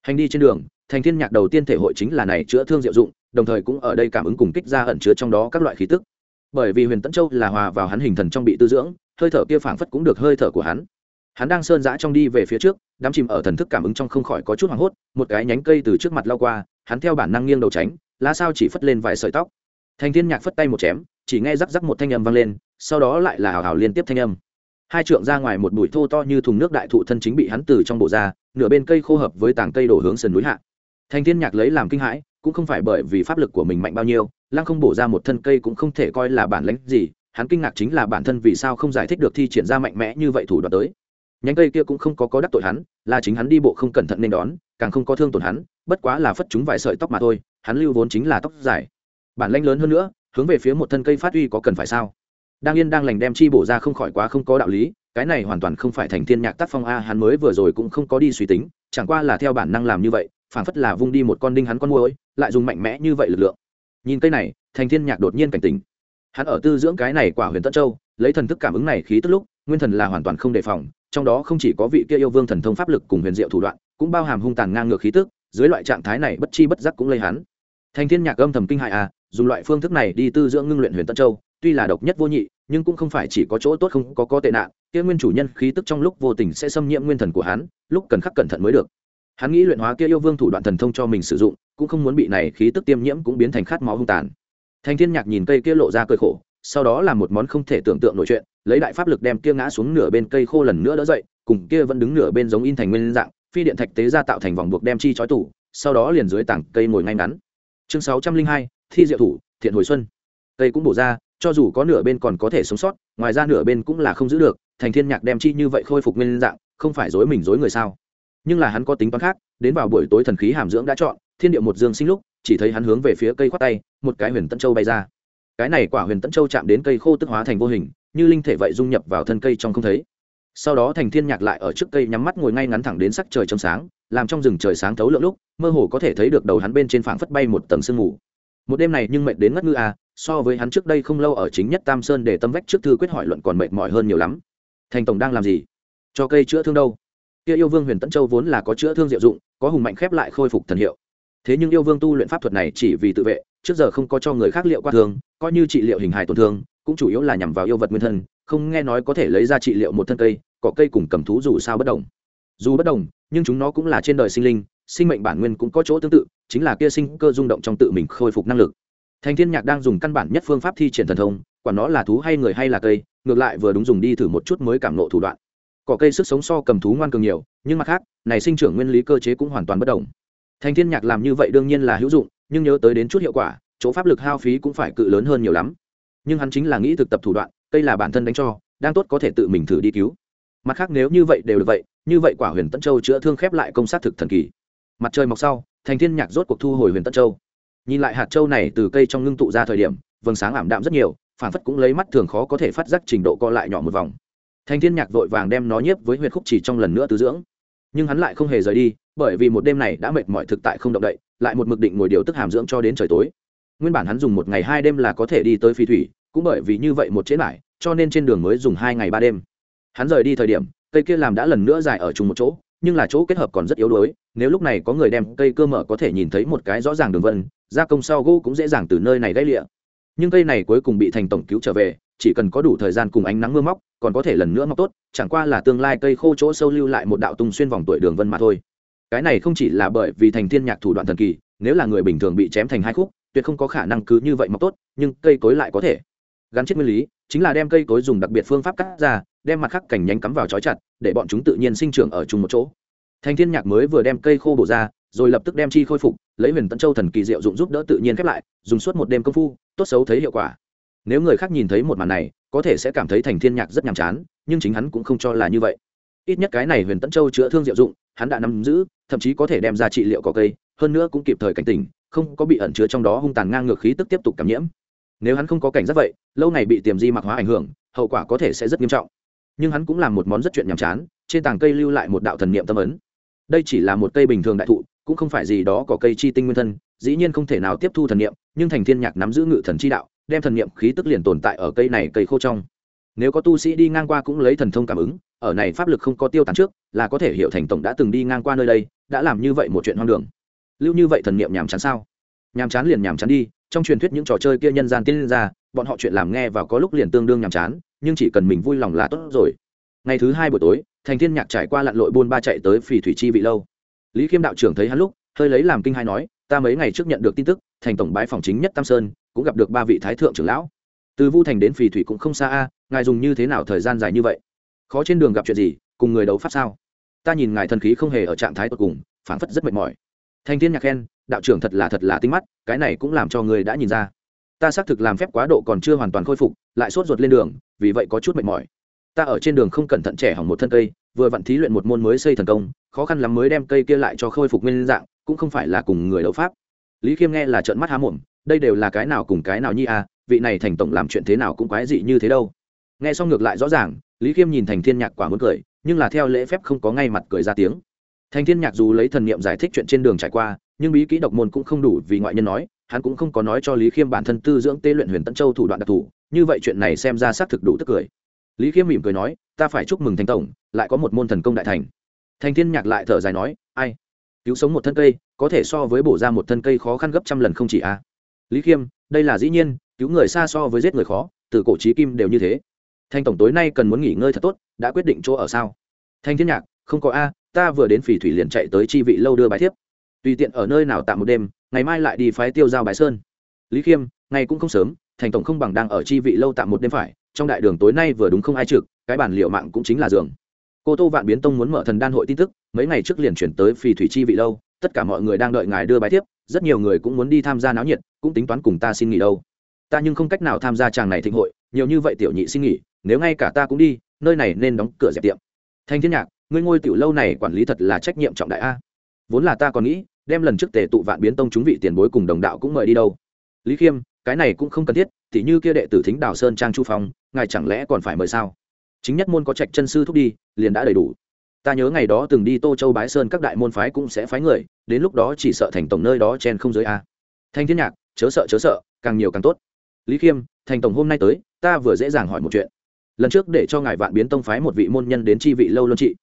Hành đi trên đường thành thiên nhạc đầu tiên thể hội chính là này chữa thương diệu dụng, đồng thời cũng ở đây cảm ứng cùng kích ra ẩn chứa trong đó các loại khí tức bởi vì huyền Tẫn châu là hòa vào hắn hình thần trong bị tư dưỡng, hơi thở kia phảng phất cũng được hơi thở của hắn. Hắn đang sơn dã trong đi về phía trước đám chìm ở thần thức cảm ứng trong không khỏi có chút hoảng hốt, một cái nhánh cây từ trước mặt lao qua, hắn theo bản năng nghiêng đầu tránh, lá sao chỉ phất lên vài sợi tóc. Thành thiên nhạc phất tay một chém, chỉ nghe rắc rắc một thanh âm vang lên, sau đó lại là hào hào liên tiếp thanh âm. Hai trượng ra ngoài một bụi thô to như thùng nước đại thụ thân chính bị hắn từ trong bộ ra, nửa bên cây khô hợp với tảng cây đổ hướng sườn núi hạ. Thành thiên nhạc lấy làm kinh hãi cũng không phải bởi vì pháp lực của mình mạnh bao nhiêu, lăng không bổ ra một thân cây cũng không thể coi là bản lãnh gì, hắn kinh ngạc chính là bản thân vì sao không giải thích được thi triển ra mạnh mẽ như vậy thủ đoạn tới. Nhánh cây kia cũng không có có đắc tội hắn, là chính hắn đi bộ không cẩn thận nên đón, càng không có thương tổn hắn, bất quá là phất chúng vài sợi tóc mà thôi, hắn lưu vốn chính là tóc dài. Bản lãnh lớn hơn nữa, hướng về phía một thân cây phát uy có cần phải sao? Đang yên đang lành đem chi bổ ra không khỏi quá không có đạo lý, cái này hoàn toàn không phải thành thiên nhạc tác phong a, hắn mới vừa rồi cũng không có đi suy tính, chẳng qua là theo bản năng làm như vậy, phảng phất là vung đi một con đinh hắn con môi lại dùng mạnh mẽ như vậy lực lượng. Nhìn cây này, thành thiên nhạc đột nhiên cảnh tỉnh. Hắn ở tư dưỡng cái này quả huyền tân châu, lấy thần thức cảm ứng này khí tức lúc, nguyên thần là hoàn toàn không đề phòng, trong đó không chỉ có vị kia yêu vương thần thông pháp lực cùng huyền diệu thủ đoạn, cũng bao hàm hung tàn ngang ngược khí tức, dưới loại trạng thái này bất chi bất giác cũng lây hắn. Thành thiên nhạc âm thầm kinh hại à dùng loại phương thức này đi tư dưỡng ngưng luyện huyền tân châu, tuy là độc nhất vô nhị, nhưng cũng không phải chỉ có chỗ tốt không có có tệ nạn, kia nguyên chủ nhân khí tức trong lúc vô tình sẽ xâm nhiễm nguyên thần của hắn, lúc cần khắc cẩn thận mới được hắn nghĩ luyện hóa kia yêu vương thủ đoạn thần thông cho mình sử dụng, cũng không muốn bị này khí tức tiêm nhiễm cũng biến thành khát máu hung tàn. Thành thiên nhạc nhìn cây kia lộ ra cơi khổ, sau đó làm một món không thể tưởng tượng nổi chuyện, lấy đại pháp lực đem kia ngã xuống nửa bên cây khô lần nữa đỡ dậy, cùng kia vẫn đứng nửa bên giống in thành nguyên dạng, phi điện thạch tế ra tạo thành vòng buộc đem chi chói tủ, sau đó liền dưới tảng cây ngồi ngay ngắn. Chương sáu trăm linh hai, thi diệu thủ, thiện hồi xuân. Cây cũng bổ ra, cho dù có nửa bên còn có thể sống sót, ngoài ra nửa bên cũng là không giữ được, thành thiên nhạc đem chi như vậy khôi phục nguyên dạng, không phải dối mình dối người sao? Nhưng là hắn có tính toán khác, đến vào buổi tối thần khí hàm dưỡng đã chọn, thiên địa một dương sinh lúc, chỉ thấy hắn hướng về phía cây khoát tay, một cái huyền tân châu bay ra. Cái này quả huyền tân châu chạm đến cây khô tức hóa thành vô hình, như linh thể vậy dung nhập vào thân cây trong không thấy. Sau đó thành thiên nhạc lại ở trước cây nhắm mắt ngồi ngay ngắn thẳng đến sắc trời trong sáng, làm trong rừng trời sáng thấu lượng lúc, mơ hồ có thể thấy được đầu hắn bên trên phảng phất bay một tầng sương mù. Một đêm này nhưng mệt đến ngất ngư à so với hắn trước đây không lâu ở chính nhất tam sơn để tâm vách trước thư quyết hỏi luận còn mệt mỏi hơn nhiều lắm. Thành tổng đang làm gì? Cho cây chữa thương đâu? Kia yêu vương huyền tẫn châu vốn là có chữa thương diệu dụng, có hùng mạnh khép lại khôi phục thần hiệu. Thế nhưng yêu vương tu luyện pháp thuật này chỉ vì tự vệ, trước giờ không có cho người khác liệu qua thương, coi như trị liệu hình hài tổn thương, cũng chủ yếu là nhằm vào yêu vật nguyên thân, không nghe nói có thể lấy ra trị liệu một thân cây, cỏ cây cùng cầm thú dù sao bất đồng. Dù bất đồng, nhưng chúng nó cũng là trên đời sinh linh, sinh mệnh bản nguyên cũng có chỗ tương tự, chính là kia sinh cơ rung động trong tự mình khôi phục năng lực. Thành thiên nhạc đang dùng căn bản nhất phương pháp thi triển thần thông, quản nó là thú hay người hay là cây, ngược lại vừa đúng dùng đi thử một chút mới cảm nộ thủ đoạn cỏ cây sức sống so cầm thú ngoan cường nhiều, nhưng mặt khác, này sinh trưởng nguyên lý cơ chế cũng hoàn toàn bất đồng. Thành thiên nhạc làm như vậy đương nhiên là hữu dụng, nhưng nhớ tới đến chút hiệu quả, chỗ pháp lực hao phí cũng phải cự lớn hơn nhiều lắm. Nhưng hắn chính là nghĩ thực tập thủ đoạn, cây là bản thân đánh cho, đang tốt có thể tự mình thử đi cứu. Mặt khác nếu như vậy đều được vậy, như vậy quả huyền tân châu chữa thương khép lại công sát thực thần kỳ. Mặt trời mọc sau, thành thiên nhạc rốt cuộc thu hồi huyền tân châu. Nhìn lại hạt châu này từ cây trong ngưng tụ ra thời điểm, vầng sáng ảm đạm rất nhiều phản phất cũng lấy mắt thường khó có thể phát giác trình độ co lại nhỏ một vòng thanh thiên nhạc vội vàng đem nó nhiếp với huyệt khúc chỉ trong lần nữa tứ dưỡng. Nhưng hắn lại không hề rời đi, bởi vì một đêm này đã mệt mỏi thực tại không động đậy, lại một mực định ngồi điều tức hàm dưỡng cho đến trời tối. Nguyên bản hắn dùng một ngày hai đêm là có thể đi tới phi thủy, cũng bởi vì như vậy một chế lại, cho nên trên đường mới dùng hai ngày ba đêm. Hắn rời đi thời điểm, cây kia làm đã lần nữa dài ở chung một chỗ, nhưng là chỗ kết hợp còn rất yếu đuối, nếu lúc này có người đem cây cơ mở có thể nhìn thấy một cái rõ ràng đường vân, gia công sau gỗ cũng dễ dàng từ nơi này gãy lịa. Nhưng cây này cuối cùng bị thành tổng cứu trở về, chỉ cần có đủ thời gian cùng ánh nắng mưa móc còn có thể lần nữa mọc tốt, chẳng qua là tương lai cây khô chỗ sâu lưu lại một đạo tung xuyên vòng tuổi đường vân mà thôi. Cái này không chỉ là bởi vì thành thiên nhạc thủ đoạn thần kỳ, nếu là người bình thường bị chém thành hai khúc, tuyệt không có khả năng cứ như vậy mọc tốt, nhưng cây cối lại có thể. Gắn chết nguyên lý, chính là đem cây cối dùng đặc biệt phương pháp cắt ra, đem mặt khắc cành nhánh cắm vào trói chặt, để bọn chúng tự nhiên sinh trưởng ở chung một chỗ. Thành thiên nhạc mới vừa đem cây khô bổ ra, rồi lập tức đem chi khôi phục, lấy huyền tận châu thần kỳ diệu dụng giúp đỡ tự nhiên khép lại, dùng suốt một đêm công phu, tốt xấu thấy hiệu quả. Nếu người khác nhìn thấy một màn này có thể sẽ cảm thấy thành thiên nhạc rất nhàm chán, nhưng chính hắn cũng không cho là như vậy. Ít nhất cái này huyền tận châu chữa thương diệu dụng, hắn đã nắm giữ, thậm chí có thể đem ra trị liệu có cây, hơn nữa cũng kịp thời cảnh tỉnh, không có bị ẩn chứa trong đó hung tàn ngang ngược khí tức tiếp tục cảm nhiễm. Nếu hắn không có cảnh giác vậy, lâu ngày bị tiềm di mạc hóa ảnh hưởng, hậu quả có thể sẽ rất nghiêm trọng. Nhưng hắn cũng làm một món rất chuyện nhàm chán, trên tảng cây lưu lại một đạo thần niệm tâm ấn. Đây chỉ là một cây bình thường đại thụ, cũng không phải gì đó có cây chi tinh nguyên thân, dĩ nhiên không thể nào tiếp thu thần niệm, nhưng thành thiên nhạc nắm giữ ngự thần chi đạo đem thần niệm khí tức liền tồn tại ở cây này cây khô trong. Nếu có tu sĩ đi ngang qua cũng lấy thần thông cảm ứng, ở này pháp lực không có tiêu tán trước, là có thể hiểu thành tổng đã từng đi ngang qua nơi đây, đã làm như vậy một chuyện hoang đường. Lưu như vậy thần niệm nhàm chán sao? Nhàm chán liền nhàm chán đi, trong truyền thuyết những trò chơi kia nhân gian tiên ra, bọn họ chuyện làm nghe và có lúc liền tương đương nhàm chán, nhưng chỉ cần mình vui lòng là tốt rồi. Ngày thứ hai buổi tối, thành thiên nhạc trải qua lặn lội buôn ba chạy tới phỉ thủy chi vị lâu. Lý khiêm đạo trưởng thấy hắn lúc, hơi lấy làm kinh hai nói, ta mấy ngày trước nhận được tin tức, thành tổng bái phòng chính nhất tam sơn cũng gặp được ba vị thái thượng trưởng lão. Từ vu thành đến Phì thủy cũng không xa a, ngài dùng như thế nào thời gian dài như vậy? Khó trên đường gặp chuyện gì, cùng người đấu pháp sao? Ta nhìn ngài thần khí không hề ở trạng thái tột cùng, phảng phất rất mệt mỏi. Thanh thiên nhạc khen, đạo trưởng thật là thật là tinh mắt, cái này cũng làm cho người đã nhìn ra. Ta xác thực làm phép quá độ còn chưa hoàn toàn khôi phục, lại sốt ruột lên đường, vì vậy có chút mệt mỏi. Ta ở trên đường không cẩn thận trẻ hỏng một thân cây, vừa vặn thí luyện một môn mới xây thần công, khó khăn lắm mới đem cây kia lại cho khôi phục nguyên dạng, cũng không phải là cùng người đấu pháp. Lý khiêm nghe là trợn mắt há mồm đây đều là cái nào cùng cái nào nhi à vị này thành tổng làm chuyện thế nào cũng quái dị như thế đâu. Nghe xong ngược lại rõ ràng, lý khiêm nhìn thành thiên nhạc quả muốn cười, nhưng là theo lễ phép không có ngay mặt cười ra tiếng. Thành thiên nhạc dù lấy thần niệm giải thích chuyện trên đường trải qua, nhưng bí kỹ độc môn cũng không đủ vì ngoại nhân nói, hắn cũng không có nói cho lý khiêm bản thân tư dưỡng tê luyện huyền tân châu thủ đoạn đặc thù, như vậy chuyện này xem ra xác thực đủ tức cười. Lý khiêm mỉm cười nói, ta phải chúc mừng thành tổng, lại có một môn thần công đại thành. Thành thiên nhạc lại thở dài nói, ai? Cứu sống một thân cây, có thể so với bổ ra một thân cây khó khăn gấp trăm lần không chỉ a lý khiêm, đây là dĩ nhiên, cứu người xa so với giết người khó, từ cổ trí kim đều như thế. Thanh tổng tối nay cần muốn nghỉ ngơi thật tốt, đã quyết định chỗ ở sao? Thanh thiên nhạc, không có a, ta vừa đến phỉ thủy liền chạy tới chi vị lâu đưa bài thiếp. Tùy tiện ở nơi nào tạm một đêm, ngày mai lại đi phái tiêu giao bài sơn. Lý khiêm, ngày cũng không sớm thành tổng không bằng đang ở chi vị lâu tạm một đêm phải, trong đại đường tối nay vừa đúng không ai trực, cái bản liệu mạng cũng chính là giường. Cô tô vạn biến tông muốn mở thần đan hội tin tức, mấy ngày trước liền chuyển tới phì thủy chi vị lâu, tất cả mọi người đang đợi ngài đưa bài thiếp rất nhiều người cũng muốn đi tham gia náo nhiệt, cũng tính toán cùng ta xin nghỉ đâu. Ta nhưng không cách nào tham gia chàng này thịnh hội, nhiều như vậy tiểu nhị xin nghỉ, nếu ngay cả ta cũng đi, nơi này nên đóng cửa dẹp tiệm. Thanh thiên nhạc, ngươi ngôi tiểu lâu này quản lý thật là trách nhiệm trọng đại a. Vốn là ta còn nghĩ, đem lần trước tề tụ vạn biến tông chúng vị tiền bối cùng đồng đạo cũng mời đi đâu. Lý khiêm, cái này cũng không cần thiết thì như kia đệ tử thính đào sơn trang chu phong, ngài chẳng lẽ còn phải mời sao? Chính nhất môn có trạch chân sư thúc đi, liền đã đầy đủ. Ta nhớ ngày đó từng đi tô châu bái sơn các đại môn phái cũng sẽ phái người đến lúc đó chỉ sợ thành tổng nơi đó chen không giới a. Thanh thiên nhạc, chớ sợ chớ sợ, càng nhiều càng tốt. Lý khiêm, thành tổng hôm nay tới, ta vừa dễ dàng hỏi một chuyện. Lần trước để cho ngài vạn biến tông phái một vị môn nhân đến chi vị lâu luân trị.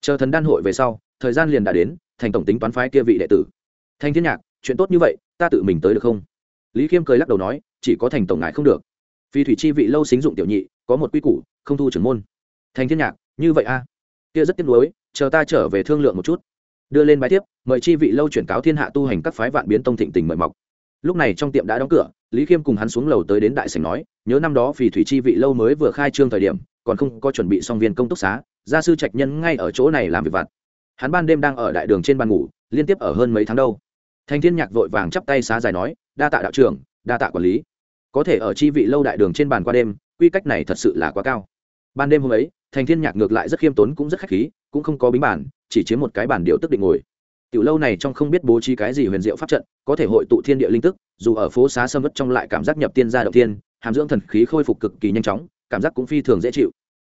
Chờ thần đan hội về sau, thời gian liền đã đến, thành tổng tính toán phái kia vị đệ tử. Thanh thiên nhạc, chuyện tốt như vậy, ta tự mình tới được không? Lý khiêm cười lắc đầu nói, chỉ có thành tổng ngài không được. Phi thủy chi vị lâu xính dụng tiểu nhị, có một quy củ, không thu trưởng môn. Thanh thiên nhạc, như vậy a. Kia rất tiếc nuối, chờ ta trở về thương lượng một chút đưa lên bài tiếp, mời chi vị lâu chuyển cáo thiên hạ tu hành các phái vạn biến tông thịnh tình mời mọc. Lúc này trong tiệm đã đóng cửa, lý khiêm cùng hắn xuống lầu tới đến đại sảnh nói, nhớ năm đó vì thủy chi vị lâu mới vừa khai trương thời điểm, còn không có chuẩn bị xong viên công túc xá, gia sư trạch nhân ngay ở chỗ này làm việc vặt. Hắn ban đêm đang ở đại đường trên bàn ngủ, liên tiếp ở hơn mấy tháng đâu. Thanh thiên nhạc vội vàng chắp tay xá dài nói, đa tạ đạo trưởng, đa tạ quản lý. Có thể ở chi vị lâu đại đường trên bàn qua đêm, quy cách này thật sự là quá cao. Ban đêm hôm ấy, thành thiên nhạc ngược lại rất khiêm tốn cũng rất khách khí, cũng không có bính bản chỉ chiếm một cái bản điệu tức định ngồi. Tiểu lâu này trong không biết bố trí cái gì huyền diệu pháp trận, có thể hội tụ thiên địa linh tức, dù ở phố xá sâm vất trong lại cảm giác nhập tiên gia đầu tiên hàm dưỡng thần khí khôi phục cực kỳ nhanh chóng, cảm giác cũng phi thường dễ chịu.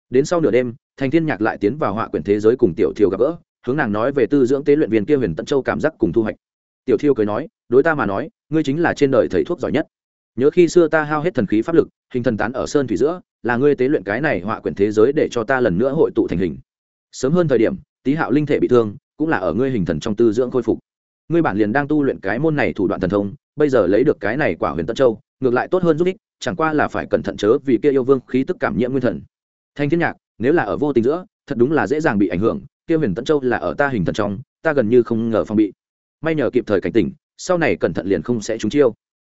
Đến sau nửa đêm, thành thiên nhạc lại tiến vào họa quyển thế giới cùng tiểu thiều gặp gỡ, hướng nàng nói về tư dưỡng tế luyện viên kia huyền tận châu cảm giác cùng thu hoạch. Tiểu thiêu cười nói, đối ta mà nói, ngươi chính là trên đời thầy thuốc giỏi nhất. Nhớ khi xưa ta hao hết thần khí pháp lực, hình thần tán ở sơn thủy giữa, là ngươi tế luyện cái này họa quyển thế giới để cho ta lần nữa hội tụ thành hình. Sớm hơn thời điểm Tí hạo linh thể bị thương, cũng là ở ngươi hình thần trong tư dưỡng khôi phục. Ngươi bản liền đang tu luyện cái môn này thủ đoạn thần thông, bây giờ lấy được cái này quả huyền tân châu, ngược lại tốt hơn giúp ích, chẳng qua là phải cẩn thận chớ vì kia yêu vương khí tức cảm nhiễm nguyên thần. Thanh thiên nhạc, nếu là ở vô tình giữa, thật đúng là dễ dàng bị ảnh hưởng, kia huyền tân châu là ở ta hình thần trong, ta gần như không ngờ phòng bị. May nhờ kịp thời cảnh tỉnh, sau này cẩn thận liền không sẽ trúng chiêu.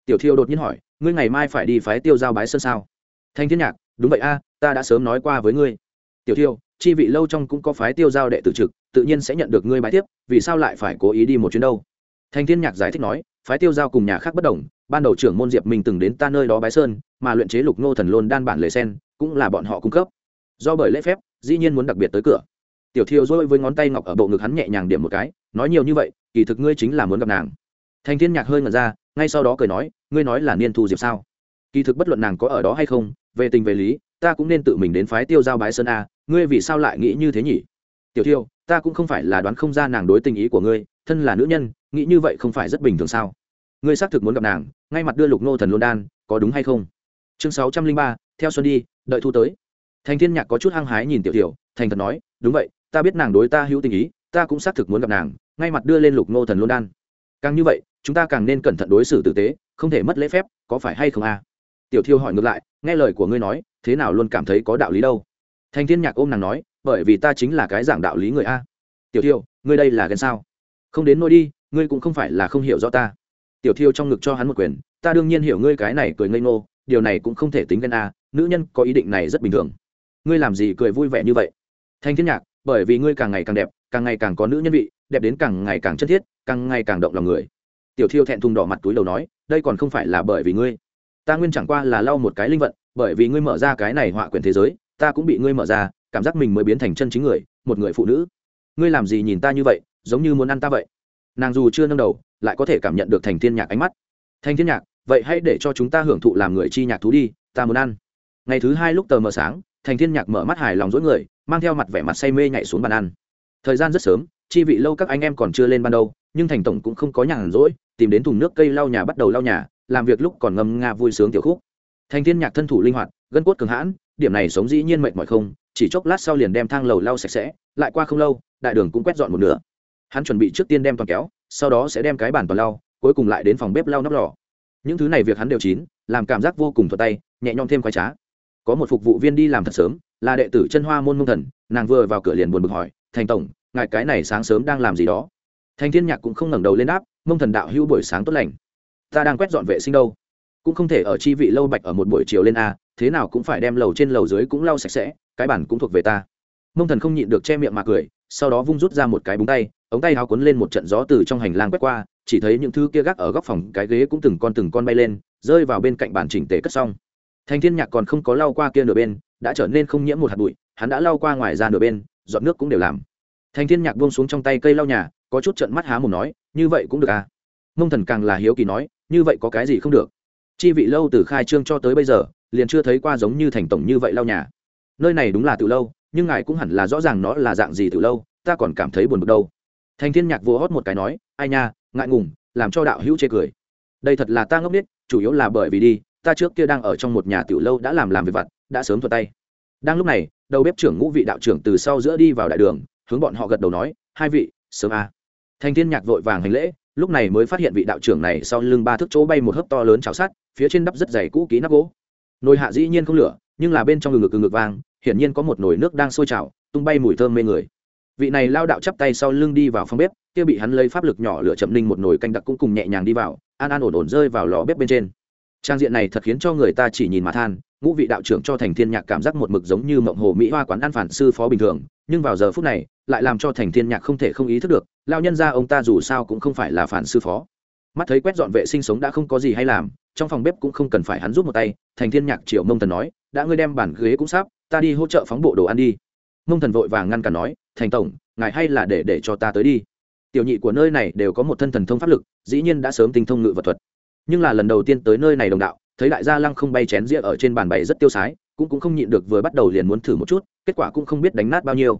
Tiểu thiêu đột nhiên hỏi, ngươi ngày mai phải đi phái tiêu giao bái sơn sao? Thanh thiên nhạc, đúng vậy a, ta đã sớm nói qua với ngươi. Tiểu thiêu chi vị lâu trong cũng có phái tiêu giao đệ tử trực, tự nhiên sẽ nhận được ngươi bài tiếp, vì sao lại phải cố ý đi một chuyến đâu? Thanh thiên nhạc giải thích nói, phái tiêu giao cùng nhà khác bất đồng, ban đầu trưởng môn diệp mình từng đến ta nơi đó bái sơn, mà luyện chế lục nô thần lôn đan bản lề sen, cũng là bọn họ cung cấp. Do bởi lễ phép, dĩ nhiên muốn đặc biệt tới cửa. Tiểu thiêu dôi với ngón tay ngọc ở bộ ngực hắn nhẹ nhàng điểm một cái, nói nhiều như vậy, kỳ thực ngươi chính là muốn gặp nàng. Thanh thiên nhạc hơi ngẩn ra, ngay sau đó cười nói, ngươi nói là niên thu diệp sao? Kỳ thực bất luận nàng có ở đó hay không, về tình về lý ta cũng nên tự mình đến phái tiêu giao bái sơn a, ngươi vì sao lại nghĩ như thế nhỉ? Tiểu thiêu, ta cũng không phải là đoán không ra nàng đối tình ý của ngươi, thân là nữ nhân, nghĩ như vậy không phải rất bình thường sao? Ngươi xác thực muốn gặp nàng, ngay mặt đưa lục nô thần luôn đan, có đúng hay không? Chương sáu trăm linh ba, theo xuân đi, đợi thu tới. Thành thiên nhạc có chút hăng hái nhìn tiểu tiểu thành thật nói, đúng vậy, ta biết nàng đối ta hữu tình ý, ta cũng xác thực muốn gặp nàng, ngay mặt đưa lên lục nô thần luôn đan. Càng như vậy, chúng ta càng nên cẩn thận đối xử tử tế, không thể mất lễ phép, có phải hay không a? Tiểu thiêu hỏi ngược lại, nghe lời của ngươi nói, thế nào luôn cảm thấy có đạo lý đâu? Thành thiên nhạc ôm nàng nói, bởi vì ta chính là cái giảng đạo lý người a. Tiểu thiêu, ngươi đây là ghen sao? Không đến nôi đi, ngươi cũng không phải là không hiểu rõ ta. Tiểu thiêu trong ngực cho hắn một quyền, ta đương nhiên hiểu ngươi cái này cười ngây ngô, điều này cũng không thể tính ghen a, nữ nhân có ý định này rất bình thường. Ngươi làm gì cười vui vẻ như vậy? Thanh thiên nhạc, bởi vì ngươi càng ngày càng đẹp, càng ngày càng có nữ nhân vị, đẹp đến càng ngày càng chân thiết, càng ngày càng động lòng người. Tiểu thiêu thẹn thùng đỏ mặt túi đầu nói, đây còn không phải là bởi vì ngươi ta nguyên chẳng qua là lau một cái linh vận, bởi vì ngươi mở ra cái này họa quyền thế giới, ta cũng bị ngươi mở ra, cảm giác mình mới biến thành chân chính người, một người phụ nữ. Ngươi làm gì nhìn ta như vậy, giống như muốn ăn ta vậy? Nàng dù chưa nâng đầu, lại có thể cảm nhận được thành thiên nhạc ánh mắt. Thành thiên nhạc, vậy hãy để cho chúng ta hưởng thụ làm người chi nhạc thú đi, ta muốn ăn. Ngày thứ hai lúc tờ mờ sáng, thành thiên nhạc mở mắt hài lòng dỗi người, mang theo mặt vẻ mặt say mê nhảy xuống bàn ăn. Thời gian rất sớm, chi vị lâu các anh em còn chưa lên ban đầu, nhưng thành tổng cũng không có nhàn rỗi, tìm đến thùng nước cây lau nhà bắt đầu lau nhà làm việc lúc còn ngâm nga vui sướng tiểu khúc. Thành thiên nhạc thân thủ linh hoạt, gân cốt cường hãn, điểm này sống dĩ nhiên mệt mỏi không, chỉ chốc lát sau liền đem thang lầu lau sạch sẽ, lại qua không lâu, đại đường cũng quét dọn một nửa. Hắn chuẩn bị trước tiên đem toàn kéo, sau đó sẽ đem cái bàn toàn lau, cuối cùng lại đến phòng bếp lau nắp lò. Những thứ này việc hắn đều chín, làm cảm giác vô cùng thuận tay, nhẹ nhõm thêm khoái trá. Có một phục vụ viên đi làm thật sớm, là đệ tử chân hoa môn mông thần, nàng vừa vào cửa liền buồn bực hỏi, thành tổng, ngài cái này sáng sớm đang làm gì đó? Thành thiên nhạc cũng không ngẩng đầu lên đáp, mông thần đạo hữu buổi sáng tốt lành ta đang quét dọn vệ sinh đâu. Cũng không thể ở chi vị lâu bạch ở một buổi chiều lên a, thế nào cũng phải đem lầu trên lầu dưới cũng lau sạch sẽ, cái bản cũng thuộc về ta. Mông thần không nhịn được che miệng mà cười, sau đó vung rút ra một cái búng tay, ống tay háo cuốn lên một trận gió từ trong hành lang quét qua, chỉ thấy những thứ kia gác ở góc phòng, cái ghế cũng từng con từng con bay lên, rơi vào bên cạnh bàn chỉnh tề cất xong. Thành thiên nhạc còn không có lau qua kia nửa bên, đã trở nên không nhiễm một hạt bụi, hắn đã lau qua ngoài ra nửa bên dọn nước cũng đều làm. Thành thiên nhạc buông xuống trong tay cây lau nhà, có chút trận mắt há mồm nói, như vậy cũng được à? Mông thần càng là hiếu kỳ nói, như vậy có cái gì không được? Chi vị lâu từ khai trương cho tới bây giờ, liền chưa thấy qua giống như thành tổng như vậy lau nhà. Nơi này đúng là từ lâu, nhưng ngài cũng hẳn là rõ ràng nó là dạng gì từ lâu, ta còn cảm thấy buồn bực đâu. Thành thiên nhạc vô hót một cái nói, ai nha, ngại ngùng, làm cho đạo hữu chê cười. Đây thật là ta ngốc biết chủ yếu là bởi vì đi, ta trước kia đang ở trong một nhà tiểu lâu đã làm làm việc vặt, đã sớm thuật tay. Đang lúc này, đầu bếp trưởng ngũ vị đạo trưởng từ sau giữa đi vào đại đường, hướng bọn họ gật đầu nói, hai vị, sớm a. À. thành thiên nhạc vội vàng hành lễ lúc này mới phát hiện vị đạo trưởng này sau lưng ba thước chỗ bay một hớp to lớn chảo sát phía trên đắp rất dày cũ kỹ nắp gỗ. Nồi hạ dĩ nhiên không lửa, nhưng là bên trong ngực ngực ngực vang, hiển nhiên có một nồi nước đang sôi trào tung bay mùi thơm mê người. Vị này lao đạo chắp tay sau lưng đi vào phòng bếp, kia bị hắn lấy pháp lực nhỏ lửa chậm ninh một nồi canh đặc cũng cùng nhẹ nhàng đi vào, an an ổn ổn rơi vào lò bếp bên trên. Trang diện này thật khiến cho người ta chỉ nhìn mà than, ngũ vị đạo trưởng cho thành thiên nhạc cảm giác một mực giống như mộng hồ mỹ hoa quán ăn phản sư phó bình thường nhưng vào giờ phút này, lại làm cho thành thiên nhạc không thể không ý thức được lao nhân ra ông ta dù sao cũng không phải là phản sư phó. Mắt thấy quét dọn vệ sinh sống đã không có gì hay làm, trong phòng bếp cũng không cần phải hắn giúp một tay, thành thiên nhạc triệu mông thần nói, đã ngươi đem bản ghế cũng sắp, ta đi hỗ trợ phóng bộ đồ ăn đi. Mông thần vội vàng ngăn cản nói, thành tổng, ngài hay là để để cho ta tới đi. Tiểu nhị của nơi này đều có một thân thần thông pháp lực, dĩ nhiên đã sớm tinh thông ngự vật thuật. Nhưng là lần đầu tiên tới nơi này đồng đạo, thấy đại gia lăng không bay chén rĩa ở trên bàn bày rất tiêu sái cũng cũng không nhịn được vừa bắt đầu liền muốn thử một chút, kết quả cũng không biết đánh nát bao nhiêu.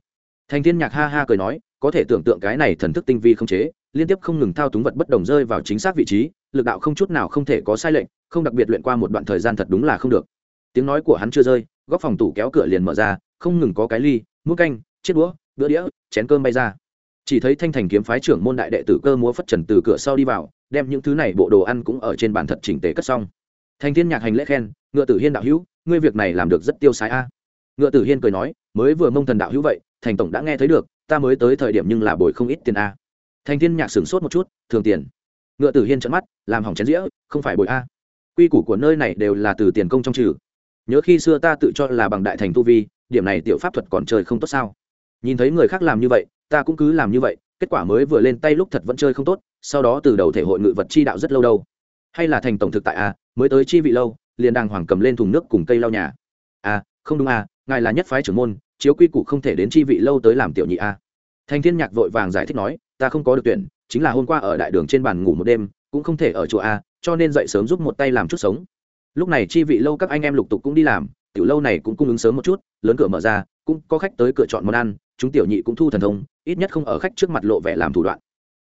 Thành thiên nhạc ha ha cười nói, có thể tưởng tượng cái này thần thức tinh vi không chế, liên tiếp không ngừng thao túng vật bất đồng rơi vào chính xác vị trí, lực đạo không chút nào không thể có sai lệch, không đặc biệt luyện qua một đoạn thời gian thật đúng là không được. Tiếng nói của hắn chưa rơi, góc phòng tủ kéo cửa liền mở ra, không ngừng có cái ly muỗng canh, chiếc đũa, bữa đĩa, chén cơm bay ra. Chỉ thấy thanh thành kiếm phái trưởng môn đại đệ tử cơ múa phất trần từ cửa sau đi vào, đem những thứ này bộ đồ ăn cũng ở trên bàn thật chỉnh tề cất xong. Thành thiên nhạc hành lễ khen, ngựa tử hiên đạo hữu ngươi việc này làm được rất tiêu sái a. Ngựa tử hiên cười nói, mới vừa mông thần đạo hữu vậy, thành tổng đã nghe thấy được, ta mới tới thời điểm nhưng là bồi không ít tiền a. Thành thiên nhạc sửng sốt một chút, thường tiền. Ngựa tử hiên trận mắt, làm hỏng chén dĩa, không phải bồi a. Quy củ của nơi này đều là từ tiền công trong trừ. Nhớ khi xưa ta tự cho là bằng đại thành tu vi, điểm này tiểu pháp thuật còn chơi không tốt sao? Nhìn thấy người khác làm như vậy, ta cũng cứ làm như vậy, kết quả mới vừa lên tay lúc thật vẫn chơi không tốt, sau đó từ đầu thể hội ngự vật chi đạo rất lâu đâu. Hay là thành tổng thực tại a, mới tới chi vị lâu liền đàng hoàng cầm lên thùng nước cùng cây lau nhà. À không đúng à ngài là nhất phái trưởng môn, chiếu quy củ không thể đến chi vị lâu tới làm tiểu nhị à. thanh thiên nhạc vội vàng giải thích nói, ta không có được tuyển, chính là hôm qua ở đại đường trên bàn ngủ một đêm, cũng không thể ở chùa a à, cho nên dậy sớm giúp một tay làm chút sống. Lúc này chi vị lâu các anh em lục tục cũng đi làm, tiểu lâu này cũng cung ứng sớm một chút, lớn cửa mở ra, cũng có khách tới cửa chọn món ăn, chúng tiểu nhị cũng thu thần thông, ít nhất không ở khách trước mặt lộ vẻ làm thủ đoạn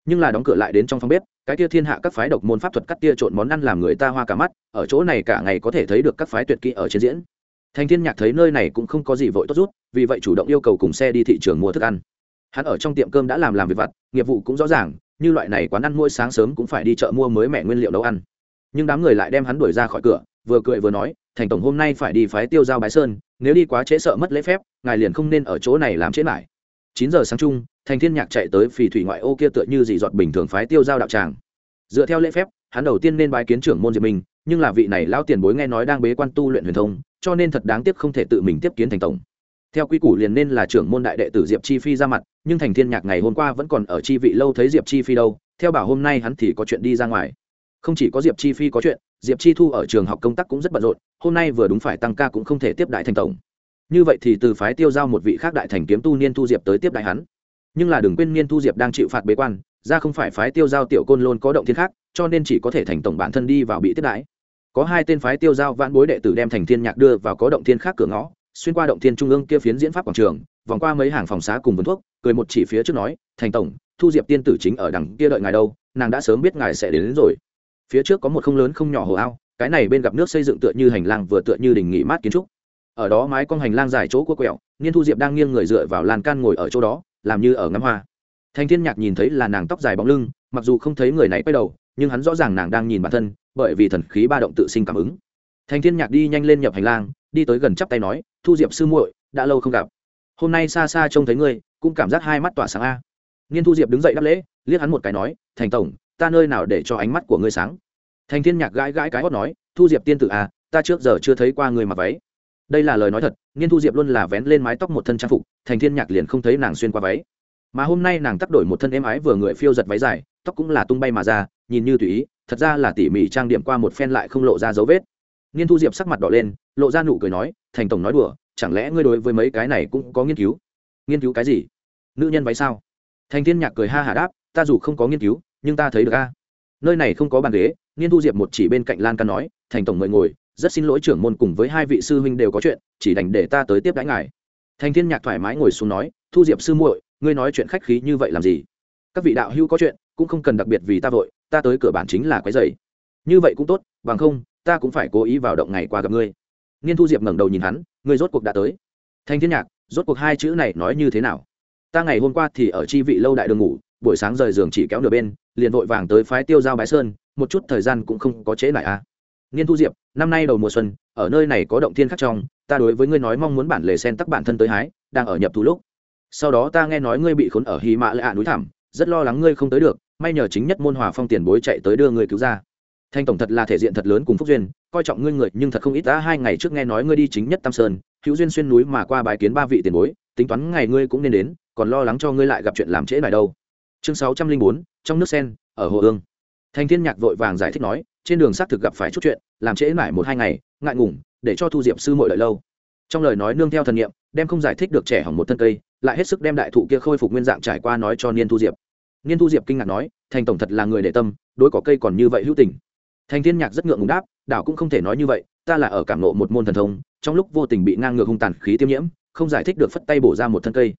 nhưng là đóng cửa lại đến trong phòng bếp, cái tia thiên hạ các phái độc môn pháp thuật cắt tia trộn món ăn làm người ta hoa cả mắt, ở chỗ này cả ngày có thể thấy được các phái tuyệt kỹ ở trên diễn. Thành thiên nhạc thấy nơi này cũng không có gì vội tốt rút, vì vậy chủ động yêu cầu cùng xe đi thị trường mua thức ăn. Hắn ở trong tiệm cơm đã làm làm việc vặt, nghiệp vụ cũng rõ ràng, như loại này quán ăn mỗi sáng sớm cũng phải đi chợ mua mới mẹ nguyên liệu nấu ăn. Nhưng đám người lại đem hắn đuổi ra khỏi cửa, vừa cười vừa nói, thành tổng hôm nay phải đi phái tiêu giao bái sơn, nếu đi quá trễ sợ mất lễ phép, ngài liền không nên ở chỗ này làm trễ lại chín giờ sáng chung thành thiên nhạc chạy tới phì thủy ngoại ô kia tựa như dị dọt bình thường phái tiêu giao đạo tràng. Dựa theo lễ phép, hắn đầu tiên nên bái kiến trưởng môn diệp minh, nhưng là vị này lao tiền bối nghe nói đang bế quan tu luyện huyền thông, cho nên thật đáng tiếc không thể tự mình tiếp kiến thành tổng. Theo quy củ liền nên là trưởng môn đại đệ tử diệp chi phi ra mặt, nhưng thành thiên nhạc ngày hôm qua vẫn còn ở chi vị lâu thấy diệp chi phi đâu, theo bảo hôm nay hắn thì có chuyện đi ra ngoài. Không chỉ có diệp chi phi có chuyện, diệp chi thu ở trường học công tác cũng rất bận rộn, hôm nay vừa đúng phải tăng ca cũng không thể tiếp đại thành tổng. Như vậy thì từ phái tiêu giao một vị khác đại thành kiếm tu niên thu diệp tới tiếp đại hắn nhưng là đừng quên niên thu diệp đang chịu phạt bế quan ra không phải phái tiêu giao tiểu côn lôn có động thiên khác cho nên chỉ có thể thành tổng bản thân đi vào bị tiết đãi. Có hai tên phái tiêu giao vãn bối đệ tử đem thành thiên nhạc đưa vào có động thiên khác cửa ngõ xuyên qua động thiên trung ương kia phiến diễn pháp quảng trường vòng qua mấy hàng phòng xá cùng vườn thuốc cười một chỉ phía trước nói thành tổng thu diệp tiên tử chính ở đằng kia đợi ngài đâu nàng đã sớm biết ngài sẽ đến, đến rồi. Phía trước có một không lớn không nhỏ hồ ao cái này bên gặp nước xây dựng tựa như hành lang vừa tựa như đình nghỉ mát kiến trúc. Ở đó mái con hành lang dài chỗ của quẹo niên thu diệp đang nghiêng người dựa vào lan can ngồi ở chỗ đó làm như ở ngắm hoa. Thanh thiên nhạc nhìn thấy là nàng tóc dài bóng lưng, mặc dù không thấy người này quay đầu, nhưng hắn rõ ràng nàng đang nhìn bản thân, bởi vì thần khí ba động tự sinh cảm ứng. Thanh thiên nhạc đi nhanh lên nhập hành lang, đi tới gần chắp tay nói, thu diệp sư muội, đã lâu không gặp. Hôm nay xa xa trông thấy ngươi, cũng cảm giác hai mắt tỏa sáng a. Niên thu diệp đứng dậy đáp lễ, liếc hắn một cái nói, thành tổng, ta nơi nào để cho ánh mắt của ngươi sáng? Thành thiên nhạc gãi gãi cái hót nói, thu diệp tiên tử a ta trước giờ chưa thấy qua người mặc váy đây là lời nói thật, nghiên thu diệp luôn là vén lên mái tóc một thân trang phục, thành thiên nhạc liền không thấy nàng xuyên qua váy. Mà hôm nay nàng tắt đổi một thân êm ái vừa người phiêu giật váy dài, tóc cũng là tung bay mà ra, nhìn như tùy ý, thật ra là tỉ mỉ trang điểm qua một phen lại không lộ ra dấu vết. Nghiên thu diệp sắc mặt đỏ lên, lộ ra nụ cười nói, thành tổng nói đùa, chẳng lẽ ngươi đối với mấy cái này cũng có nghiên cứu? Nghiên cứu cái gì? Nữ nhân váy sao? Thành thiên nhạc cười ha hả đáp, ta dù không có nghiên cứu, nhưng ta thấy được a. Nơi này không có bàn ghế, nghiên thu diệp một chỉ bên cạnh lan can nói, thành tổng mời ngồi rất xin lỗi trưởng môn cùng với hai vị sư huynh đều có chuyện, chỉ đành để ta tới tiếp đãi ngài. Thành thiên nhạc thoải mái ngồi xuống nói, thu diệp sư muội, ngươi nói chuyện khách khí như vậy làm gì? Các vị đạo hữu có chuyện, cũng không cần đặc biệt vì ta vội, ta tới cửa bản chính là quái dày như vậy cũng tốt, bằng không, ta cũng phải cố ý vào động ngày qua gặp ngươi. Nghiên thu diệp ngẩng đầu nhìn hắn, ngươi rốt cuộc đã tới? Thanh thiên nhạc, rốt cuộc hai chữ này nói như thế nào? Ta ngày hôm qua thì ở chi vị lâu đại đường ngủ, buổi sáng rời giường chỉ kéo nửa bên, liền vội vàng tới phái tiêu giao bái sơn, một chút thời gian cũng không có chế lại a à nghiên thu diệp, năm nay đầu mùa xuân, ở nơi này có động thiên khắc trong, ta đối với ngươi nói mong muốn bản lề sen tắc bản thân tới hái, đang ở nhập thú lúc. Sau đó ta nghe nói ngươi bị khốn ở hy mã lạ núi thảm rất lo lắng ngươi không tới được, may nhờ chính nhất môn hòa phong tiền bối chạy tới đưa ngươi cứu ra. Thanh tổng thật là thể diện thật lớn cùng phúc duyên, coi trọng ngươi người, nhưng thật không ít đã hai ngày trước nghe nói ngươi đi chính nhất tam sơn, hữu duyên xuyên núi mà qua bài kiến ba vị tiền bối, tính toán ngày ngươi cũng nên đến, còn lo lắng cho ngươi lại gặp chuyện làm trễ lại đâu. Chương sáu trăm linh bốn, trong nước sen, ở hồ ương. Thanh thiên nhạc vội vàng giải thích nói, trên đường xác thực gặp phải chút chuyện làm trễ mãi một hai ngày, ngại ngùng, để cho thu diệp sư mội đợi lâu. Trong lời nói nương theo thần nghiệm đem không giải thích được trẻ hỏng một thân cây, lại hết sức đem đại thụ kia khôi phục nguyên dạng trải qua nói cho niên thu diệp. Niên thu diệp kinh ngạc nói, thành tổng thật là người để tâm, đối có cây còn như vậy hữu tình. Thành thiên nhạc rất ngượng ngùng đáp, đảo cũng không thể nói như vậy, ta là ở cảm nộ một môn thần thông, trong lúc vô tình bị ngang ngược hung tàn khí tiêm nhiễm, không giải thích được phất tay bổ ra một thân cây.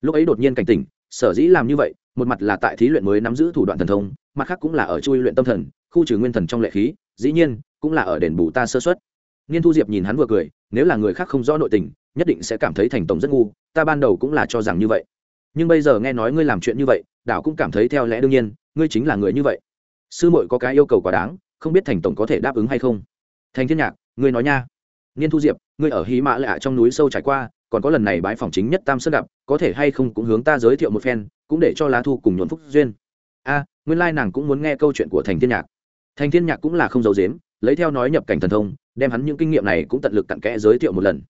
Lúc ấy đột nhiên cảnh tỉnh, sở dĩ làm như vậy, một mặt là tại thí luyện mới nắm giữ thủ đoạn thần thông, mặt khác cũng là ở chui luyện tâm thần, khu trừ nguyên thần trong lệ khí dĩ nhiên, cũng là ở đền bù ta sơ xuất niên thu diệp nhìn hắn vừa cười, nếu là người khác không rõ nội tình, nhất định sẽ cảm thấy thành tổng rất ngu, ta ban đầu cũng là cho rằng như vậy. Nhưng bây giờ nghe nói ngươi làm chuyện như vậy, đảo cũng cảm thấy theo lẽ đương nhiên, ngươi chính là người như vậy. Sư muội có cái yêu cầu quá đáng, không biết thành tổng có thể đáp ứng hay không. Thành thiên nhạc, ngươi nói nha. Niên thu diệp, ngươi ở hí mã lạ trong núi sâu trải qua, còn có lần này bái phòng chính nhất tam sơn gặp, có thể hay không cũng hướng ta giới thiệu một phen, cũng để cho lá thu cùng nhuận phúc duyên. A, nguyên lai nàng cũng muốn nghe câu chuyện của thành thiên nhạc thành thiên nhạc cũng là không giấu dếm lấy theo nói nhập cảnh thần thông, đem hắn những kinh nghiệm này cũng tận lực cặn kẽ giới thiệu một lần.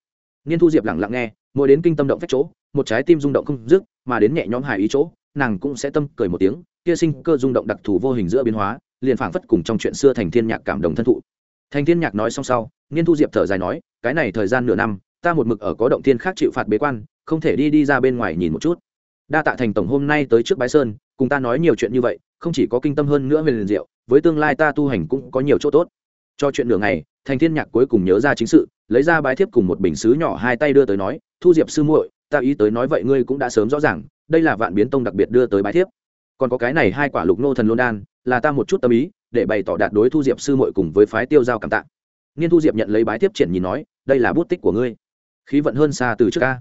Niên thu diệp lặng lặng nghe, mỗi đến kinh tâm động phách chỗ, một trái tim rung động không dứt, mà đến nhẹ nhõm hài ý chỗ, nàng cũng sẽ tâm cười một tiếng, kia sinh cơ rung động đặc thù vô hình giữa biến hóa, liền phảng phất cùng trong chuyện xưa thành thiên nhạc cảm động thân thụ. Thành thiên nhạc nói xong sau, niên thu diệp thở dài nói, cái này thời gian nửa năm, ta một mực ở có động thiên khác chịu phạt bế quan, không thể đi đi ra bên ngoài nhìn một chút. Đa tạ thành tổng hôm nay tới trước bái sơn, cùng ta nói nhiều chuyện như vậy không chỉ có kinh tâm hơn nữa về liền diệu, với tương lai ta tu hành cũng có nhiều chỗ tốt. Cho chuyện nửa ngày, thành thiên nhạc cuối cùng nhớ ra chính sự, lấy ra bái thiếp cùng một bình xứ nhỏ hai tay đưa tới nói, thu diệp sư muội, ta ý tới nói vậy ngươi cũng đã sớm rõ ràng, đây là vạn biến tông đặc biệt đưa tới bái thiếp. Còn có cái này hai quả lục nô thần lôn đan, là ta một chút tâm ý, để bày tỏ đạt đối thu diệp sư muội cùng với phái tiêu giao cảm tạ. Nghiên thu diệp nhận lấy bái thiếp triển nhìn nói, đây là bút tích của ngươi. Khí vận hơn xa từ trước ca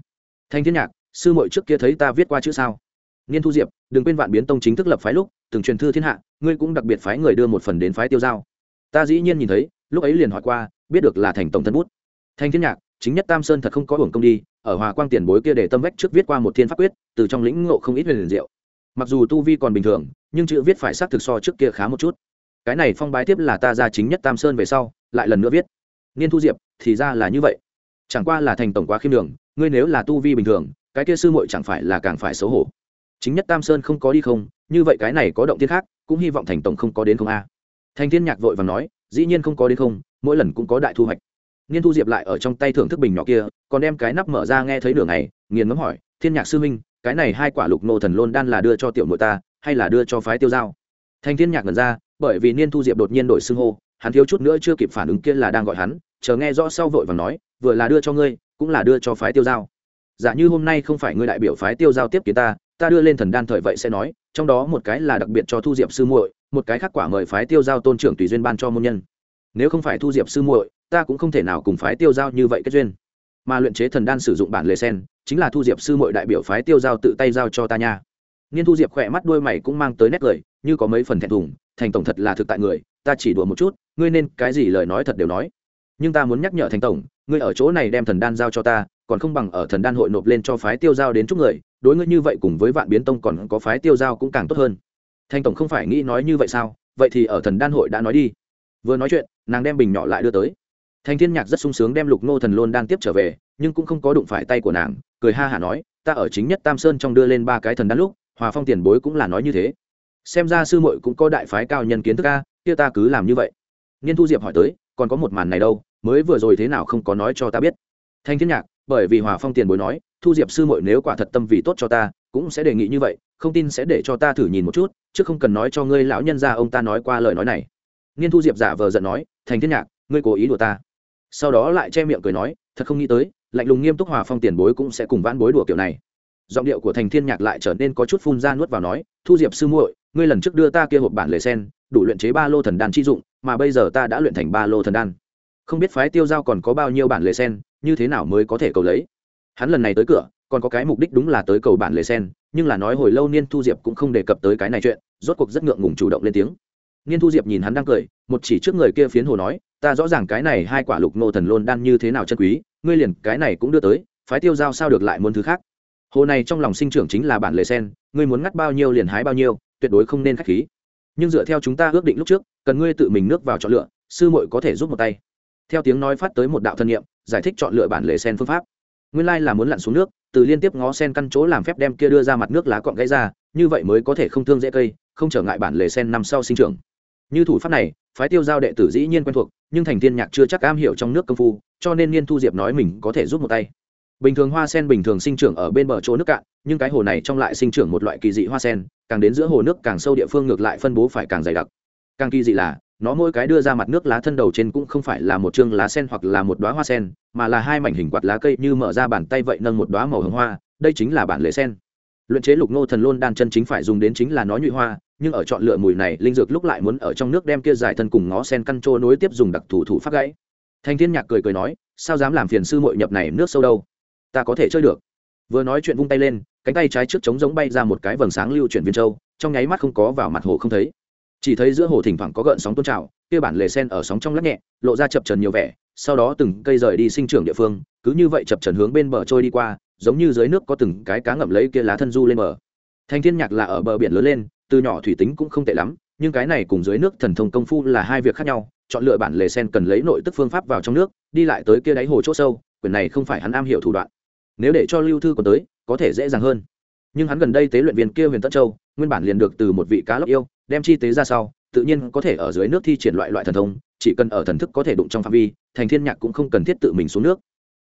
thanh thiên nhạc, sư muội trước kia thấy ta viết qua chữ sao? Niên thu diệp, đừng quên vạn biến tông chính thức lập phái lúc, từng truyền thư thiên hạ, ngươi cũng đặc biệt phái người đưa một phần đến phái tiêu giao. Ta dĩ nhiên nhìn thấy, lúc ấy liền hỏi qua, biết được là thành tổng thân bút. Thanh thiên nhạc, chính nhất tam sơn thật không có hưởng công đi, ở hòa quang tiền bối kia để tâm vách trước viết qua một thiên pháp quyết, từ trong lĩnh ngộ không ít huyền diệu. Mặc dù tu vi còn bình thường, nhưng chữ viết phải xác thực so trước kia khá một chút. Cái này phong bái tiếp là ta ra chính nhất tam sơn về sau, lại lần nữa viết. Niên thu diệp, thì ra là như vậy. Chẳng qua là thành tổng quá khiêm đường, ngươi nếu là tu vi bình thường, cái kia sư muội chẳng phải là càng phải xấu hổ chính nhất tam sơn không có đi không, như vậy cái này có động thiên khác, cũng hy vọng thành tổng không có đến không a. Thành thiên nhạc vội và nói, dĩ nhiên không có đến không, mỗi lần cũng có đại thu hoạch. Nghiên thu diệp lại ở trong tay thưởng thức bình nhỏ kia, còn đem cái nắp mở ra nghe thấy đường này nghiền ngấm hỏi, thiên nhạc sư minh cái này hai quả lục nô thần lôn đan là đưa cho tiểu nội ta, hay là đưa cho phái tiêu giao? Thành thiên nhạc ngẩn ra, bởi vì niên thu diệp đột nhiên đổi xưng hô, hắn thiếu chút nữa chưa kịp phản ứng kia là đang gọi hắn, chờ nghe rõ sau vội và nói, vừa là đưa cho ngươi, cũng là đưa cho phái tiêu giao. Giả dạ như hôm nay không phải ngươi đại biểu phái tiêu giao tiếp kiến ta ta đưa lên thần đan thời vậy sẽ nói, trong đó một cái là đặc biệt cho thu diệp sư muội, một cái khác quả mời phái tiêu giao tôn trưởng tùy duyên ban cho môn nhân. Nếu không phải thu diệp sư muội, ta cũng không thể nào cùng phái tiêu giao như vậy kết duyên. Mà luyện chế thần đan sử dụng bản lề sen, chính là thu diệp sư muội đại biểu phái tiêu giao tự tay giao cho ta nha. Nghiên thu diệp khỏe mắt đôi mày cũng mang tới nét cười, như có mấy phần thẹn thùng, thành tổng thật là thực tại người, ta chỉ đùa một chút, ngươi nên cái gì lời nói thật đều nói. Nhưng ta muốn nhắc nhở thành tổng, ngươi ở chỗ này đem thần đan giao cho ta còn không bằng ở thần đan hội nộp lên cho phái tiêu giao đến chúc người, đối ngươi như vậy cùng với vạn biến tông còn có phái tiêu giao cũng càng tốt hơn. Thanh tổng không phải nghĩ nói như vậy sao? Vậy thì ở thần đan hội đã nói đi. Vừa nói chuyện, nàng đem bình nhỏ lại đưa tới. Thanh thiên nhạc rất sung sướng đem lục nô thần lôn đan tiếp trở về, nhưng cũng không có đụng phải tay của nàng, cười ha hả nói, ta ở chính nhất tam sơn trong đưa lên ba cái thần đan lúc, hòa phong tiền bối cũng là nói như thế. Xem ra sư muội cũng có đại phái cao nhân kiến thức a, kia ta cứ làm như vậy. Niên thu diệp hỏi tới, còn có một màn này đâu, mới vừa rồi thế nào không có nói cho ta biết? Thanh thiên nhạc bởi vì hòa phong tiền bối nói, thu diệp sư muội nếu quả thật tâm vì tốt cho ta, cũng sẽ đề nghị như vậy, không tin sẽ để cho ta thử nhìn một chút, chứ không cần nói cho ngươi lão nhân ra ông ta nói qua lời nói này. Nghiên thu diệp giả vờ giận nói, thành thiên nhạc, ngươi cố ý đùa ta. Sau đó lại che miệng cười nói, thật không nghĩ tới, lạnh lùng nghiêm túc hòa phong tiền bối cũng sẽ cùng vãn bối đùa kiểu này. Giọng điệu của thành thiên nhạc lại trở nên có chút phun ra nuốt vào nói, thu diệp sư muội, ngươi lần trước đưa ta kia hộp bản lề sen, đủ luyện chế ba lô thần đan chi dụng, mà bây giờ ta đã luyện thành ba lô thần đan không biết phái tiêu giao còn có bao nhiêu bản lề sen, như thế nào mới có thể cầu lấy. Hắn lần này tới cửa, còn có cái mục đích đúng là tới cầu bản lề sen, nhưng là nói hồi lâu niên thu diệp cũng không đề cập tới cái này chuyện, rốt cuộc rất ngượng ngùng chủ động lên tiếng. Niên thu diệp nhìn hắn đang cười, một chỉ trước người kia phiến hồ nói, ta rõ ràng cái này hai quả lục nô thần lôn đan như thế nào chân quý, ngươi liền cái này cũng đưa tới, phái tiêu giao sao được lại muốn thứ khác? Hồ này trong lòng sinh trưởng chính là bản lề sen, ngươi muốn ngắt bao nhiêu liền hái bao nhiêu, tuyệt đối không nên k h á c h khí. Nhưng dựa theo chúng ta ước định lúc trước, cần ngươi tự mình nước vào chọn lựa, sư muội có thể giúp một tay theo tiếng nói phát tới một đạo thân nhiệm giải thích chọn lựa bản lề sen phương pháp. Nguyên lai là muốn lặn xuống nước, từ liên tiếp ngó sen căn chỗ làm phép đem kia đưa ra mặt nước lá cọn gãy ra, như vậy mới có thể không thương dễ cây, không trở ngại bản lề sen nằm sau sinh trưởng. Như thủ pháp này, phái tiêu giao đệ tử dĩ nhiên quen thuộc, nhưng thành thiên nhạc chưa chắc am hiểu trong nước công phu, cho nên niên thu diệp nói mình có thể giúp một tay. Bình thường hoa sen bình thường sinh trưởng ở bên bờ chỗ nước cạn, nhưng cái hồ này trong lại sinh trưởng một loại kỳ dị hoa sen, càng đến giữa hồ nước càng sâu địa phương ngược lại phân bố phải càng dày đặc. Càng kỳ dị là nó mỗi cái đưa ra mặt nước lá thân đầu trên cũng không phải là một chương lá sen hoặc là một đoá hoa sen, mà là hai mảnh hình quạt lá cây như mở ra bàn tay vậy nâng một đoá màu hồng hoa, đây chính là bản lệ sen. Luyện chế lục nô thần lôn đan chân chính phải dùng đến chính là nó nhụy hoa, nhưng ở chọn lựa mùi này, linh dược lúc lại muốn ở trong nước đem kia dài thân cùng ngó sen căn trô nối tiếp dùng đặc thủ thủ phát gãy. Thanh thiên nhạc cười cười nói, sao dám làm phiền sư mội nhập này nước sâu đâu? Ta có thể chơi được. Vừa nói chuyện vung tay lên, cánh tay trái trước trống giống bay ra một cái vầng sáng lưu chuyển viên châu, trong nháy mắt không có vào mặt hồ không thấy chỉ thấy giữa hồ thỉnh thoảng có gợn sóng tôn trào, kia bản lề sen ở sóng trong lắc nhẹ, lộ ra chập trần nhiều vẻ, sau đó từng cây rời đi sinh trưởng địa phương, cứ như vậy chập trần hướng bên bờ trôi đi qua, giống như dưới nước có từng cái cá ngậm lấy kia lá thân du lên bờ. Thanh thiên nhạc là ở bờ biển lớn lên, từ nhỏ thủy tính cũng không tệ lắm, nhưng cái này cùng dưới nước thần thông công phu là hai việc khác nhau, chọn lựa bản lề sen cần lấy nội tức phương pháp vào trong nước, đi lại tới kia đáy hồ chỗ sâu, quyền này không phải hắn am hiểu thủ đoạn. Nếu để cho lưu thư còn tới, có thể dễ dàng hơn nhưng hắn gần đây tế luyện viên kia huyền tất châu, nguyên bản liền được từ một vị cá lóc yêu, đem chi tế ra sau, tự nhiên có thể ở dưới nước thi triển loại loại thần thông, chỉ cần ở thần thức có thể đụng trong phạm vi, thành thiên nhạc cũng không cần thiết tự mình xuống nước.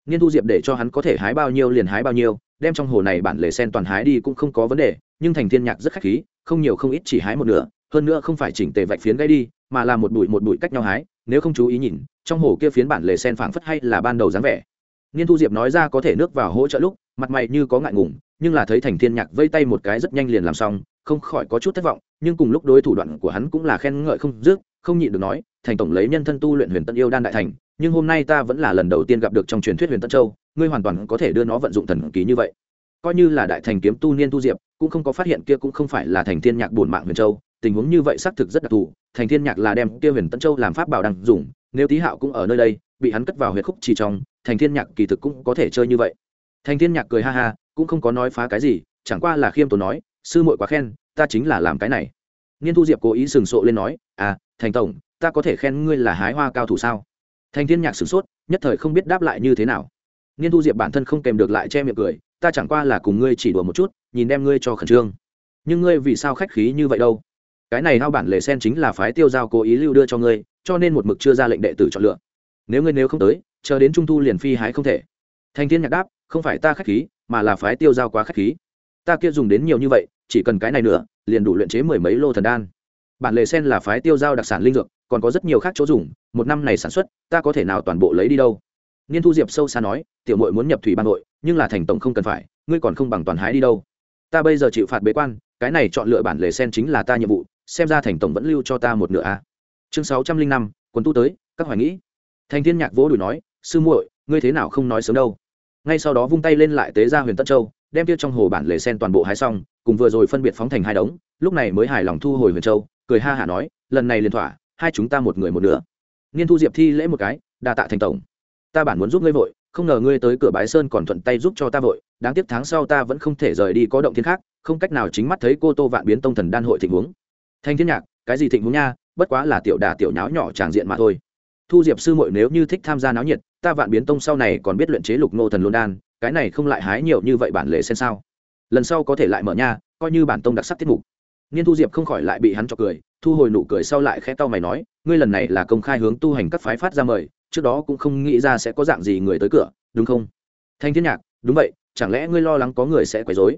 Nghiên thu diệp để cho hắn có thể hái bao nhiêu liền hái bao nhiêu, đem trong hồ này bản lề sen toàn hái đi cũng không có vấn đề, nhưng thành thiên nhạc rất khách khí, không nhiều không ít chỉ hái một nửa, hơn nữa không phải chỉnh tề vạch phiến gãy đi, mà là một bụi một bụi cách nhau hái, nếu không chú ý nhìn, trong hồ kia phiến bản lề sen phảng phất hay là ban đầu dáng vẻ. Nghiên thu diệp nói ra có thể nước vào hỗ trợ lúc, mặt mày như có ngại ngùng nhưng là thấy thành thiên nhạc vây tay một cái rất nhanh liền làm xong, không khỏi có chút thất vọng, nhưng cùng lúc đối thủ đoạn của hắn cũng là khen ngợi không dứt, không nhịn được nói, thành tổng lấy nhân thân tu luyện huyền tân yêu đan đại thành, nhưng hôm nay ta vẫn là lần đầu tiên gặp được trong truyền thuyết huyền tân châu, ngươi hoàn toàn có thể đưa nó vận dụng thần ký như vậy. Coi như là đại thành kiếm tu niên tu diệp, cũng không có phát hiện kia cũng không phải là thành thiên nhạc bổn mạng huyền châu, tình huống như vậy xác thực rất đặc thù, thành thiên nhạc là đem kia huyền tân châu làm pháp bảo đang dùng, nếu tý hạo cũng ở nơi đây, bị hắn cất vào huyệt khúc chỉ trong, thành thiên nhạc kỳ thực cũng có thể chơi như vậy. Thành thiên nhạc cười ha ha cũng không có nói phá cái gì, chẳng qua là khiêm tốn nói, sư muội quá khen, ta chính là làm cái này. Niên thu diệp cố ý sừng sộ lên nói à thành tổng, ta có thể khen ngươi là hái hoa cao thủ sao? Thành thiên nhạc sửng sốt, nhất thời không biết đáp lại như thế nào. Niên thu diệp bản thân không kèm được lại che miệng cười, ta chẳng qua là cùng ngươi chỉ đùa một chút, nhìn đem ngươi cho khẩn trương. Nhưng ngươi vì sao khách khí như vậy đâu? Cái này hao bản lề sen chính là phái tiêu giao cố ý lưu đưa cho ngươi, cho nên một mực chưa ra lệnh đệ tử chọn lựa. Nếu ngươi nếu không tới, chờ đến trung thu liền phi hái không thể. Thành thiên nhạc đáp, không phải ta khách khí mà là phái tiêu giao quá khách khí. Ta kia dùng đến nhiều như vậy, chỉ cần cái này nữa, liền đủ luyện chế mười mấy lô thần đan. Bản lề sen là phái tiêu giao đặc sản linh dược, còn có rất nhiều khác chỗ dùng, một năm này sản xuất, ta có thể nào toàn bộ lấy đi đâu? Niên thu diệp sâu xa nói, tiểu mội muốn nhập thủy ban nội nhưng là thành tổng không cần phải, ngươi còn không bằng toàn hái đi đâu. Ta bây giờ chịu phạt bế quan, cái này chọn lựa bản lề sen chính là ta nhiệm vụ, xem ra thành tổng vẫn lưu cho ta một nửa a. Chương sáu trăm linh năm, quần tu tới, các hoài nghĩ. Thành thiên nhạc vỗ đùi nói, sư muội, ngươi thế nào không nói sớm đâu? Ngay sau đó vung tay lên lại tế ra huyền tân châu, đem tiêu trong hồ bản lề sen toàn bộ hái xong, cùng vừa rồi phân biệt phóng thành hai đống, lúc này mới hài lòng thu hồi huyền châu, cười ha hả nói, lần này liền thỏa, hai chúng ta một người một nửa. Niên thu diệp thi lễ một cái, đa tạ thành tổng. Ta bản muốn giúp ngươi vội, không ngờ ngươi tới cửa bái sơn còn thuận tay giúp cho ta vội, đáng tiếc tháng sau ta vẫn không thể rời đi có động thiên khác, không cách nào chính mắt thấy cô tô vạn biến tông thần đan hội thịnh huống. Thanh thiên nhạc, cái gì thịnh huống nha, bất quá là tiểu đà tiểu nháo nhỏ tràng diện mà thôi thu diệp sư muội nếu như thích tham gia náo nhiệt, ta vạn biến tông sau này còn biết luyện chế lục nô thần lôn đan, cái này không lại hái nhiều như vậy bản lệ xem sao. Lần sau có thể lại mở nha, coi như bản tông đặc sắc tiết mục. Niên thu diệp không khỏi lại bị hắn cho cười, thu hồi nụ cười sau lại khẽ tao mày nói, ngươi lần này là công khai hướng tu hành các phái phát ra mời, trước đó cũng không nghĩ ra sẽ có dạng gì người tới cửa, đúng không? Thanh thiên nhạc, đúng vậy, chẳng lẽ ngươi lo lắng có người sẽ quấy rối?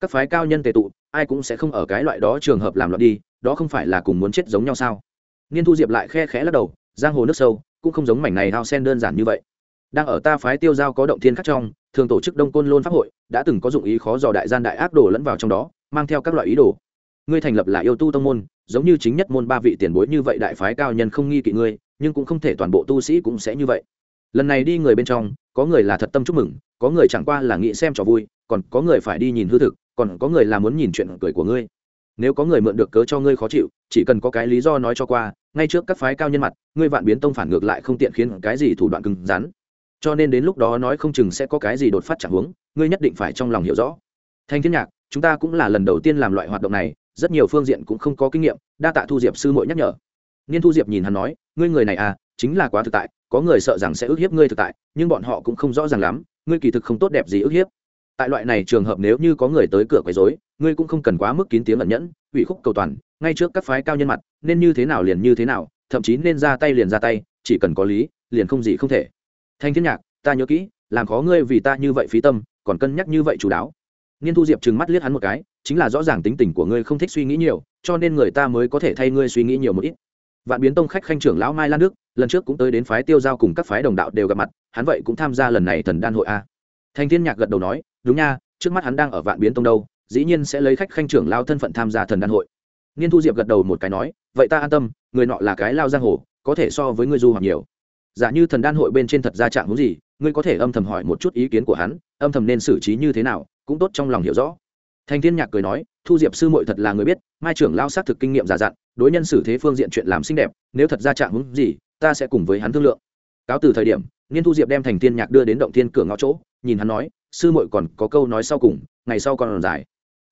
Các phái cao nhân tề tụ, ai cũng sẽ không ở cái loại đó trường hợp làm loạn đi, đó không phải là cùng muốn chết giống nhau sao? Niên thu diệp lại khe khẽ lắc đầu giang hồ nước sâu, cũng không giống mảnh này hao sen đơn giản như vậy. Đang ở ta phái tiêu giao có động thiên khắc trong, thường tổ chức đông côn lôn pháp hội, đã từng có dụng ý khó dò đại gian đại ác đồ lẫn vào trong đó, mang theo các loại ý đồ. Ngươi thành lập là yêu tu tông môn, giống như chính nhất môn ba vị tiền bối như vậy đại phái cao nhân không nghi kỵ ngươi, nhưng cũng không thể toàn bộ tu sĩ cũng sẽ như vậy. Lần này đi người bên trong, có người là thật tâm chúc mừng, có người chẳng qua là nghĩ xem trò vui, còn có người phải đi nhìn hư thực, còn có người là muốn nhìn chuyện cười của ngươi. Nếu có người mượn được cớ cho ngươi khó chịu, chỉ cần có cái lý do nói cho qua ngay trước các phái cao nhân mặt, ngươi vạn biến tông phản ngược lại không tiện khiến cái gì thủ đoạn cứng rắn. Cho nên đến lúc đó nói không chừng sẽ có cái gì đột phát chẳng hướng ngươi nhất định phải trong lòng hiểu rõ. Thanh thiên nhạc, chúng ta cũng là lần đầu tiên làm loại hoạt động này, rất nhiều phương diện cũng không có kinh nghiệm, đa tạ thu diệp sư mội nhắc nhở. Niên thu diệp nhìn hắn nói, ngươi người này à chính là quá thực tại, có người sợ rằng sẽ ức hiếp ngươi thực tại, nhưng bọn họ cũng không rõ ràng lắm, ngươi kỳ thực không tốt đẹp gì ức hiếp. Tại loại này trường hợp nếu như có người tới cửa quấy rối ngươi cũng không cần quá mức kín tiếng ẩn nhẫn, ủy khúc cầu toàn, ngay trước các phái cao nhân mặt, nên như thế nào liền như thế nào, thậm chí nên ra tay liền ra tay, chỉ cần có lý, liền không gì không thể. Thanh thiên nhạc, ta nhớ kỹ, làm khó ngươi vì ta như vậy phí tâm, còn cân nhắc như vậy chú đáo. Nghiên thu diệp trừng mắt liếc hắn một cái, chính là rõ ràng tính tình của ngươi không thích suy nghĩ nhiều, cho nên người ta mới có thể thay ngươi suy nghĩ nhiều một ít. Vạn biến tông khách khanh trưởng lão mai lan đức, lần trước cũng tới đến phái tiêu giao cùng các phái đồng đạo đều gặp mặt, hắn vậy cũng tham gia lần này thần đan hội a. Thanh thiên nhạc gật đầu nói, đúng nha, trước mắt hắn đang ở vạn biến tông đâu dĩ nhiên sẽ lấy khách khanh trưởng lao thân phận tham gia thần đan hội. Niên thu diệp gật đầu một cái nói, vậy ta an tâm, người nọ là cái lao giang hồ, có thể so với ngươi du học nhiều. Giả như thần đan hội bên trên thật ra trạng hướng gì, ngươi có thể âm thầm hỏi một chút ý kiến của hắn, âm thầm nên xử trí như thế nào, cũng tốt trong lòng hiểu rõ. Thành thiên nhạc cười nói, thu diệp sư muội thật là người biết, mai trưởng lao xác thực kinh nghiệm già dặn, đối nhân xử thế phương diện chuyện làm xinh đẹp, nếu thật ra trạng hướng gì, ta sẽ cùng với hắn thương lượng. Cáo từ thời điểm, niên thu diệp đem thành thiên nhạc đưa đến động thiên cửa ngõ chỗ, nhìn hắn nói, sư muội còn có câu nói sau cùng, ngày sau còn dài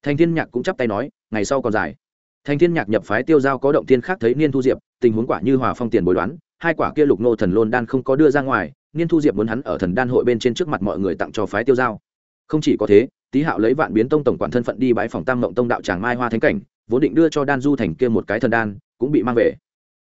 thành thiên nhạc cũng chắp tay nói, ngày sau còn dài. Thành thiên nhạc nhập phái tiêu giao có động thiên khác thấy niên thu diệp, tình huống quả như hòa phong tiền bối đoán, hai quả kia lục nô thần lôn đan không có đưa ra ngoài, niên thu diệp muốn hắn ở thần đan hội bên trên trước mặt mọi người tặng cho phái tiêu giao. Không chỉ có thế, tý hạo lấy vạn biến tông tổng quản thân phận đi bái phòng tam mộng tông đạo tràng mai hoa thánh cảnh, vốn định đưa cho đan du thành kia một cái thần đan, cũng bị mang về.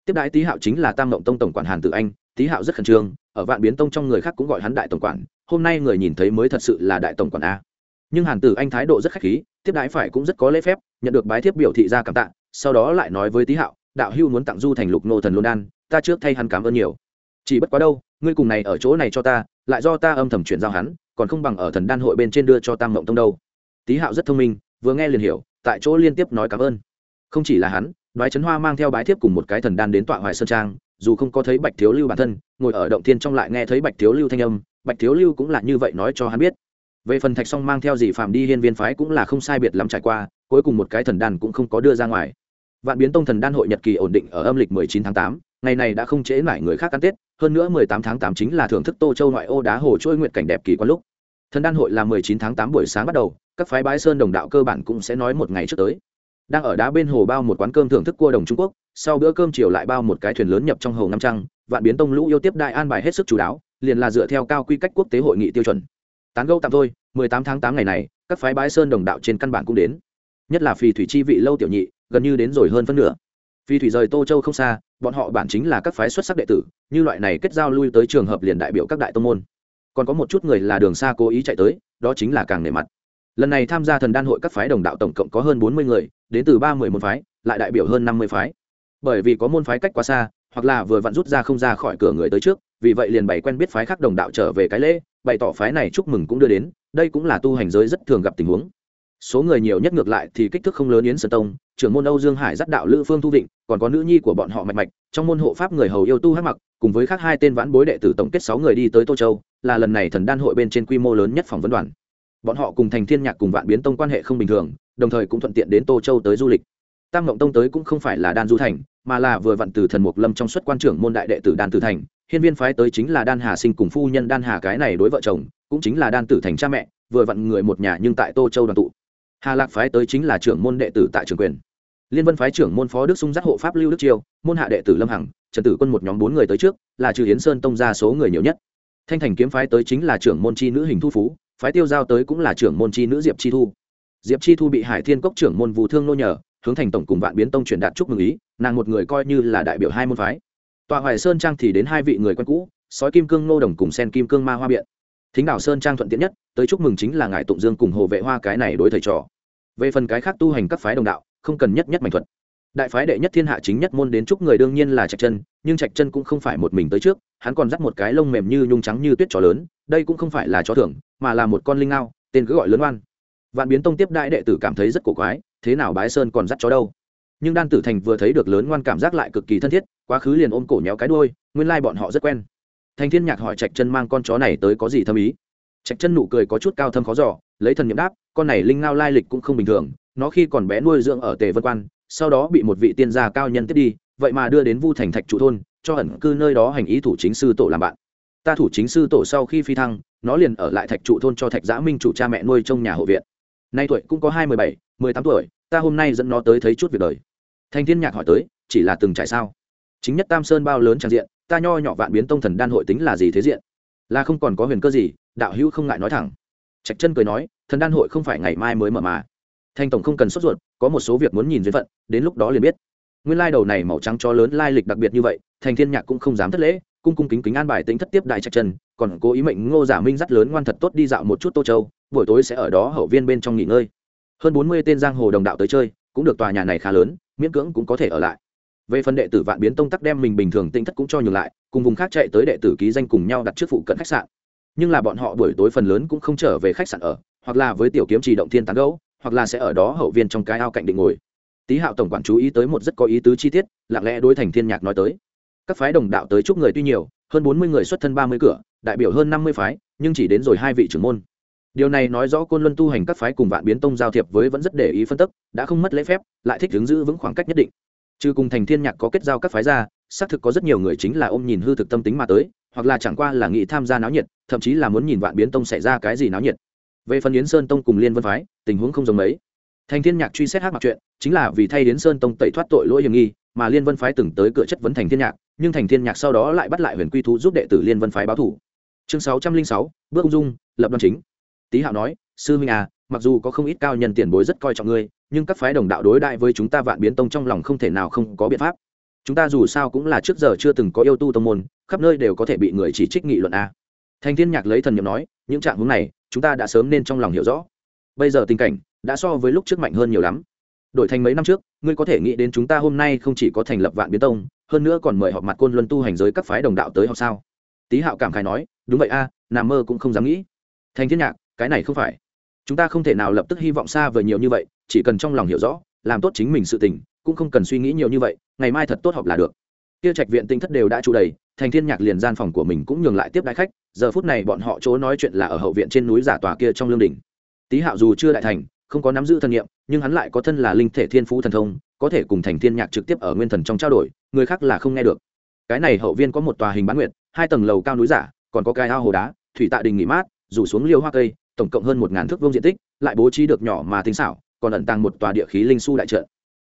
Tiếp đãi tý hạo chính là tam mộng tông tổng quản hàn Tử anh, tý hạo rất khẩn trương, ở vạn biến tông trong người khác cũng gọi hắn đại tổng quản, hôm nay người nhìn thấy mới thật sự là đại tổng quản a. Nhưng hàn tử anh thái độ rất khách khí tiếp đái phải cũng rất có lễ phép, nhận được bái thiếp biểu thị ra cảm tạ, sau đó lại nói với tý hạo, đạo hưu muốn tặng du thành lục nô thần lôn đan, ta trước thay hắn cảm ơn nhiều. Chỉ bất quá đâu, ngươi cùng này ở chỗ này cho ta, lại do ta âm thầm chuyển giao hắn, còn không bằng ở thần đan hội bên trên đưa cho tam mộng tông đâu. Tý hạo rất thông minh, vừa nghe liền hiểu, tại chỗ liên tiếp nói cảm ơn. Không chỉ là hắn, đoái trấn hoa mang theo bái thiếp cùng một cái thần đan đến tọa hoài sơn trang, dù không có thấy bạch thiếu lưu bản thân, ngồi ở động thiên trong lại nghe thấy bạch thiếu lưu thanh âm, bạch thiếu lưu cũng là như vậy nói cho hắn biết về phần thạch song mang theo gì, phạm đi hiên viên phái cũng là không sai biệt lắm trải qua cuối cùng một cái thần đan cũng không có đưa ra ngoài. Vạn biến tông thần đan hội nhật kỳ ổn định ở âm lịch mười chín tháng tám ngày này đã không chế mãi người khác ăn tết hơn nữa mười tám tháng tám chính là thưởng thức tô châu ngoại ô đá hồ trôi nguyện cảnh đẹp kỳ quan lúc. Thần đan hội là mười chín tháng tám buổi sáng bắt đầu các phái bái sơn đồng đạo cơ bản cũng sẽ nói một ngày trước tới. Đang ở đá bên hồ bao một quán cơm thưởng thức cua đồng trung quốc sau bữa cơm chiều lại bao một cái thuyền lớn nhập trong hồ năm trăng vạn biến tông lũ yêu tiếp đại an bài hết sức chú đáo liền là dựa theo cao quy cách quốc tế hội nghị tiêu chuẩn tán gâu tạm thôi, mười tám tháng tám ngày này, các phái bái sơn đồng đạo trên căn bản cũng đến. Nhất là phì thủy chi vị lâu tiểu nhị, gần như đến rồi hơn phân nửa. Phi thủy rời tô châu không xa, bọn họ bản chính là các phái xuất sắc đệ tử, như loại này kết giao lui tới trường hợp liền đại biểu các đại tông môn. Còn có một chút người là đường xa cố ý chạy tới, đó chính là càng nề mặt. Lần này tham gia thần đan hội các phái đồng đạo tổng cộng có hơn bốn mươi người, đến từ ba mươi môn phái, lại đại biểu hơn năm mươi phái. Bởi vì có môn phái cách quá xa hoặc là vừa vặn rút ra không ra khỏi cửa người tới trước, vì vậy liền bày quen biết phái khác đồng đạo trở về cái lễ, bày tỏ phái này chúc mừng cũng đưa đến, đây cũng là tu hành giới rất thường gặp tình huống. Số người nhiều nhất ngược lại thì kích thước không lớn yến sơn tông, trưởng môn âu dương hải dắt đạo lữ phương thu vịnh, còn có nữ nhi của bọn họ mạch mạch, trong môn hộ pháp người hầu yêu tu hát mặc, cùng với khác hai tên vãn bối đệ tử tổng kết sáu người đi tới tô châu, là lần này thần đan hội bên trên quy mô lớn nhất phòng vấn đoàn. Bọn họ cùng thành thiên nhạc cùng vạn biến tông quan hệ không bình thường, đồng thời cũng thuận tiện đến tô châu tới du lịch. Tam ngộng tông tới cũng không phải là đan du thành mà là vừa vặn từ thần mục lâm trong suất quan trưởng môn đại đệ tử đan tử thành, hiên viên phái tới chính là đan hà sinh cùng phu nhân đan hà cái này đối vợ chồng, cũng chính là đan tử thành cha mẹ, vừa vặn người một nhà nhưng tại tô châu đoàn tụ. Hà lạc phái tới chính là trưởng môn đệ tử tại trường quyền. Liên vân phái trưởng môn phó đức sung giác hộ pháp lưu đức chiêu, môn hạ đệ tử lâm hằng, trần tử quân một nhóm bốn người tới trước, là trừ hiến sơn tông ra số người nhiều nhất. Thanh thành kiếm phái tới chính là trưởng môn chi nữ hình thu phú, phái tiêu giao tới cũng là trưởng môn chi nữ diệp chi thu. Diệp chi thu bị hải thiên cốc trưởng môn vũ thương nô nhờ hướng thành tổng cùng vạn biến tông truyền đạt chúc mừng ý, nàng một người coi như là đại biểu hai môn phái. Tòa hoài sơn trang thì đến hai vị người quen cũ, sói kim cương nô đồng cùng sen kim cương ma hoa biện. Thính đảo sơn trang thuận tiện nhất, tới chúc mừng chính là ngài tụng dương cùng hồ vệ hoa cái này đối thầy trò. Về phần cái khác tu hành các phái đồng đạo, không cần nhất nhất mạnh thuật. Đại phái đệ nhất thiên hạ chính nhất môn đến chúc người đương nhiên là trạch chân, nhưng trạch chân cũng không phải một mình tới trước, hắn còn dắt một cái lông mềm như nhung trắng như tuyết chó lớn, đây cũng không phải là chó thưởng, mà là một con linh ngao, tên cứ gọi lớn oan vạn biến tông tiếp đại đệ tử cảm thấy rất cổ quái, thế nào bái sơn còn dắt chó đâu? Nhưng đan tử thành vừa thấy được lớn ngoan cảm giác lại cực kỳ thân thiết, quá khứ liền ôm cổ nhéo cái đuôi, nguyên lai bọn họ rất quen. Thành thiên nhạc hỏi trạch chân mang con chó này tới có gì thâm ý? Trạch chân nụ cười có chút cao thâm khó giỏ lấy thần nhiệm đáp, con này linh ngao lai lịch cũng không bình thường, nó khi còn bé nuôi dưỡng ở tề vân quan, sau đó bị một vị tiên gia cao nhân tiếp đi, vậy mà đưa đến vu thành thạch trụ thôn, cho ẩn cư nơi đó hành ý thủ chính sư tổ làm bạn. Ta thủ chính sư tổ sau khi phi thăng, nó liền ở lại thạch trụ thôn cho thạch giã minh chủ cha mẹ nuôi trong nhà hộ viện nay tuổi cũng có hai mười bảy, mười tám tuổi, ta hôm nay dẫn nó tới thấy chút việc đời. Thanh thiên nhạc hỏi tới, chỉ là từng trải sao? Chính nhất tam sơn bao lớn trang diện, ta nho nhỏ vạn biến tông thần đan hội tính là gì thế diện? Là không còn có huyền cơ gì, đạo hữu không ngại nói thẳng. Trạch chân cười nói, thần đan hội không phải ngày mai mới mở mà. Thanh tổng không cần sốt ruột, có một số việc muốn nhìn duyên phận, đến lúc đó liền biết. Nguyên lai đầu này màu trắng cho lớn lai lịch đặc biệt như vậy, thành thiên nhạc cũng không dám thất lễ, cung cung kính kính an bài tính thất tiếp đại trạch chân, còn cố ý mệnh ngô giả minh dắt lớn ngoan thật tốt đi dạo một chút tô châu buổi tối sẽ ở đó hậu viên bên trong nghỉ ngơi. Hơn bốn mươi tên giang hồ đồng đạo tới chơi, cũng được tòa nhà này khá lớn, miễn cưỡng cũng có thể ở lại. Về phần đệ tử vạn biến tông tắc đem mình bình thường tinh thất cũng cho nhường lại, cùng vùng khác chạy tới đệ tử ký danh cùng nhau đặt trước phụ cận khách sạn. Nhưng là bọn họ buổi tối phần lớn cũng không trở về khách sạn ở, hoặc là với tiểu kiếm trì động thiên tán gấu hoặc là sẽ ở đó hậu viên trong cái ao cạnh định ngồi. Tý hạo tổng quản chú ý tới một rất có ý tứ chi tiết, lặng lẽ đối thành thiên nhạc nói tới. Các phái đồng đạo tới chúc người tuy nhiều, hơn bốn mươi người xuất thân ba mươi cửa, đại biểu hơn năm mươi phái, nhưng chỉ đến rồi hai vị trưởng môn điều này nói rõ côn luân tu hành các phái cùng vạn biến tông giao thiệp với vẫn rất để ý phân tức, đã không mất lễ phép, lại thích hướng giữ vững khoảng cách nhất định. Trừ cùng thành thiên nhạc có kết giao các phái ra, xác thực có rất nhiều người chính là ôm nhìn hư thực tâm tính mà tới, hoặc là chẳng qua là nghĩ tham gia náo nhiệt, thậm chí là muốn nhìn vạn biến tông xảy ra cái gì náo nhiệt. Về phần yến sơn tông cùng liên vân phái, tình huống không giống mấy. Thành thiên nhạc truy xét hát mặc chuyện, chính là vì thay yến sơn tông tẩy thoát tội lỗi hiểm nghi, mà liên vân phái từng tới cửa chất vấn thành thiên nhạc, nhưng thành thiên nhạc sau đó lại bắt lại huyền quy thú giúp đệ tử liên vân phái báo thủ. Chương sáu trăm linh sáu, bước ung dung, lập đoàn chính tý hạo nói sư minh à mặc dù có không ít cao nhân tiền bối rất coi trọng ngươi nhưng các phái đồng đạo đối đại với chúng ta vạn biến tông trong lòng không thể nào không có biện pháp. Chúng ta dù sao cũng là trước giờ chưa từng có yêu tu tông môn khắp nơi đều có thể bị người chỉ trích nghị luận a thành thiên nhạc lấy thần nhiệm nói những trạng hướng này chúng ta đã sớm nên trong lòng hiểu rõ. Bây giờ tình cảnh đã so với lúc trước mạnh hơn nhiều lắm. Đổi thành mấy năm trước ngươi có thể nghĩ đến chúng ta hôm nay không chỉ có thành lập vạn biến tông hơn nữa còn mời họp mặt côn luân tu hành giới các phái đồng đạo tới họp sao? Tý hạo cảm khai nói đúng vậy a à, nằm mơ cũng không dám nghĩ. Thành thiên nhạc cái này không phải. Chúng ta không thể nào lập tức hy vọng xa vời nhiều như vậy, chỉ cần trong lòng hiểu rõ, làm tốt chính mình sự tình, cũng không cần suy nghĩ nhiều như vậy, ngày mai thật tốt học là được. Kia trạch viện tinh thất đều đã trụ đầy, thành thiên nhạc liền gian phòng của mình cũng nhường lại tiếp đại khách, giờ phút này bọn họ chỗ nói chuyện là ở hậu viện trên núi giả tòa kia trong lương đỉnh. Tý hạo dù chưa đại thành, không có nắm giữ thân nghiệm, nhưng hắn lại có thân là linh thể thiên phú thần thông, có thể cùng thành thiên nhạc trực tiếp ở nguyên thần trong trao đổi, người khác là không nghe được. Cái này hậu viên có một tòa hình bán nguyệt, hai tầng lầu cao núi giả, còn có cái ao hồ đá, thủy tạ đình nghỉ mát, rủ xuống liêu hoa cây tổng cộng hơn một ngàn thước vuông diện tích, lại bố trí được nhỏ mà tinh xảo, còn ẩn tàng một tòa địa khí linh su đại trận.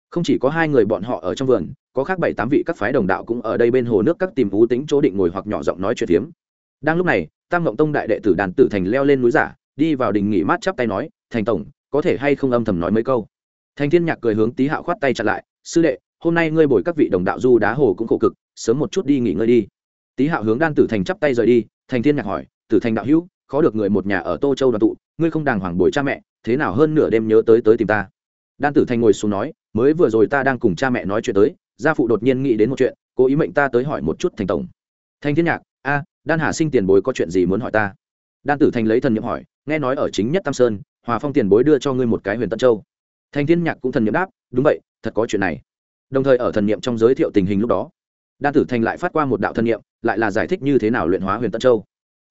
Không chỉ có hai người bọn họ ở trong vườn, có khác bảy tám vị các phái đồng đạo cũng ở đây bên hồ nước các tìm vũ tính chỗ định ngồi hoặc nhỏ giọng nói chuyện phiếm. Đang lúc này, tam ngộng tông đại đệ tử đàn tử thành leo lên núi giả, đi vào đình nghỉ mát chắp tay nói, thành tổng, có thể hay không âm thầm nói mấy câu? Thành thiên nhạc cười hướng tý hạo khoát tay chặt lại, sư đệ, hôm nay ngươi bồi các vị đồng đạo du đá hồ cũng khổ cực, sớm một chút đi nghỉ ngơi đi. Tý hạo hướng đan tử thành chắp tay rời đi, thành thiên nhạc hỏi, tử thành đạo hữu khó được người một nhà ở tô châu đoàn tụ, ngươi không đàng hoàng bồi cha mẹ, thế nào hơn nửa đêm nhớ tới tới tìm ta. Đan tử thành ngồi xuống nói, mới vừa rồi ta đang cùng cha mẹ nói chuyện tới, gia phụ đột nhiên nghĩ đến một chuyện, cố ý mệnh ta tới hỏi một chút thành tổng. Thanh thiên nhạc, a, đan hà sinh tiền bối có chuyện gì muốn hỏi ta? Đan tử thành lấy thần nhiệm hỏi, nghe nói ở chính nhất tam sơn, hòa phong tiền bối đưa cho ngươi một cái huyền tân châu. Thanh thiên nhạc cũng thần nhiệm đáp, đúng vậy, thật có chuyện này. Đồng thời ở thần nhiệm trong giới thiệu tình hình lúc đó, đan tử thành lại phát qua một đạo thần nhiệm lại là giải thích như thế nào luyện hóa huyền tân châu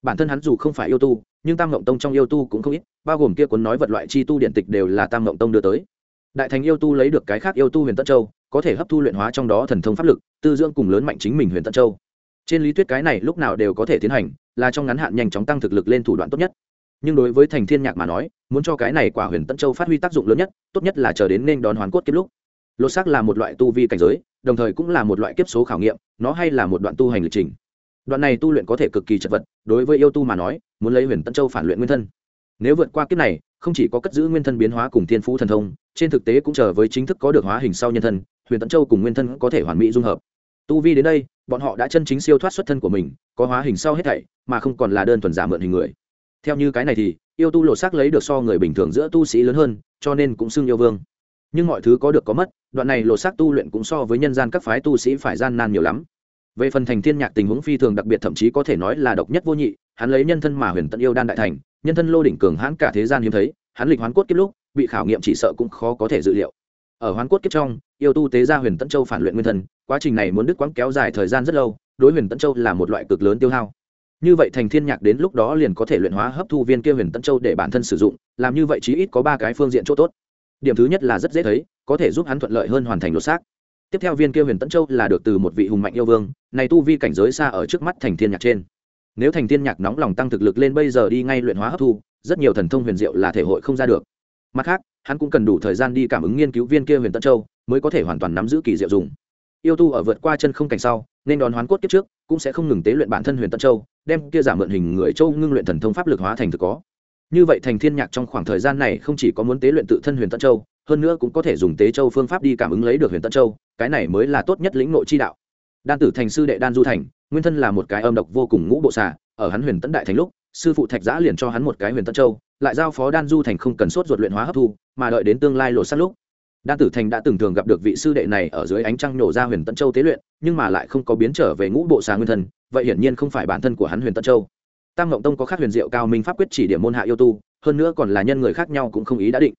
bản thân hắn dù không phải yêu tu, nhưng tam ngộng tông trong yêu tu cũng không ít, bao gồm kia cuốn nói vật loại chi tu điện tịch đều là tam ngộng tông đưa tới. Đại thành yêu tu lấy được cái khác yêu tu huyền tân châu, có thể hấp thu luyện hóa trong đó thần thông pháp lực, tư dưỡng cùng lớn mạnh chính mình huyền tân châu. Trên lý thuyết cái này lúc nào đều có thể tiến hành, là trong ngắn hạn nhanh chóng tăng thực lực lên thủ đoạn tốt nhất. Nhưng đối với thành thiên nhạc mà nói, muốn cho cái này quả huyền tân châu phát huy tác dụng lớn nhất, tốt nhất là chờ đến nên đón hoàn cốt kiếp lúc. Lột xác là một loại tu vi cảnh giới, đồng thời cũng là một loại kiếp số khảo nghiệm, nó hay là một đoạn tu hành lịch trình đoạn này tu luyện có thể cực kỳ chật vật, đối với yêu tu mà nói, muốn lấy huyền tân châu phản luyện nguyên thân. Nếu vượt qua kiếp này, không chỉ có cất giữ nguyên thân biến hóa cùng thiên phú thần thông, trên thực tế cũng chờ với chính thức có được hóa hình sau nhân thân, huyền tân châu cùng nguyên thân có thể hoàn mỹ dung hợp. Tu vi đến đây, bọn họ đã chân chính siêu thoát xuất thân của mình, có hóa hình sau hết thảy, mà không còn là đơn thuần giả mượn hình người. Theo như cái này thì, yêu tu lột xác lấy được so người bình thường giữa tu sĩ lớn hơn, cho nên cũng xưng yêu vương. Nhưng mọi thứ có được có mất, đoạn này lột xác tu luyện cũng so với nhân gian các phái tu sĩ phải gian nan nhiều lắm về phần thành thiên nhạc tình huống phi thường đặc biệt thậm chí có thể nói là độc nhất vô nhị, hắn lấy nhân thân mà huyền tận yêu đan đại thành, nhân thân lô đỉnh cường hãn cả thế gian hiếm thấy, hắn lịch hoán cốt kiếp lúc, bị khảo nghiệm chỉ sợ cũng khó có thể dự liệu. Ở hoán cốt kiếp trong, yêu tu tế gia huyền tận châu phản luyện nguyên thân quá trình này muốn đứt quãng kéo dài thời gian rất lâu, đối huyền tận châu là một loại cực lớn tiêu hao. Như vậy thành thiên nhạc đến lúc đó liền có thể luyện hóa hấp thu viên kia huyền tận châu để bản thân sử dụng, làm như vậy chí ít có ba cái phương diện chỗ tốt. Điểm thứ nhất là rất dễ thấy, có thể giúp hắn thuận lợi hơn hoàn thành lột xác tiếp theo viên kia huyền tẫn châu là được từ một vị hùng mạnh yêu vương, này tu vi cảnh giới xa ở trước mắt thành thiên nhạc trên. Nếu thành thiên nhạc nóng lòng tăng thực lực lên bây giờ đi ngay luyện hóa hấp thu, rất nhiều thần thông huyền diệu là thể hội không ra được. Mặt khác, hắn cũng cần đủ thời gian đi cảm ứng nghiên cứu viên kia huyền tẫn châu, mới có thể hoàn toàn nắm giữ kỳ diệu dùng. Yêu tu ở vượt qua chân không cảnh sau, nên đón hoán cốt kiếp trước, cũng sẽ không ngừng tế luyện bản thân huyền tẫn châu, đem kia giảm mượn hình người châu ngưng luyện thần thông pháp lực hóa thành thực có. Như vậy thành thiên nhạc trong khoảng thời gian này không chỉ có muốn tế luyện tự thân huyền tẫn châu hơn nữa cũng có thể dùng tế châu phương pháp đi cảm ứng lấy được huyền tận châu, cái này mới là tốt nhất lĩnh nội chi đạo. Đan tử thành sư đệ đan du thành, nguyên thân là một cái âm độc vô cùng ngũ bộ xà, ở hắn huyền tấn đại thành lúc, sư phụ thạch giã liền cho hắn một cái huyền tân châu, lại giao phó đan du thành không cần sốt ruột luyện hóa hấp thu, mà đợi đến tương lai lột sát lúc. Đan tử thành đã từng thường gặp được vị sư đệ này ở dưới ánh trăng nhổ ra huyền tân châu tế luyện, nhưng mà lại không có biến trở về ngũ bộ xà nguyên thân, vậy hiển nhiên không phải bản thân của hắn huyền tân châu. Tam ngộng tông có khác huyền diệu cao minh pháp quyết chỉ điểm môn hạ yêu tu, hơn nữa còn là nhân người khác nhau cũng không ý đã định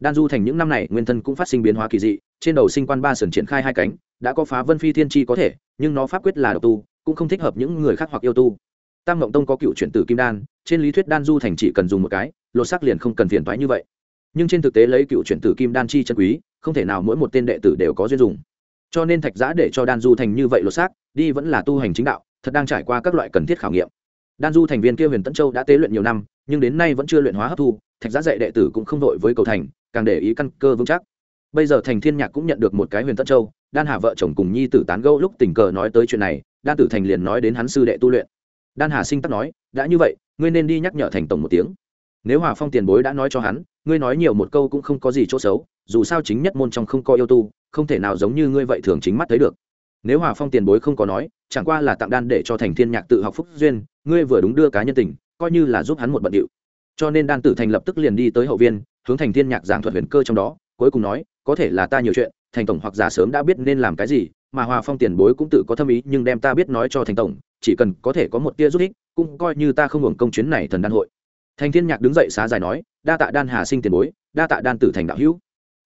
đan du thành những năm này nguyên thân cũng phát sinh biến hóa kỳ dị, trên đầu sinh quan ba sườn triển khai hai cánh, đã có phá vân phi thiên chi có thể, nhưng nó pháp quyết là độc tu, cũng không thích hợp những người khác hoặc yêu tu. Tam Mộng tông có cựu chuyển tử kim đan, trên lý thuyết đan du thành chỉ cần dùng một cái, lột xác liền không cần phiền thoái như vậy. Nhưng trên thực tế lấy cựu chuyển tử kim đan chi chân quý, không thể nào mỗi một tên đệ tử đều có duyên dùng. Cho nên thạch giã để cho đan du thành như vậy lột xác, đi vẫn là tu hành chính đạo, thật đang trải qua các loại cần thiết khảo nghiệm. Đan du thành viên kia huyền tân châu đã tế luyện nhiều năm, nhưng đến nay vẫn chưa luyện hóa hấp thu, thạch giã dạy đệ tử cũng không đội với cầu thành càng để ý căn cơ vững chắc. Bây giờ thành thiên nhạc cũng nhận được một cái huyền tân châu, đan hà vợ chồng cùng nhi tử tán gẫu lúc tình cờ nói tới chuyện này, đan tử thành liền nói đến hắn sư đệ tu luyện. Đan hà sinh tắc nói, đã như vậy, ngươi nên đi nhắc nhở thành tổng một tiếng. Nếu hòa phong tiền bối đã nói cho hắn, ngươi nói nhiều một câu cũng không có gì chỗ xấu, dù sao chính nhất môn trong không có yêu tu, không thể nào giống như ngươi vậy thường chính mắt thấy được. Nếu hòa phong tiền bối không có nói, chẳng qua là tặng đan để cho thành thiên nhạc tự học phúc duyên, ngươi vừa đúng đưa cá nhân tình, coi như là giúp hắn một bận điệu. Cho nên đan tử thành lập tức liền đi tới hậu viên hướng thành thiên nhạc giảng thuật huyền cơ trong đó, cuối cùng nói, có thể là ta nhiều chuyện, thành tổng hoặc giả sớm đã biết nên làm cái gì, mà hòa phong tiền bối cũng tự có thâm ý, nhưng đem ta biết nói cho thành tổng, chỉ cần có thể có một tia giúp ích, cũng coi như ta không hưởng công chuyến này thần đan hội. Thành thiên nhạc đứng dậy xá dài nói, đa tạ đan hà sinh tiền bối, đa tạ đan tử thành đạo hữu.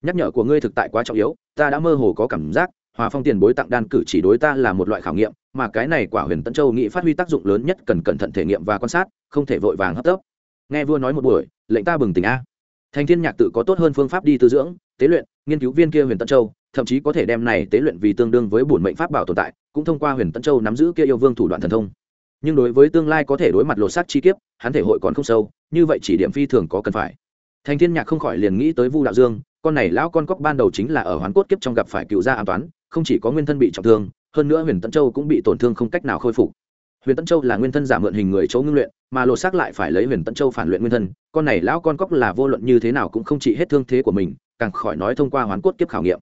Nhắc nhở của ngươi thực tại quá trọng yếu, ta đã mơ hồ có cảm giác, hòa phong tiền bối tặng đan cử chỉ đối ta là một loại khảo nghiệm, mà cái này quả huyền tân châu nghĩ phát huy tác dụng lớn nhất cần cẩn thận thể nghiệm và quan sát, không thể vội vàng hấp tấp. Nghe vua nói một buổi, lệnh ta bừng tỉnh a thành thiên nhạc tự có tốt hơn phương pháp đi tư dưỡng, tế luyện, nghiên cứu viên kia huyền tân châu, thậm chí có thể đem này tế luyện vì tương đương với bổn mệnh pháp bảo tồn tại, cũng thông qua huyền tân châu nắm giữ kia yêu vương thủ đoạn thần thông. Nhưng đối với tương lai có thể đối mặt lột xác chi kiếp, hắn thể hội còn không sâu, như vậy chỉ điểm phi thường có cần phải. Thành thiên nhạc không khỏi liền nghĩ tới vu đạo dương, con này lão con cóc ban đầu chính là ở hoán cốt kiếp trong gặp phải cựu gia an toán không chỉ có nguyên thân bị trọng thương, hơn nữa huyền tân châu cũng bị tổn thương không cách nào khôi phục huyền tân châu là nguyên thân giả mượn hình người chỗ ngưng luyện mà lột xác lại phải lấy huyền tân châu phản luyện nguyên thân. Con này lão con cóc là vô luận như thế nào cũng không trị hết thương thế của mình càng khỏi nói thông qua hoán cốt kiếp khảo nghiệm.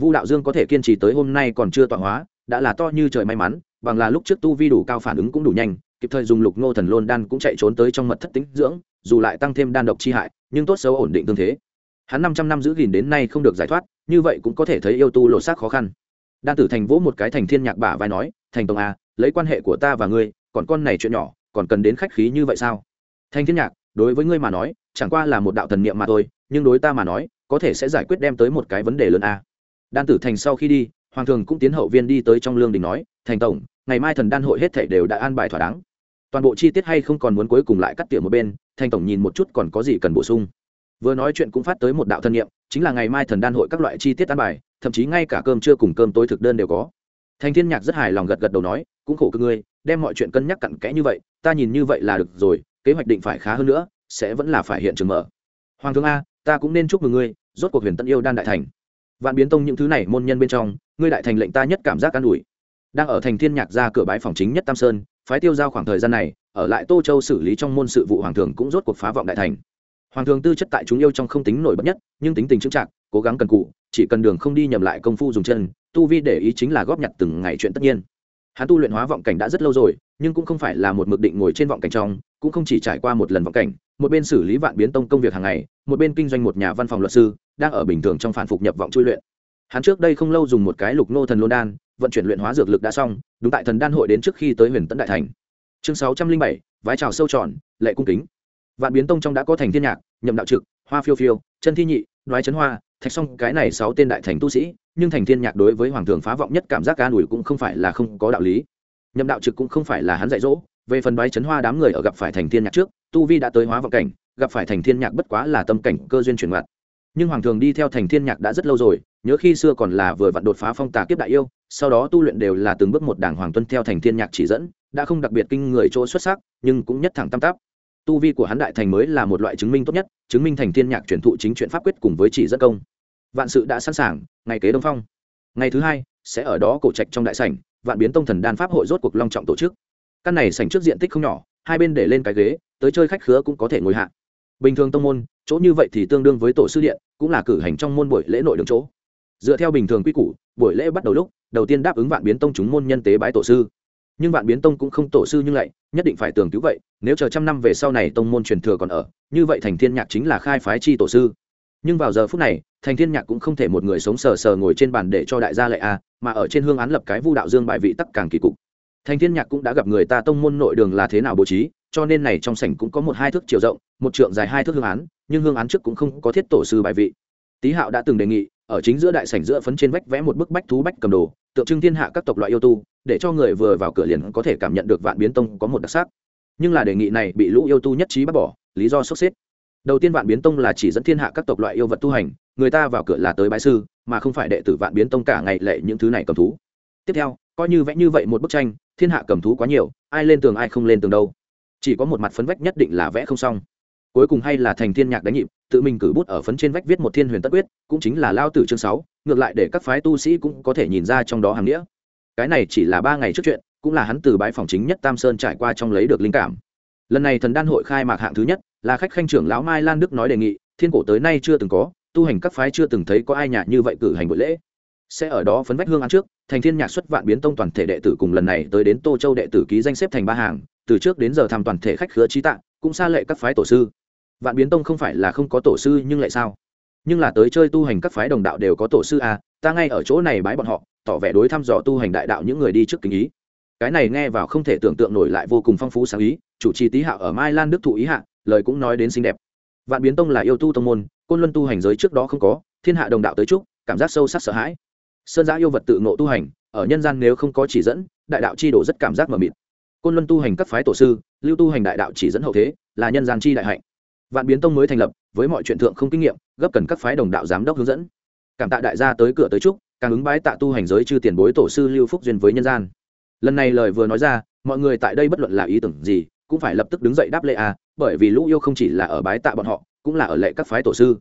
Vu đạo dương có thể kiên trì tới hôm nay còn chưa tọa hóa đã là to như trời may mắn bằng là lúc trước tu vi đủ cao phản ứng cũng đủ nhanh kịp thời dùng lục ngô thần lôn đan cũng chạy trốn tới trong mật thất tính dưỡng dù lại tăng thêm đan độc chi hại nhưng tốt xấu ổn định tương thế. Hắn năm trăm năm giữ gìn đến nay không được giải thoát như vậy cũng có thể thấy yêu tu lột xác khó khăn. Đan tử thành vỗ một cái thành thiên nhạc bả vai nói thành tông a à, lấy quan hệ của ta và ngươi, còn con này chuyện nhỏ, còn cần đến khách khí như vậy sao? Thanh thiên nhạc, đối với ngươi mà nói, chẳng qua là một đạo thần niệm mà thôi, nhưng đối ta mà nói, có thể sẽ giải quyết đem tới một cái vấn đề lớn a. Đan tử thành sau khi đi, hoàng thường cũng tiến hậu viên đi tới trong lương đình nói, thành tổng, ngày mai thần đan hội hết thảy đều đã an bài thỏa đáng. Toàn bộ chi tiết hay không còn muốn cuối cùng lại cắt tỉa một bên, thành tổng nhìn một chút còn có gì cần bổ sung. Vừa nói chuyện cũng phát tới một đạo thân nhiệm chính là ngày mai thần đan hội các loại chi tiết an bài, thậm chí ngay cả cơm trưa cùng cơm tối thực đơn đều có. Thành thiên nhạc rất hài lòng gật gật đầu nói cũng khổ cực ngươi, đem mọi chuyện cân nhắc cặn kẽ như vậy, ta nhìn như vậy là được rồi, kế hoạch định phải khá hơn nữa, sẽ vẫn là phải hiện trường mở. Hoàng thương a, ta cũng nên chúc mừng ngươi, rốt cuộc huyền tân yêu đan đại thành. Vạn biến tông những thứ này môn nhân bên trong, ngươi đại thành lệnh ta nhất cảm giác an ủi. Đang ở thành thiên nhạc ra cửa bái phòng chính nhất tam sơn, phái tiêu giao khoảng thời gian này, ở lại tô châu xử lý trong môn sự vụ hoàng thường cũng rốt cuộc phá vọng đại thành. Hoàng thường tư chất tại chúng yêu trong không tính nổi bật nhất, nhưng tính tình chững chạc, cố gắng cần cụ, chỉ cần đường không đi nhầm lại công phu dùng chân, tu vi để ý chính là góp nhặt từng ngày chuyện tất nhiên hắn tu luyện hóa vọng cảnh đã rất lâu rồi, nhưng cũng không phải là một mực định ngồi trên vọng cảnh trong, cũng không chỉ trải qua một lần vọng cảnh, một bên xử lý vạn biến tông công việc hàng ngày, một bên kinh doanh một nhà văn phòng luật sư, đang ở bình thường trong phản phục nhập vọng chui luyện. Hắn trước đây không lâu dùng một cái lục nô thần lô đan, vận chuyển luyện hóa dược lực đã xong, đúng tại thần đan hội đến trước khi tới huyền tấn đại thành. Chương sáu trăm linh bảy, vái trào sâu tròn, lệ cung kính. Vạn biến tông trong đã có thành thiên nhạc, nhậm đạo trực, hoa phiêu phiêu, chân thi nhị Nói chấn hoa, thạch song cái này sáu tên đại thành tu sĩ, nhưng thành thiên nhạc đối với hoàng thường phá vọng nhất cảm giác ca đùi cũng không phải là không có đạo lý. Nhậm đạo trực cũng không phải là hắn dạy dỗ, về phần bái chấn hoa đám người ở gặp phải thành thiên nhạc trước, tu vi đã tới hóa vọng cảnh, gặp phải thành thiên nhạc bất quá là tâm cảnh cơ duyên chuyển ngoặt. Nhưng hoàng thường đi theo thành thiên nhạc đã rất lâu rồi, nhớ khi xưa còn là vừa vặn đột phá phong tà kiếp đại yêu, sau đó tu luyện đều là từng bước một đảng hoàng tuân theo thành thiên nhạc chỉ dẫn, đã không đặc biệt kinh người chỗ xuất sắc, nhưng cũng nhất thẳng tam tắp tu vi của hắn đại thành mới là một loại chứng minh tốt nhất, chứng minh thành thiên nhạc truyền thụ chính chuyện pháp quyết cùng với chỉ dẫn công. Vạn sự đã sẵn sàng, ngày kế đông phong. Ngày thứ hai, sẽ ở đó cổ trạch trong đại sảnh, vạn biến tông thần đan pháp hội rốt cuộc long trọng tổ chức. Căn này sảnh trước diện tích không nhỏ, hai bên để lên cái ghế, tới chơi khách khứa cũng có thể ngồi hạ. Bình thường tông môn, chỗ như vậy thì tương đương với tổ sư điện, cũng là cử hành trong môn buổi lễ nội đường chỗ. Dựa theo bình thường quy củ, buổi lễ bắt đầu lúc, đầu tiên đáp ứng vạn biến tông chúng môn nhân tế bái tổ sư nhưng vạn biến tông cũng không tổ sư như vậy nhất định phải tưởng cứu vậy, nếu chờ trăm năm về sau này tông môn truyền thừa còn ở, như vậy thành thiên nhạc chính là khai phái chi tổ sư. Nhưng vào giờ phút này, thành thiên nhạc cũng không thể một người sống sờ sờ ngồi trên bàn để cho đại gia lệ a, mà ở trên hương án lập cái vu đạo dương bại vị tắc càng kỳ cục. Thành thiên nhạc cũng đã gặp người ta tông môn nội đường là thế nào bố trí, cho nên này trong sảnh cũng có một hai thước chiều rộng, một trượng dài hai thước hương án, nhưng hương án trước cũng không có thiết tổ sư bài vị. Tý hạo đã từng đề nghị ở chính giữa đại sảnh giữa phấn trên vách vẽ một bức bách thú bách cầm đồ, tượng trưng thiên hạ các tộc loại yêu tu, để cho người vừa vào cửa liền có thể cảm nhận được vạn biến tông có một đặc sắc. Nhưng là đề nghị này bị lũ yêu tu nhất trí bác bỏ, lý do sốc xếp. Đầu tiên vạn biến tông là chỉ dẫn thiên hạ các tộc loại yêu vật tu hành, người ta vào cửa là tới bái sư, mà không phải đệ tử vạn biến tông cả ngày lệ những thứ này cầm thú. Tiếp theo, coi như vẽ như vậy một bức tranh, thiên hạ cầm thú quá nhiều, ai lên tường ai không lên tường đâu. Chỉ có một mặt phấn vách nhất định là vẽ không xong cuối cùng hay là thành thiên nhạc đánh nhịp, tự mình cử bút ở phấn trên vách viết một thiên huyền tất quyết, cũng chính là lao tử chương sáu, ngược lại để các phái tu sĩ cũng có thể nhìn ra trong đó hàng nghĩa. Cái này chỉ là ba ngày trước chuyện, cũng là hắn từ bãi phòng chính nhất tam sơn trải qua trong lấy được linh cảm. Lần này thần đan hội khai mạc hạng thứ nhất, là khách khanh trưởng lão mai lan đức nói đề nghị, thiên cổ tới nay chưa từng có, tu hành các phái chưa từng thấy có ai nhà như vậy cử hành buổi lễ. Sẽ ở đó phấn vách hương ăn trước, thành thiên nhạc xuất vạn biến tông toàn thể đệ tử cùng lần này tới đến tô châu đệ tử ký danh xếp thành ba hàng, từ trước đến giờ tham toàn thể khách khứa trí tạng cũng xa lệ các phái tổ sư vạn biến tông không phải là không có tổ sư nhưng lại sao? Nhưng là tới chơi tu hành các phái đồng đạo đều có tổ sư à ta ngay ở chỗ này bái bọn họ, tỏ vẻ đối thăm dò tu hành đại đạo những người đi trước kính ý. Cái này nghe vào không thể tưởng tượng nổi lại vô cùng phong phú sáng ý, chủ trì tý hạo ở mai lan đức thụ ý hạ, lời cũng nói đến xinh đẹp. Vạn biến tông là yêu tu tông môn, côn luân tu hành giới trước đó không có, thiên hạ đồng đạo tới chúc, cảm giác sâu sắc sợ hãi. Sơn giã yêu vật tự ngộ tu hành, ở nhân gian nếu không có chỉ dẫn, đại đạo chi đổ rất cảm giác mờ mịt. Côn luân tu hành các phái tổ sư, lưu tu hành đại đạo chỉ dẫn hậu thế, là nhân gian chi đại hạnh vạn biến tông mới thành lập, với mọi chuyện thượng không kinh nghiệm, gấp cần các phái đồng đạo giám đốc hướng dẫn. Cảm tạ đại gia tới cửa tới trúc càng ứng bái tạ tu hành giới chư tiền bối tổ sư lưu phúc duyên với nhân gian. Lần này lời vừa nói ra, mọi người tại đây bất luận là ý tưởng gì, cũng phải lập tức đứng dậy đáp lệ a à, bởi vì lũ yêu không chỉ là ở bái tạ bọn họ, cũng là ở lệ các phái tổ sư.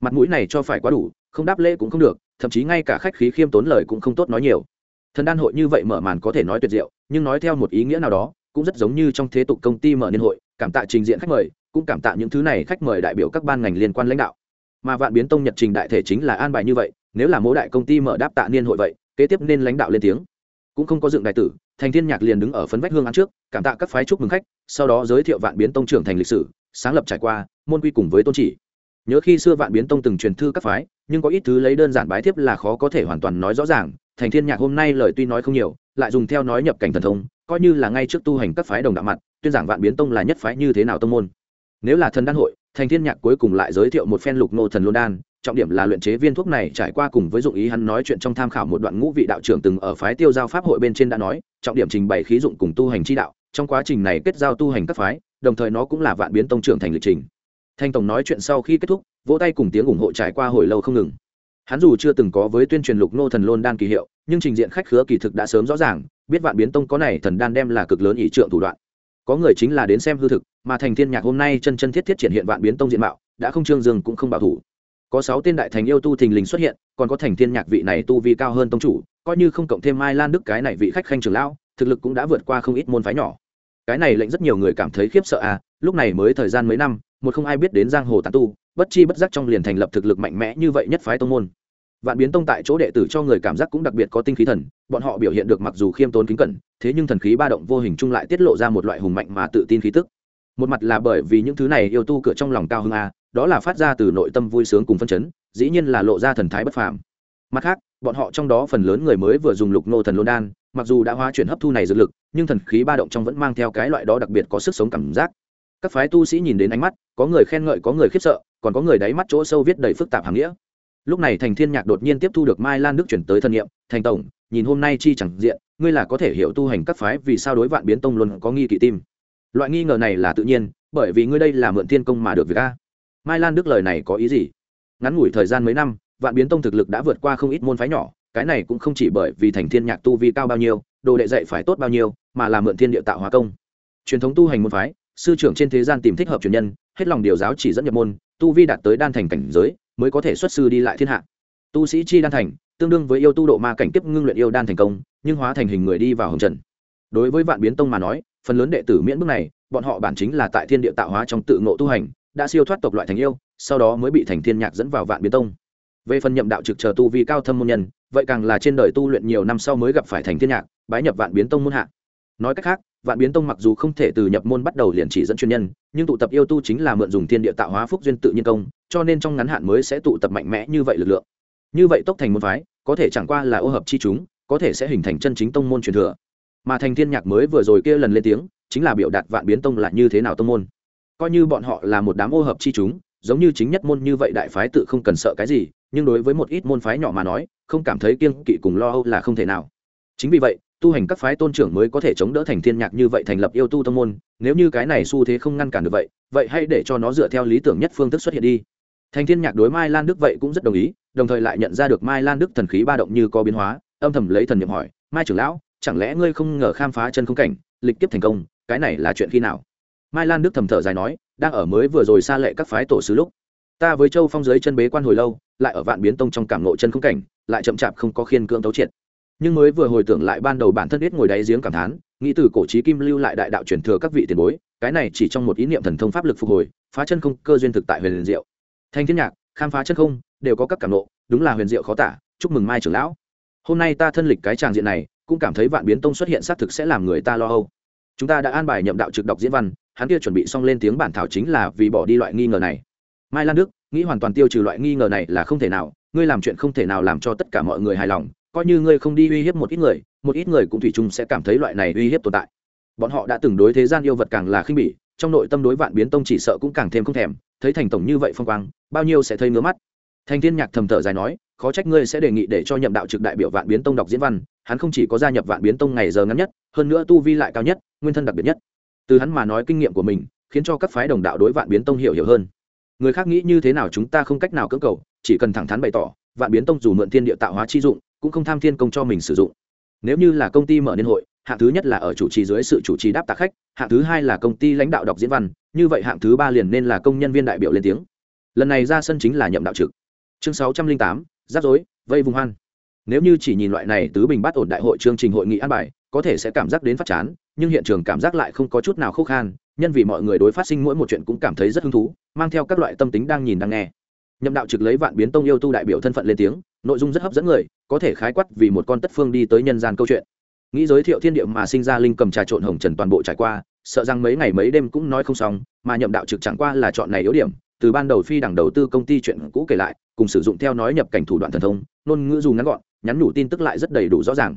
Mặt mũi này cho phải quá đủ, không đáp lễ cũng không được, thậm chí ngay cả khách khí khiêm tốn lời cũng không tốt nói nhiều. Thần đan hội như vậy mở màn có thể nói tuyệt diệu, nhưng nói theo một ý nghĩa nào đó, cũng rất giống như trong thế tục công ty mở niên hội, cảm tạ trình diện khách mời cũng cảm tạ những thứ này khách mời đại biểu các ban ngành liên quan lãnh đạo. Mà vạn biến tông nhật trình đại thể chính là an bài như vậy, nếu là mỗi đại công ty mở đáp tạ niên hội vậy, kế tiếp nên lãnh đạo lên tiếng. Cũng không có dựng đại tử, thành thiên nhạc liền đứng ở phấn vách hương án trước, cảm tạ các phái chúc mừng khách, sau đó giới thiệu vạn biến tông trưởng thành lịch sử, sáng lập trải qua, môn quy cùng với tôn chỉ. Nhớ khi xưa vạn biến tông từng truyền thư các phái, nhưng có ít thứ lấy đơn giản bái thiếp là khó có thể hoàn toàn nói rõ ràng, thành thiên nhạc hôm nay lời tuy nói không nhiều, lại dùng theo nói nhập cảnh thần thông, coi như là ngay trước tu hành các phái đồng đạo mặt, tuyên giảng vạn biến tông là nhất phái như thế nào tông môn nếu là thần đan hội, thành thiên nhạc cuối cùng lại giới thiệu một phen lục nô thần lôn đan, trọng điểm là luyện chế viên thuốc này trải qua cùng với dụng ý hắn nói chuyện trong tham khảo một đoạn ngũ vị đạo trưởng từng ở phái tiêu giao pháp hội bên trên đã nói, trọng điểm trình bày khí dụng cùng tu hành chi đạo, trong quá trình này kết giao tu hành các phái, đồng thời nó cũng là vạn biến tông trưởng thành lịch trình. Thanh tổng nói chuyện sau khi kết thúc, vỗ tay cùng tiếng ủng hộ trải qua hồi lâu không ngừng. Hắn dù chưa từng có với tuyên truyền lục nô thần lôn đan kỳ hiệu, nhưng trình diện khách khứa kỳ thực đã sớm rõ ràng, biết vạn biến tông có này thần đan đem là cực lớn ý trượng thủ đoạn có người chính là đến xem hư thực, mà thành thiên nhạc hôm nay chân chân thiết thiết triển hiện vạn biến tông diện mạo, đã không trương dương cũng không bảo thủ. Có sáu tên đại thành yêu tu thình lình xuất hiện, còn có thành thiên nhạc vị này tu vi cao hơn tông chủ, coi như không cộng thêm mai lan đức cái này vị khách khanh trưởng lão, thực lực cũng đã vượt qua không ít môn phái nhỏ. Cái này lệnh rất nhiều người cảm thấy khiếp sợ à lúc này mới thời gian mấy năm, một không ai biết đến giang hồ tán tu, bất chi bất giác trong liền thành lập thực lực mạnh mẽ như vậy nhất phái tông môn. Vạn biến tông tại chỗ đệ tử cho người cảm giác cũng đặc biệt có tinh khí thần, bọn họ biểu hiện được mặc dù khiêm tốn kính cẩn thế nhưng thần khí ba động vô hình chung lại tiết lộ ra một loại hùng mạnh mà tự tin khí tức. Một mặt là bởi vì những thứ này yêu tu cửa trong lòng cao hơn a, đó là phát ra từ nội tâm vui sướng cùng phân chấn, dĩ nhiên là lộ ra thần thái bất phàm. Mặt khác, bọn họ trong đó phần lớn người mới vừa dùng lục nô thần lôn đan, mặc dù đã hóa chuyển hấp thu này dược lực, nhưng thần khí ba động trong vẫn mang theo cái loại đó đặc biệt có sức sống cảm giác. Các phái tu sĩ nhìn đến ánh mắt, có người khen ngợi, có người khiếp sợ, còn có người đáy mắt chỗ sâu viết đầy phức tạp hàm nghĩa. Lúc này thành thiên nhạc đột nhiên tiếp thu được mai lan đức chuyển tới thân nhiệm thành tổng, nhìn hôm nay chi chẳng diện ngươi là có thể hiểu tu hành các phái vì sao đối vạn biến tông luôn có nghi kỵ tim. Loại nghi ngờ này là tự nhiên, bởi vì ngươi đây là mượn thiên công mà được việc a. Mai lan đức lời này có ý gì? Ngắn ngủi thời gian mấy năm, vạn biến tông thực lực đã vượt qua không ít môn phái nhỏ, cái này cũng không chỉ bởi vì thành thiên nhạc tu vi cao bao nhiêu, đồ đệ dạy phải tốt bao nhiêu, mà là mượn thiên địa tạo hóa công. Truyền thống tu hành môn phái, sư trưởng trên thế gian tìm thích hợp truyền nhân, hết lòng điều giáo chỉ dẫn nhập môn, tu vi đạt tới đan thành cảnh giới, mới có thể xuất sư đi lại thiên hạ. Tu sĩ chi đan thành, tương đương với yêu tu độ ma cảnh tiếp ngưng luyện yêu đan thành công nhưng hóa thành hình người đi vào hồng trần. Đối với vạn biến tông mà nói, phần lớn đệ tử miễn bước này, bọn họ bản chính là tại thiên địa tạo hóa trong tự ngộ tu hành, đã siêu thoát tộc loại thành yêu, sau đó mới bị thành thiên nhạc dẫn vào vạn biến tông. Về phần nhậm đạo trực chờ tu vi cao thâm môn nhân, vậy càng là trên đời tu luyện nhiều năm sau mới gặp phải thành thiên nhạc, bái nhập vạn biến tông môn hạ. Nói cách khác, vạn biến tông mặc dù không thể từ nhập môn bắt đầu liền chỉ dẫn chuyên nhân, nhưng tụ tập yêu tu chính là mượn dùng thiên địa tạo hóa phúc duyên tự nhiên công, cho nên trong ngắn hạn mới sẽ tụ tập mạnh mẽ như vậy lực lượng. Như vậy tốc thành môn phái, có thể chẳng qua là ô hợp chi chúng có thể sẽ hình thành chân chính tông môn truyền thừa. Mà thành thiên nhạc mới vừa rồi kia lần lên tiếng, chính là biểu đạt vạn biến tông là như thế nào tông môn. Coi như bọn họ là một đám ô hợp chi chúng, giống như chính nhất môn như vậy đại phái tự không cần sợ cái gì, nhưng đối với một ít môn phái nhỏ mà nói, không cảm thấy kiêng kỵ cùng lo âu là không thể nào. Chính vì vậy, tu hành các phái tôn trưởng mới có thể chống đỡ thành thiên nhạc như vậy thành lập yêu tu tông môn, nếu như cái này xu thế không ngăn cản được vậy vậy hãy để cho nó dựa theo lý tưởng nhất phương thức xuất hiện đi. Thành thiên nhạc đối mai lan đức vậy cũng rất đồng ý, đồng thời lại nhận ra được mai lan đức thần khí ba động như có biến hóa âm thầm lấy thần niệm hỏi, mai trưởng lão, chẳng lẽ ngươi không ngờ khám phá chân không cảnh, lịch kiếp thành công, cái này là chuyện khi nào? Mai lan đức thầm thở dài nói, đang ở mới vừa rồi xa lệ các phái tổ sứ lúc. Ta với châu phong dưới chân bế quan hồi lâu, lại ở vạn biến tông trong cảm nộ chân không cảnh, lại chậm chạp không có khiên cưỡng tấu triệt. Nhưng mới vừa hồi tưởng lại ban đầu bản thân biết ngồi đáy giếng cảm thán, nghĩ từ cổ trí kim lưu lại đại đạo truyền thừa các vị tiền bối, cái này chỉ trong một ý niệm thần thông pháp lực phục hồi, phá chân không cơ duyên thực tại huyền liền diệu. Thanh thiên nhạc, khám phá chân không, đều có các cảm nộ đúng là huyền diệu khó tả. Chúc mừng mai trưởng lão hôm nay ta thân lịch cái tràng diện này, cũng cảm thấy vạn biến tông xuất hiện xác thực sẽ làm người ta lo âu. Chúng ta đã an bài nhậm đạo trực đọc diễn văn, hắn kia chuẩn bị xong lên tiếng bản thảo chính là vì bỏ đi loại nghi ngờ này. Mai lan đức, nghĩ hoàn toàn tiêu trừ loại nghi ngờ này là không thể nào, ngươi làm chuyện không thể nào làm cho tất cả mọi người hài lòng, coi như ngươi không đi uy hiếp một ít người, một ít người cũng thủy chung sẽ cảm thấy loại này uy hiếp tồn tại. Bọn họ đã từng đối thế gian yêu vật càng là khinh bỉ, trong nội tâm đối vạn biến tông chỉ sợ cũng càng thêm không thèm, thấy thành tổng như vậy phong quang, bao nhiêu sẽ thấy ngứa mắt. Thành thiên nhạc thầm thở dài nói khó trách ngươi sẽ đề nghị để cho nhậm đạo trực đại biểu vạn biến tông đọc diễn văn, hắn không chỉ có gia nhập vạn biến tông ngày giờ ngắn nhất, hơn nữa tu vi lại cao nhất, nguyên thân đặc biệt nhất. Từ hắn mà nói kinh nghiệm của mình, khiến cho các phái đồng đạo đối vạn biến tông hiểu hiểu hơn. Người khác nghĩ như thế nào chúng ta không cách nào cưỡng cầu, chỉ cần thẳng thắn bày tỏ, vạn biến tông dù mượn thiên địa tạo hóa chi dụng, cũng không tham thiên công cho mình sử dụng. Nếu như là công ty mở niên hội, hạng thứ nhất là ở chủ trì dưới sự chủ trì đáp tạ khách, hạng thứ hai là công ty lãnh đạo đọc diễn văn, như vậy hạng thứ ba liền nên là công nhân viên đại biểu lên tiếng. Lần này ra sân chính là nhậm đạo trực. Chương sáu trăm linh tám rắc rối, vây vùng hoan. Nếu như chỉ nhìn loại này tứ bình bắt ổn đại hội chương trình hội nghị an bài, có thể sẽ cảm giác đến phát chán, nhưng hiện trường cảm giác lại không có chút nào khô khan, nhân vì mọi người đối phát sinh mỗi một chuyện cũng cảm thấy rất hứng thú, mang theo các loại tâm tính đang nhìn đang nghe. Nhậm đạo trực lấy vạn biến tông yêu tu đại biểu thân phận lên tiếng, nội dung rất hấp dẫn người, có thể khái quát vì một con tất phương đi tới nhân gian câu chuyện. Nghĩ giới thiệu thiên địa mà sinh ra linh cầm trà trộn hồng trần toàn bộ trải qua, sợ rằng mấy ngày mấy đêm cũng nói không xong, mà nhậm đạo trực chẳng qua là chọn này yếu điểm từ ban đầu phi đẳng đầu tư công ty chuyện cũ kể lại, cùng sử dụng theo nói nhập cảnh thủ đoạn thần thông, ngôn ngữ dù ngắn gọn, nhắn nhủ tin tức lại rất đầy đủ rõ ràng.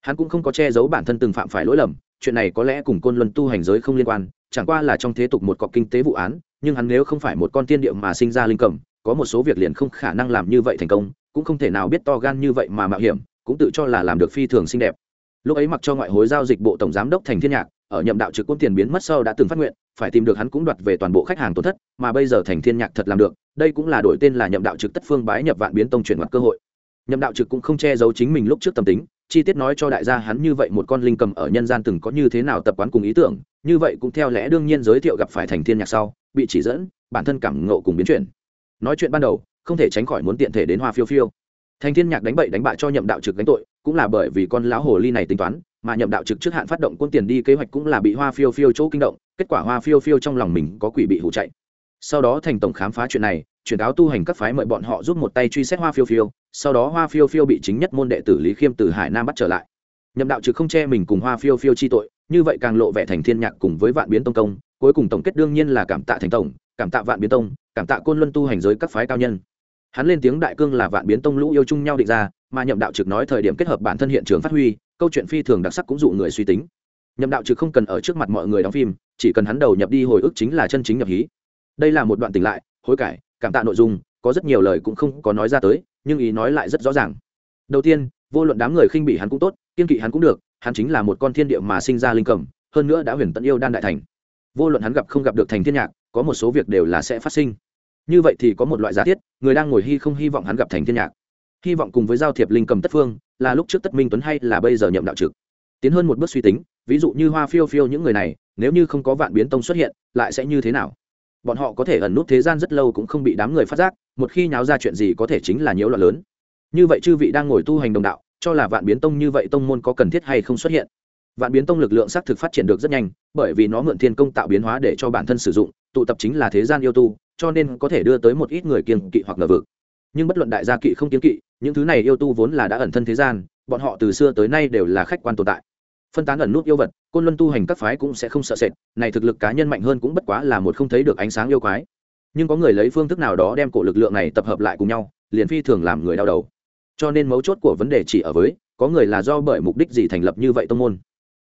Hắn cũng không có che giấu bản thân từng phạm phải lỗi lầm, chuyện này có lẽ cùng côn luân tu hành giới không liên quan, chẳng qua là trong thế tục một cọc kinh tế vụ án, nhưng hắn nếu không phải một con tiên điệu mà sinh ra linh cầm, có một số việc liền không khả năng làm như vậy thành công, cũng không thể nào biết to gan như vậy mà mạo hiểm, cũng tự cho là làm được phi thường xinh đẹp. Lúc ấy mặc cho ngoại hối giao dịch bộ tổng giám đốc thành thiên nhạc, ở nhậm đạo trực quân tiền biến mất sau đã từng phát nguyện phải tìm được hắn cũng đoạt về toàn bộ khách hàng tổn thất, mà bây giờ thành thiên nhạc thật làm được, đây cũng là đổi tên là nhậm đạo trực tất phương bái nhập vạn biến tông chuyển mặt cơ hội. Nhậm đạo trực cũng không che giấu chính mình lúc trước tâm tính, chi tiết nói cho đại gia hắn như vậy một con linh cầm ở nhân gian từng có như thế nào tập quán cùng ý tưởng, như vậy cũng theo lẽ đương nhiên giới thiệu gặp phải thành thiên nhạc sau, bị chỉ dẫn, bản thân cảm ngộ cùng biến chuyển. Nói chuyện ban đầu, không thể tránh khỏi muốn tiện thể đến hoa phiêu phiêu. Thành thiên nhạc đánh bậy đánh bại cho nhậm đạo trực đánh tội, cũng là bởi vì con lão hồ ly này tính toán mà nhậm đạo trực trước hạn phát động quân tiền đi kế hoạch cũng là bị hoa phiêu phiêu chỗ kinh động, kết quả hoa phiêu phiêu trong lòng mình có quỷ bị hụ chạy. Sau đó thành tổng khám phá chuyện này, chuyển cáo tu hành các phái mời bọn họ giúp một tay truy xét hoa phiêu phiêu, sau đó hoa phiêu phiêu bị chính nhất môn đệ tử lý khiêm từ hải nam bắt trở lại. Nhậm đạo trực không che mình cùng hoa phiêu phiêu chi tội, như vậy càng lộ vẻ thành thiên nhạc cùng với vạn biến tông công, cuối cùng tổng kết đương nhiên là cảm tạ thành tổng, cảm tạ vạn biến tông, cảm tạ côn luân tu hành giới các phái cao nhân. Hắn lên tiếng đại cương là vạn biến tông lũ yêu chung nhau định ra mà nhậm đạo trực nói thời điểm kết hợp bản thân hiện trường phát huy, câu chuyện phi thường đặc sắc cũng dụ người suy tính. Nhậm đạo trực không cần ở trước mặt mọi người đóng phim, chỉ cần hắn đầu nhập đi hồi ức chính là chân chính nhập hí. Đây là một đoạn tỉnh lại, hối cải, cảm tạ nội dung, có rất nhiều lời cũng không có nói ra tới, nhưng ý nói lại rất rõ ràng. Đầu tiên, vô luận đám người khinh bị hắn cũng tốt, kiên kỵ hắn cũng được, hắn chính là một con thiên địa mà sinh ra linh cầm, hơn nữa đã huyền tận yêu đan đại thành. Vô luận hắn gặp không gặp được thành thiên nhạc, có một số việc đều là sẽ phát sinh. Như vậy thì có một loại giả thiết, người đang ngồi hy không hy vọng hắn gặp thành thiên nhạc hy vọng cùng với giao thiệp linh cầm tất phương, là lúc trước tất minh tuấn hay là bây giờ nhậm đạo trực. Tiến hơn một bước suy tính, ví dụ như hoa phiêu phiêu những người này, nếu như không có vạn biến tông xuất hiện, lại sẽ như thế nào? Bọn họ có thể ẩn nút thế gian rất lâu cũng không bị đám người phát giác, một khi nháo ra chuyện gì có thể chính là nhiễu loạn lớn. Như vậy chư vị đang ngồi tu hành đồng đạo, cho là vạn biến tông như vậy tông môn có cần thiết hay không xuất hiện? Vạn biến tông lực lượng xác thực phát triển được rất nhanh, bởi vì nó mượn thiên công tạo biến hóa để cho bản thân sử dụng, tụ tập chính là thế gian yêu tu, cho nên có thể đưa tới một ít người kiên kỵ hoặc ngờ vực. Nhưng bất luận đại gia kỵ không kiên kỵ những thứ này yêu tu vốn là đã ẩn thân thế gian, bọn họ từ xưa tới nay đều là khách quan tồn tại. Phân tán ẩn nút yêu vật, côn luân tu hành các phái cũng sẽ không sợ sệt, này thực lực cá nhân mạnh hơn cũng bất quá là một không thấy được ánh sáng yêu quái. Nhưng có người lấy phương thức nào đó đem cổ lực lượng này tập hợp lại cùng nhau, liền phi thường làm người đau đầu. Cho nên mấu chốt của vấn đề chỉ ở với, có người là do bởi mục đích gì thành lập như vậy tông môn.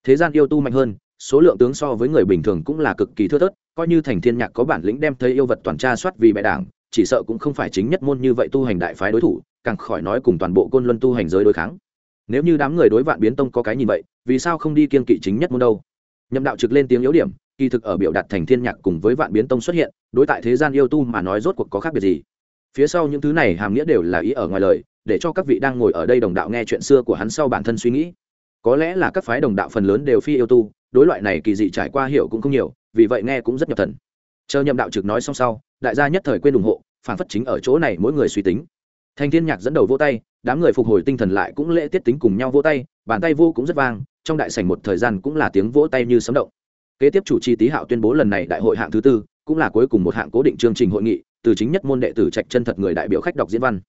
Thế gian yêu tu mạnh hơn, số lượng tướng so với người bình thường cũng là cực kỳ thưa thớt, coi như thành thiên nhạc có bản lĩnh đem thấy yêu vật toàn tra soát vì bệ đảng, chỉ sợ cũng không phải chính nhất môn như vậy tu hành đại phái đối thủ càng khỏi nói cùng toàn bộ côn luân tu hành giới đối kháng. Nếu như đám người đối vạn biến tông có cái nhìn vậy, vì sao không đi kiên kỵ chính nhất môn đâu? Nhậm đạo trực lên tiếng yếu điểm, kỳ thực ở biểu đạt thành thiên nhạc cùng với vạn biến tông xuất hiện, đối tại thế gian yêu tu mà nói rốt cuộc có khác biệt gì? Phía sau những thứ này hàm nghĩa đều là ý ở ngoài lời, để cho các vị đang ngồi ở đây đồng đạo nghe chuyện xưa của hắn sau bản thân suy nghĩ. Có lẽ là các phái đồng đạo phần lớn đều phi yêu tu, đối loại này kỳ dị trải qua hiểu cũng không nhiều, vì vậy nghe cũng rất nhập thần. Chờ nhậm đạo trực nói xong sau, đại gia nhất thời quên ủng hộ, phản phất chính ở chỗ này mỗi người suy tính thành thiên nhạc dẫn đầu vỗ tay, đám người phục hồi tinh thần lại cũng lễ tiết tính cùng nhau vỗ tay, bàn tay vô cũng rất vang, trong đại sảnh một thời gian cũng là tiếng vỗ tay như sấm động. Kế tiếp chủ trì tý hạo tuyên bố lần này đại hội hạng thứ tư, cũng là cuối cùng một hạng cố định chương trình hội nghị, từ chính nhất môn đệ tử trạch chân thật người đại biểu khách đọc diễn văn.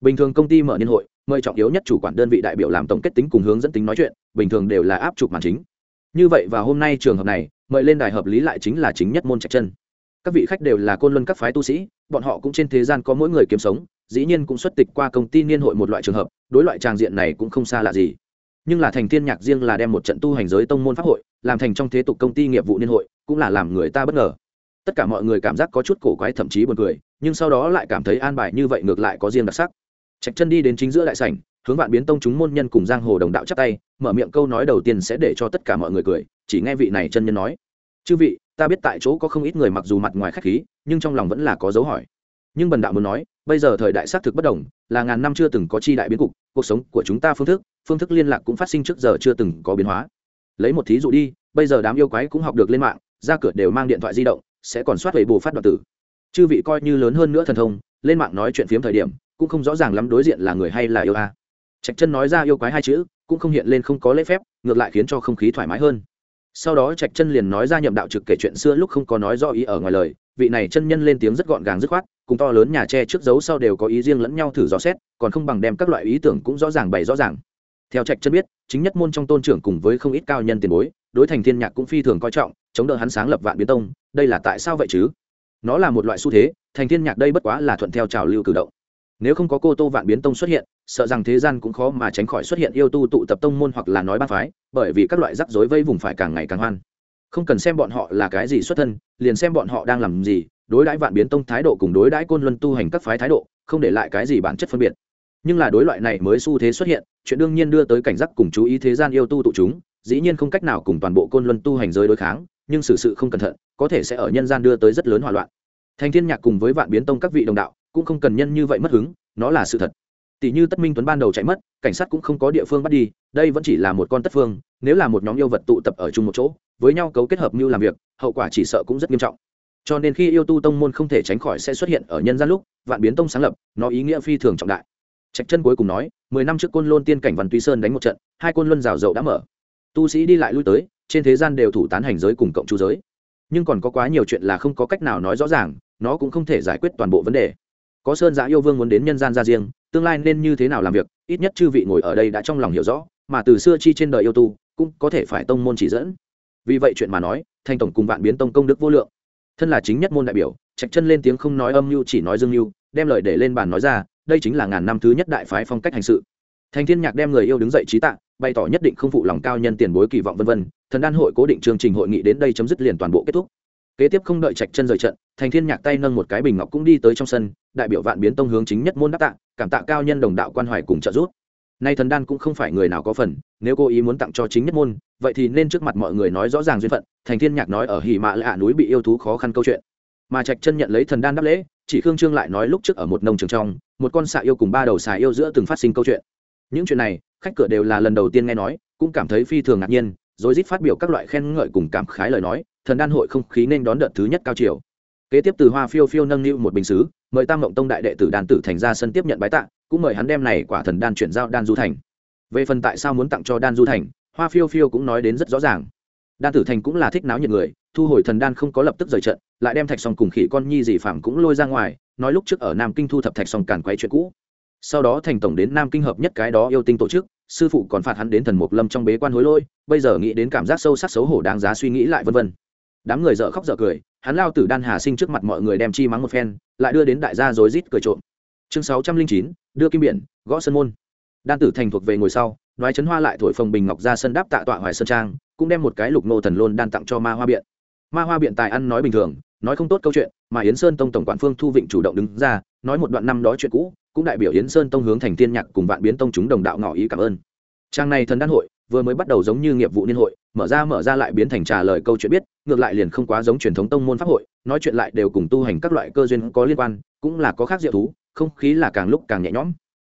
Bình thường công ty mở niên hội, mời trọng yếu nhất chủ quản đơn vị đại biểu làm tổng kết tính cùng hướng dẫn tính nói chuyện, bình thường đều là áp chụp màn chính. Như vậy và hôm nay trường hợp này, mời lên đài hợp lý lại chính là chính nhất môn trạch chân. Các vị khách đều là côn luân các phái tu sĩ, bọn họ cũng trên thế gian có mỗi người kiếm sống dĩ nhiên cũng xuất tịch qua công ty niên hội một loại trường hợp, đối loại tràng diện này cũng không xa lạ gì. Nhưng là thành thiên nhạc riêng là đem một trận tu hành giới tông môn pháp hội, làm thành trong thế tục công ty nghiệp vụ niên hội, cũng là làm người ta bất ngờ. Tất cả mọi người cảm giác có chút cổ quái thậm chí buồn cười, nhưng sau đó lại cảm thấy an bài như vậy ngược lại có riêng đặc sắc. Trạch chân đi đến chính giữa đại sảnh, hướng vạn biến tông chúng môn nhân cùng giang hồ đồng đạo chắp tay, mở miệng câu nói đầu tiên sẽ để cho tất cả mọi người cười, chỉ nghe vị này chân nhân nói. Chư vị, ta biết tại chỗ có không ít người mặc dù mặt ngoài khách khí, nhưng trong lòng vẫn là có dấu hỏi. Nhưng bần đạo muốn nói bây giờ thời đại xác thực bất đồng, là ngàn năm chưa từng có chi đại biến cục, cuộc sống của chúng ta phương thức phương thức liên lạc cũng phát sinh trước giờ chưa từng có biến hóa. Lấy một thí dụ đi, bây giờ đám yêu quái cũng học được lên mạng, ra cửa đều mang điện thoại di động, sẽ còn soát về bù phát đoạn tử. Chư vị coi như lớn hơn nữa thần thông, lên mạng nói chuyện phiếm thời điểm, cũng không rõ ràng lắm đối diện là người hay là yêu a. Trạch chân nói ra yêu quái hai chữ, cũng không hiện lên không có lễ phép, ngược lại khiến cho không khí thoải mái hơn. Sau đó trạch chân liền nói ra nhậm đạo trực kể chuyện xưa lúc không có nói rõ ý ở ngoài lời vị này chân nhân lên tiếng rất gọn gàng dứt khoát, cùng to lớn nhà tre trước dấu sau đều có ý riêng lẫn nhau thử dò xét, còn không bằng đem các loại ý tưởng cũng rõ ràng bày rõ ràng. Theo trạch chân biết, chính nhất môn trong tôn trưởng cùng với không ít cao nhân tiền bối, đối thành thiên nhạc cũng phi thường coi trọng, chống đỡ hắn sáng lập vạn biến tông, đây là tại sao vậy chứ? Nó là một loại xu thế, thành thiên nhạc đây bất quá là thuận theo trào lưu cử động. Nếu không có cô tô vạn biến tông xuất hiện, sợ rằng thế gian cũng khó mà tránh khỏi xuất hiện yêu tu tụ tập tông môn hoặc là nói ba phái, bởi vì các loại rắc rối vây vùng phải càng ngày càng hoan không cần xem bọn họ là cái gì xuất thân, liền xem bọn họ đang làm gì, đối đãi vạn biến tông thái độ cùng đối đãi côn luân tu hành các phái thái độ, không để lại cái gì bản chất phân biệt. Nhưng là đối loại này mới xu thế xuất hiện, chuyện đương nhiên đưa tới cảnh giác cùng chú ý thế gian yêu tu tụ chúng, dĩ nhiên không cách nào cùng toàn bộ côn luân tu hành giới đối kháng, nhưng xử sự không cẩn thận, có thể sẽ ở nhân gian đưa tới rất lớn hỏa loạn. Thành thiên nhạc cùng với vạn biến tông các vị đồng đạo, cũng không cần nhân như vậy mất hứng, nó là sự thật. Tỷ như tất minh tuấn ban đầu chạy mất, cảnh sát cũng không có địa phương bắt đi, đây vẫn chỉ là một con tất phương, nếu là một nhóm yêu vật tụ tập ở chung một chỗ với nhau cấu kết hợp mưu làm việc, hậu quả chỉ sợ cũng rất nghiêm trọng. Cho nên khi yêu tu tông môn không thể tránh khỏi sẽ xuất hiện ở nhân gian lúc, vạn biến tông sáng lập, nó ý nghĩa phi thường trọng đại. Trạch chân cuối cùng nói, mười năm trước côn lôn tiên cảnh văn tuy sơn đánh một trận, hai côn luân rào rậu đã mở. Tu sĩ đi lại lui tới, trên thế gian đều thủ tán hành giới cùng cộng chú giới. Nhưng còn có quá nhiều chuyện là không có cách nào nói rõ ràng, nó cũng không thể giải quyết toàn bộ vấn đề. Có sơn giã yêu vương muốn đến nhân gian ra riêng, tương lai nên như thế nào làm việc, ít nhất chư vị ngồi ở đây đã trong lòng hiểu rõ, mà từ xưa chi trên đời yêu tu, cũng có thể phải tông môn chỉ dẫn vì vậy chuyện mà nói, thanh tổng cùng vạn biến tông công đức vô lượng. Thân là chính nhất môn đại biểu, trạch chân lên tiếng không nói âm mưu, chỉ nói dương mưu, đem lời để lên bàn nói ra, đây chính là ngàn năm thứ nhất đại phái phong cách hành sự. Thành thiên nhạc đem người yêu đứng dậy trí tạ, bày tỏ nhất định không phụ lòng cao nhân tiền bối kỳ vọng vân vân, thần đan hội cố định chương trình hội nghị đến đây chấm dứt liền toàn bộ kết thúc. Kế tiếp không đợi trạch chân rời trận, thành thiên nhạc tay nâng một cái bình ngọc cũng đi tới trong sân, đại biểu vạn biến tông hướng chính nhất môn đáp tạ, cảm tạ cao nhân đồng đạo quan hoài cùng trợ giúp nay thần đan cũng không phải người nào có phần, nếu cô ý muốn tặng cho chính nhất môn, vậy thì nên trước mặt mọi người nói rõ ràng duyên phận, thành thiên nhạc nói ở hỉ mạ lạ núi bị yêu thú khó khăn câu chuyện. Mà trạch chân nhận lấy thần đan đáp lễ, chỉ khương trương lại nói lúc trước ở một nông trường trong, một con xạ yêu cùng ba đầu xà yêu giữa từng phát sinh câu chuyện. Những chuyện này, khách cửa đều là lần đầu tiên nghe nói, cũng cảm thấy phi thường ngạc nhiên, rồi rít phát biểu các loại khen ngợi cùng cảm khái lời nói, thần đan hội không khí nên đón đợt thứ nhất cao chiều. Kế tiếp từ hoa phiêu phiêu nâng niu một bình xứ mời tam mộng tông đại đệ tử đan tử thành ra sân tiếp nhận bái tạ, cũng mời hắn đem này quả thần đan chuyển giao đan du thành. Về phần tại sao muốn tặng cho đan du thành, hoa phiêu phiêu cũng nói đến rất rõ ràng. Đan tử thành cũng là thích náo nhiệt người, thu hồi thần đan không có lập tức rời trận, lại đem thạch song cùng khỉ con nhi dị phạm cũng lôi ra ngoài, nói lúc trước ở nam kinh thu thập thạch song càn quấy chuyện cũ. Sau đó thành tổng đến nam kinh hợp nhất cái đó yêu tinh tổ chức, sư phụ còn phạt hắn đến thần mục lâm trong bế quan hối lôi bây giờ nghĩ đến cảm giác sâu sắc xấu hổ đáng giá suy nghĩ lại vân vân đám người dở khóc dở cười, hắn lao tử đan hà sinh trước mặt mọi người đem chi mắng một phen, lại đưa đến đại gia rối rít cười trộm. Chương sáu trăm linh chín, đưa kim biển, gõ sân môn. Đan tử thành thuộc về ngồi sau nói chấn hoa lại thổi phồng bình ngọc ra sân đáp tạ tọa hoài sơn trang, cũng đem một cái lục nô thần lôn đan tặng cho ma hoa biện. Ma hoa biện tài ăn nói bình thường, nói không tốt câu chuyện, mà yến sơn tông tổng quản phương thu vịnh chủ động đứng ra, nói một đoạn năm đó chuyện cũ, cũng đại biểu yến sơn tông hướng thành tiên nhạc cùng vạn biến tông chúng đồng đạo ngỏ ý cảm ơn. Trang này thần đan hội vừa mới bắt đầu giống như nghiệp vụ niên hội, mở ra mở ra lại biến thành trả lời câu chuyện biết, ngược lại liền không quá giống truyền thống tông môn pháp hội, nói chuyện lại đều cùng tu hành các loại cơ duyên có liên quan, cũng là có khác diệu thú, không khí là càng lúc càng nhẹ nhõm.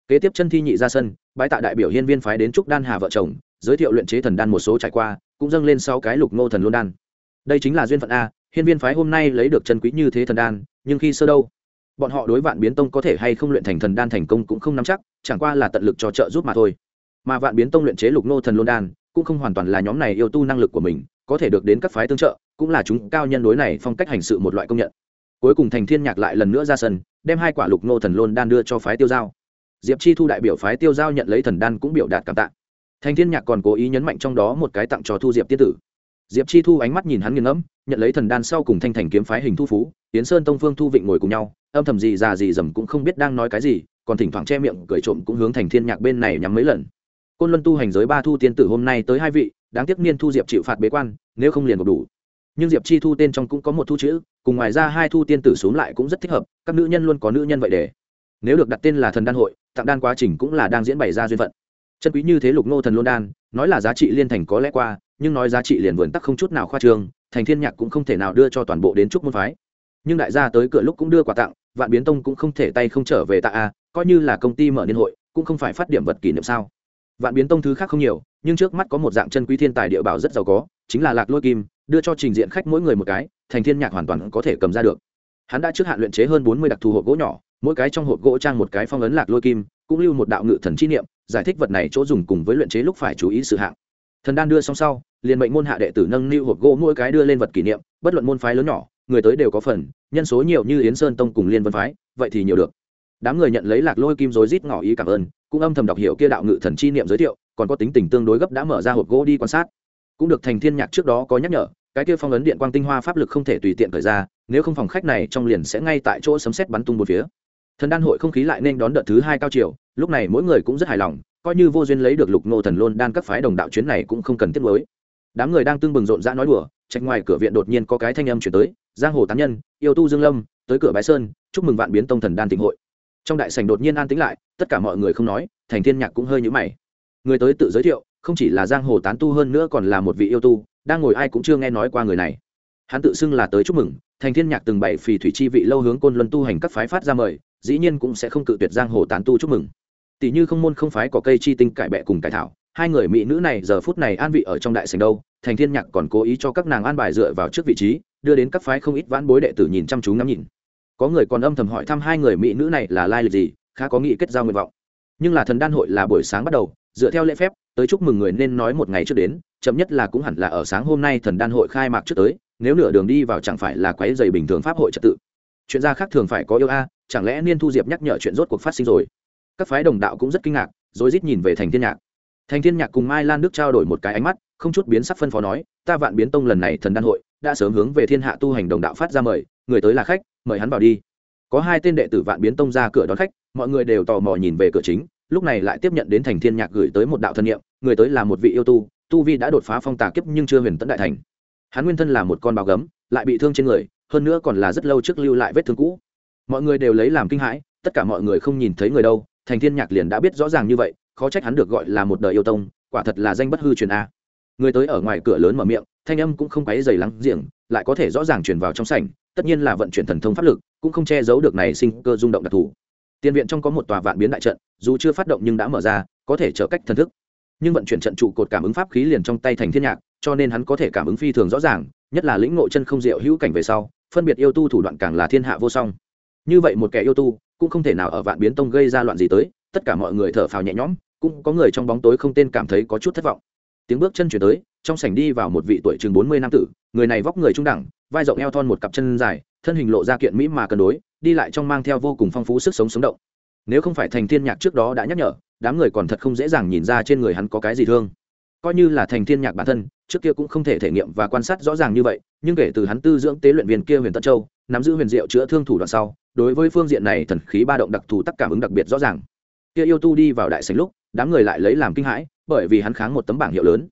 Kế tiếp chân thi nhị ra sân bãi tạ đại biểu hiên viên phái đến trúc đan hà vợ chồng, giới thiệu luyện chế thần đan một số trải qua, cũng dâng lên sau cái lục ngô thần luôn đan. Đây chính là duyên phận a, hiên viên phái hôm nay lấy được chân quý như thế thần đan, nhưng khi sơ đâu? Bọn họ đối vạn biến tông có thể hay không luyện thành thần đan thành công cũng không nắm chắc, chẳng qua là tận lực cho trợ giúp mà thôi mà vạn biến tông luyện chế lục nô thần lôn đan, cũng không hoàn toàn là nhóm này yêu tu năng lực của mình, có thể được đến các phái tương trợ, cũng là chúng cao nhân đối này phong cách hành sự một loại công nhận. Cuối cùng thành thiên nhạc lại lần nữa ra sân, đem hai quả lục nô thần lôn đan đưa cho phái tiêu giao. Diệp chi thu đại biểu phái tiêu giao nhận lấy thần đan cũng biểu đạt cảm tạ. Thành thiên nhạc còn cố ý nhấn mạnh trong đó một cái tặng cho thu diệp tiết tử. Diệp chi thu ánh mắt nhìn hắn nghiêng ngẫm, nhận lấy thần đan sau cùng thanh thành kiếm phái hình thu phú tiến sơn tông phương thu vịnh ngồi cùng nhau, âm thầm gì già gì dầm cũng không biết đang nói cái gì, còn thỉnh thoảng che miệng cười trộm cũng hướng thành thiên nhạc bên này nhắm mấy lần côn luân tu hành giới ba thu tiên tử hôm nay tới hai vị, đáng tiếc niên thu diệp chịu phạt bế quan, nếu không liền gộp đủ. Nhưng diệp chi thu tên trong cũng có một thu chữ, cùng ngoài ra hai thu tiên tử xuống lại cũng rất thích hợp, các nữ nhân luôn có nữ nhân vậy để. Nếu được đặt tên là thần đan hội, tặng đan quá trình cũng là đang diễn bày ra duyên phận. Chân quý như thế lục nô thần luôn đan, nói là giá trị liên thành có lẽ qua, nhưng nói giá trị liền vườn tắc không chút nào khoa trương, thành thiên nhạc cũng không thể nào đưa cho toàn bộ đến chúc môn phái. Nhưng đại gia tới cửa lúc cũng đưa quà tặng, vạn biến tông cũng không thể tay không trở về tạ a, coi như là công ty mở niên hội, cũng không phải phát điểm vật kỷ niệm sao vạn biến tông thứ khác không nhiều, nhưng trước mắt có một dạng chân quý thiên tài địa bảo rất giàu có, chính là lạc lôi kim, đưa cho trình diện khách mỗi người một cái, thành thiên nhạc hoàn toàn có thể cầm ra được. Hắn đã trước hạn luyện chế hơn bốn mươi đặc thù hộp gỗ nhỏ, mỗi cái trong hộp gỗ trang một cái phong ấn lạc lôi kim, cũng lưu một đạo ngự thần chi niệm, giải thích vật này chỗ dùng cùng với luyện chế lúc phải chú ý sự hạng. Thần đan đưa xong sau, liền mệnh môn hạ đệ tử nâng lưu hộp gỗ mỗi cái đưa lên vật kỷ niệm, bất luận môn phái lớn nhỏ, người tới đều có phần, nhân số nhiều như yến sơn tông cùng liên vân phái, vậy thì nhiều được đám người nhận lấy lạc lôi kim rối rít ngỏ ý cảm ơn, cũng âm thầm đọc hiểu kia đạo ngự thần chi niệm giới thiệu, còn có tính tình tương đối gấp đã mở ra hộp gỗ đi quan sát. Cũng được thành thiên nhạc trước đó có nhắc nhở, cái kia phong ấn điện quang tinh hoa pháp lực không thể tùy tiện khởi ra, nếu không phòng khách này trong liền sẽ ngay tại chỗ sấm sét bắn tung một phía. Thần đan hội không khí lại nên đón đợt thứ hai cao chiều, lúc này mỗi người cũng rất hài lòng, coi như vô duyên lấy được lục ngô thần lôn đan các phái đồng đạo chuyến này cũng không cần tiếp mới đám người đang tương bừng rộn rã nói đùa, trạch ngoài cửa viện đột nhiên có cái thanh âm chuyển tới, giang hồ tán nhân, yêu tu dương lâm, tới cửa bái sơn, chúc mừng vạn biến tông thần đan tịnh hội trong đại sảnh đột nhiên an tĩnh lại, tất cả mọi người không nói, thành thiên nhạc cũng hơi nhữ mày. Người tới tự giới thiệu, không chỉ là giang hồ tán tu hơn nữa còn là một vị yêu tu, đang ngồi ai cũng chưa nghe nói qua người này. Hắn tự xưng là tới chúc mừng, thành thiên nhạc từng bảy phì thủy chi vị lâu hướng côn luân tu hành các phái phát ra mời, dĩ nhiên cũng sẽ không cự tuyệt giang hồ tán tu chúc mừng. Tỷ như không môn không phái có cây chi tinh cải bẹ cùng cải thảo, hai người mỹ nữ này giờ phút này an vị ở trong đại sảnh đâu, thành thiên nhạc còn cố ý cho các nàng an bài dựa vào trước vị trí, đưa đến các phái không ít vãn bối đệ tử nhìn chăm chú ngắm nhìn có người còn âm thầm hỏi thăm hai người mỹ nữ này là lai lịch gì, khá có nghị kết giao nguyện vọng. Nhưng là thần đan hội là buổi sáng bắt đầu, dựa theo lễ phép, tới chúc mừng người nên nói một ngày trước đến, chậm nhất là cũng hẳn là ở sáng hôm nay thần đan hội khai mạc trước tới, nếu nửa đường đi vào chẳng phải là quấy dày bình thường pháp hội trật tự. Chuyện gia khác thường phải có yêu a, chẳng lẽ niên thu diệp nhắc nhở chuyện rốt cuộc phát sinh rồi? Các phái đồng đạo cũng rất kinh ngạc rồi rít nhìn về thành thiên nhạc. Thành thiên nhạc cùng mai lan đức trao đổi một cái ánh mắt, không chút biến sắc phân phó nói, ta vạn biến tông lần này thần đan hội, đã sớm hướng về thiên hạ tu hành đồng đạo phát ra mời người tới là khách, mời hắn vào đi. Có hai tên đệ tử vạn biến tông ra cửa đón khách, mọi người đều tò mò nhìn về cửa chính, lúc này lại tiếp nhận đến thành thiên nhạc gửi tới một đạo thân nhiệm người tới là một vị yêu tu tu vi đã đột phá phong tà kiếp nhưng chưa huyền tấn đại thành. Hắn nguyên thân là một con báo gấm, lại bị thương trên người, hơn nữa còn là rất lâu trước lưu lại vết thương cũ. Mọi người đều lấy làm kinh hãi, tất cả mọi người không nhìn thấy người đâu, thành thiên nhạc liền đã biết rõ ràng như vậy, khó trách hắn được gọi là một đời yêu tông, quả thật là danh bất hư truyền a. Người tới ở ngoài cửa lớn mở miệng, thanh âm cũng không quấy dày lắng giềng lại có thể rõ ràng truyền vào trong sảnh, tất nhiên là vận chuyển thần thông pháp lực, cũng không che giấu được này sinh cơ rung động đặc thù. Tiền viện trong có một tòa vạn biến đại trận, dù chưa phát động nhưng đã mở ra, có thể trở cách thần thức. Nhưng vận chuyển trận trụ cột cảm ứng pháp khí liền trong tay thành thiên nhạc, cho nên hắn có thể cảm ứng phi thường rõ ràng, nhất là lĩnh ngộ chân không diệu hữu cảnh về sau, phân biệt yêu tu thủ đoạn càng là thiên hạ vô song. Như vậy một kẻ yêu tu, cũng không thể nào ở vạn biến tông gây ra loạn gì tới, tất cả mọi người thở phào nhẹ nhõm, cũng có người trong bóng tối không tên cảm thấy có chút thất vọng. Tiếng bước chân chuyển tới trong sảnh đi vào một vị tuổi chừng bốn mươi năm tử, người này vóc người trung đẳng, vai rộng eo thon một cặp chân dài, thân hình lộ ra kiện mỹ mà cân đối, đi lại trong mang theo vô cùng phong phú sức sống sống động. Nếu không phải thành thiên nhạc trước đó đã nhắc nhở, đám người còn thật không dễ dàng nhìn ra trên người hắn có cái gì thương. Coi như là thành thiên nhạc bản thân, trước kia cũng không thể thể nghiệm và quan sát rõ ràng như vậy, nhưng kể từ hắn tư dưỡng tế luyện viên kia huyền Tận châu, nắm giữ huyền diệu chữa thương thủ đoạn sau, đối với phương diện này thần khí ba động đặc thù tất cảm ứng đặc biệt rõ ràng. Kia yêu tu đi vào đại sảnh lúc, đám người lại lấy làm kinh hãi, bởi vì hắn kháng một tấm bảng hiệu lớn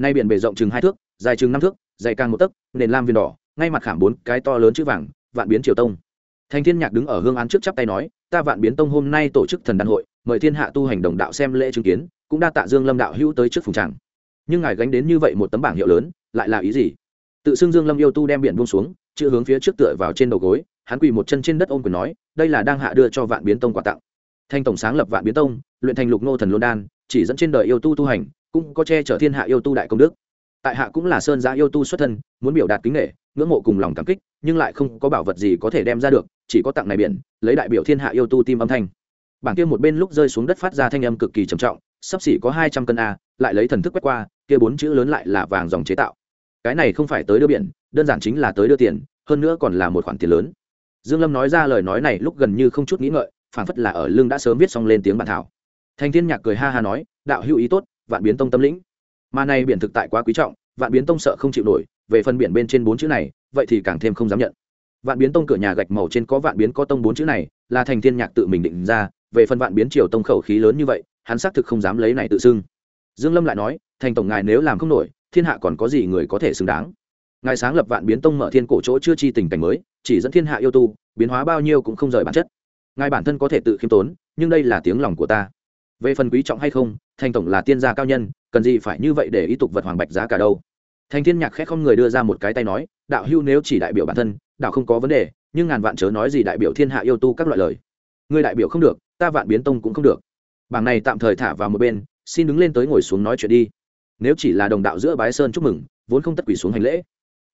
nay biển bề rộng chừng hai thước, dài chừng năm thước, dày càng một tấc, nền lam viên đỏ, ngay mặt khảm bốn cái to lớn chữ vàng, vạn biến triều tông. Thành thiên nhạc đứng ở hương án trước chắp tay nói, ta vạn biến tông hôm nay tổ chức thần đàn hội, mời thiên hạ tu hành đồng đạo xem lễ chứng kiến, cũng đa tạ dương lâm đạo hữu tới trước phùng tràng. Nhưng ngài gánh đến như vậy một tấm bảng hiệu lớn, lại là ý gì? Tự xưng dương lâm yêu tu đem biển buông xuống, chữ hướng phía trước tựa vào trên đầu gối, hắn quỳ một chân trên đất ôm quyền nói, đây là đang hạ đưa cho vạn biến tông quà tặng. Thanh tổng sáng lập vạn biến tông, luyện thành lục nô thần luân đan, chỉ dẫn trên đời yêu tu tu hành cũng có che chở thiên hạ yêu tu đại công đức. Tại hạ cũng là sơn giã yêu tu xuất thân, muốn biểu đạt kính nghệ ngưỡng mộ cùng lòng cảm kích, nhưng lại không có bảo vật gì có thể đem ra được, chỉ có tặng này biển, lấy đại biểu thiên hạ yêu tu tim âm thanh. Bảng kia một bên lúc rơi xuống đất phát ra thanh âm cực kỳ trầm trọng, sắp xỉ có hai trăm cân a, lại lấy thần thức quét qua, kia bốn chữ lớn lại là vàng dòng chế tạo. Cái này không phải tới đưa biển, đơn giản chính là tới đưa tiền, hơn nữa còn là một khoản tiền lớn. Dương lâm nói ra lời nói này lúc gần như không chút nghĩ ngợi phản phất là ở lưng đã sớm viết xong lên tiếng bản thảo. Thành thiên nhạc cười ha ha nói, đạo hữu ý tốt vạn biến tông tâm lĩnh. Mà này biển thực tại quá quý trọng, vạn biến tông sợ không chịu nổi, về phần biển bên trên bốn chữ này, vậy thì càng thêm không dám nhận. Vạn biến tông cửa nhà gạch màu trên có vạn biến có tông bốn chữ này, là thành thiên nhạc tự mình định ra, về phần vạn biến triều tông khẩu khí lớn như vậy, hắn xác thực không dám lấy này tự xưng. Dương lâm lại nói, thành tổng ngài nếu làm không nổi, thiên hạ còn có gì người có thể xứng đáng? Ngài sáng lập vạn biến tông mở thiên cổ chỗ chưa chi tình cảnh mới, chỉ dẫn thiên hạ yêu tu, biến hóa bao nhiêu cũng không rời bản chất. Ngài bản thân có thể tự khiêm tốn, nhưng đây là tiếng lòng của ta về phần quý trọng hay không, thành tổng là tiên gia cao nhân, cần gì phải như vậy để ý tục vật hoàng bạch giá cả đâu? Thành thiên nhạc khẽ không người đưa ra một cái tay nói, đạo hưu nếu chỉ đại biểu bản thân, đạo không có vấn đề, nhưng ngàn vạn chớ nói gì đại biểu thiên hạ yêu tu các loại lời. Người đại biểu không được, ta vạn biến tông cũng không được. Bảng này tạm thời thả vào một bên, xin đứng lên tới ngồi xuống nói chuyện đi. Nếu chỉ là đồng đạo giữa bái sơn chúc mừng, vốn không tất quỷ xuống hành lễ.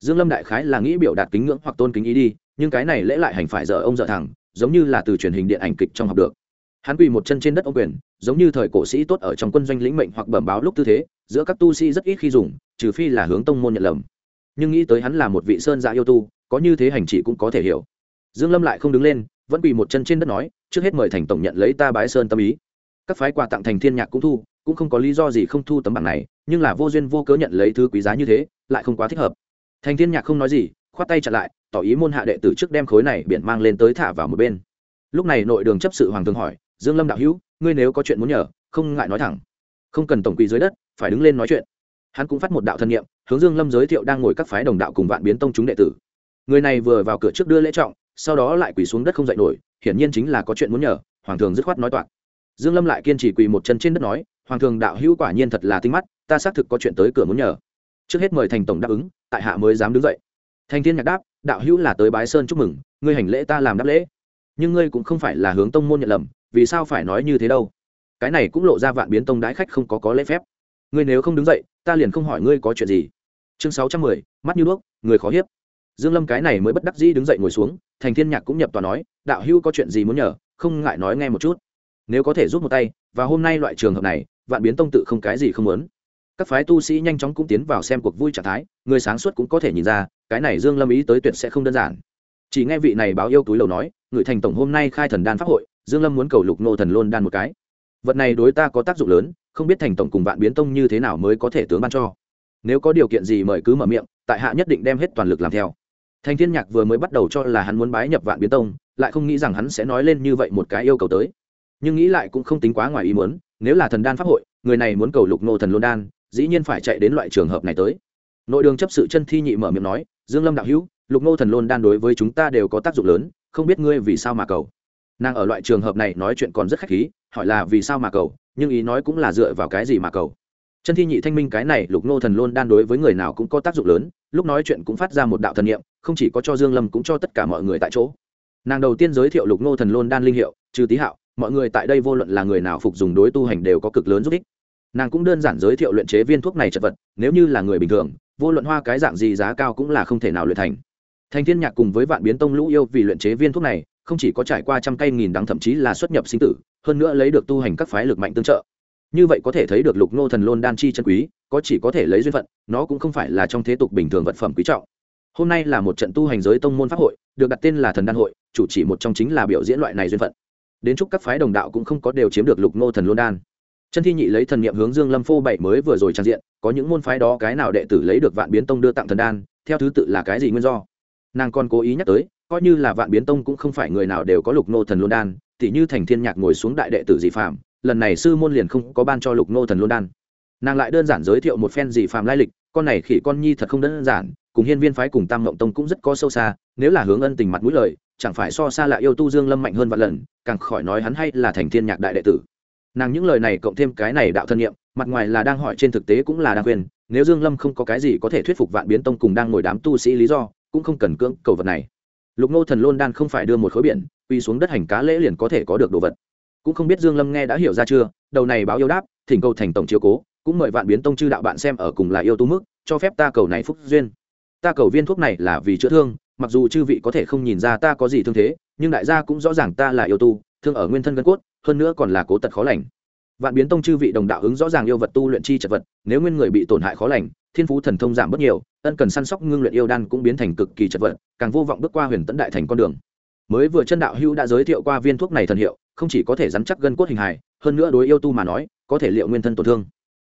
Dương lâm đại khái là nghĩ biểu đạt kính ngưỡng hoặc tôn kính ý đi, nhưng cái này lễ lại hành phải giờ ông dở thẳng giống như là từ truyền hình điện ảnh kịch trong học được hắn quỳ một chân trên đất ô quyền, giống như thời cổ sĩ tốt ở trong quân doanh lĩnh mệnh hoặc bẩm báo lúc tư thế, giữa các tu sĩ rất ít khi dùng, trừ phi là hướng tông môn nhận lầm. Nhưng nghĩ tới hắn là một vị sơn dạ yêu tu, có như thế hành chỉ cũng có thể hiểu. Dương lâm lại không đứng lên, vẫn quỳ một chân trên đất nói, trước hết mời thành tổng nhận lấy ta bái sơn tâm ý. Các phái quà tặng thành thiên nhạc cũng thu, cũng không có lý do gì không thu tấm bảng này, nhưng là vô duyên vô cớ nhận lấy thứ quý giá như thế, lại không quá thích hợp. Thành thiên nhạc không nói gì, khoát tay chặn lại, tỏ ý môn hạ đệ tử trước đem khối này biển mang lên tới thả vào một bên. Lúc này nội đường chấp sự hoàng thường hỏi dương lâm đạo hữu, ngươi nếu có chuyện muốn nhờ, không ngại nói thẳng. Không cần tổng quỳ dưới đất, phải đứng lên nói chuyện. Hắn cũng phát một đạo thân nhiệm hướng dương lâm giới thiệu đang ngồi các phái đồng đạo cùng vạn biến tông chúng đệ tử. Người này vừa vào cửa trước đưa lễ trọng, sau đó lại quỳ xuống đất không dậy nổi, hiển nhiên chính là có chuyện muốn nhờ, hoàng thường dứt khoát nói toạc. Dương lâm lại kiên trì quỳ một chân trên đất nói, hoàng thường đạo hữu quả nhiên thật là tinh mắt, ta xác thực có chuyện tới cửa muốn nhờ. Trước hết mời thành tổng đáp ứng, tại hạ mới dám đứng dậy. Thành thiên nhạc đáp, đạo hữu là tới bái sơn chúc mừng, ngươi hành lễ ta làm đáp lễ. Nhưng ngươi cũng không phải là hướng tông môn nhận lầm vì sao phải nói như thế đâu? Cái này cũng lộ ra vạn biến tông đái khách không có có lễ phép. Ngươi nếu không đứng dậy, ta liền không hỏi ngươi có chuyện gì. Chương sáu trăm mười, mắt như đuốc, người khó hiếp. Dương lâm cái này mới bất đắc dĩ đứng dậy ngồi xuống, thành thiên nhạc cũng nhập tòa nói, đạo hữu có chuyện gì muốn nhờ, không ngại nói nghe một chút. Nếu có thể giúp một tay, và hôm nay loại trường hợp này, vạn biến tông tự không cái gì không muốn. Các phái tu sĩ nhanh chóng cũng tiến vào xem cuộc vui trạng thái, người sáng suốt cũng có thể nhìn ra, cái này dương lâm ý tới tuyệt sẽ không đơn giản. Chỉ nghe vị này báo yêu túi lầu nói người thành tổng hôm nay khai thần đan pháp hội dương lâm muốn cầu lục nô thần lôn đan một cái. Vật này đối ta có tác dụng lớn, không biết thành tổng cùng vạn biến tông như thế nào mới có thể tướng ban cho. Nếu có điều kiện gì mời cứ mở miệng, tại hạ nhất định đem hết toàn lực làm theo. Thành thiên nhạc vừa mới bắt đầu cho là hắn muốn bái nhập vạn biến tông, lại không nghĩ rằng hắn sẽ nói lên như vậy một cái yêu cầu tới. Nhưng nghĩ lại cũng không tính quá ngoài ý muốn, nếu là thần đan pháp hội, người này muốn cầu lục nô thần lôn đan, dĩ nhiên phải chạy đến loại trường hợp này tới. Nội đường chấp sự chân thi nhị mở miệng nói, dương lâm đạo hữu, lục nô thần lôn đan đối với chúng ta đều có tác dụng lớn, không biết ngươi vì sao mà cầu nàng ở loại trường hợp này nói chuyện còn rất khách khí, hỏi là vì sao mà cầu, nhưng ý nói cũng là dựa vào cái gì mà cầu. Chân thi nhị thanh minh cái này, lục nô thần Luôn đan đối với người nào cũng có tác dụng lớn, lúc nói chuyện cũng phát ra một đạo thần niệm, không chỉ có cho dương lâm cũng cho tất cả mọi người tại chỗ. Nàng đầu tiên giới thiệu lục nô thần Luôn đan linh hiệu, trừ tý hạo, mọi người tại đây vô luận là người nào phục dùng đối tu hành đều có cực lớn giúp ích. Nàng cũng đơn giản giới thiệu luyện chế viên thuốc này chật vật, nếu như là người bình thường, vô luận hoa cái dạng gì giá cao cũng là không thể nào luyện thành. Thành thiên nhạc cùng với vạn biến tông lũ yêu vì luyện chế viên thuốc này không chỉ có trải qua trăm cây nghìn đắng thậm chí là xuất nhập sinh tử, hơn nữa lấy được tu hành các phái lực mạnh tương trợ. Như vậy có thể thấy được lục nô thần lôn đan chi chân quý, có chỉ có thể lấy duyên phận, nó cũng không phải là trong thế tục bình thường vật phẩm quý trọng. Hôm nay là một trận tu hành giới tông môn pháp hội, được đặt tên là thần đan hội, chủ chỉ một trong chính là biểu diễn loại này duyên phận. Đến chúc các phái đồng đạo cũng không có đều chiếm được lục nô thần luân đan. Chân thi nhị lấy thần niệm hướng dương lâm phô bảy mới vừa rồi trang diện, có những môn phái đó cái nào đệ tử lấy được vạn biến tông đưa tặng thần đan, theo thứ tự là cái gì nguyên do? Nàng còn cố ý nhắc tới coi như là vạn biến tông cũng không phải người nào đều có lục nô thần luân đan, tỉ như thành thiên nhạc ngồi xuống đại đệ tử dị phạm lần này sư môn liền không có ban cho lục nô thần luân đan. Nàng lại đơn giản giới thiệu một phen dị phạm lai lịch, con này khỉ con nhi thật không đơn giản, cùng hiên viên phái cùng tam ngộng tông cũng rất có sâu xa, nếu là hướng ân tình mặt mũi lời, chẳng phải so xa lại yêu tu dương lâm mạnh hơn vạn lần, càng khỏi nói hắn hay là thành thiên nhạc đại đệ tử. Nàng những lời này cộng thêm cái này đạo thân nhiệm, mặt ngoài là đang hỏi trên thực tế cũng là đang khuyên, nếu dương lâm không có cái gì có thể thuyết phục vạn biến tông cùng đang ngồi đám tu sĩ lý do, cũng không cần cưỡng cầu vật này lục nô thần lôn đan không phải đưa một khối biển uy xuống đất hành cá lễ liền có thể có được đồ vật. Cũng không biết dương lâm nghe đã hiểu ra chưa, đầu này báo yêu đáp, thỉnh cầu thành tổng chiếu cố, cũng mời vạn biến tông chư đạo bạn xem ở cùng là yêu tu mức, cho phép ta cầu này phúc duyên. Ta cầu viên thuốc này là vì chữa thương, mặc dù chư vị có thể không nhìn ra ta có gì thương thế, nhưng đại gia cũng rõ ràng ta là yêu tu, thương ở nguyên thân gân cốt, hơn nữa còn là cố tật khó lành vạn biến tông chư vị đồng đạo ứng rõ ràng yêu vật tu luyện chi chật vật, nếu nguyên người bị tổn hại khó lành, thiên phú thần thông giảm bớt nhiều, ân cần săn sóc ngưng luyện yêu đan cũng biến thành cực kỳ chật vật, càng vô vọng bước qua huyền tấn đại thành con đường. Mới vừa chân đạo hữu đã giới thiệu qua viên thuốc này thần hiệu, không chỉ có thể rắn chắc gân cốt hình hài, hơn nữa đối yêu tu mà nói, có thể liệu nguyên thân tổn thương.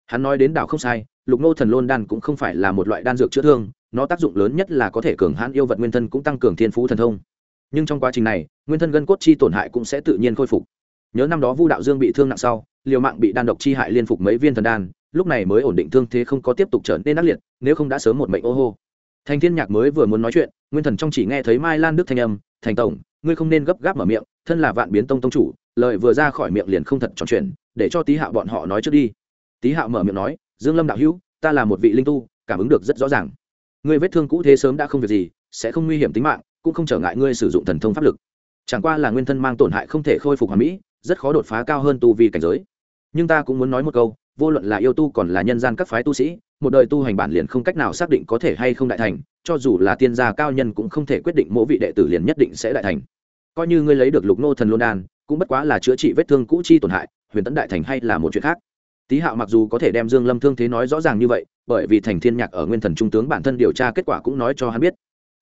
Hắn nói đến đạo không sai, lục nô thần lôn đan cũng không phải là một loại đan dược chữa thương, nó tác dụng lớn nhất là có thể cường hãn yêu vật nguyên thân cũng tăng cường thiên phú thần thông. Nhưng trong quá trình này, nguyên thân gân cốt chi tổn hại cũng sẽ tự nhiên khôi phục. Nhớ năm đó vu đạo dương bị thương nặng sau liều mạng bị đan độc chi hại liên phục mấy viên thần đan, lúc này mới ổn định thương thế không có tiếp tục trở nên ác liệt, nếu không đã sớm một mệnh ô hô. Thành thiên nhạc mới vừa muốn nói chuyện, nguyên thần trong chỉ nghe thấy mai lan đức thanh âm, thành tổng, ngươi không nên gấp gáp mở miệng, thân là vạn biến tông tông chủ, lời vừa ra khỏi miệng liền không thật trò chuyện, để cho tý hạo bọn họ nói trước đi. Tý hạo mở miệng nói, dương lâm đạo hữu, ta là một vị linh tu, cảm ứng được rất rõ ràng. Ngươi vết thương cũ thế sớm đã không việc gì, sẽ không nguy hiểm tính mạng, cũng không trở ngại ngươi sử dụng thần thông pháp lực. Chẳng qua là nguyên thân mang tổn hại không thể khôi phục hoàn mỹ, rất khó đột phá cao hơn tu vi cảnh giới nhưng ta cũng muốn nói một câu, vô luận là yêu tu còn là nhân gian các phái tu sĩ, một đời tu hành bản liền không cách nào xác định có thể hay không đại thành, cho dù là tiên gia cao nhân cũng không thể quyết định mỗi vị đệ tử liền nhất định sẽ đại thành. Coi như ngươi lấy được lục nô thần luân đan, cũng bất quá là chữa trị vết thương cũ chi tổn hại, huyền tấn đại thành hay là một chuyện khác. Tý hạo mặc dù có thể đem dương lâm thương thế nói rõ ràng như vậy, bởi vì thành thiên nhạc ở nguyên thần trung tướng bản thân điều tra kết quả cũng nói cho hắn biết.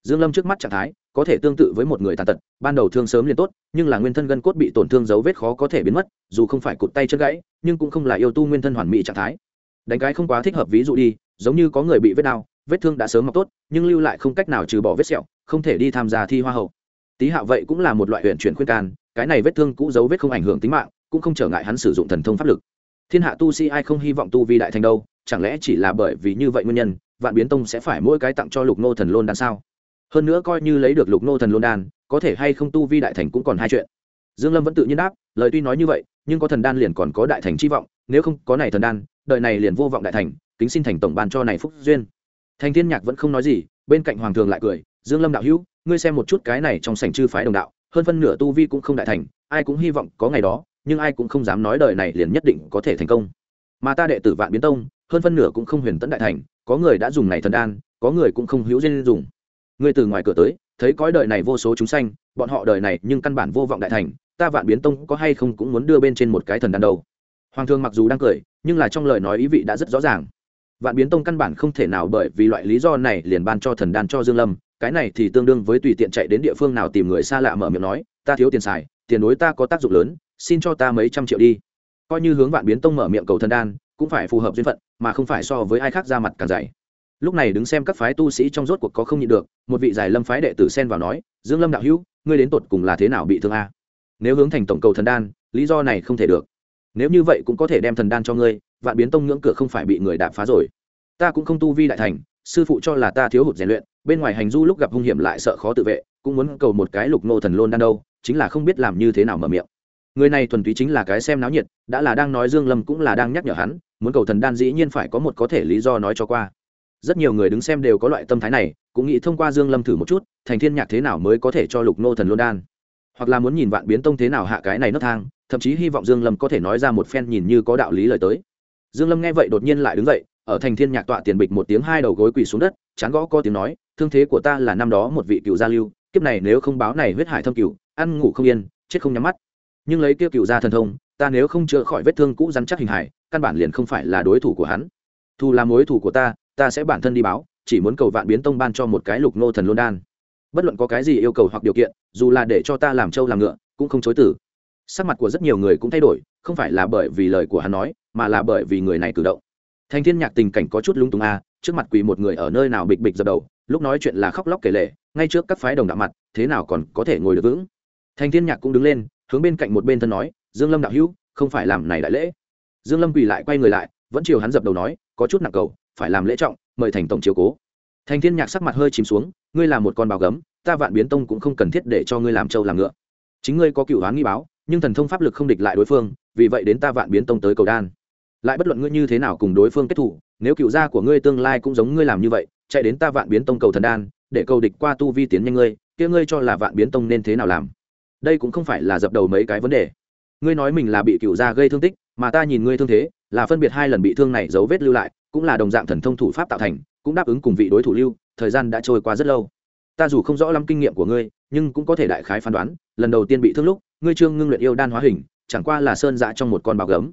Dương lâm trước mắt trạng thái có thể tương tự với một người tàn tật, ban đầu thương sớm liền tốt, nhưng là nguyên thân gân cốt bị tổn thương dấu vết khó có thể biến mất, dù không phải cụt tay chân gãy, nhưng cũng không là yêu tu nguyên thân hoàn mỹ trạng thái. Đánh cái không quá thích hợp ví dụ đi, giống như có người bị vết đau, vết thương đã sớm mọc tốt, nhưng lưu lại không cách nào trừ bỏ vết sẹo, không thể đi tham gia thi hoa hậu. Tý hạo vậy cũng là một loại huyện chuyển khuyên can, cái này vết thương cũ dấu vết không ảnh hưởng tính mạng, cũng không trở ngại hắn sử dụng thần thông pháp lực. Thiên hạ tu sĩ ai không hy vọng tu vi đại thành đâu, chẳng lẽ chỉ là bởi vì như vậy nguyên nhân, vạn biến tông sẽ phải mỗi cái tặng cho lục nô thần lôn đan sao? Hơn nữa coi như lấy được lục nô thần lôn đan, có thể hay không tu vi đại thành cũng còn hai chuyện. Dương lâm vẫn tự nhiên đáp, lời tuy nói như vậy, nhưng có thần đan liền còn có đại thành chi vọng, nếu không có này thần đan, đời này liền vô vọng đại thành, kính xin thành tổng ban cho này phúc duyên. Thành thiên nhạc vẫn không nói gì, bên cạnh hoàng thường lại cười, dương lâm đạo hữu, ngươi xem một chút cái này trong sảnh chư phái đồng đạo, hơn phân nửa tu vi cũng không đại thành, ai cũng hy vọng có ngày đó, nhưng ai cũng không dám nói đời này liền nhất định có thể thành công. Mà ta đệ tử vạn biến tông, hơn phân nửa cũng không huyền tấn đại thành, có người đã dùng này thần đan, có người cũng không hữu duyên dùng ngươi từ ngoài cửa tới, thấy cõi đời này vô số chúng sanh, bọn họ đời này nhưng căn bản vô vọng đại thành, ta vạn biến tông có hay không cũng muốn đưa bên trên một cái thần đàn đầu. Hoàng thương mặc dù đang cười, nhưng là trong lời nói ý vị đã rất rõ ràng. Vạn biến tông căn bản không thể nào bởi vì loại lý do này liền ban cho thần đàn cho dương lâm, cái này thì tương đương với tùy tiện chạy đến địa phương nào tìm người xa lạ mở miệng nói, ta thiếu tiền xài, tiền đối ta có tác dụng lớn, xin cho ta mấy trăm triệu đi. Coi như hướng vạn biến tông mở miệng cầu thần đan, cũng phải phù hợp duyên phận, mà không phải so với ai khác ra mặt càng dày lúc này đứng xem các phái tu sĩ trong rốt cuộc có không nhịn được, một vị giải lâm phái đệ tử xen vào nói, dương lâm đạo hữu, ngươi đến tột cùng là thế nào bị thương a? Nếu hướng thành tổng cầu thần đan, lý do này không thể được. Nếu như vậy cũng có thể đem thần đan cho ngươi, vạn biến tông ngưỡng cửa không phải bị người đạp phá rồi. Ta cũng không tu vi đại thành, sư phụ cho là ta thiếu hụt rèn luyện, bên ngoài hành du lúc gặp hung hiểm lại sợ khó tự vệ, cũng muốn cầu một cái lục nô thần lôn đan đâu, chính là không biết làm như thế nào mở miệng. Người này thuần túy chính là cái xem náo nhiệt, đã là đang nói dương lâm cũng là đang nhắc nhở hắn, muốn cầu thần đan dĩ nhiên phải có một có thể lý do nói cho qua rất nhiều người đứng xem đều có loại tâm thái này, cũng nghĩ thông qua dương lâm thử một chút, thành thiên nhạc thế nào mới có thể cho lục nô thần lôn đan. Hoặc là muốn nhìn vạn biến tông thế nào hạ cái này nấc thang, thậm chí hy vọng dương lâm có thể nói ra một phen nhìn như có đạo lý lời tới. Dương lâm nghe vậy đột nhiên lại đứng dậy, ở thành thiên nhạc tọa tiền bịch một tiếng hai đầu gối quỳ xuống đất, chán gõ có tiếng nói, thương thế của ta là năm đó một vị cựu gia lưu, kiếp này nếu không báo này huyết hải thâm cựu ăn ngủ không yên, chết không nhắm mắt. Nhưng lấy kia cựu gia thần thông, ta nếu không chữa khỏi vết thương cũ rắn chắc hình hải căn bản liền không phải là đối thủ của hắn. Thu là mối thủ của ta ta sẽ bản thân đi báo, chỉ muốn cầu vạn biến tông ban cho một cái lục nô thần luân đan. Bất luận có cái gì yêu cầu hoặc điều kiện, dù là để cho ta làm trâu làm ngựa, cũng không chối tử sắc mặt của rất nhiều người cũng thay đổi, không phải là bởi vì lời của hắn nói, mà là bởi vì người này cử động. Thành thiên nhạc tình cảnh có chút lung tung a, trước mặt quỳ một người ở nơi nào bịch bịch dập đầu, lúc nói chuyện là khóc lóc kể lệ ngay trước các phái đồng đạo mặt, thế nào còn có thể ngồi được vững? Thành thiên nhạc cũng đứng lên, hướng bên cạnh một bên thân nói, dương lâm đạo hữu, không phải làm này đại lễ. Dương lâm quỳ lại quay người lại, vẫn chiều hắn dập đầu nói, có chút nặng cầu phải làm lễ trọng, mời thành tổng chiếu cố. Thành thiên nhạc sắc mặt hơi chìm xuống, ngươi là một con bào gấm, ta vạn biến tông cũng không cần thiết để cho ngươi làm trâu làm ngựa. Chính ngươi có cựu hoán nghi báo, nhưng thần thông pháp lực không địch lại đối phương, vì vậy đến ta vạn biến tông tới cầu đan. Lại bất luận ngươi như thế nào cùng đối phương kết thủ, nếu cựu gia của ngươi tương lai cũng giống ngươi làm như vậy, chạy đến ta vạn biến tông cầu thần đan, để cầu địch qua tu vi tiến nhanh ngươi, kia ngươi cho là vạn biến tông nên thế nào làm? Đây cũng không phải là dập đầu mấy cái vấn đề. Ngươi nói mình là bị cựu gia gây thương tích mà ta nhìn ngươi thương thế, là phân biệt hai lần bị thương này dấu vết lưu lại, cũng là đồng dạng thần thông thủ pháp tạo thành, cũng đáp ứng cùng vị đối thủ lưu, thời gian đã trôi qua rất lâu. Ta dù không rõ lắm kinh nghiệm của ngươi, nhưng cũng có thể đại khái phán đoán, lần đầu tiên bị thương lúc, ngươi trương ngưng luyện yêu đan hóa hình, chẳng qua là sơn dạ trong một con bào gấm.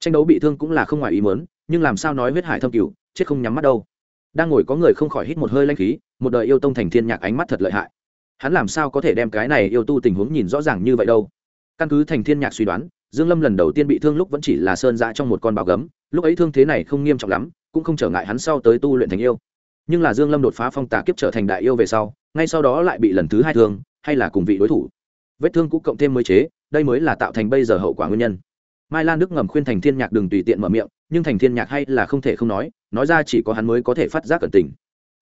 Tranh đấu bị thương cũng là không ngoài ý mớn nhưng làm sao nói huyết hải thâm cửu, chết không nhắm mắt đâu. Đang ngồi có người không khỏi hít một hơi lanh khí, một đời yêu tông thành thiên nhạc ánh mắt thật lợi hại. Hắn làm sao có thể đem cái này yêu tu tình huống nhìn rõ ràng như vậy đâu? Căn cứ thành thiên nhạc suy đoán dương lâm lần đầu tiên bị thương lúc vẫn chỉ là sơn dã trong một con bào gấm lúc ấy thương thế này không nghiêm trọng lắm cũng không trở ngại hắn sau tới tu luyện thành yêu. Nhưng là dương lâm đột phá phong tà kiếp trở thành đại yêu về sau ngay sau đó lại bị lần thứ hai thương hay là cùng vị đối thủ. Vết thương cũng cộng thêm mới chế đây mới là tạo thành bây giờ hậu quả nguyên nhân. Mai lan đức ngầm khuyên thành thiên nhạc đừng tùy tiện mở miệng nhưng thành thiên nhạc hay là không thể không nói nói ra chỉ có hắn mới có thể phát giác cẩn tình.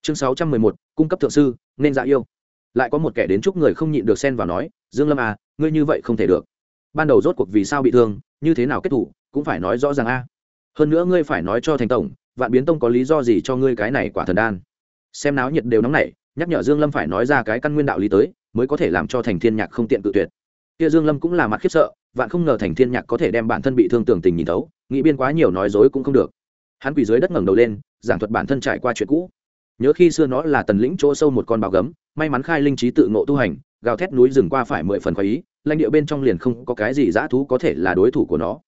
Chương 611, cung cấp thượng sư nên dạ yêu. Lại có một kẻ đến chúc người không nhịn được xen vào nói dương lâm à ngươi như vậy không thể được ban đầu rốt cuộc vì sao bị thương, như thế nào kết thủ cũng phải nói rõ ràng a. Hơn nữa ngươi phải nói cho thành tổng, vạn biến tông có lý do gì cho ngươi cái này quả thần đan? Xem náo nhiệt đều nóng nảy, nhắc nhở dương lâm phải nói ra cái căn nguyên đạo lý tới, mới có thể làm cho thành thiên nhạc không tiện tự tuyệt. Kia dương lâm cũng là mặt khiếp sợ, vạn không ngờ thành thiên nhạc có thể đem bản thân bị thương tưởng tình nhìn thấu, nghĩ biên quá nhiều nói dối cũng không được. Hắn quỳ dưới đất ngẩng đầu lên, giảng thuật bản thân trải qua chuyện cũ. Nhớ khi xưa nó là tần lĩnh chỗ sâu một con bào gấm, may mắn khai linh trí tự ngộ tu hành gào thét núi rừng qua phải mười phần khoái ý, lãnh địa bên trong liền không có cái gì dã thú có thể là đối thủ của nó.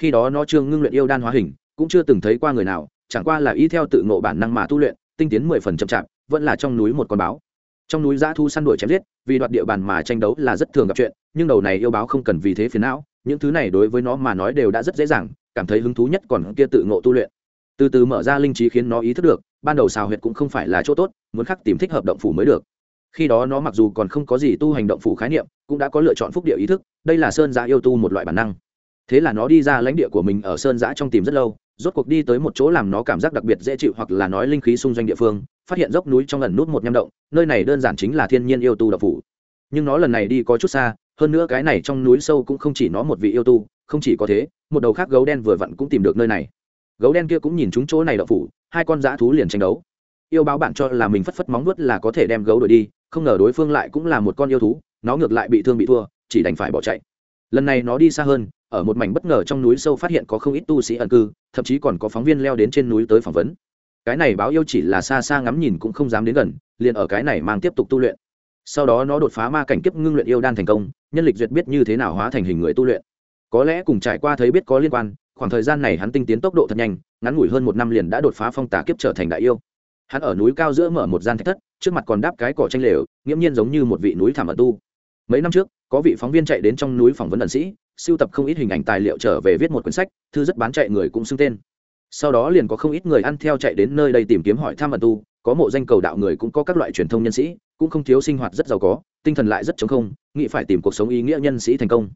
Khi đó nó chưa ngưng luyện yêu đan hóa hình, cũng chưa từng thấy qua người nào, chẳng qua là y theo tự ngộ bản năng mà tu luyện, tinh tiến mười phần chậm chạp, vẫn là trong núi một con báo. Trong núi dã thu săn đuổi chém giết, vì đoạt địa bàn mà tranh đấu là rất thường gặp chuyện, nhưng đầu này yêu báo không cần vì thế phiền não, những thứ này đối với nó mà nói đều đã rất dễ dàng, cảm thấy hứng thú nhất còn kia tự ngộ tu luyện. Từ từ mở ra linh trí khiến nó ý thức được, ban đầu xào huyệt cũng không phải là chỗ tốt, muốn khắc tìm thích hợp động phủ mới được khi đó nó mặc dù còn không có gì tu hành động phủ khái niệm, cũng đã có lựa chọn phúc địa ý thức, đây là sơn giã yêu tu một loại bản năng. Thế là nó đi ra lãnh địa của mình ở sơn giã trong tìm rất lâu, rốt cuộc đi tới một chỗ làm nó cảm giác đặc biệt dễ chịu hoặc là nói linh khí xung doanh địa phương, phát hiện dốc núi trong lần nút một nham động, nơi này đơn giản chính là thiên nhiên yêu tu đậu phủ. Nhưng nó lần này đi có chút xa, hơn nữa cái này trong núi sâu cũng không chỉ nó một vị yêu tu, không chỉ có thế, một đầu khác gấu đen vừa vặn cũng tìm được nơi này. Gấu đen kia cũng nhìn chúng chỗ này đậu phủ, hai con dã thú liền tranh đấu. Yêu báo bạn cho là mình phất phất móng vuốt là có thể đem gấu đuổi đi không ngờ đối phương lại cũng là một con yêu thú, nó ngược lại bị thương bị thua, chỉ đành phải bỏ chạy. Lần này nó đi xa hơn, ở một mảnh bất ngờ trong núi sâu phát hiện có không ít tu sĩ ẩn cư, thậm chí còn có phóng viên leo đến trên núi tới phỏng vấn. Cái này báo yêu chỉ là xa xa ngắm nhìn cũng không dám đến gần, liền ở cái này mang tiếp tục tu luyện. Sau đó nó đột phá ma cảnh kiếp ngưng luyện yêu đan thành công, nhân lịch duyệt biết như thế nào hóa thành hình người tu luyện. Có lẽ cùng trải qua thấy biết có liên quan, khoảng thời gian này hắn tinh tiến tốc độ thật nhanh, ngắn ngủi hơn một năm liền đã đột phá phong tà kiếp trở thành đại yêu. Hắn ở núi cao giữa mở một gian thạch thất trước mặt còn đáp cái cỏ tranh lều, nghiễm nhiên giống như một vị núi thảm ẩn tu. Mấy năm trước, có vị phóng viên chạy đến trong núi phỏng vấn ẩn sĩ siêu tập không ít hình ảnh tài liệu trở về viết một quyển sách, thư rất bán chạy người cũng xưng tên. Sau đó liền có không ít người ăn theo chạy đến nơi đây tìm kiếm hỏi thăm ẩn tu, có mộ danh cầu đạo người cũng có các loại truyền thông nhân sĩ, cũng không thiếu sinh hoạt rất giàu có, tinh thần lại rất chống không, nghĩ phải tìm cuộc sống ý nghĩa nhân sĩ thành công.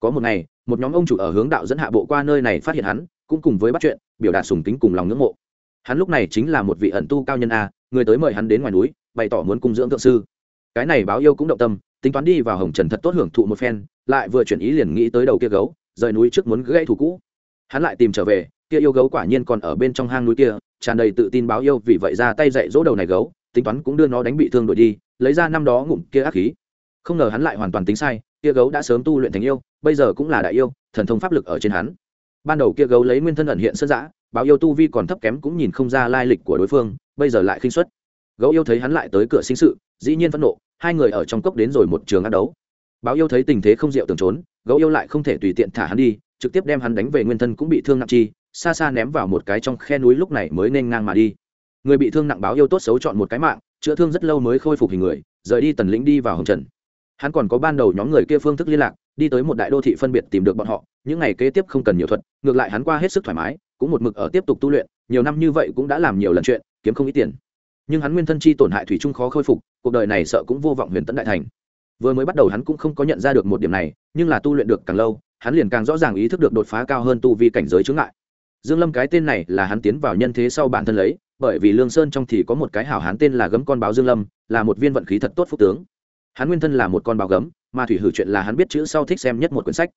Có một ngày, một nhóm ông chủ ở hướng đạo dẫn hạ bộ qua nơi này phát hiện hắn, cũng cùng với bắt chuyện, biểu đạt sùng kính cùng lòng ngưỡng mộ. Hắn lúc này chính là một vị ẩn tu cao nhân a, người tới mời hắn đến ngoài núi bày tỏ muốn cung dưỡng thượng sư. Cái này báo yêu cũng động tâm, tính toán đi vào hồng trần thật tốt hưởng thụ một phen, lại vừa chuyển ý liền nghĩ tới đầu kia gấu, rời núi trước muốn gây thủ cũ. Hắn lại tìm trở về, kia yêu gấu quả nhiên còn ở bên trong hang núi kia, tràn đầy tự tin báo yêu, vì vậy ra tay dạy dỗ đầu này gấu, tính toán cũng đưa nó đánh bị thương đổi đi, lấy ra năm đó ngụm kia ác khí. Không ngờ hắn lại hoàn toàn tính sai, kia gấu đã sớm tu luyện thành yêu, bây giờ cũng là đại yêu, thần thông pháp lực ở trên hắn. Ban đầu kia gấu lấy nguyên thân ẩn hiện sơn giã, báo yêu tu vi còn thấp kém cũng nhìn không ra lai lịch của đối phương, bây giờ lại khinh xuất gấu yêu thấy hắn lại tới cửa sinh sự, dĩ nhiên phẫn nộ, hai người ở trong cốc đến rồi một trường ác đấu. Báo yêu thấy tình thế không diệu tưởng trốn, gấu yêu lại không thể tùy tiện thả hắn đi, trực tiếp đem hắn đánh về nguyên thân cũng bị thương nặng chi, xa xa ném vào một cái trong khe núi lúc này mới nên ngang mà đi. Người bị thương nặng báo yêu tốt xấu chọn một cái mạng, chữa thương rất lâu mới khôi phục hình người, rời đi tần lĩnh đi vào hồng trần. Hắn còn có ban đầu nhóm người kia phương thức liên lạc, đi tới một đại đô thị phân biệt tìm được bọn họ, những ngày kế tiếp không cần nhiều thuật, ngược lại hắn qua hết sức thoải mái, cũng một mực ở tiếp tục tu luyện, nhiều năm như vậy cũng đã làm nhiều lần chuyện, kiếm không ít tiền nhưng hắn nguyên thân chi tổn hại thủy chung khó khôi phục, cuộc đời này sợ cũng vô vọng huyền tấn đại thành. Vừa mới bắt đầu hắn cũng không có nhận ra được một điểm này, nhưng là tu luyện được càng lâu, hắn liền càng rõ ràng ý thức được đột phá cao hơn tu vi cảnh giới chướng ngại. Dương lâm cái tên này là hắn tiến vào nhân thế sau bản thân lấy, bởi vì lương sơn trong thì có một cái hảo hán tên là gấm con báo dương lâm, là một viên vận khí thật tốt phúc tướng. Hắn nguyên thân là một con báo gấm, mà thủy hử chuyện là hắn biết chữ sau thích xem nhất một quyển sách.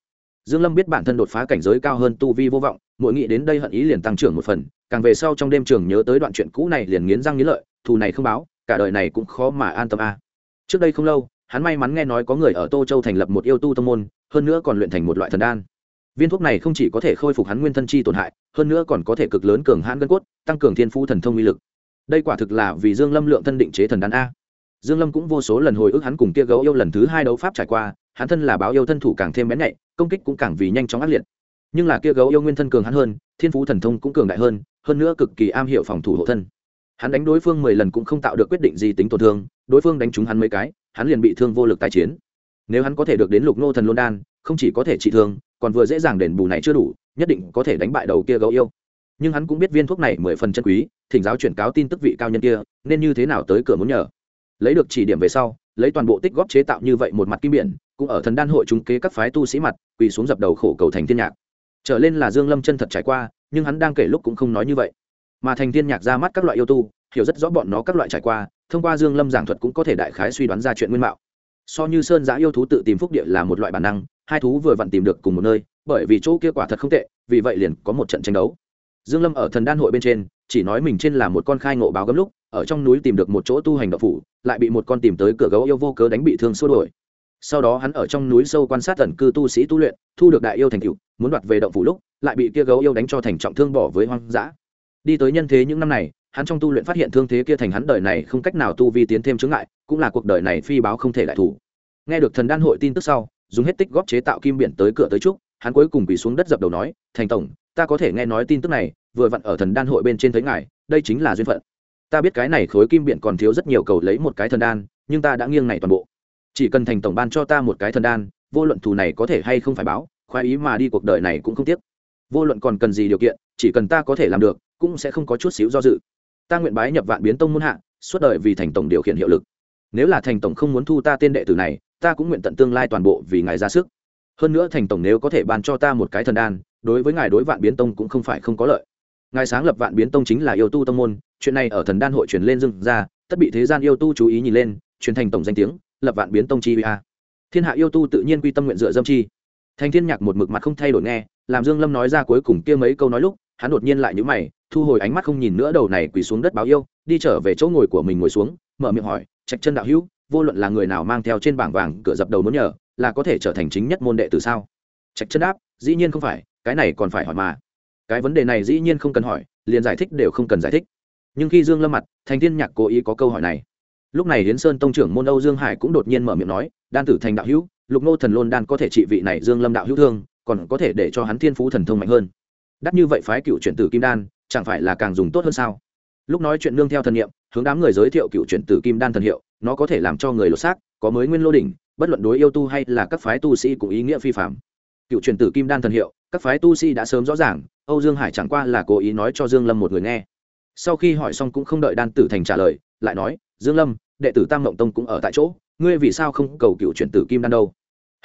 Dương lâm biết bản thân đột phá cảnh giới cao hơn tu vi vô vọng, mỗi nghĩ đến đây hận ý liền tăng trưởng một phần, càng về sau trong đêm trường nhớ tới đoạn chuyện cũ này liền nghiến răng nghiến lợi thù này không báo, cả đời này cũng khó mà an tâm a. Trước đây không lâu, hắn may mắn nghe nói có người ở tô châu thành lập một yêu tu tông môn, hơn nữa còn luyện thành một loại thần đan. Viên thuốc này không chỉ có thể khôi phục hắn nguyên thân chi tổn hại, hơn nữa còn có thể cực lớn cường hãn gân cốt, tăng cường thiên phú thần thông uy lực. Đây quả thực là vì dương lâm lượng thân định chế thần đan a. Dương lâm cũng vô số lần hồi ức hắn cùng kia gấu yêu lần thứ hai đấu pháp trải qua, hắn thân là báo yêu thân thủ càng thêm bén nhạy, công kích cũng càng vì nhanh chóng ác liệt. Nhưng là kia gấu yêu nguyên thân cường hắn hơn, thiên phú thần thông cũng cường đại hơn hơn nữa cực kỳ am hiểu phòng thủ hộ thân hắn đánh đối phương mười lần cũng không tạo được quyết định gì tính tổn thương, đối phương đánh trúng hắn mấy cái, hắn liền bị thương vô lực tái chiến. Nếu hắn có thể được đến lục nô thần luân đan, không chỉ có thể trị thương, còn vừa dễ dàng đền bù này chưa đủ, nhất định có thể đánh bại đầu kia gấu yêu. Nhưng hắn cũng biết viên thuốc này mười phần chân quý, thỉnh giáo chuyển cáo tin tức vị cao nhân kia, nên như thế nào tới cửa muốn nhờ. Lấy được chỉ điểm về sau, lấy toàn bộ tích góp chế tạo như vậy một mặt kim biển, cũng ở thần đan hội trung kế các phái tu sĩ mặt, quỳ xuống dập đầu khổ cầu thành thiên nhạc. Trở lên là dương lâm chân thật trải qua, nhưng hắn đang kể lúc cũng không nói như vậy mà thành thiên nhạc ra mắt các loại yêu tu, hiểu rất rõ bọn nó các loại trải qua, thông qua dương lâm giảng thuật cũng có thể đại khái suy đoán ra chuyện nguyên mạo. So như sơn giã yêu thú tự tìm phúc địa là một loại bản năng, hai thú vừa vặn tìm được cùng một nơi, bởi vì chỗ kia quả thật không tệ, vì vậy liền có một trận tranh đấu. Dương lâm ở thần đan hội bên trên, chỉ nói mình trên là một con khai ngộ báo gấm lúc, ở trong núi tìm được một chỗ tu hành đạo phủ, lại bị một con tìm tới cửa gấu yêu vô cớ đánh bị thương xua đổi sau đó hắn ở trong núi sâu quan sát tận cư tu sĩ tu luyện, thu được đại yêu thành cựu muốn đoạt về động phủ lúc, lại bị kia gấu yêu đánh cho thành trọng thương bỏ với hoang dã đi tới nhân thế những năm này, hắn trong tu luyện phát hiện thương thế kia thành hắn đời này không cách nào tu vi tiến thêm chướng ngại, cũng là cuộc đời này phi báo không thể lại thủ. Nghe được thần đan hội tin tức sau, dùng hết tích góp chế tạo kim biển tới cửa tới trúc, hắn cuối cùng bị xuống đất dập đầu nói, thành tổng, ta có thể nghe nói tin tức này, vừa vặn ở thần đan hội bên trên thấy ngài, đây chính là duyên phận. Ta biết cái này khối kim biển còn thiếu rất nhiều cầu lấy một cái thần đan, nhưng ta đã nghiêng này toàn bộ. Chỉ cần thành tổng ban cho ta một cái thần đan, vô luận thù này có thể hay không phải báo, khoái ý mà đi cuộc đời này cũng không tiếc. Vô luận còn cần gì điều kiện, chỉ cần ta có thể làm được cũng sẽ không có chút xíu do dự. Ta nguyện bái nhập vạn biến tông muôn hạ, suốt đời vì thành tổng điều khiển hiệu lực. Nếu là thành tổng không muốn thu ta tên đệ tử này, ta cũng nguyện tận tương lai toàn bộ vì ngài ra sức. Hơn nữa thành tổng nếu có thể ban cho ta một cái thần đan, đối với ngài đối vạn biến tông cũng không phải không có lợi. Ngài sáng lập vạn biến tông chính là yêu tu tông môn, chuyện này ở thần đan hội truyền lên dưng ra, tất bị thế gian yêu tu chú ý nhìn lên, truyền thành tổng danh tiếng, lập vạn biến tông chi a. Thiên hạ yêu tu tự nhiên quy tâm nguyện dựa dâm chi. Thành thiên nhạc một mực mặt không thay đổi nghe, làm dương lâm nói ra cuối cùng kia mấy câu nói lúc hắn đột nhiên lại nhíu mày, thu hồi ánh mắt không nhìn nữa đầu này quỳ xuống đất báo yêu, đi trở về chỗ ngồi của mình ngồi xuống, mở miệng hỏi, trạch chân đạo hữu, vô luận là người nào mang theo trên bảng vàng cửa dập đầu muốn nhờ, là có thể trở thành chính nhất môn đệ tử sao? Trạch chân đáp, dĩ nhiên không phải, cái này còn phải hỏi mà. Cái vấn đề này dĩ nhiên không cần hỏi, liền giải thích đều không cần giải thích. Nhưng khi dương lâm mặt, thành thiên nhạc cố ý có câu hỏi này. Lúc này hiến sơn tông trưởng môn âu dương hải cũng đột nhiên mở miệng nói, đan tử thành đạo hữu, lục nô thần lôn đan có thể trị vị này dương lâm đạo hữu thương, còn có thể để cho hắn thiên phú thần thông mạnh hơn đắt như vậy phái cựu chuyển tử kim đan, chẳng phải là càng dùng tốt hơn sao? Lúc nói chuyện nương theo thần nghiệm hướng đám người giới thiệu cựu chuyển tử kim đan thần hiệu, nó có thể làm cho người lột xác, có mới nguyên lô đỉnh, bất luận đối yêu tu hay là các phái tu sĩ cũng ý nghĩa phi phạm cựu truyền tử kim đan thần hiệu, các phái tu sĩ đã sớm rõ ràng, âu dương hải chẳng qua là cố ý nói cho dương lâm một người nghe. Sau khi hỏi xong cũng không đợi đan tử thành trả lời, lại nói, dương lâm, đệ tử tam mộng tông cũng ở tại chỗ, ngươi vì sao không cầu cựu truyền tử kim đan đâu?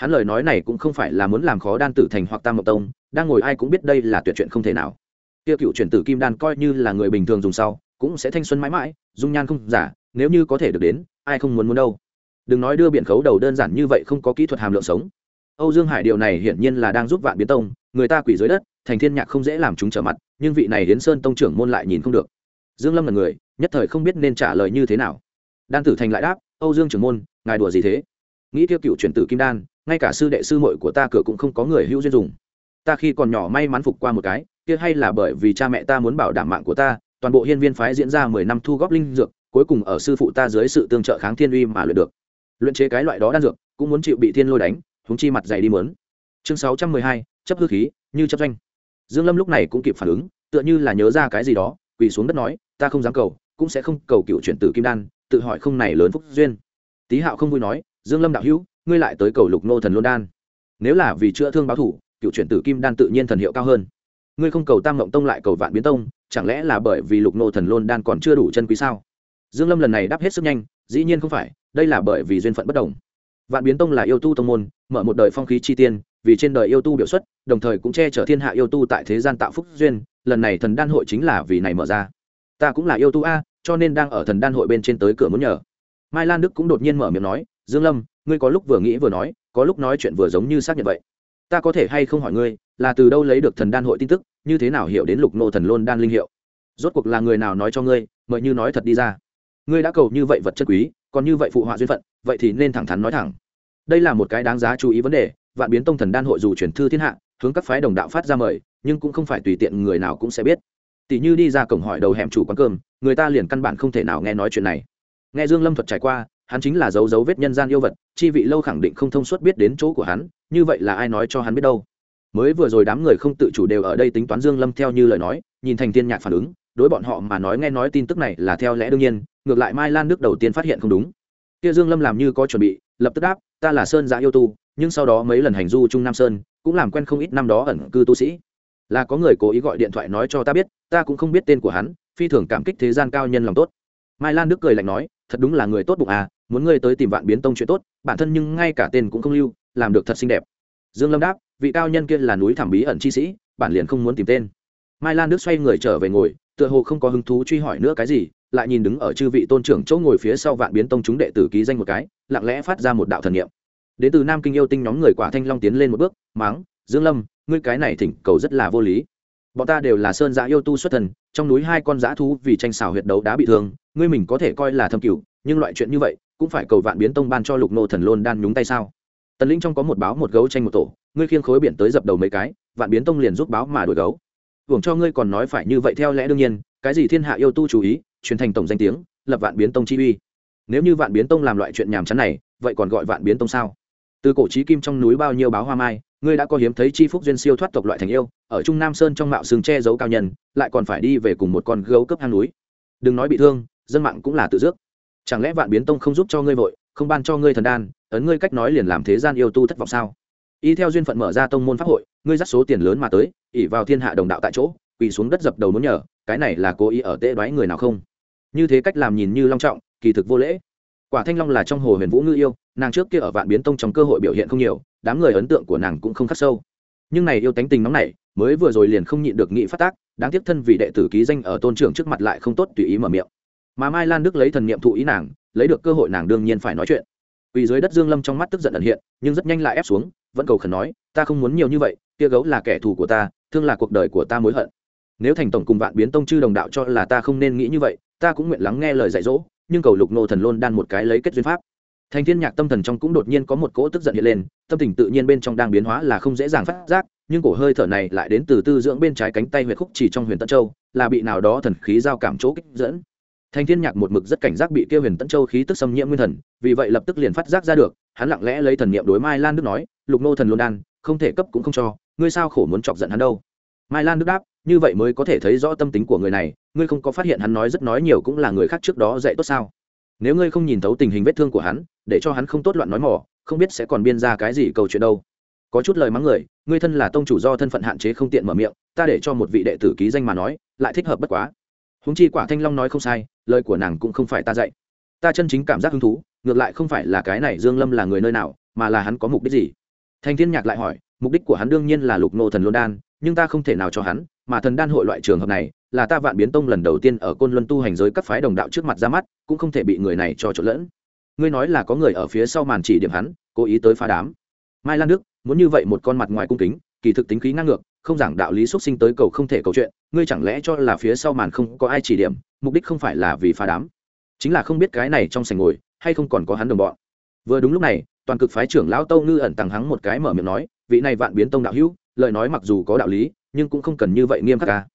Hắn lời nói này cũng không phải là muốn làm khó đan tử thành hoặc tam Mộc tông, đang ngồi ai cũng biết đây là tuyệt chuyện không thể nào. Tiêu cựu truyền tử kim đan coi như là người bình thường dùng sau, cũng sẽ thanh xuân mãi mãi, dung nhan không giả, nếu như có thể được đến, ai không muốn muốn đâu. Đừng nói đưa biện khấu đầu đơn giản như vậy không có kỹ thuật hàm lượng sống. Âu dương hải điều này hiển nhiên là đang giúp vạn biến tông, người ta quỷ dưới đất, thành thiên nhạc không dễ làm chúng trở mặt, nhưng vị này hiến sơn tông trưởng môn lại nhìn không được. Dương lâm là người, nhất thời không biết nên trả lời như thế nào. Đan tử thành lại đáp, âu dương trưởng môn, ngài đùa gì thế? Nghĩ tiêu cựu chuyển tử kim đan ngay cả sư đệ sư muội của ta cửa cũng không có người hữu duyên dùng. Ta khi còn nhỏ may mắn phục qua một cái, kia hay là bởi vì cha mẹ ta muốn bảo đảm mạng của ta, toàn bộ hiên viên phái diễn ra mười năm thu góp linh dược, cuối cùng ở sư phụ ta dưới sự tương trợ kháng thiên uy mà luyện được. Luyện chế cái loại đó đan dược, cũng muốn chịu bị thiên lôi đánh húng chi mặt dày đi mớn. Chương sáu trăm mười hai, chấp hư khí, như chấp doanh. Dương lâm lúc này cũng kịp phản ứng, tựa như là nhớ ra cái gì đó, quỳ xuống đất nói, ta không dám cầu, cũng sẽ không cầu cựu chuyển tử kim đan, tự hỏi không này lớn phúc duyên. Tý hạo không vui nói, dương lâm đạo hữu ngươi lại tới cầu lục nô thần luân đan. Nếu là vì chữa thương báo thủ, cựu chuyển tử kim đan tự nhiên thần hiệu cao hơn. Ngươi không cầu tam mộng tông lại cầu vạn biến tông, chẳng lẽ là bởi vì lục nô thần lôn đan còn chưa đủ chân quý sao? Dương lâm lần này đáp hết sức nhanh, dĩ nhiên không phải, đây là bởi vì duyên phận bất đồng. Vạn biến tông là yêu tu tông môn, mở một đời phong khí chi tiên, vì trên đời yêu tu biểu xuất, đồng thời cũng che chở thiên hạ yêu tu tại thế gian tạo phúc duyên, lần này thần đan hội chính là vì này mở ra. Ta cũng là yêu tu a, cho nên đang ở thần đan hội bên trên tới cửa muốn nhờ. Mai lan đức cũng đột nhiên mở miệng nói, dương lâm ngươi có lúc vừa nghĩ vừa nói, có lúc nói chuyện vừa giống như xác nhận vậy. Ta có thể hay không hỏi ngươi, là từ đâu lấy được thần đan hội tin tức, như thế nào hiểu đến lục nô thần lôn đan linh hiệu? Rốt cuộc là người nào nói cho ngươi, mời như nói thật đi ra. Ngươi đã cầu như vậy vật chất quý, còn như vậy phụ họa duyên phận, vậy thì nên thẳng thắn nói thẳng. Đây là một cái đáng giá chú ý vấn đề, vạn biến tông thần đan hội dù truyền thư thiên hạ, hướng các phái đồng đạo phát ra mời, nhưng cũng không phải tùy tiện người nào cũng sẽ biết. Tỷ như đi ra cổng hỏi đầu hẻm chủ quán cơm, người ta liền căn bản không thể nào nghe nói chuyện này. Nghe dương lâm thuật trải qua hắn chính là dấu dấu vết nhân gian yêu vật, chi vị lâu khẳng định không thông suốt biết đến chỗ của hắn, như vậy là ai nói cho hắn biết đâu? Mới vừa rồi đám người không tự chủ đều ở đây tính toán dương lâm theo như lời nói, nhìn thành tiên nhạc phản ứng, đối bọn họ mà nói nghe nói tin tức này là theo lẽ đương nhiên, ngược lại mai lan đức đầu tiên phát hiện không đúng. Kia dương lâm làm như có chuẩn bị, lập tức đáp, ta là sơn giả yêu tu, nhưng sau đó mấy lần hành du trung nam sơn, cũng làm quen không ít năm đó ẩn cư tu sĩ. Là có người cố ý gọi điện thoại nói cho ta biết, ta cũng không biết tên của hắn, phi thường cảm kích thế gian cao nhân lòng tốt. Mai lan đức cười lạnh nói, thật đúng là người tốt bụng à muốn ngươi tới tìm vạn biến tông chuyện tốt, bản thân nhưng ngay cả tên cũng không lưu, làm được thật xinh đẹp. Dương lâm đáp, vị cao nhân kia là núi thảm bí ẩn chi sĩ, bản liền không muốn tìm tên. Mai lan đức xoay người trở về ngồi, tựa hồ không có hứng thú truy hỏi nữa cái gì, lại nhìn đứng ở chư vị tôn trưởng chỗ ngồi phía sau vạn biến tông chúng đệ tử ký danh một cái, lặng lẽ phát ra một đạo thần niệm. Đến từ nam kinh yêu tinh nhóm người quả thanh long tiến lên một bước máng dương lâm, ngươi cái này thỉnh cầu rất là vô lý. Bọn ta đều là sơn giã yêu tu xuất thần, trong núi hai con giã thú vì tranh xào huyệt đấu đã bị thương, ngươi mình có thể coi là thâm cửu nhưng loại chuyện như vậy cũng phải cầu vạn biến tông ban cho lục nô thần lôn đan nhúng tay sao? Tần linh trong có một báo một gấu tranh một tổ, ngươi khiêng khối biển tới dập đầu mấy cái, vạn biến tông liền giúp báo mà đuổi gấu. Hưởng cho ngươi còn nói phải như vậy theo lẽ đương nhiên, cái gì thiên hạ yêu tu chú ý, truyền thành tổng danh tiếng, lập vạn biến tông chi uy. Nếu như vạn biến tông làm loại chuyện nhàm chán này, vậy còn gọi vạn biến tông sao? Từ cổ trí kim trong núi bao nhiêu báo hoa mai, ngươi đã có hiếm thấy chi phúc duyên siêu thoát tộc loại thành yêu, ở trung nam sơn trong mạo sừng che giấu cao nhân, lại còn phải đi về cùng một con gấu cấp hang núi. Đừng nói bị thương, dân mạng cũng là tự dước chẳng lẽ vạn biến tông không giúp cho ngươi vội, không ban cho ngươi thần đan, ấn ngươi cách nói liền làm thế gian yêu tu thất vọng sao? Y theo duyên phận mở ra tông môn pháp hội, ngươi dắt số tiền lớn mà tới ỉ vào thiên hạ đồng đạo tại chỗ, quỳ xuống đất dập đầu muốn nhờ, cái này là cố ý ở tệ đoái người nào không? Như thế cách làm nhìn như long trọng, kỳ thực vô lễ. Quả thanh long là trong hồ huyền vũ ngư yêu, nàng trước kia ở vạn biến tông trong cơ hội biểu hiện không nhiều, đám người ấn tượng của nàng cũng không khắc sâu. Nhưng này yêu tánh tình nóng này mới vừa rồi liền không nhịn được nghị phát tác, đáng tiếc thân vì đệ tử ký danh ở tôn trưởng trước mặt lại không tốt tùy ý mở miệng mà mai lan đức lấy thần niệm thụ ý nàng, lấy được cơ hội nàng đương nhiên phải nói chuyện. Vì dưới đất dương lâm trong mắt tức giận ẩn hiện, nhưng rất nhanh lại ép xuống, vẫn cầu khẩn nói, ta không muốn nhiều như vậy, kia gấu là kẻ thù của ta, thương là cuộc đời của ta mối hận. Nếu thành tổng cùng vạn biến tông chư đồng đạo cho là ta không nên nghĩ như vậy, ta cũng nguyện lắng nghe lời dạy dỗ, nhưng cầu lục nô thần luôn đan một cái lấy kết duyên pháp. Thành thiên nhạc tâm thần trong cũng đột nhiên có một cỗ tức giận hiện lên, tâm tình tự nhiên bên trong đang biến hóa là không dễ dàng phát giác, nhưng cổ hơi thở này lại đến từ tư dưỡng bên trái cánh tay huyệt khúc chỉ trong huyền tân châu, là bị nào đó thần khí giao cảm chỗ kích dẫn thành thiên nhạc một mực rất cảnh giác bị kia huyền Tẫn châu khí tức xâm nhiễm nguyên thần, vì vậy lập tức liền phát giác ra được, hắn lặng lẽ lấy thần niệm đối mai lan đức nói, lục nô thần lôn đan, không thể cấp cũng không cho, ngươi sao khổ muốn chọc giận hắn đâu? Mai lan đức đáp, như vậy mới có thể thấy rõ tâm tính của người này, ngươi không có phát hiện hắn nói rất nói nhiều cũng là người khác trước đó dạy tốt sao? Nếu ngươi không nhìn thấu tình hình vết thương của hắn, để cho hắn không tốt loạn nói mỏ, không biết sẽ còn biên ra cái gì câu chuyện đâu. Có chút lời mắng người, ngươi thân là tông chủ do thân phận hạn chế không tiện mở miệng, ta để cho một vị đệ tử ký danh mà nói, lại thích hợp bất quá húng chi quả thanh long nói không sai, lời của nàng cũng không phải ta dạy. Ta chân chính cảm giác hứng thú, ngược lại không phải là cái này dương lâm là người nơi nào, mà là hắn có mục đích gì? Thanh thiên nhạc lại hỏi, mục đích của hắn đương nhiên là lục nô thần luân đan, nhưng ta không thể nào cho hắn, mà thần đan hội loại trường hợp này, là ta vạn biến tông lần đầu tiên ở côn luân tu hành giới các phái đồng đạo trước mặt ra mắt, cũng không thể bị người này cho trộn lẫn. Ngươi nói là có người ở phía sau màn chỉ điểm hắn, cố ý tới phá đám. Mai lan đức, muốn như vậy một con mặt ngoài cung kính kỳ thực tính khí ngang ngược, không giảng đạo lý xuất sinh tới cầu không thể cầu chuyện, ngươi chẳng lẽ cho là phía sau màn không có ai chỉ điểm, mục đích không phải là vì phá đám? Chính là không biết cái này trong sành ngồi, hay không còn có hắn đồng bọn. Vừa đúng lúc này, toàn cực phái trưởng lão tâu ngư ẩn tàng hắng một cái mở miệng nói, vị này vạn biến tông đạo hữu, lời nói mặc dù có đạo lý, nhưng cũng không cần như vậy nghiêm khắc ca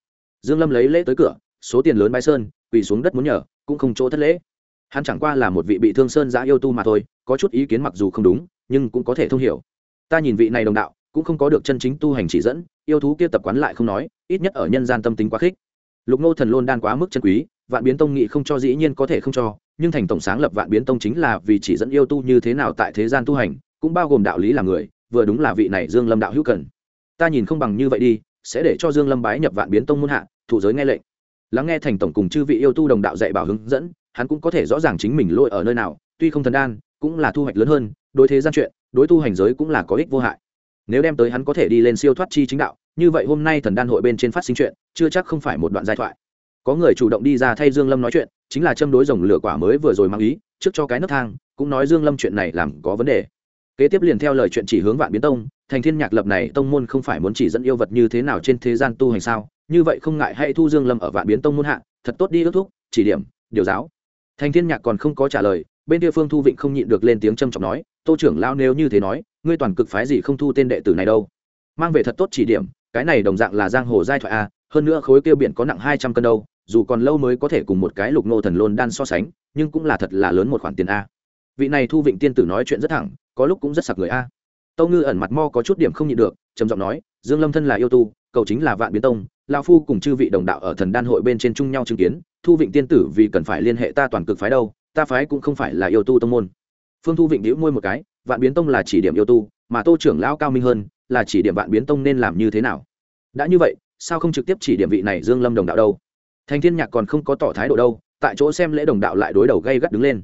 dương lâm lấy lễ tới cửa, số tiền lớn bay sơn, quỳ xuống đất muốn nhờ, cũng không chỗ thất lễ. Hắn chẳng qua là một vị bị thương sơn giã yêu tu mà thôi, có chút ý kiến mặc dù không đúng, nhưng cũng có thể thông hiểu. Ta nhìn vị này đồng đạo cũng không có được chân chính tu hành chỉ dẫn, yêu thú kia tập quán lại không nói, ít nhất ở nhân gian tâm tính quá khích. Lục nô thần lôn đan quá mức chân quý, vạn biến tông nghị không cho dĩ nhiên có thể không cho, nhưng thành tổng sáng lập vạn biến tông chính là vì chỉ dẫn yêu tu như thế nào tại thế gian tu hành, cũng bao gồm đạo lý là người, vừa đúng là vị này dương lâm đạo hữu cần. Ta nhìn không bằng như vậy đi, sẽ để cho dương lâm bái nhập vạn biến tông môn hạ, thủ giới nghe lệnh. Lắng nghe thành tổng cùng chư vị yêu tu đồng đạo dạy bảo hướng dẫn, hắn cũng có thể rõ ràng chính mình lỗi ở nơi nào, tuy không thần đan, cũng là thu hoạch lớn hơn, đối thế gian chuyện, đối tu hành giới cũng là có ích vô hại nếu đem tới hắn có thể đi lên siêu thoát chi chính đạo, như vậy hôm nay thần đan hội bên trên phát sinh chuyện, chưa chắc không phải một đoạn giai thoại. Có người chủ động đi ra thay dương lâm nói chuyện, chính là châm đối rồng lửa quả mới vừa rồi mang ý, trước cho cái nấc thang, cũng nói dương lâm chuyện này làm có vấn đề. Kế tiếp liền theo lời chuyện chỉ hướng vạn biến tông, thành thiên nhạc lập này tông môn không phải muốn chỉ dẫn yêu vật như thế nào trên thế gian tu hành sao? Như vậy không ngại hãy thu dương lâm ở vạn biến tông môn hạ, thật tốt đi ước thúc, chỉ điểm, điều giáo. Thành thiên nhạc còn không có trả lời, bên địa phương thu vịnh không nhịn được lên tiếng trầm trọng nói, tô trưởng lao nếu như thế nói ngươi toàn cực phái gì không thu tên đệ tử này đâu. Mang về thật tốt chỉ điểm, cái này đồng dạng là giang hồ giai thoại a, hơn nữa khối kia biển có nặng hai trăm cân đâu, dù còn lâu mới có thể cùng một cái lục nô thần lôn đan so sánh, nhưng cũng là thật là lớn một khoản tiền a. Vị này thu vịnh tiên tử nói chuyện rất thẳng, có lúc cũng rất sặc người a. Tâu ngư ẩn mặt mo có chút điểm không nhịn được, trầm giọng nói, dương lâm thân là yêu tu, cầu chính là vạn biến tông lao phu cùng chư vị đồng đạo ở thần đan hội bên trên chung nhau chứng kiến, thu vịnh tiên tử vì cần phải liên hệ ta toàn cực phái đâu, ta phái cũng không phải là yêu tu tông môn. Phương thu vịnh đĩu môi một cái vạn biến tông là chỉ điểm yêu tu, mà tô trưởng lão cao minh hơn là chỉ điểm vạn biến tông nên làm như thế nào? Đã như vậy, sao không trực tiếp chỉ điểm vị này dương lâm đồng đạo đâu? Thành thiên nhạc còn không có tỏ thái độ đâu, tại chỗ xem lễ đồng đạo lại đối đầu gây gắt đứng lên.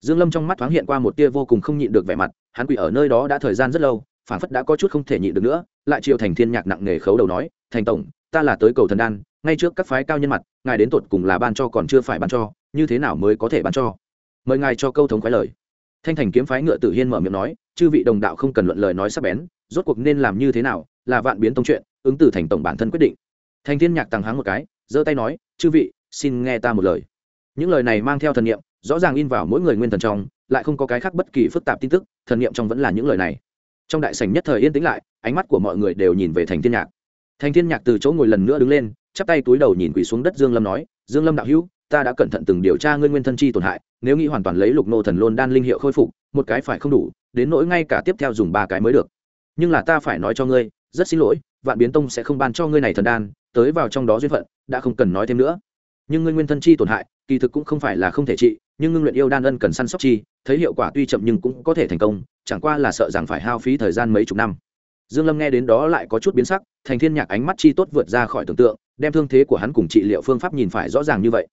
Dương lâm trong mắt thoáng hiện qua một tia vô cùng không nhịn được vẻ mặt, hắn quỳ ở nơi đó đã thời gian rất lâu phản phất đã có chút không thể nhịn được nữa, lại chiều thành thiên nhạc nặng nề khấu đầu nói, thành tổng, ta là tới cầu thần đan, ngay trước các phái cao nhân mặt, ngài đến tột cùng là ban cho còn chưa phải ban cho, như thế nào mới có thể ban cho? Mời ngài cho câu thống khoái lời thanh thành kiếm phái ngựa tử hiên mở miệng nói, chư vị đồng đạo không cần luận lời nói sắc bén, rốt cuộc nên làm như thế nào, là vạn biến tông chuyện, ứng từ thành tổng bản thân quyết định. Thành thiên nhạc tàng háng một cái, giơ tay nói, chư vị, xin nghe ta một lời. Những lời này mang theo thần niệm, rõ ràng in vào mỗi người nguyên thần trong, lại không có cái khác bất kỳ phức tạp tin tức, thần niệm trong vẫn là những lời này. Trong đại sảnh nhất thời yên tĩnh lại, ánh mắt của mọi người đều nhìn về thành thiên nhạc. Thành thiên nhạc từ chỗ ngồi lần nữa đứng lên, chắp tay túi đầu nhìn quỳ xuống đất dương lâm nói, dương lâm đạo hữu ta đã cẩn thận từng điều tra ngươi nguyên thân chi tổn hại, nếu nghĩ hoàn toàn lấy lục nô thần lôn đan linh hiệu khôi phục, một cái phải không đủ, đến nỗi ngay cả tiếp theo dùng ba cái mới được. Nhưng là ta phải nói cho ngươi, rất xin lỗi, vạn biến tông sẽ không ban cho ngươi này thần đan, tới vào trong đó duyên phận, đã không cần nói thêm nữa. Nhưng ngươi nguyên thân chi tổn hại, kỳ thực cũng không phải là không thể trị, nhưng ngưng luyện yêu đan ân cần săn sóc chi, thấy hiệu quả tuy chậm nhưng cũng có thể thành công, chẳng qua là sợ rằng phải hao phí thời gian mấy chục năm. Dương lâm nghe đến đó lại có chút biến sắc, thành thiên nhạc ánh mắt chi tốt vượt ra khỏi tưởng tượng, đem thương thế của hắn cùng trị liệu phương pháp nhìn phải rõ ràng như vậy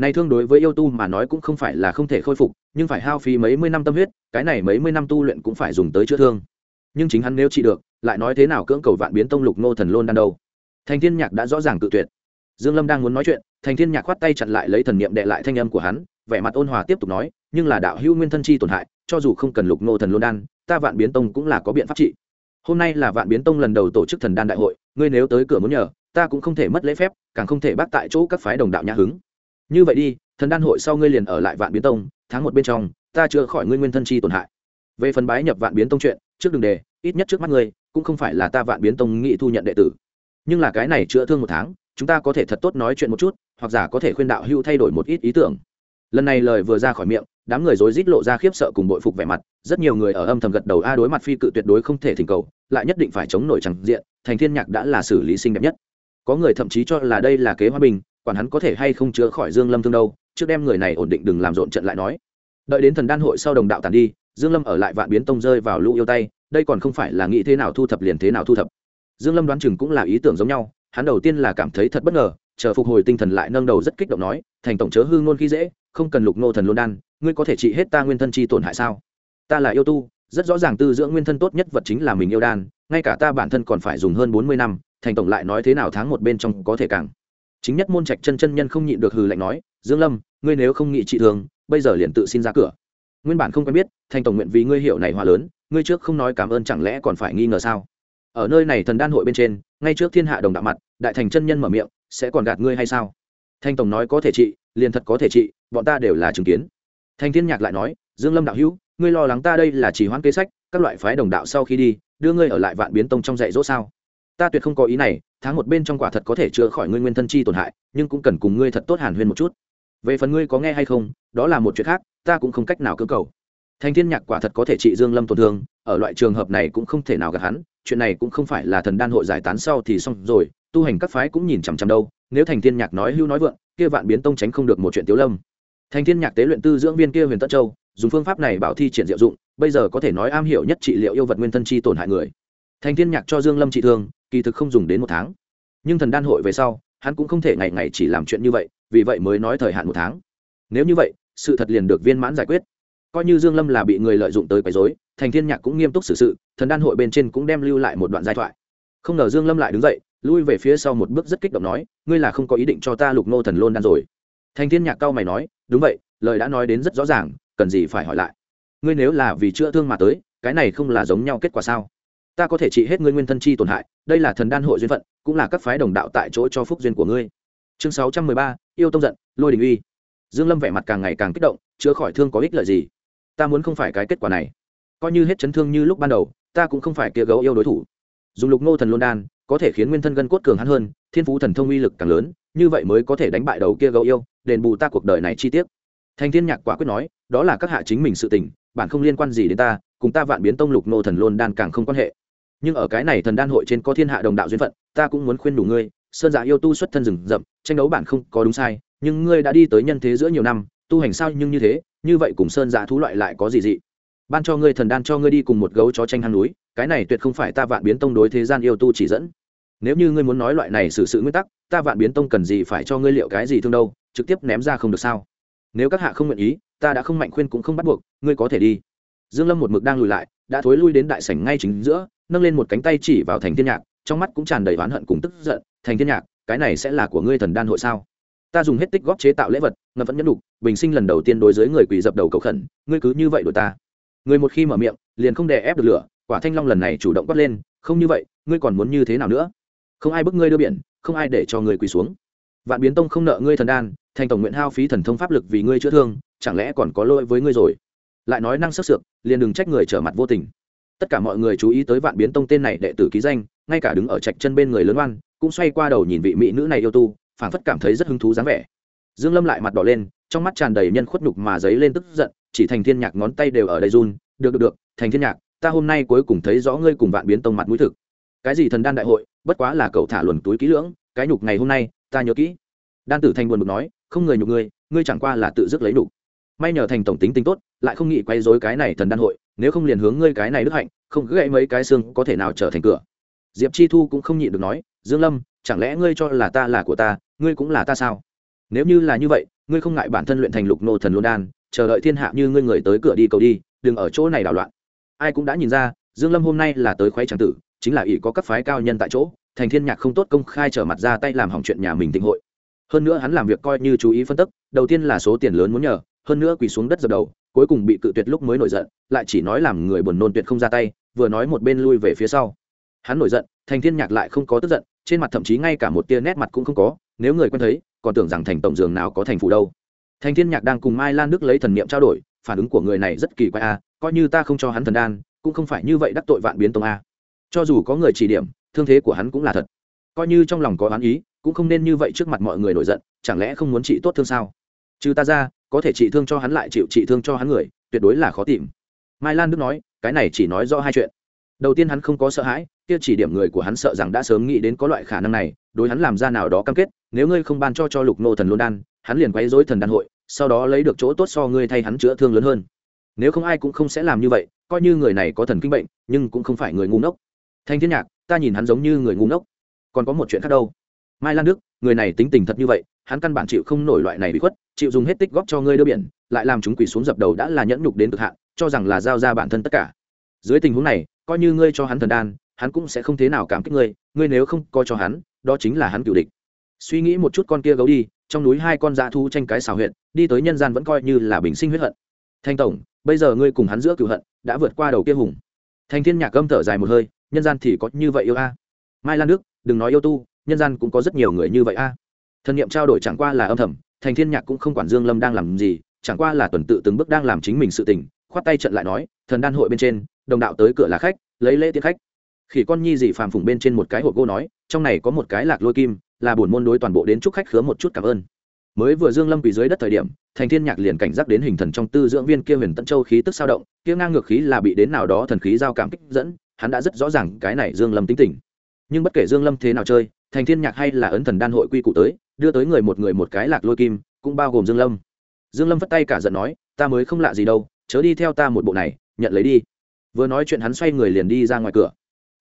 này thương đối với yêu tu mà nói cũng không phải là không thể khôi phục, nhưng phải hao phí mấy mươi năm tâm huyết, cái này mấy mươi năm tu luyện cũng phải dùng tới chữa thương. Nhưng chính hắn nếu trị được, lại nói thế nào cưỡng cầu vạn biến tông lục nô thần lôn đan đâu? Thành thiên nhạc đã rõ ràng tự tuyệt. Dương lâm đang muốn nói chuyện, thành thiên nhạc khoát tay chặn lại lấy thần niệm đệ lại thanh âm của hắn, vẻ mặt ôn hòa tiếp tục nói, nhưng là đạo hữu nguyên thân chi tổn hại, cho dù không cần lục nô thần lôn đan, ta vạn biến tông cũng là có biện pháp trị. Hôm nay là vạn biến tông lần đầu tổ chức thần đan đại hội, ngươi nếu tới cửa muốn nhờ, ta cũng không thể mất lễ phép, càng không thể bác tại chỗ các phái đồng đạo nhã hứng như vậy đi, thần đan hội sau ngươi liền ở lại vạn biến tông, tháng một bên trong, ta chữa khỏi ngươi nguyên thân chi tổn hại. Về phần bái nhập vạn biến tông chuyện, trước đường đề ít nhất trước mắt ngươi, cũng không phải là ta vạn biến tông nghị thu nhận đệ tử. Nhưng là cái này chữa thương một tháng, chúng ta có thể thật tốt nói chuyện một chút, hoặc giả có thể khuyên đạo Hưu thay đổi một ít ý tưởng. Lần này lời vừa ra khỏi miệng, đám người rối rít lộ ra khiếp sợ cùng bội phục vẻ mặt, rất nhiều người ở âm thầm gật đầu, a, đối mặt phi cự tuyệt đối không thể thỉnh cầu, lại nhất định phải chống nổi chẳng diện, thành thiên nhạc đã là xử lý xinh đẹp nhất. Có người thậm chí cho là đây là kế hòa bình quản hắn có thể hay không chữa khỏi dương lâm thương đâu, trước đem người này ổn định đừng làm rộn trận lại nói. Đợi đến thần đan hội sau đồng đạo tàn đi, dương lâm ở lại vạn biến tông rơi vào lũ yêu tay, đây còn không phải là nghĩ thế nào thu thập liền thế nào thu thập. Dương lâm đoán chừng cũng là ý tưởng giống nhau, hắn đầu tiên là cảm thấy thật bất ngờ, chờ phục hồi tinh thần lại nâng đầu rất kích động nói, thành tổng chớ hương ngôn khi dễ, không cần lục nô thần luôn đan, ngươi có thể trị hết ta nguyên thân chi tổn hại sao? Ta là yêu tu, rất rõ ràng tư dưỡng nguyên thân tốt nhất vật chính là mình yêu đan, ngay cả ta bản thân còn phải dùng hơn bốn mươi năm, thành tổng lại nói thế nào tháng một bên trong có thể càng chính nhất môn trạch chân chân nhân không nhịn được hừ lạnh nói, dương lâm, ngươi nếu không nghị trị thường, bây giờ liền tự xin ra cửa. Nguyên bản không quen biết thành tổng nguyện vì ngươi hiểu này hòa lớn, ngươi trước không nói cảm ơn chẳng lẽ còn phải nghi ngờ sao? Ở nơi này thần đan hội bên trên, ngay trước thiên hạ đồng đạo mặt, đại thành chân nhân mở miệng, sẽ còn gạt ngươi hay sao? Thanh tổng nói, có thể trị, liền thật có thể trị, bọn ta đều là chứng kiến. Thanh thiên nhạc lại nói, dương lâm đạo hữu, ngươi lo lắng ta đây là chỉ hoãn kế sách, các loại phái đồng đạo sau khi đi, đưa ngươi ở lại vạn biến tông trong dạy dỗ sao? Ta tuyệt không có ý này, tháng một bên trong quả thật có thể chữa khỏi ngươi nguyên thân chi tổn hại, nhưng cũng cần cùng ngươi thật tốt hàn huyên một chút. Về phần ngươi có nghe hay không, đó là một chuyện khác, ta cũng không cách nào cơ cầu. Thanh thiên nhạc quả thật có thể trị dương lâm tổn thương, ở loại trường hợp này cũng không thể nào gạt hắn, chuyện này cũng không phải là thần đan hội giải tán sau thì xong rồi, tu hành các phái cũng nhìn chằm chằm đâu, nếu thành thiên nhạc nói hưu nói vượng, kia vạn biến tông tránh không được một chuyện tiếu lâm. Thành thiên nhạc tế luyện tư dưỡng viên kia huyền tất châu, dùng phương pháp này bảo thi triển diệu dụng, bây giờ có thể nói am hiểu nhất trị liệu yêu vật nguyên thân chi tổn hại người. Thành thiên nhạc cho dương lâm trị thương kỳ thực không dùng đến một tháng. Nhưng thần đan hội về sau, hắn cũng không thể ngày ngày chỉ làm chuyện như vậy, vì vậy mới nói thời hạn một tháng. Nếu như vậy, sự thật liền được viên mãn giải quyết. Coi như dương lâm là bị người lợi dụng tới quấy rối, thành thiên nhạc cũng nghiêm túc xử sự, thần đan hội bên trên cũng đem lưu lại một đoạn giai thoại. Không ngờ dương lâm lại đứng dậy, lui về phía sau một bước rất kích động nói, ngươi là không có ý định cho ta lục nô thần lôn đan rồi. Thành thiên nhạc cao mày nói, đúng vậy, lời đã nói đến rất rõ ràng, cần gì phải hỏi lại? Ngươi nếu là vì chữa thương mà tới, cái này không là giống nhau kết quả sao? Ta có thể trị hết ngươi nguyên thân chi tổn hại, đây là thần đan hội duyên phận, cũng là các phái đồng đạo tại chỗ cho phúc duyên của ngươi. Chương sáu trăm mười ba, yêu tông giận, lôi đình uy. Dương lâm vẻ mặt càng ngày càng kích động chữa khỏi thương có ích lợi gì? Ta muốn không phải cái kết quả này. Coi như hết chấn thương như lúc ban đầu, ta cũng không phải kia gấu yêu đối thủ. Dùng lục nô thần lôn đan, có thể khiến nguyên thân gân cốt cường hắn hơn, thiên phú thần thông uy lực càng lớn, như vậy mới có thể đánh bại đầu kia gấu yêu, đền bù ta cuộc đời này chi tiết. Thành thiên nhạc quả quyết nói, đó là các hạ chính mình sự tình, bản không liên quan gì đến ta, cùng ta vạn biến tông lục nô thần lôn đan càng không quan hệ nhưng ở cái này thần đan hội trên có thiên hạ đồng đạo duyên phận, ta cũng muốn khuyên đủ ngươi, sơn giả yêu tu xuất thân rừng rậm, tranh đấu bản không có đúng sai, nhưng ngươi đã đi tới nhân thế giữa nhiều năm, tu hành sao nhưng như thế, như vậy cùng sơn giả thú loại lại có gì dị? Ban cho ngươi thần đan cho ngươi đi cùng một gấu chó tranh hang núi, cái này tuyệt không phải ta vạn biến tông đối thế gian yêu tu chỉ dẫn. Nếu như ngươi muốn nói loại này xử sự nguyên tắc, ta vạn biến tông cần gì phải cho ngươi liệu cái gì thương đâu, trực tiếp ném ra không được sao? Nếu các hạ không nguyện ý, ta đã không mạnh khuyên cũng không bắt buộc, ngươi có thể đi. Dương lâm một mực đang lùi lại, đã thối lui đến đại sảnh ngay chính giữa nâng lên một cánh tay chỉ vào thành thiên nhạc, trong mắt cũng tràn đầy oán hận cùng tức giận. Thành thiên nhạc, cái này sẽ là của ngươi thần đan hội sao? Ta dùng hết tích góp chế tạo lễ vật, ngập vẫn nhẫn đục bình sinh lần đầu tiên đối với người quỳ dập đầu cầu khẩn, ngươi cứ như vậy đổi ta. Người một khi mở miệng, liền không đè ép được lửa, quả thanh long lần này chủ động quát lên, không như vậy, ngươi còn muốn như thế nào nữa? Không ai bức ngươi đưa biển, không ai để cho ngươi quỳ xuống. Vạn biến tông không nợ ngươi thần đan, thành tổng nguyện hao phí thần thông pháp lực vì ngươi chữa thương, chẳng lẽ còn có lỗi với ngươi rồi? Lại nói năng sức sược, liền đừng trách người trở mặt vô tình tất cả mọi người chú ý tới vạn biến tông tên này đệ tử ký danh, ngay cả đứng ở trạch chân bên người lớn oan, cũng xoay qua đầu nhìn vị mỹ nữ này yêu tu, phảng phất cảm thấy rất hứng thú dáng vẻ. Dương lâm lại mặt đỏ lên, trong mắt tràn đầy nhân khuất nhục mà giấy lên tức giận, chỉ thành thiên nhạc ngón tay đều ở đây run, được được được, thành thiên nhạc, ta hôm nay cuối cùng thấy rõ ngươi cùng vạn biến tông mặt mũi thực. Cái gì thần đan đại hội, bất quá là cậu thả luồn túi kỹ lưỡng, cái nhục ngày hôm nay, ta nhớ kỹ. Đan tử thành buồn bực nói, không người nhục ngươi ngươi chẳng qua là tự dứt lấy đủ may nhờ thành tổng tính tính tốt, lại không nghĩ quay dối cái này thần đan hội nếu không liền hướng ngươi cái này đức hạnh, không gãy mấy cái xương có thể nào trở thành cửa. Diệp chi thu cũng không nhịn được nói, dương lâm, chẳng lẽ ngươi cho là ta là của ta, ngươi cũng là ta sao? Nếu như là như vậy, ngươi không ngại bản thân luyện thành lục nô thần luân đan, chờ đợi thiên hạ như ngươi người tới cửa đi cầu đi, đừng ở chỗ này đảo loạn. Ai cũng đã nhìn ra, dương lâm hôm nay là tới khoái tràng tử, chính là ỷ có các phái cao nhân tại chỗ, thành thiên nhạc không tốt công khai trở mặt ra tay làm hỏng chuyện nhà mình tịnh hội. Hơn nữa hắn làm việc coi như chú ý phân tích đầu tiên là số tiền lớn muốn nhờ, hơn nữa quỳ xuống đất dập đầu cuối cùng bị cự tuyệt lúc mới nổi giận, lại chỉ nói làm người buồn nôn tuyệt không ra tay, vừa nói một bên lui về phía sau. Hắn nổi giận, thành thiên nhạc lại không có tức giận, trên mặt thậm chí ngay cả một tia nét mặt cũng không có, nếu người quen thấy, còn tưởng rằng thành tổng giường nào có thành phủ đâu. Thành thiên nhạc đang cùng mai lan đức lấy thần niệm trao đổi, phản ứng của người này rất kỳ quái a coi như ta không cho hắn thần đan, cũng không phải như vậy đắc tội vạn biến tông a cho dù có người chỉ điểm, thương thế của hắn cũng là thật. Coi như trong lòng có oán ý, cũng không nên như vậy trước mặt mọi người nổi giận, chẳng lẽ không muốn trị tốt thương sao? Trừ ta ra có thể trị thương cho hắn lại chịu trị thương cho hắn người, tuyệt đối là khó tìm. Mai lan đức nói, cái này chỉ nói rõ hai chuyện. Đầu tiên hắn không có sợ hãi, kia chỉ điểm người của hắn sợ rằng đã sớm nghĩ đến có loại khả năng này, đối hắn làm ra nào đó cam kết, nếu ngươi không ban cho cho lục nô thần luôn đan, hắn liền quấy dối thần đan hội, sau đó lấy được chỗ tốt so ngươi thay hắn chữa thương lớn hơn. Nếu không ai cũng không sẽ làm như vậy, coi như người này có thần kinh bệnh, nhưng cũng không phải người ngu ngốc. Thanh thiên nhạc, ta nhìn hắn giống như người ngu ngốc. Còn có một chuyện khác đâu. Mai lan đức, người này tính tình thật như vậy hắn căn bản chịu không nổi loại này bị khuất, chịu dùng hết tích góp cho ngươi đưa biển, lại làm chúng quỳ xuống dập đầu đã là nhẫn nhục đến cực hạn, cho rằng là giao ra bản thân tất cả. Dưới tình huống này, coi như ngươi cho hắn thần đan, hắn cũng sẽ không thế nào cảm kích ngươi ngươi nếu không coi cho hắn, đó chính là hắn cựu địch. Suy nghĩ một chút con kia gấu đi, trong núi hai con dã thu tranh cái xào huyện đi tới nhân gian vẫn coi như là bình sinh huyết hận. Thanh tổng, bây giờ ngươi cùng hắn giữa cựu hận, đã vượt qua đầu kia hùng. Thanh thiên nhạc âm thở dài một hơi, nhân gian thì có như vậy yêu a. Mai lan đức, đừng nói yêu tu, nhân gian cũng có rất nhiều người như vậy a thần niệm trao đổi chẳng qua là âm thầm, thành thiên nhạc cũng không quản dương lâm đang làm gì, chẳng qua là tuần tự từng bước đang làm chính mình sự tình, khoát tay trận lại nói, thần đan hội bên trên, đồng đạo tới cửa là khách, lấy lễ tiết khách. Khỉ con nhi dị phàm phùng bên trên một cái hộp gỗ nói, trong này có một cái lạc lôi kim, là buồn môn đối toàn bộ đến chúc khách khứa một chút cảm ơn. Mới vừa dương lâm quỳ dưới đất thời điểm, thành thiên nhạc liền cảnh giác đến hình thần trong tư dưỡng viên kia huyền tận châu khí tức sao động, kia ngang ngược khí là bị đến nào đó thần khí giao cảm kích dẫn, hắn đã rất rõ ràng cái này dương lâm tính tình. Nhưng bất kể dương lâm thế nào chơi, thành thiên nhạc hay là ấn thần đan hội quy củ tới đưa tới người một người một cái lạc lôi kim, cũng bao gồm dương lâm. Dương lâm vất tay cả giận nói, ta mới không lạ gì đâu, chớ đi theo ta một bộ này, nhận lấy đi. Vừa nói chuyện hắn xoay người liền đi ra ngoài cửa.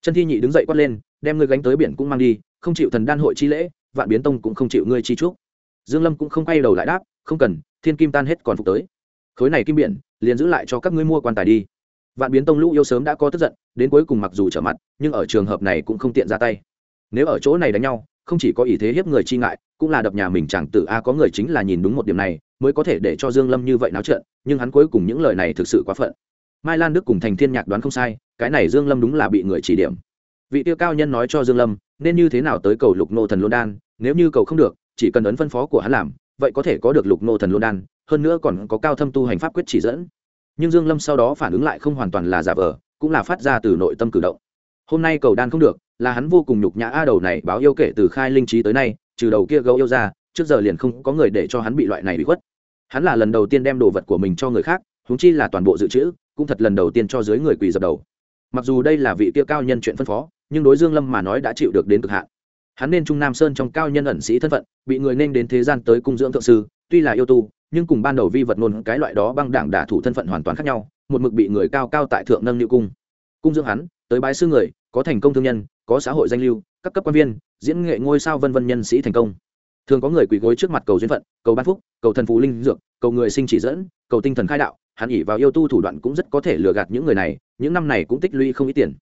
Chân thi nhị đứng dậy quát lên, đem ngươi gánh tới biển cũng mang đi, không chịu thần đan hội chi lễ, vạn biến tông cũng không chịu ngươi chi trúc dương lâm cũng không quay đầu lại đáp, không cần, thiên kim tan hết còn phục tới. Khối này kim biển, liền giữ lại cho các ngươi mua quan tài đi. Vạn biến tông lũ yêu sớm đã có tức giận, đến cuối cùng mặc dù trở mặt, nhưng ở trường hợp này cũng không tiện ra tay. Nếu ở chỗ này đánh nhau, không chỉ có ý thế hiếp người chi ngại cũng là đập nhà mình chẳng tử a, có người chính là nhìn đúng một điểm này, mới có thể để cho dương lâm như vậy náo trận nhưng hắn cuối cùng những lời này thực sự quá phận. Mai lan đức cùng thành thiên nhạc đoán không sai, cái này dương lâm đúng là bị người chỉ điểm. Vị tiêu cao nhân nói cho dương lâm, nên như thế nào tới cầu lục nô thần lô đan, nếu như cầu không được, chỉ cần ấn phân phó của hắn làm, vậy có thể có được lục nô thần lô đan, hơn nữa còn có cao thâm tu hành pháp quyết chỉ dẫn. Nhưng dương lâm sau đó phản ứng lại không hoàn toàn là giả vờ, cũng là phát ra từ nội tâm cử động. Hôm nay cầu đan không được, là hắn vô cùng nhục nhã a, đầu này báo yêu kể từ khai linh trí tới nay trừ đầu kia gấu yêu ra, trước giờ liền không có người để cho hắn bị loại này bị khuất. Hắn là lần đầu tiên đem đồ vật của mình cho người khác húng chi là toàn bộ dự trữ, cũng thật lần đầu tiên cho dưới người quỳ dập đầu. Mặc dù đây là vị kia cao nhân chuyện phân phó, nhưng đối dương lâm mà nói đã chịu được đến cực hạn. Hắn nên trung nam sơn trong cao nhân ẩn sĩ thân phận, bị người nên đến thế gian tới cung dưỡng thượng sư, tuy là yêu tu, nhưng cùng ban đầu vi vật ngôn cái loại đó băng đảng đả thủ thân phận hoàn toàn khác nhau, một mực bị người cao cao tại thượng nâng niu cung. Cung dưỡng hắn, tới bái sư người có thành công thương nhân, có xã hội danh lưu, các cấp quan viên, diễn nghệ ngôi sao vân vân nhân sĩ thành công. Thường có người quỳ gối trước mặt cầu duyên phận, cầu ban phúc, cầu thần phù linh dược, cầu người sinh chỉ dẫn, cầu tinh thần khai đạo, hắn ỉ vào yêu tu thủ đoạn cũng rất có thể lừa gạt những người này, những năm này cũng tích lũy không ít tiền.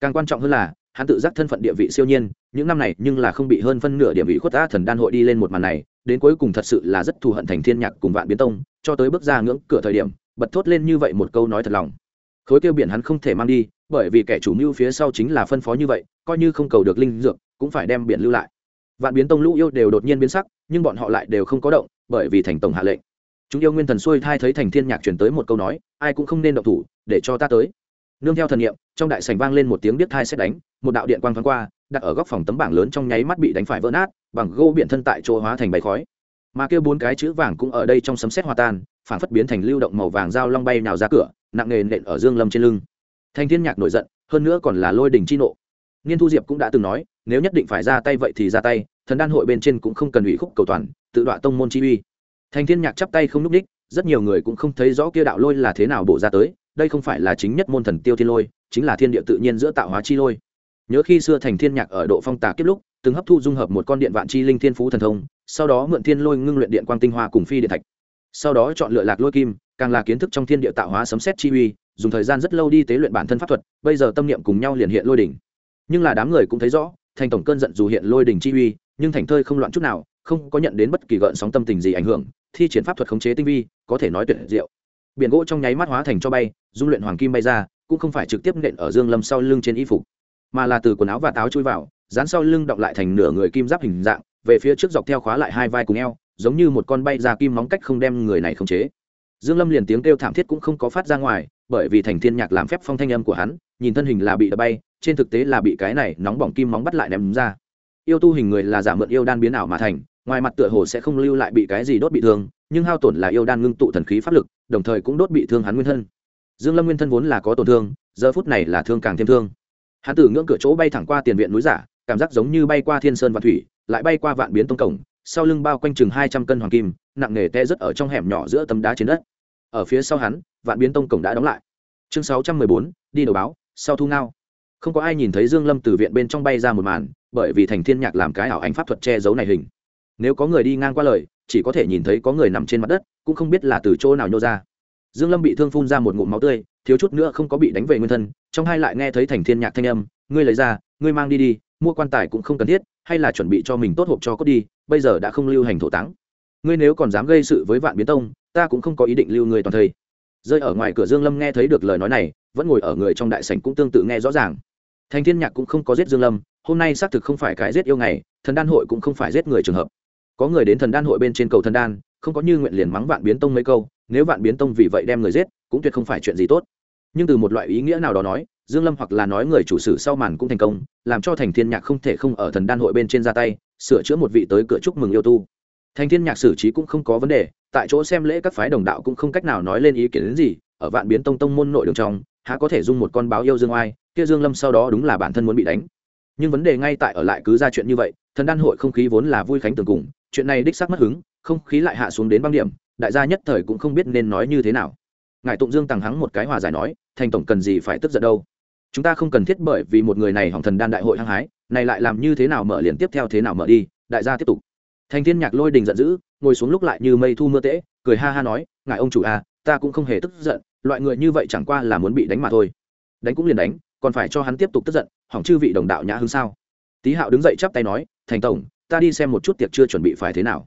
Càng quan trọng hơn là, hắn tự giác thân phận địa vị siêu nhiên, những năm này nhưng là không bị hơn phân nửa địa vị khuất ta thần đan hội đi lên một màn này, đến cuối cùng thật sự là rất thù hận thành thiên nhạc cùng vạn biến tông, cho tới bước ra ngưỡng cửa thời điểm, bật thốt lên như vậy một câu nói thật lòng khối kêu biển hắn không thể mang đi, bởi vì kẻ chủ mưu phía sau chính là phân phó như vậy, coi như không cầu được linh dược, cũng phải đem biển lưu lại. Vạn biến tông lũ yêu đều đột nhiên biến sắc, nhưng bọn họ lại đều không có động, bởi vì thành tổng hạ lệnh. Chúng yêu nguyên thần xuôi thai thấy thành thiên nhạc chuyển tới một câu nói, ai cũng không nên động thủ, để cho ta tới. Nương theo thần nghiệm trong đại sảnh vang lên một tiếng biết thai xét đánh, một đạo điện quang thoáng qua, đặt ở góc phòng tấm bảng lớn trong nháy mắt bị đánh phải vỡ nát, bằng gô biển thân tại chỗ hóa thành bầy khói. Mà kêu bốn cái chữ vàng cũng ở đây trong sấm sét hòa tan phản phất biến thành lưu động màu vàng dao long bay nào ra cửa nặng nề nện ở dương lâm trên lưng. Thanh thiên nhạc nổi giận, hơn nữa còn là lôi đình chi nộ. Niên thu diệp cũng đã từng nói, nếu nhất định phải ra tay vậy thì ra tay, thần đan hội bên trên cũng không cần ủy khúc cầu toàn, tự đoạn tông môn chi uy. Thanh thiên nhạc chắp tay không núp đích, rất nhiều người cũng không thấy rõ kia đạo lôi là thế nào bổ ra tới, đây không phải là chính nhất môn thần tiêu thiên lôi, chính là thiên địa tự nhiên giữa tạo hóa chi lôi. Nhớ khi xưa thành thiên nhạc ở độ phong tà kiếp lúc, từng hấp thu dung hợp một con điện vạn chi linh thiên phú thần thông, sau đó mượn thiên lôi ngưng luyện điện quang tinh hoa cùng phi điện thạch. Sau đó chọn lựa lạc lôi kim càng là kiến thức trong thiên địa tạo hóa sấm xét chi uy, dùng thời gian rất lâu đi tế luyện bản thân pháp thuật, bây giờ tâm niệm cùng nhau liền hiện lôi đỉnh. Nhưng là đám người cũng thấy rõ, thành tổng cơn giận dù hiện lôi đỉnh chi uy, nhưng thành thơi không loạn chút nào, không có nhận đến bất kỳ gợn sóng tâm tình gì ảnh hưởng, thi triển pháp thuật khống chế tinh vi, có thể nói tuyệt diệu. Biển gỗ trong nháy mắt hóa thành cho bay, dung luyện hoàng kim bay ra, cũng không phải trực tiếp nện ở dương lâm sau lưng trên y phục, mà là từ quần áo và táo chui vào, dán sau lưng động lại thành nửa người kim giáp hình dạng, về phía trước dọc theo khóa lại hai vai cùng eo, giống như một con bay ra kim móng cách không đem người này khống chế dương lâm liền tiếng kêu thảm thiết cũng không có phát ra ngoài, bởi vì thành thiên nhạc làm phép phong thanh âm của hắn, nhìn thân hình là bị đập bay, trên thực tế là bị cái này nóng bỏng kim móng bắt lại ném ra. Yêu tu hình người là giả mượn yêu đan biến ảo mà thành, ngoài mặt tựa hồ sẽ không lưu lại bị cái gì đốt bị thương, nhưng hao tổn là yêu đan ngưng tụ thần khí pháp lực, đồng thời cũng đốt bị thương hắn nguyên thân. Dương lâm nguyên thân vốn là có tổn thương, giờ phút này là thương càng thêm thương. Hắn từ ngưỡng cửa chỗ bay thẳng qua tiền viện núi giả, cảm giác giống như bay qua thiên sơn và thủy, lại bay qua vạn biến tông cổng, sau lưng bao quanh chừng hai trăm cân hoàng kim, nặng nề te rất ở trong hẻm nhỏ giữa tấm đá trên đất ở phía sau hắn, vạn biến tông cổng đã đóng lại. Chương sáu trăm mười bốn, đi đầu báo, sau thu ngao. Không có ai nhìn thấy dương lâm từ viện bên trong bay ra một màn, bởi vì thành thiên nhạc làm cái ảo ảnh pháp thuật che giấu này hình. Nếu có người đi ngang qua lời, chỉ có thể nhìn thấy có người nằm trên mặt đất, cũng không biết là từ chỗ nào nhô ra. Dương lâm bị thương phun ra một ngụm máu tươi, thiếu chút nữa không có bị đánh về nguyên thân, trong hai lại nghe thấy thành thiên nhạc thanh âm, ngươi lấy ra, ngươi mang đi đi, mua quan tài cũng không cần thiết, hay là chuẩn bị cho mình tốt hộp cho cốt đi, bây giờ đã không lưu hành thổ táng. Ngươi nếu còn dám gây sự với vạn biến tông ta cũng không có ý định lưu người toàn thây. Rơi ở ngoài cửa dương lâm nghe thấy được lời nói này, vẫn ngồi ở người trong đại sảnh cũng tương tự nghe rõ ràng. Thành thiên nhạc cũng không có giết dương lâm, hôm nay xác thực không phải cái giết yêu ngày, thần đan hội cũng không phải giết người trường hợp. Có người đến thần đan hội bên trên cầu thần đan, không có như nguyện liền mắng vạn biến tông mấy câu, nếu vạn biến tông vì vậy đem người giết, cũng tuyệt không phải chuyện gì tốt. Nhưng từ một loại ý nghĩa nào đó nói, dương lâm hoặc là nói người chủ sử sau màn cũng thành công, làm cho thành thiên nhạc không thể không ở thần đan hội bên trên ra tay, sửa chữa một vị tới cửa chúc mừng yêu tu thành thiên nhạc xử trí cũng không có vấn đề, tại chỗ xem lễ các phái đồng đạo cũng không cách nào nói lên ý kiến đến gì, ở vạn biến tông tông môn nội đường trong, há có thể dung một con báo yêu dương oai, kia dương lâm sau đó đúng là bản thân muốn bị đánh. Nhưng vấn đề ngay tại ở lại cứ ra chuyện như vậy, thần đan hội không khí vốn là vui khánh tường cùng, chuyện này đích xác mất hứng, không khí lại hạ xuống đến băng điểm, đại gia nhất thời cũng không biết nên nói như thế nào. Ngài tụng dương tằng hắng một cái hòa giải nói, thành tổng cần gì phải tức giận đâu? Chúng ta không cần thiết bởi vì một người này hỏng thần đan đại hội hăng hái, này lại làm như thế nào mở liền tiếp theo thế nào mở đi, đại gia tiếp tục thành thiên nhạc lôi đình giận dữ, ngồi xuống lúc lại như mây thu mưa tễ, cười ha ha nói, ngài ông chủ à ta cũng không hề tức giận, loại người như vậy chẳng qua là muốn bị đánh mà thôi. Đánh cũng liền đánh, còn phải cho hắn tiếp tục tức giận, hỏng chư vị đồng đạo nhã hứng sao? Tý hạo đứng dậy chắp tay nói, thành tổng, ta đi xem một chút tiệc chưa chuẩn bị phải thế nào.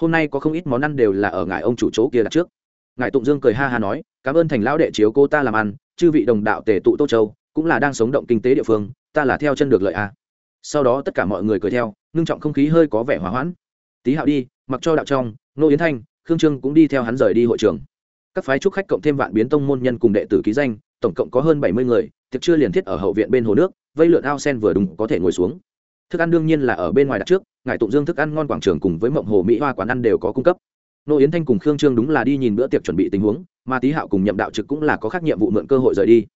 Hôm nay có không ít món ăn đều là ở ngài ông chủ chỗ kia đặt trước. Ngài tụng dương cười ha ha nói, cảm ơn thành lão đệ chiếu cô ta làm ăn, chư vị đồng đạo tề tụ tô châu, cũng là đang sống động kinh tế địa phương, ta là theo chân được lợi a à. sau đó tất cả mọi người cười theo, ngưng trọng không khí hơi có vẻ hòa hoãn tý hạo đi, mặc cho đạo trong nô yến thanh, khương trương cũng đi theo hắn rời đi hội trường. Các phái trúc khách cộng thêm vạn biến tông môn nhân cùng đệ tử ký danh, tổng cộng có hơn bảy mươi người, tiệc chưa liền thiết ở hậu viện bên hồ nước, vây lượn ao sen vừa đúng có thể ngồi xuống. Thức ăn đương nhiên là ở bên ngoài đặt trước, ngài tụng dương thức ăn ngon quảng trường cùng với mộng hồ mỹ hoa quán ăn đều có cung cấp. Nô yến thanh cùng khương trương đúng là đi nhìn bữa tiệc chuẩn bị tình huống, mà tý hạo cùng nhậm đạo trực cũng là có khác nhiệm vụ mượn cơ hội rời đi.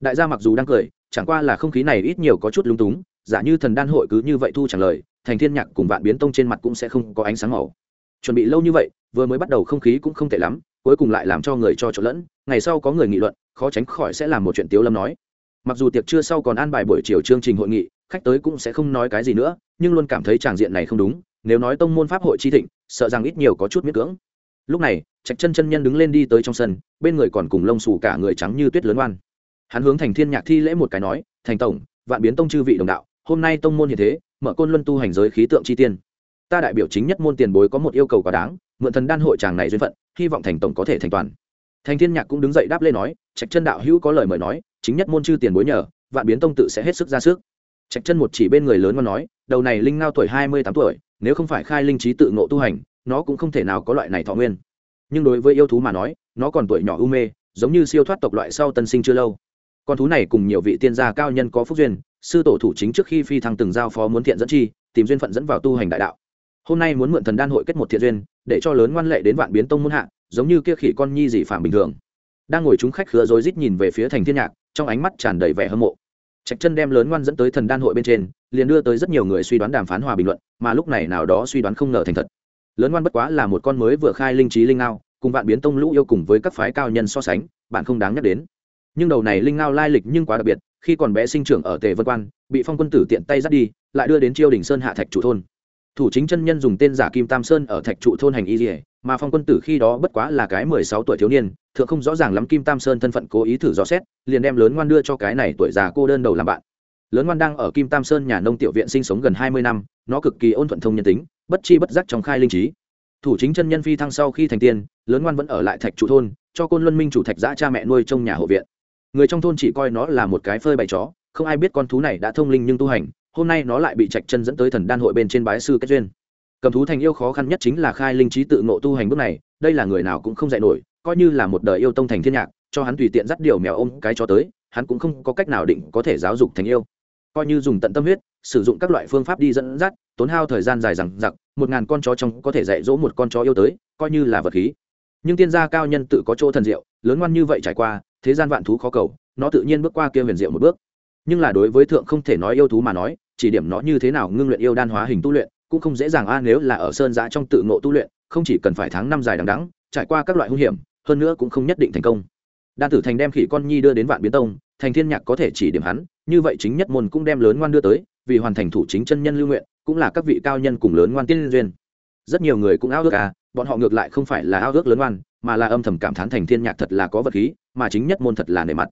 Đại gia mặc dù đang cười, chẳng qua là không khí này ít nhiều có chút lúng túng giả như thần đan hội cứ như vậy thu trả lời, thành thiên nhạc cùng vạn biến tông trên mặt cũng sẽ không có ánh sáng màu. Chuẩn bị lâu như vậy, vừa mới bắt đầu không khí cũng không tệ lắm, cuối cùng lại làm cho người cho trộn lẫn, ngày sau có người nghị luận, khó tránh khỏi sẽ làm một chuyện tiếu lâm nói. Mặc dù tiệc trưa sau còn an bài buổi chiều chương trình hội nghị, khách tới cũng sẽ không nói cái gì nữa, nhưng luôn cảm thấy tràng diện này không đúng, nếu nói tông môn pháp hội chi thịnh, sợ rằng ít nhiều có chút miết cưỡng. Lúc này, trạch chân chân nhân đứng lên đi tới trong sân, bên người còn cùng lông xù cả người trắng như tuyết lớn oan. Hắn hướng thành thiên nhạc thi lễ một cái nói, thành tổng, vạn biến tông chư vị đồng đạo hôm nay tông môn như thế, mở côn luân tu hành giới khí tượng chi tiên. Ta đại biểu chính nhất môn tiền bối có một yêu cầu quá đáng, mượn thần đan hội tràng này duyên phận, hy vọng thành tổng có thể thành toàn. Thành thiên nhạc cũng đứng dậy đáp lên nói, trạch chân đạo hữu có lời mời nói, chính nhất môn chư tiền bối nhờ, vạn biến tông tự sẽ hết sức ra sức. Trạch chân một chỉ bên người lớn mà nói, đầu này linh ngao tuổi hai mươi tám tuổi, nếu không phải khai linh trí tự ngộ tu hành, nó cũng không thể nào có loại này thọ nguyên. Nhưng đối với yêu thú mà nói, nó còn tuổi nhỏ u mê, giống như siêu thoát tộc loại sau tân sinh chưa lâu. Con thú này cùng nhiều vị tiên gia cao nhân có phúc duyên sư tổ thủ chính trước khi phi thăng từng giao phó muốn thiện dẫn chi, tìm duyên phận dẫn vào tu hành đại đạo. Hôm nay muốn mượn thần đan hội kết một thiện duyên, để cho lớn ngoan lệ đến vạn biến tông muôn hạ, giống như kia khỉ con nhi dị phạm bình thường. Đang ngồi chúng khách khứa rối rít nhìn về phía thành thiên nhạc, trong ánh mắt tràn đầy vẻ hâm mộ. Trạch chân đem lớn ngoan dẫn tới thần đan hội bên trên, liền đưa tới rất nhiều người suy đoán đàm phán hòa bình luận, mà lúc này nào đó suy đoán không ngờ thành thật. Lớn ngoan bất quá là một con mới vừa khai linh trí linh ngao, cùng vạn biến tông lũ yêu cùng với các phái cao nhân so sánh, bạn không đáng nhắc đến. Nhưng đầu này linh ngao lai lịch nhưng quá đặc biệt khi còn bé sinh trưởng ở tề vân quan, bị phong quân tử tiện tay dắt đi, lại đưa đến chiêu đình sơn hạ thạch chủ thôn. Thủ chính chân nhân dùng tên giả kim tam sơn ở thạch trụ thôn hành y dỉa mà phong quân tử khi đó bất quá là cái mười sáu tuổi thiếu niên, thượng không rõ ràng lắm kim tam sơn thân phận cố ý thử dò xét, liền đem lớn ngoan đưa cho cái này tuổi già cô đơn đầu làm bạn. Lớn ngoan đang ở kim tam sơn nhà nông tiểu viện sinh sống gần hai mươi năm, nó cực kỳ ôn thuận thông nhân tính, bất chi bất giác trong khai linh trí. Thủ chính chân nhân phi thăng sau khi thành tiên, lớn ngoan vẫn ở lại thạch trụ thôn, cho côn luân minh chủ thạch giã cha mẹ nuôi trong nhà hộ viện người trong thôn chỉ coi nó là một cái phơi bày chó, không ai biết con thú này đã thông linh nhưng tu hành, hôm nay nó lại bị trạch chân dẫn tới thần đan hội bên trên bái sư kết duyên. Cầm thú thành yêu khó khăn nhất chính là khai linh trí tự ngộ tu hành bước này, đây là người nào cũng không dạy nổi, coi như là một đời yêu tông thành thiên nhạc, cho hắn tùy tiện dắt điều mèo ôm cái cho tới, hắn cũng không có cách nào định có thể giáo dục thành yêu. Coi như dùng tận tâm huyết, sử dụng các loại phương pháp đi dẫn dắt, tốn hao thời gian dài rằng giặc một ngàn con chó trong có thể dạy dỗ một con chó yêu tới, coi như là vật khí. Nhưng tiên gia cao nhân tự có chỗ thần diệu, lớn ngoan như vậy trải qua thế gian vạn thú khó cầu, nó tự nhiên bước qua kia huyền diệu một bước. Nhưng là đối với thượng không thể nói yêu thú mà nói, chỉ điểm nó như thế nào ngưng luyện yêu đan hóa hình tu luyện, cũng không dễ dàng. A, nếu là ở sơn giã trong tự ngộ tu luyện, không chỉ cần phải tháng năm dài đằng đẵng, trải qua các loại hung hiểm, hơn nữa cũng không nhất định thành công. Đan tử thành đem khỉ con nhi đưa đến vạn biến tông, thành thiên nhạc có thể chỉ điểm hắn, như vậy chính nhất môn cũng đem lớn ngoan đưa tới, vì hoàn thành thủ chính chân nhân lưu nguyện, cũng là các vị cao nhân cùng lớn ngoan tiên duyên. Rất nhiều người cũng ao ước à bọn họ ngược lại không phải là ao ước lớn ngoan, mà là âm thầm cảm thán thành thiên nhạc thật là có vật khí mà chính nhất môn thật là nề mặt.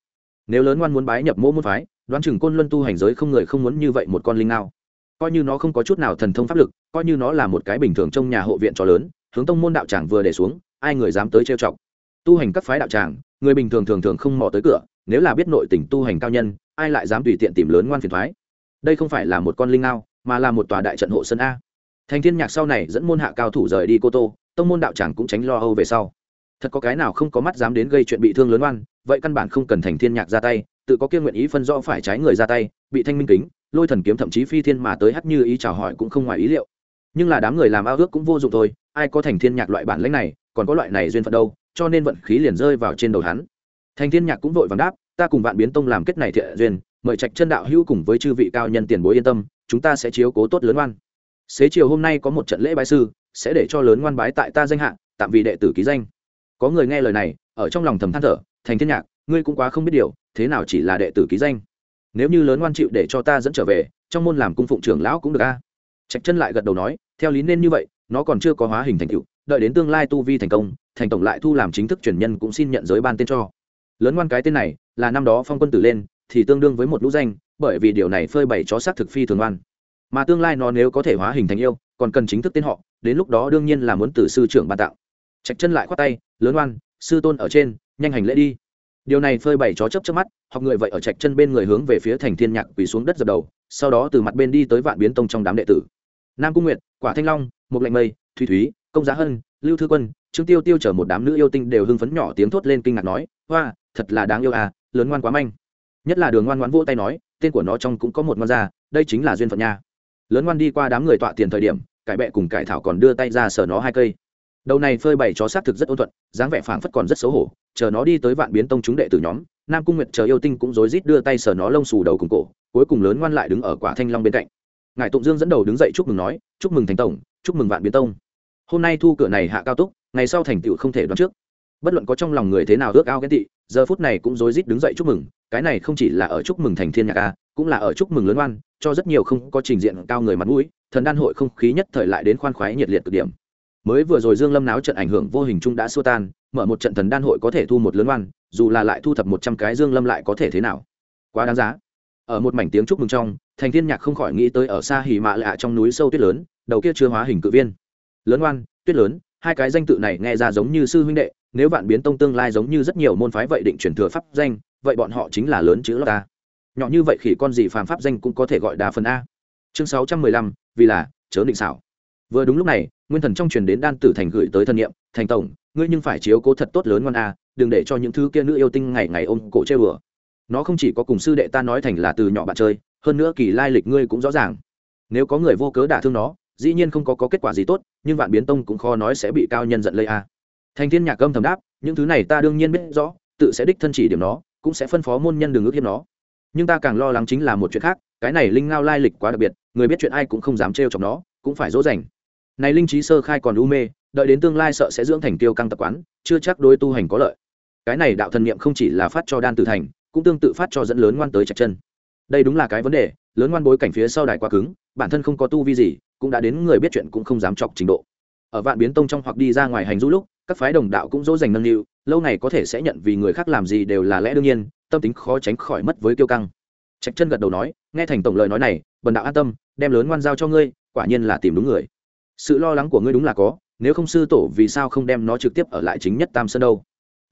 Nếu lớn ngoan muốn bái nhập mô môn phái, đoán chừng côn luân tu hành giới không người không muốn như vậy một con linh nào coi như nó không có chút nào thần thông pháp lực, coi như nó là một cái bình thường trong nhà hộ viện cho lớn, hướng tông môn đạo tràng vừa để xuống, ai người dám tới trêu chọc. Tu hành các phái đạo tràng, người bình thường thường thường không mò tới cửa, nếu là biết nội tình tu hành cao nhân, ai lại dám tùy tiện tìm lớn ngoan phiền thoái? Đây không phải là một con linh nào mà là một tòa đại trận hộ sân a. Thành thiên nhạc sau này dẫn môn hạ cao thủ rời đi cô tô, tông môn đạo tràng cũng tránh lo âu về sau thật có cái nào không có mắt dám đến gây chuyện bị thương lớn oan, vậy căn bản không cần thành thiên nhạc ra tay, tự có kia nguyện ý phân rõ phải trái người ra tay, bị thanh minh kính, lôi thần kiếm thậm chí phi thiên mà tới hắt như ý chào hỏi cũng không ngoài ý liệu. Nhưng là đám người làm ao ước cũng vô dụng thôi, ai có thành thiên nhạc loại bản lãnh này, còn có loại này duyên phận đâu, cho nên vận khí liền rơi vào trên đầu hắn. Thành thiên nhạc cũng vội vàng đáp, ta cùng vạn biến tông làm kết này thiện duyên, mời trạch chân đạo hữu cùng với chư vị cao nhân tiền bối yên tâm, chúng ta sẽ chiếu cố tốt lớn oan. Xế chiều hôm nay có một trận lễ bái sư, sẽ để cho lớn ngoan bái tại ta danh hạ, tạm vì đệ tử ký danh có người nghe lời này, ở trong lòng thầm than thở, thành thiên nhạc, ngươi cũng quá không biết điều, thế nào chỉ là đệ tử ký danh? Nếu như lớn ngoan chịu để cho ta dẫn trở về, trong môn làm cung phụng trưởng lão cũng được a. Trạch chân lại gật đầu nói, theo lý nên như vậy, nó còn chưa có hóa hình thành tựu, đợi đến tương lai tu vi thành công, thành tổng lại thu làm chính thức truyền nhân cũng xin nhận giới ban tên cho. Lớn ngoan cái tên này, là năm đó phong quân tử lên, thì tương đương với một lũ danh, bởi vì điều này phơi bày chó xác thực phi thường ngoan. mà tương lai nó nếu có thể hóa hình thành yêu, còn cần chính thức tên họ, đến lúc đó đương nhiên là muốn từ sư trưởng ban tạo trạch chân lại khoát tay, lớn oan, sư tôn ở trên, nhanh hành lễ đi. Điều này phơi bày chó chấp trước mắt, học người vậy ở trạch chân bên người hướng về phía thành thiên nhạc quỳ xuống đất dập đầu, sau đó từ mặt bên đi tới vạn biến tông trong đám đệ tử. Nam cung nguyệt, quả thanh long một lệnh mây, thủy thúy, công giá hân, lưu thư quân, trương tiêu tiêu chở một đám nữ yêu tinh đều hưng phấn nhỏ tiếng thốt lên kinh ngạc nói, hoa, thật là đáng yêu à lớn ngoan quá manh. Nhất là đường ngoan ngoãn vỗ tay nói, tên của nó trong cũng có một ngoan gia, đây chính là duyên phận nha. Lớn ngoan đi qua đám người tọa tiền thời điểm, cải bẹ cùng cải thảo còn đưa tay ra sờ nó hai cây đầu này phơi bày chó xác thực rất ôn thuận, dáng vẻ phảng phất còn rất xấu hổ, chờ nó đi tới vạn biến tông chúng đệ tử nhóm, nam cung nguyệt chờ yêu tinh cũng rối rít đưa tay sờ nó lông xù đầu cùng cổ, cuối cùng lớn ngoan lại đứng ở quả thanh long bên cạnh. Ngài tụng dương dẫn đầu đứng dậy chúc mừng nói, chúc mừng thành tổng, chúc mừng vạn biến tông. Hôm nay thu cửa này hạ cao túc, ngày sau thành tựu không thể đoán trước. Bất luận có trong lòng người thế nào ước ao ghen tị, giờ phút này cũng rối rít đứng dậy chúc mừng, cái này không chỉ là ở chúc mừng thành thiên nhạc a, cũng là ở chúc mừng lớn oan cho rất nhiều không có trình diện cao người mặt mũi, thần đan hội không khí nhất thời lại đến khoan khoái nhiệt liệt cực điểm mới vừa rồi dương lâm náo trận ảnh hưởng vô hình chung đã xua tan, mở một trận thần đan hội có thể thu một lớn oan, dù là lại thu thập một trăm cái dương lâm lại có thể thế nào? Quá đáng giá. Ở một mảnh tiếng chúc mừng trong, thành thiên nhạc không khỏi nghĩ tới ở xa hỉ mạ lạ trong núi sâu tuyết lớn, đầu kia chưa hóa hình cự viên. Lớn oan, tuyết lớn, hai cái danh tự này nghe ra giống như sư huynh đệ, nếu vạn biến tông tương lai giống như rất nhiều môn phái vậy định chuyển thừa pháp danh, vậy bọn họ chính là lớn chữ lót ta nhỏ như vậy khỉ con gì phàm pháp danh cũng có thể gọi đa phần a. Chương sáu trăm mười lăm, vì là, chớ định xảo. Vừa đúng lúc này nguyên thần trong truyền đến đan tử thành gửi tới thân nhiệm thành tổng ngươi nhưng phải chiếu cố thật tốt lớn ngon a đừng để cho những thứ kia nữ yêu tinh ngày ngày ôm cổ chơi bừa nó không chỉ có cùng sư đệ ta nói thành là từ nhỏ bạn chơi hơn nữa kỳ lai lịch ngươi cũng rõ ràng. Nếu có người vô cớ đả thương nó dĩ nhiên không có, có kết quả gì tốt nhưng vạn biến tông cũng khó nói sẽ bị cao nhân giận lây a. Thành thiên nhạc âm thầm đáp những thứ này ta đương nhiên biết rõ tự sẽ đích thân chỉ điểm nó cũng sẽ phân phó môn nhân đường ước hiếp nó. Nhưng ta càng lo lắng chính là một chuyện khác cái này linh ngao lai lịch quá đặc biệt người biết chuyện ai cũng không dám trêu chọc nó cũng phải dỗ dành này linh trí sơ khai còn u mê, đợi đến tương lai sợ sẽ dưỡng thành tiêu căng tập quán, chưa chắc đối tu hành có lợi. Cái này đạo thần niệm không chỉ là phát cho đan tử thành, cũng tương tự phát cho dẫn lớn ngoan tới chặt chân. Đây đúng là cái vấn đề, lớn ngoan bối cảnh phía sau đài quá cứng, bản thân không có tu vi gì, cũng đã đến người biết chuyện cũng không dám chọc trình độ. Ở vạn biến tông trong hoặc đi ra ngoài hành du lúc, các phái đồng đạo cũng dỗ dành nâng niu, lâu này có thể sẽ nhận vì người khác làm gì đều là lẽ đương nhiên, tâm tính khó tránh khỏi mất với kiêu căng. Trạch chân gật đầu nói, nghe thành tổng lời nói này, bần đạo an tâm, đem lớn ngoan giao cho ngươi, quả nhiên là tìm đúng người sự lo lắng của ngươi đúng là có, nếu không sư tổ vì sao không đem nó trực tiếp ở lại chính nhất tam sơn đâu?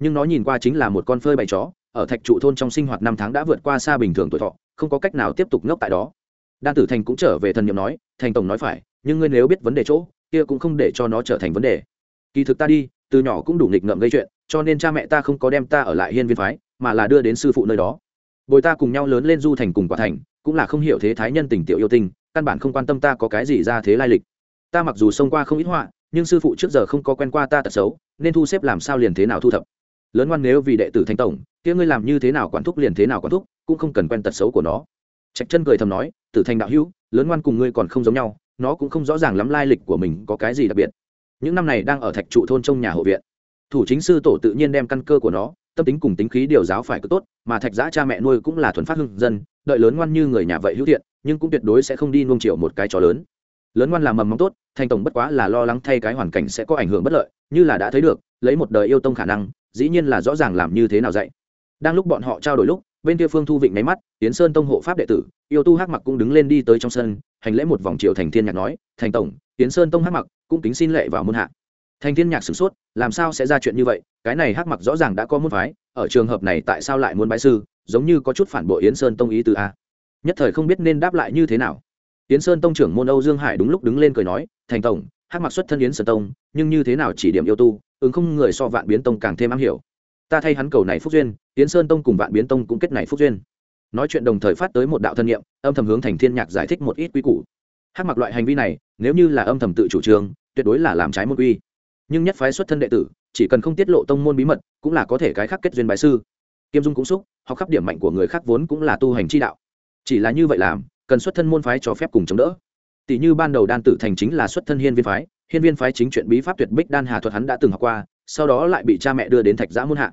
Nhưng nó nhìn qua chính là một con phơi bày chó, ở thạch trụ thôn trong sinh hoạt năm tháng đã vượt qua xa bình thường tuổi thọ, không có cách nào tiếp tục ngốc tại đó. Đan tử thành cũng trở về thần nhiệm nói, thành tổng nói phải, nhưng ngươi nếu biết vấn đề chỗ, kia cũng không để cho nó trở thành vấn đề. Kỳ thực ta đi, từ nhỏ cũng đủ nghịch ngợm gây chuyện, cho nên cha mẹ ta không có đem ta ở lại hiên viên phái, mà là đưa đến sư phụ nơi đó. Bồi ta cùng nhau lớn lên du thành cùng quả thành, cũng là không hiểu thế thái nhân tình tiểu yêu tinh, căn bản không quan tâm ta có cái gì ra thế lai lịch ta mặc dù xông qua không ít họa, nhưng sư phụ trước giờ không có quen qua ta tật xấu, nên thu xếp làm sao liền thế nào thu thập. Lớn ngoan nếu vì đệ tử thanh tổng, kia ngươi làm như thế nào quản thúc liền thế nào quản thúc, cũng không cần quen tật xấu của nó. Trạch chân cười thầm nói, tử thành đạo hữu, lớn ngoan cùng ngươi còn không giống nhau, nó cũng không rõ ràng lắm lai lịch của mình có cái gì đặc biệt. Những năm này đang ở thạch trụ thôn trong nhà hộ viện. Thủ chính sư tổ tự nhiên đem căn cơ của nó, tâm tính cùng tính khí điều giáo phải cứ tốt, mà thạch giã cha mẹ nuôi cũng là thuần phát hưng dân, đợi lớn ngoan như người nhà vậy hữu thiện, nhưng cũng tuyệt đối sẽ không đi nuông chiều một cái chó lớn lớn ngoan là mầm móng tốt, thành tổng bất quá là lo lắng thay cái hoàn cảnh sẽ có ảnh hưởng bất lợi, như là đã thấy được, lấy một đời yêu tông khả năng, dĩ nhiên là rõ ràng làm như thế nào dạy. Đang lúc bọn họ trao đổi lúc, bên kia phương thu vịnh máy mắt tiến sơn tông hộ pháp đệ tử, yêu tu hắc mặc cũng đứng lên đi tới trong sân, hành lễ một vòng triệu thành thiên nhạc nói, thành tổng tiến sơn tông hắc mặc cũng tính xin lệ vào môn hạ. Thành thiên nhạc sửng sốt, làm sao sẽ ra chuyện như vậy? Cái này hắc mặc rõ ràng đã có môn phái, ở trường hợp này tại sao lại muốn bái sư? Giống như có chút phản bội yến sơn tông ý từ a à? nhất thời không biết nên đáp lại như thế nào yến sơn tông trưởng môn âu dương hải đúng lúc đứng lên cười nói, thành tổng, hắc mặc xuất thân yến sơn tông, nhưng như thế nào chỉ điểm yêu tu, ứng không người so vạn biến tông càng thêm am hiểu. Ta thay hắn cầu này phúc duyên, yến sơn tông cùng vạn biến tông cũng kết này phúc duyên. Nói chuyện đồng thời phát tới một đạo thân nhiệm âm thầm hướng thành thiên nhạc giải thích một ít quy củ. Hắc mặc loại hành vi này, nếu như là âm thầm tự chủ trương, tuyệt đối là làm trái môn quy. Nhưng nhất phái xuất thân đệ tử, chỉ cần không tiết lộ tông môn bí mật, cũng là có thể cái khác kết duyên bài sư. Kiêm dung cũng xúc, học khắp điểm mạnh của người khác vốn cũng là tu hành chi đạo. Chỉ là như vậy làm cần xuất thân môn phái cho phép cùng chống đỡ. Tỷ như ban đầu đan tử thành chính là xuất thân hiên viên phái, hiên viên phái chính chuyện bí pháp tuyệt bích đan hà thuật hắn đã từng học qua, sau đó lại bị cha mẹ đưa đến thạch giã muôn hạ.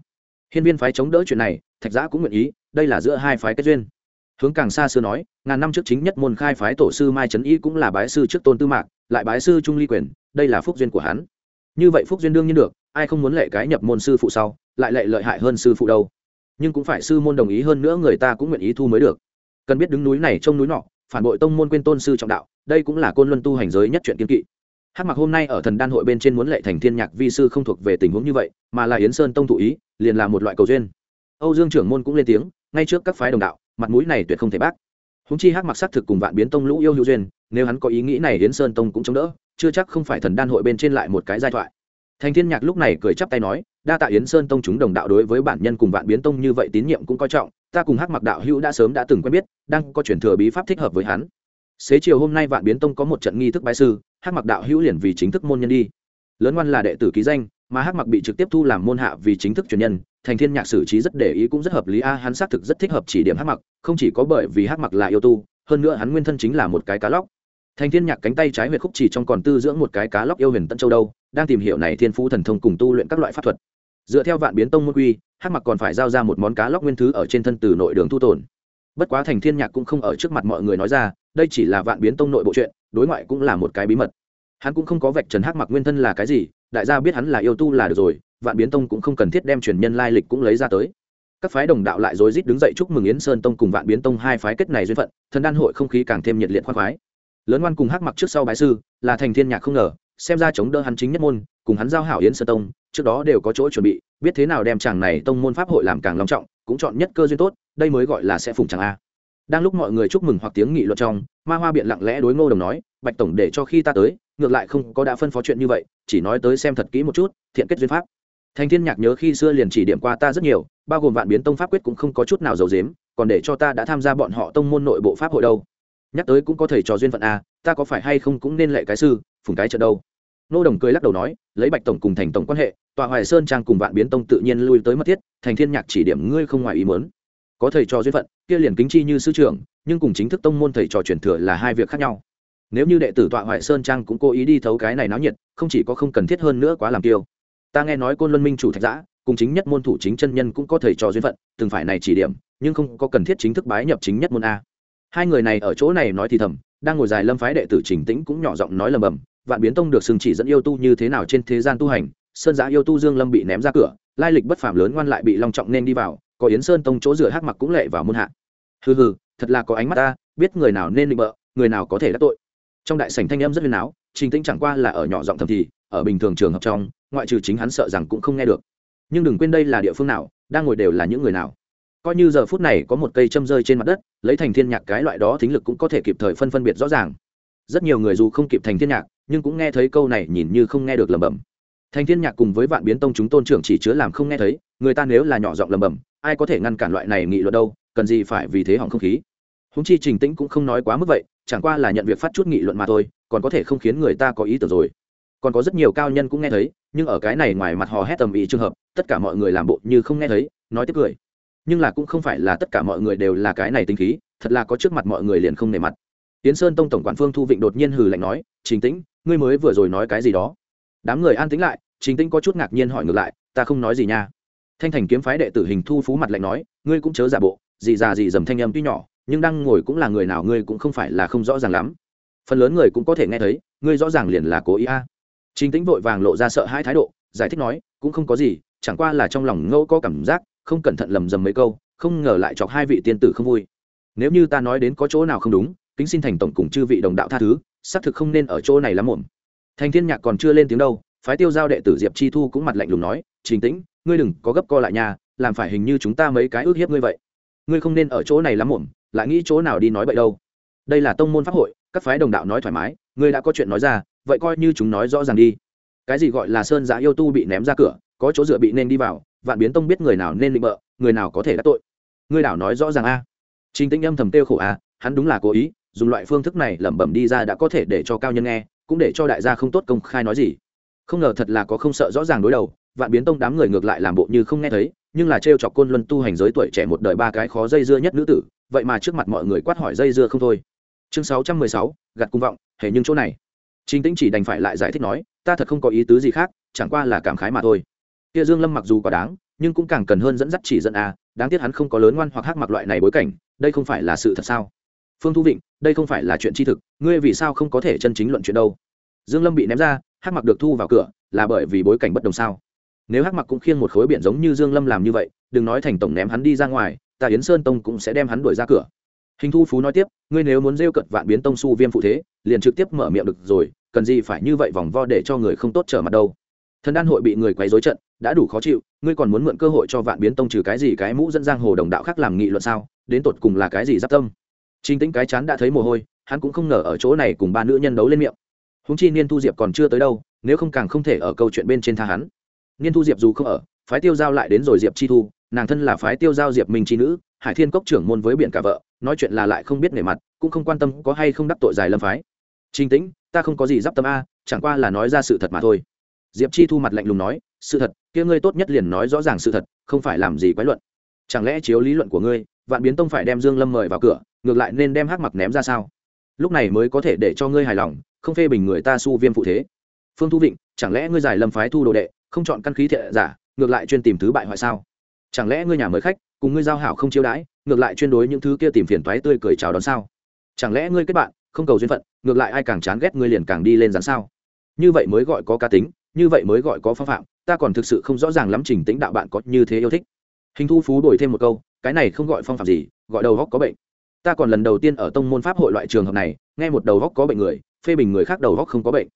Hiên viên phái chống đỡ chuyện này, thạch giã cũng nguyện ý, đây là giữa hai phái kết duyên. Hướng càng xa xưa nói, ngàn năm trước chính nhất môn khai phái tổ sư mai trấn y cũng là bái sư trước tôn tư mạc, lại bái sư trung ly quyền, đây là phúc duyên của hắn. Như vậy phúc duyên đương nhiên được, ai không muốn lệ cái nhập môn sư phụ sau, lại lệ lợi hại hơn sư phụ đâu. Nhưng cũng phải sư môn đồng ý hơn nữa người ta cũng nguyện ý thu mới được cần biết đứng núi này trông núi nọ, phản bội tông môn quên tôn sư trọng đạo, đây cũng là côn luân tu hành giới nhất chuyện kiên kỵ. Hắc mặc hôm nay ở thần đan hội bên trên muốn lệ thành thiên nhạc vi sư không thuộc về tình huống như vậy, mà là yến sơn tông thụ ý, liền là một loại cầu duyên. Âu dương trưởng môn cũng lên tiếng, ngay trước các phái đồng đạo, mặt mũi này tuyệt không thể bác. Húng chi hắc mặc xác thực cùng vạn biến tông lũ yêu hữu duyên, nếu hắn có ý nghĩ này yến sơn tông cũng chống đỡ, chưa chắc không phải thần đan hội bên trên lại một cái giai thoại thành thiên nhạc lúc này cười chắp tay nói, đa tạ yến sơn tông chúng đồng đạo đối với bản nhân cùng vạn biến tông như vậy tín nhiệm cũng coi trọng, ta cùng hắc mặc đạo hữu đã sớm đã từng quen biết, đang có chuyển thừa bí pháp thích hợp với hắn. Xế chiều hôm nay vạn biến tông có một trận nghi thức bái sư, hắc mặc đạo hữu liền vì chính thức môn nhân đi. Lớn ngoan là đệ tử ký danh, mà hắc mặc bị trực tiếp thu làm môn hạ vì chính thức truyền nhân, thành thiên nhạc xử trí rất để ý cũng rất hợp lý, a, hắn xác thực rất thích hợp chỉ điểm hắc mặc, không chỉ có bởi vì hắc mặc là yêu tu, hơn nữa hắn nguyên thân chính là một cái cá lóc. Thành thiên nhạc cánh tay trái huyệt khúc chỉ trong còn tư dưỡng một cái cá lóc yêu huyền tân châu đâu đang tìm hiểu này thiên phú thần thông cùng tu luyện các loại pháp thuật. Dựa theo vạn biến tông môn quy, hắc mặc còn phải giao ra một món cá lóc nguyên thứ ở trên thân từ nội đường thu tồn. Bất quá thành thiên nhạc cũng không ở trước mặt mọi người nói ra, đây chỉ là vạn biến tông nội bộ chuyện, đối ngoại cũng là một cái bí mật. Hắn cũng không có vạch trần hắc mặc nguyên thân là cái gì, đại gia biết hắn là yêu tu là được rồi, vạn biến tông cũng không cần thiết đem truyền nhân lai lịch cũng lấy ra tới. Các phái đồng đạo lại rối rít đứng dậy chúc mừng yến sơn tông cùng vạn biến tông hai phái kết này duyên phận, thần đan hội không khí càng thêm nhiệt liệt khoan khoái. Lớn ngoan cùng hắc mặc trước sau bái sư, là thành thiên nhạc không ngờ xem ra chống đỡ hắn chính nhất môn, cùng hắn giao hảo yến sơ tông, trước đó đều có chỗ chuẩn bị, biết thế nào đem chàng này tông môn pháp hội làm càng long trọng, cũng chọn nhất cơ duyên tốt, đây mới gọi là sẽ phùng chàng a. Đang lúc mọi người chúc mừng hoặc tiếng nghị luận trong, ma hoa biện lặng lẽ đối ngô đồng nói, bạch tổng để cho khi ta tới, ngược lại không có đã phân phó chuyện như vậy, chỉ nói tới xem thật kỹ một chút, thiện kết duyên pháp. Thành thiên nhạc nhớ khi xưa liền chỉ điểm qua ta rất nhiều, bao gồm vạn biến tông pháp quyết cũng không có chút nào giàu dếm còn để cho ta đã tham gia bọn họ tông môn nội bộ pháp hội đâu. Nhắc tới cũng có thể trò duyên phận a, ta có phải hay không cũng nên lệ cái sư phùng cái trận đâu nô đồng cười lắc đầu nói, lấy bạch tổng cùng thành tổng quan hệ tọa hoài sơn trang cùng vạn biến tông tự nhiên lui tới mất thiết, thành thiên nhạc chỉ điểm ngươi không ngoài ý muốn. Có thầy trò duyên phận, kia liền kính chi như sư trưởng, nhưng cùng chính thức tông môn thầy trò truyền thừa là hai việc khác nhau. Nếu như đệ tử tọa hoài sơn trang cũng cố ý đi thấu cái này náo nhiệt, không chỉ có không cần thiết hơn nữa quá làm tiêu ta nghe nói côn luân minh chủ thạch giã, cùng chính nhất môn thủ chính chân nhân cũng có thầy trò duyên phận, từng phải này chỉ điểm, nhưng không có cần thiết chính thức bái nhập chính nhất môn a. Hai người này ở chỗ này nói thì thầm, đang ngồi dài lâm phái đệ tử trình tĩnh cũng nhỏ giọng nói lầm bầm vạn biến tông được sừng chỉ dẫn yêu tu như thế nào trên thế gian tu hành, sơn giã yêu tu dương lâm bị ném ra cửa, lai lịch bất phàm lớn ngoan lại bị long trọng nên đi vào, có yến sơn tông chỗ rửa hắc mặc cũng lệ vào môn hạ. Hừ hừ, thật là có ánh mắt ta, biết người nào nên định bợ, người nào có thể đắc tội. Trong đại sảnh thanh âm rất huyền áo, trình tĩnh chẳng qua là ở nhỏ giọng thầm thì, ở bình thường trường hợp trong, ngoại trừ chính hắn sợ rằng cũng không nghe được. Nhưng đừng quên đây là địa phương nào, đang ngồi đều là những người nào. Coi như giờ phút này có một cây châm rơi trên mặt đất, lấy thành thiên nhạc cái loại đó thính lực cũng có thể kịp thời phân phân biệt rõ ràng. Rất nhiều người dù không kịp thành thiên nhạc nhưng cũng nghe thấy câu này nhìn như không nghe được lẩm bẩm. Thành thiên nhạc cùng với vạn biến tông chúng tôn trưởng chỉ chứa làm không nghe thấy, người ta nếu là nhỏ giọng lẩm bẩm, ai có thể ngăn cản loại này nghị luận đâu, cần gì phải vì thế hỏng không khí. Húng chi trình tĩnh cũng không nói quá mức vậy, chẳng qua là nhận việc phát chút nghị luận mà thôi, còn có thể không khiến người ta có ý tưởng rồi. Còn có rất nhiều cao nhân cũng nghe thấy, nhưng ở cái này ngoài mặt hò hét tầm ý trường hợp, tất cả mọi người làm bộ như không nghe thấy, nói tiếp cười. Nhưng là cũng không phải là tất cả mọi người đều là cái này tinh khí, thật là có trước mặt mọi người liền không nề mặt. Tiến sơn tông tổng quản phương thu vịnh đột nhiên hừ lạnh nói trình tĩnh, ngươi mới vừa rồi nói cái gì đó? Đám người an tĩnh lại, trình tĩnh có chút ngạc nhiên hỏi ngược lại, ta không nói gì nha. Thanh thành kiếm phái đệ tử hình thu phú mặt lạnh nói, ngươi cũng chớ giả bộ gì già gì dầm thanh âm tuy nhỏ, nhưng đang ngồi cũng là người nào ngươi cũng không phải là không rõ ràng lắm. Phần lớn người cũng có thể nghe thấy, ngươi rõ ràng liền là cố ý a. À. chính tĩnh vội vàng lộ ra sợ hãi thái độ, giải thích nói, cũng không có gì, chẳng qua là trong lòng ngẫu có cảm giác, không cẩn thận lầm dầm mấy câu, không ngờ lại chọc hai vị tiên tử không vui. Nếu như ta nói đến có chỗ nào không đúng, kính xin thành tổng cùng chư vị đồng đạo tha thứ xác thực không nên ở chỗ này lắm muộn. Thành thiên nhạc còn chưa lên tiếng đâu, phái tiêu giao đệ tử diệp chi thu cũng mặt lạnh lùng nói, trình tĩnh, ngươi đừng có gấp co lại nhà làm phải hình như chúng ta mấy cái ước hiếp ngươi vậy. Ngươi không nên ở chỗ này lắm muộn, lại nghĩ chỗ nào đi nói vậy đâu. Đây là tông môn pháp hội, các phái đồng đạo nói thoải mái, ngươi đã có chuyện nói ra, vậy coi như chúng nói rõ ràng đi. Cái gì gọi là sơn giả yêu tu bị ném ra cửa, có chỗ dựa bị nên đi vào, vạn biến tông biết người nào nên định bợ, người nào có thể đắc tội. Ngươi đảo nói rõ ràng a. À. trình tĩnh âm thầm tiêu khổ a, hắn đúng là cố ý dùng loại phương thức này lẩm bẩm đi ra đã có thể để cho cao nhân nghe, cũng để cho đại gia không tốt công khai nói gì. Không ngờ thật là có không sợ rõ ràng đối đầu, vạn biến tông đám người ngược lại làm bộ như không nghe thấy, nhưng là trêu chọc côn luân tu hành giới tuổi trẻ một đời ba cái khó dây dưa nhất nữ tử, vậy mà trước mặt mọi người quát hỏi dây dưa không thôi. Chương sáu trăm mười sáu gặt cung vọng, hề nhưng chỗ này. Chính tĩnh chỉ đành phải lại giải thích nói, ta thật không có ý tứ gì khác, chẳng qua là cảm khái mà thôi. Kia dương lâm mặc dù quá đáng, nhưng cũng càng cần hơn dẫn dắt chỉ dẫn a, đáng tiếc hắn không có lớn ngoan hoặc hắc mặc loại này bối cảnh, đây không phải là sự thật sao? Phương thu vịnh, đây không phải là chuyện chi thực, ngươi vì sao không có thể chân chính luận chuyện đâu? Dương lâm bị ném ra, hắc mặc được thu vào cửa, là bởi vì bối cảnh bất đồng sao? Nếu hắc mặc cũng khiêng một khối biển giống như dương lâm làm như vậy, đừng nói thành tổng ném hắn đi ra ngoài, ta yến sơn tông cũng sẽ đem hắn đuổi ra cửa. Hình thu phú nói tiếp, ngươi nếu muốn rêu cận vạn biến tông su viêm phụ thế, liền trực tiếp mở miệng được rồi, cần gì phải như vậy vòng vo để cho người không tốt trở mặt đâu? Thần đan hội bị người quấy rối trận, đã đủ khó chịu, ngươi còn muốn mượn cơ hội cho vạn biến tông trừ cái gì cái mũ dẫn giang hồ đồng đạo khác làm nghị luận sao? Đến tột cùng là cái gì giáp tâm? Trình Tĩnh cái chán đã thấy mồ hôi, hắn cũng không ngờ ở chỗ này cùng ba nữ nhân đấu lên miệng. Huống chi Niên Thu Diệp còn chưa tới đâu, nếu không càng không thể ở câu chuyện bên trên tha hắn. Niên Thu Diệp dù không ở, phái Tiêu giao lại đến rồi Diệp Chi Thu, nàng thân là phái Tiêu giao Diệp Minh chi nữ, Hải Thiên Cốc trưởng môn với biển cả vợ, nói chuyện là lại không biết nể mặt, cũng không quan tâm có hay không đắc tội dài lâm phái. Trình Tĩnh, ta không có gì giáp tâm a, chẳng qua là nói ra sự thật mà thôi. Diệp Chi Thu mặt lạnh lùng nói, sự thật, kia ngươi tốt nhất liền nói rõ ràng sự thật, không phải làm gì quái luận. Chẳng lẽ chiếu lý luận của ngươi, Vạn Biến Tông phải đem Dương Lâm mời vào cửa, ngược lại nên đem hắc mặc ném ra sao? Lúc này mới có thể để cho ngươi hài lòng không phê bình người ta su viêm phụ thế. Phương thu vịnh chẳng lẽ ngươi giải lâm phái thu đồ đệ không chọn căn khí thiện giả ngược lại chuyên tìm thứ bại hoại sao? Chẳng lẽ ngươi nhà mời khách cùng ngươi giao hảo không chiêu đãi ngược lại chuyên đối những thứ kia tìm phiền toái tươi cười chào đón sao? Chẳng lẽ ngươi kết bạn không cầu duyên phận ngược lại ai càng chán ghét ngươi liền càng đi lên dán sao? Như vậy mới gọi có cá tính như vậy mới gọi có phong phạm ta còn thực sự không rõ ràng lắm trình tĩnh đạo bạn có như thế yêu thích. Hình thu phú đổi thêm một câu cái này không gọi phong phạm gì, gọi đầu góc có bệnh. Ta còn lần đầu tiên ở tông môn pháp hội loại trường hợp này, nghe một đầu góc có bệnh người, phê bình người khác đầu góc không có bệnh.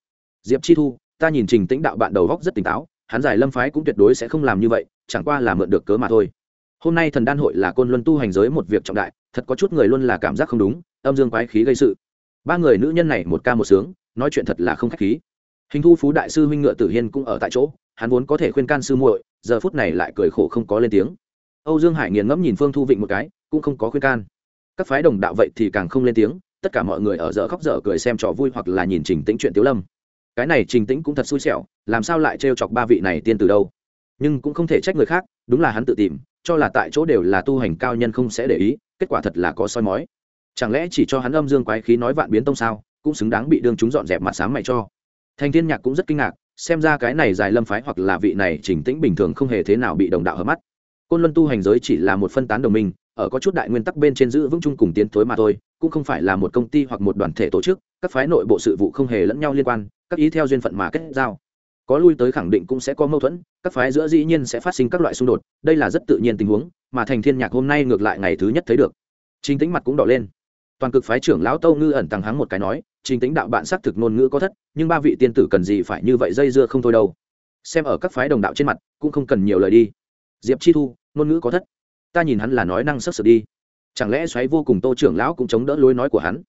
Diệp chi thu, ta nhìn trình tĩnh đạo bạn đầu góc rất tỉnh táo, hắn giải lâm phái cũng tuyệt đối sẽ không làm như vậy, chẳng qua là mượn được cớ mà thôi. Hôm nay thần đan hội là côn luân tu hành giới một việc trọng đại, thật có chút người luôn là cảm giác không đúng, âm dương quái khí gây sự. Ba người nữ nhân này một ca một sướng, nói chuyện thật là không khách khí. Hình thu phú đại sư huynh ngựa tử hiên cũng ở tại chỗ, hắn vốn có thể khuyên can sư muội, giờ phút này lại cười khổ không có lên tiếng âu dương hải nghiền ngẫm nhìn phương thu vịnh một cái, cũng không có khuyên can. Các phái đồng đạo vậy thì càng không lên tiếng, tất cả mọi người ở dở khóc dở cười xem trò vui hoặc là nhìn trình tĩnh chuyện tiếu lâm. Cái này trình tĩnh cũng thật xui xẻo, làm sao lại trêu chọc ba vị này tiên từ đâu? Nhưng cũng không thể trách người khác, đúng là hắn tự tìm, cho là tại chỗ đều là tu hành cao nhân không sẽ để ý, kết quả thật là có soi mói. Chẳng lẽ chỉ cho hắn âm dương quái khí nói vạn biến tông sao, cũng xứng đáng bị đương chúng dọn dẹp mặt sáng mày cho. Thành thiên nhạc cũng rất kinh ngạc, xem ra cái này dài lâm phái hoặc là vị này trình tĩnh bình thường không hề thế nào bị đồng đạo hợp mắt côn luân tu hành giới chỉ là một phân tán đồng minh, ở có chút đại nguyên tắc bên trên giữ vững chung cùng tiến thối mà thôi, cũng không phải là một công ty hoặc một đoàn thể tổ chức, các phái nội bộ sự vụ không hề lẫn nhau liên quan, các ý theo duyên phận mà kết giao. Có lui tới khẳng định cũng sẽ có mâu thuẫn, các phái giữa dĩ nhiên sẽ phát sinh các loại xung đột, đây là rất tự nhiên tình huống, mà thành thiên nhạc hôm nay ngược lại ngày thứ nhất thấy được. Trình tính mặt cũng đỏ lên. Toàn cực phái trưởng lão tâu ngư ẩn tăng hắng một cái nói, trình tính đạo bạn xác thực ngôn ngữ có thất, nhưng ba vị tiên tử cần gì phải như vậy dây dưa không thôi đâu. Xem ở các phái đồng đạo trên mặt, cũng không cần nhiều lời đi diệp chi thu, ngôn ngữ có thất. Ta nhìn hắn là nói năng sắc sực đi. Chẳng lẽ xoáy vô cùng tô trưởng lão cũng chống đỡ lối nói của hắn?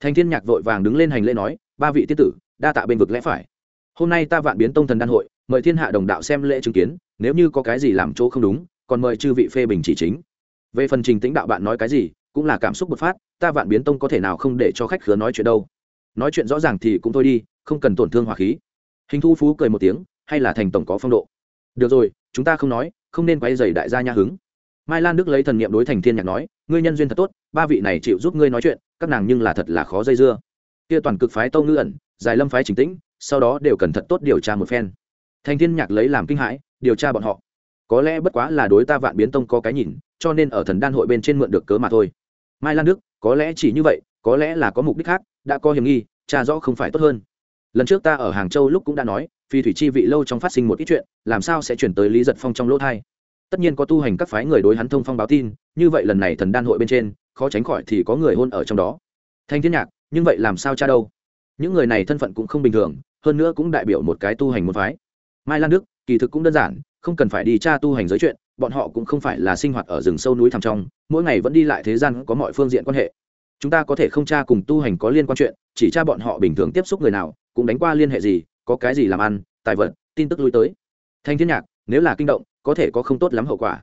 Thành thiên nhạc vội vàng đứng lên hành lễ nói, ba vị tiết tử, đa tạ bên vực lẽ phải. Hôm nay ta vạn biến tông thần đan hội, mời thiên hạ đồng đạo xem lễ chứng kiến, nếu như có cái gì làm chỗ không đúng, còn mời chư vị phê bình chỉ chính. Về phần trình tĩnh đạo bạn nói cái gì, cũng là cảm xúc bột phát, ta vạn biến tông có thể nào không để cho khách khứa nói chuyện đâu? Nói chuyện rõ ràng thì cũng thôi đi, không cần tổn thương hòa khí. Hình thu phú cười một tiếng, hay là thành tổng có phong độ. Được rồi, chúng ta không nói không nên quay dày đại gia nha hứng. Mai lan đức lấy thần niệm đối thành thiên nhạc nói, ngươi nhân duyên thật tốt, ba vị này chịu giúp ngươi nói chuyện, các nàng nhưng là thật là khó dây dưa. Kia toàn cực phái tâu ngư ẩn, giải lâm phái chính tĩnh, sau đó đều cần thật tốt điều tra một phen. Thành thiên nhạc lấy làm kinh hãi, điều tra bọn họ. Có lẽ bất quá là đối ta vạn biến tông có cái nhìn, cho nên ở thần đan hội bên trên mượn được cớ mà thôi. Mai lan đức, có lẽ chỉ như vậy, có lẽ là có mục đích khác, đã có hiểm nghi, cha rõ không phải tốt hơn lần trước ta ở hàng châu lúc cũng đã nói, phi thủy chi vị lâu trong phát sinh một ít chuyện, làm sao sẽ chuyển tới lý giật phong trong lỗ thai? Tất nhiên có tu hành các phái người đối hắn thông phong báo tin, như vậy lần này thần đan hội bên trên, khó tránh khỏi thì có người hôn ở trong đó. Thanh thiên nhạc, nhưng vậy làm sao cha đâu? Những người này thân phận cũng không bình thường, hơn nữa cũng đại biểu một cái tu hành một phái. Mai lan đức, kỳ thực cũng đơn giản, không cần phải đi tra tu hành giới chuyện, bọn họ cũng không phải là sinh hoạt ở rừng sâu núi thẳm trong, mỗi ngày vẫn đi lại thế gian có mọi phương diện quan hệ. Chúng ta có thể không tra cùng tu hành có liên quan chuyện, chỉ tra bọn họ bình thường tiếp xúc người nào cũng đánh qua liên hệ gì, có cái gì làm ăn, tài vật, tin tức lui tới. Thanh thiên nhạc, nếu là kinh động, có thể có không tốt lắm hậu quả.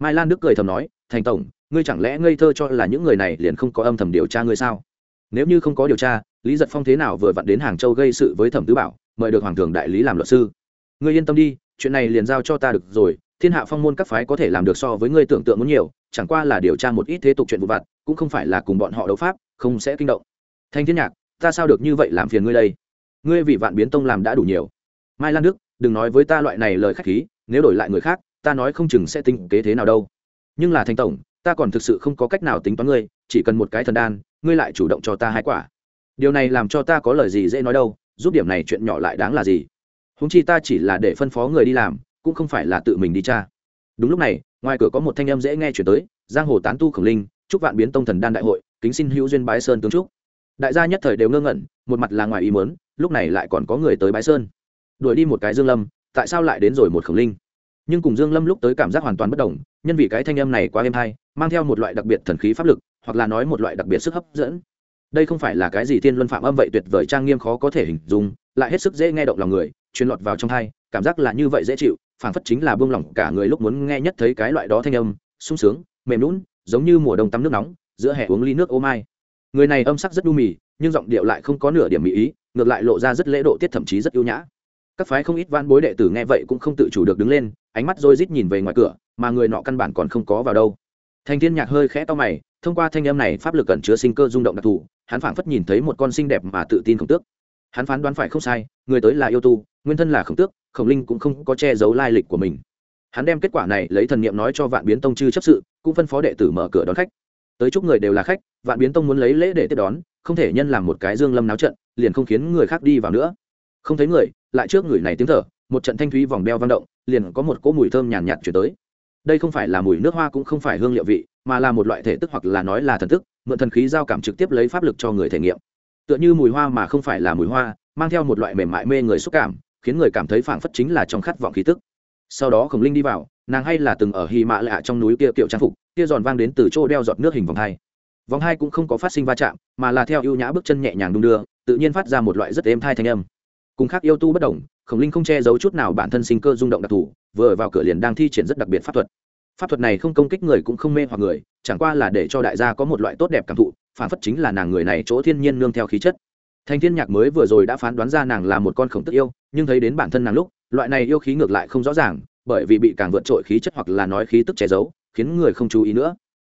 Mai lan đức cười thầm nói, thành tổng, ngươi chẳng lẽ ngây thơ cho là những người này liền không có âm thầm điều tra ngươi sao? Nếu như không có điều tra, lý giật phong thế nào vừa vặn đến hàng châu gây sự với thẩm tứ bảo, mời được hoàng thường đại lý làm luật sư. Ngươi yên tâm đi, chuyện này liền giao cho ta được rồi, thiên hạ phong môn các phái có thể làm được so với ngươi tưởng tượng muốn nhiều, chẳng qua là điều tra một ít thế tục chuyện vụ vặt, cũng không phải là cùng bọn họ đấu pháp, không sẽ kinh động. Thanh thiên nhạc, ta sao được như vậy làm phiền ngươi đây? Ngươi vì vạn biến tông làm đã đủ nhiều. Mai lan đức, đừng nói với ta loại này lời khách khí, nếu đổi lại người khác, ta nói không chừng sẽ tính kế thế nào đâu. Nhưng là thành tổng, ta còn thực sự không có cách nào tính toán ngươi, chỉ cần một cái thần đan, ngươi lại chủ động cho ta hai quả. Điều này làm cho ta có lời gì dễ nói đâu, giúp điểm này chuyện nhỏ lại đáng là gì? Húng chi ta chỉ là để phân phó người đi làm, cũng không phải là tự mình đi cha đúng lúc này, ngoài cửa có một thanh âm dễ nghe chuyển tới, giang hồ tán tu khổng linh, chúc vạn biến tông thần đan đại hội, kính xin hữu duyên bái sơn tướng trúc đại gia nhất thời đều ngơ ngẩn, một mặt là ngoài ý mớn lúc này lại còn có người tới bái sơn. Đuổi đi một cái dương lâm, tại sao lại đến rồi một khổng linh? Nhưng cùng dương lâm lúc tới cảm giác hoàn toàn bất đồng, nhân vì cái thanh âm này quá êm hay, mang theo một loại đặc biệt thần khí pháp lực, hoặc là nói một loại đặc biệt sức hấp dẫn. Đây không phải là cái gì thiên luân phạm âm vậy tuyệt vời trang nghiêm khó có thể hình dung, lại hết sức dễ nghe động lòng người, truyền lọt vào trong thai cảm giác là như vậy dễ chịu, phảng phất chính là buông lỏng cả người lúc muốn nghe nhất thấy cái loại đó thanh âm, sung sướng, mềm lún giống như mùa đông tắm nước nóng, giữa hè uống ly nước ô mai người này âm sắc rất đu mì, nhưng giọng điệu lại không có nửa điểm mỹ ý, ngược lại lộ ra rất lễ độ tiết thậm chí rất ưu nhã. Các phái không ít van bối đệ tử nghe vậy cũng không tự chủ được đứng lên, ánh mắt rôi rít nhìn về ngoài cửa, mà người nọ căn bản còn không có vào đâu. Thành thiên nhạc hơi khẽ to mày, thông qua thanh âm này pháp lực cẩn chứa sinh cơ rung động đặc thù, hắn phảng phất nhìn thấy một con xinh đẹp mà tự tin khổng tước. Hắn phán đoán phải không sai, người tới là yêu tu, nguyên thân là khổng tước, khổng linh cũng không có che giấu lai lịch của mình. Hắn đem kết quả này lấy thần niệm nói cho vạn biến tông chư chấp sự, cũng phân phó đệ tử mở cửa đón khách tới chúc người đều là khách, vạn biến tông muốn lấy lễ để tiếp đón, không thể nhân làm một cái dương lâm náo trận, liền không khiến người khác đi vào nữa. Không thấy người, lại trước người này tiếng thở, một trận thanh thúy vòng beo vang động, liền có một cỗ mùi thơm nhàn nhạt chuyển tới. Đây không phải là mùi nước hoa cũng không phải hương liệu vị, mà là một loại thể tức hoặc là nói là thần tức mượn thần khí giao cảm trực tiếp lấy pháp lực cho người thể nghiệm. Tựa như mùi hoa mà không phải là mùi hoa, mang theo một loại mềm mại mê người xúc cảm, khiến người cảm thấy phảng phất chính là trong khát vọng khí tức. Sau đó khổng linh đi vào nàng hay là từng ở hy mã lạ trong núi kia kiểu trang phục, kia giòn vang đến từ chỗ đeo giọt nước hình vòng hai. Vòng hai cũng không có phát sinh va chạm, mà là theo ưu nhã bước chân nhẹ nhàng đung đưa, tự nhiên phát ra một loại rất êm thai thanh âm. Cùng khác yêu tu bất đồng, khổng linh không che giấu chút nào bản thân sinh cơ rung động đặc thù, vừa vào cửa liền đang thi triển rất đặc biệt pháp thuật. Pháp thuật này không công kích người cũng không mê hoặc người, chẳng qua là để cho đại gia có một loại tốt đẹp cảm thụ, phản phất chính là nàng người này chỗ thiên nhiên nương theo khí chất. Thành thiên nhạc mới vừa rồi đã phán đoán ra nàng là một con khổng tức yêu, nhưng thấy đến bản thân nàng lúc, loại này yêu khí ngược lại không rõ ràng bởi vì bị càng vượt trội khí chất hoặc là nói khí tức che giấu, khiến người không chú ý nữa.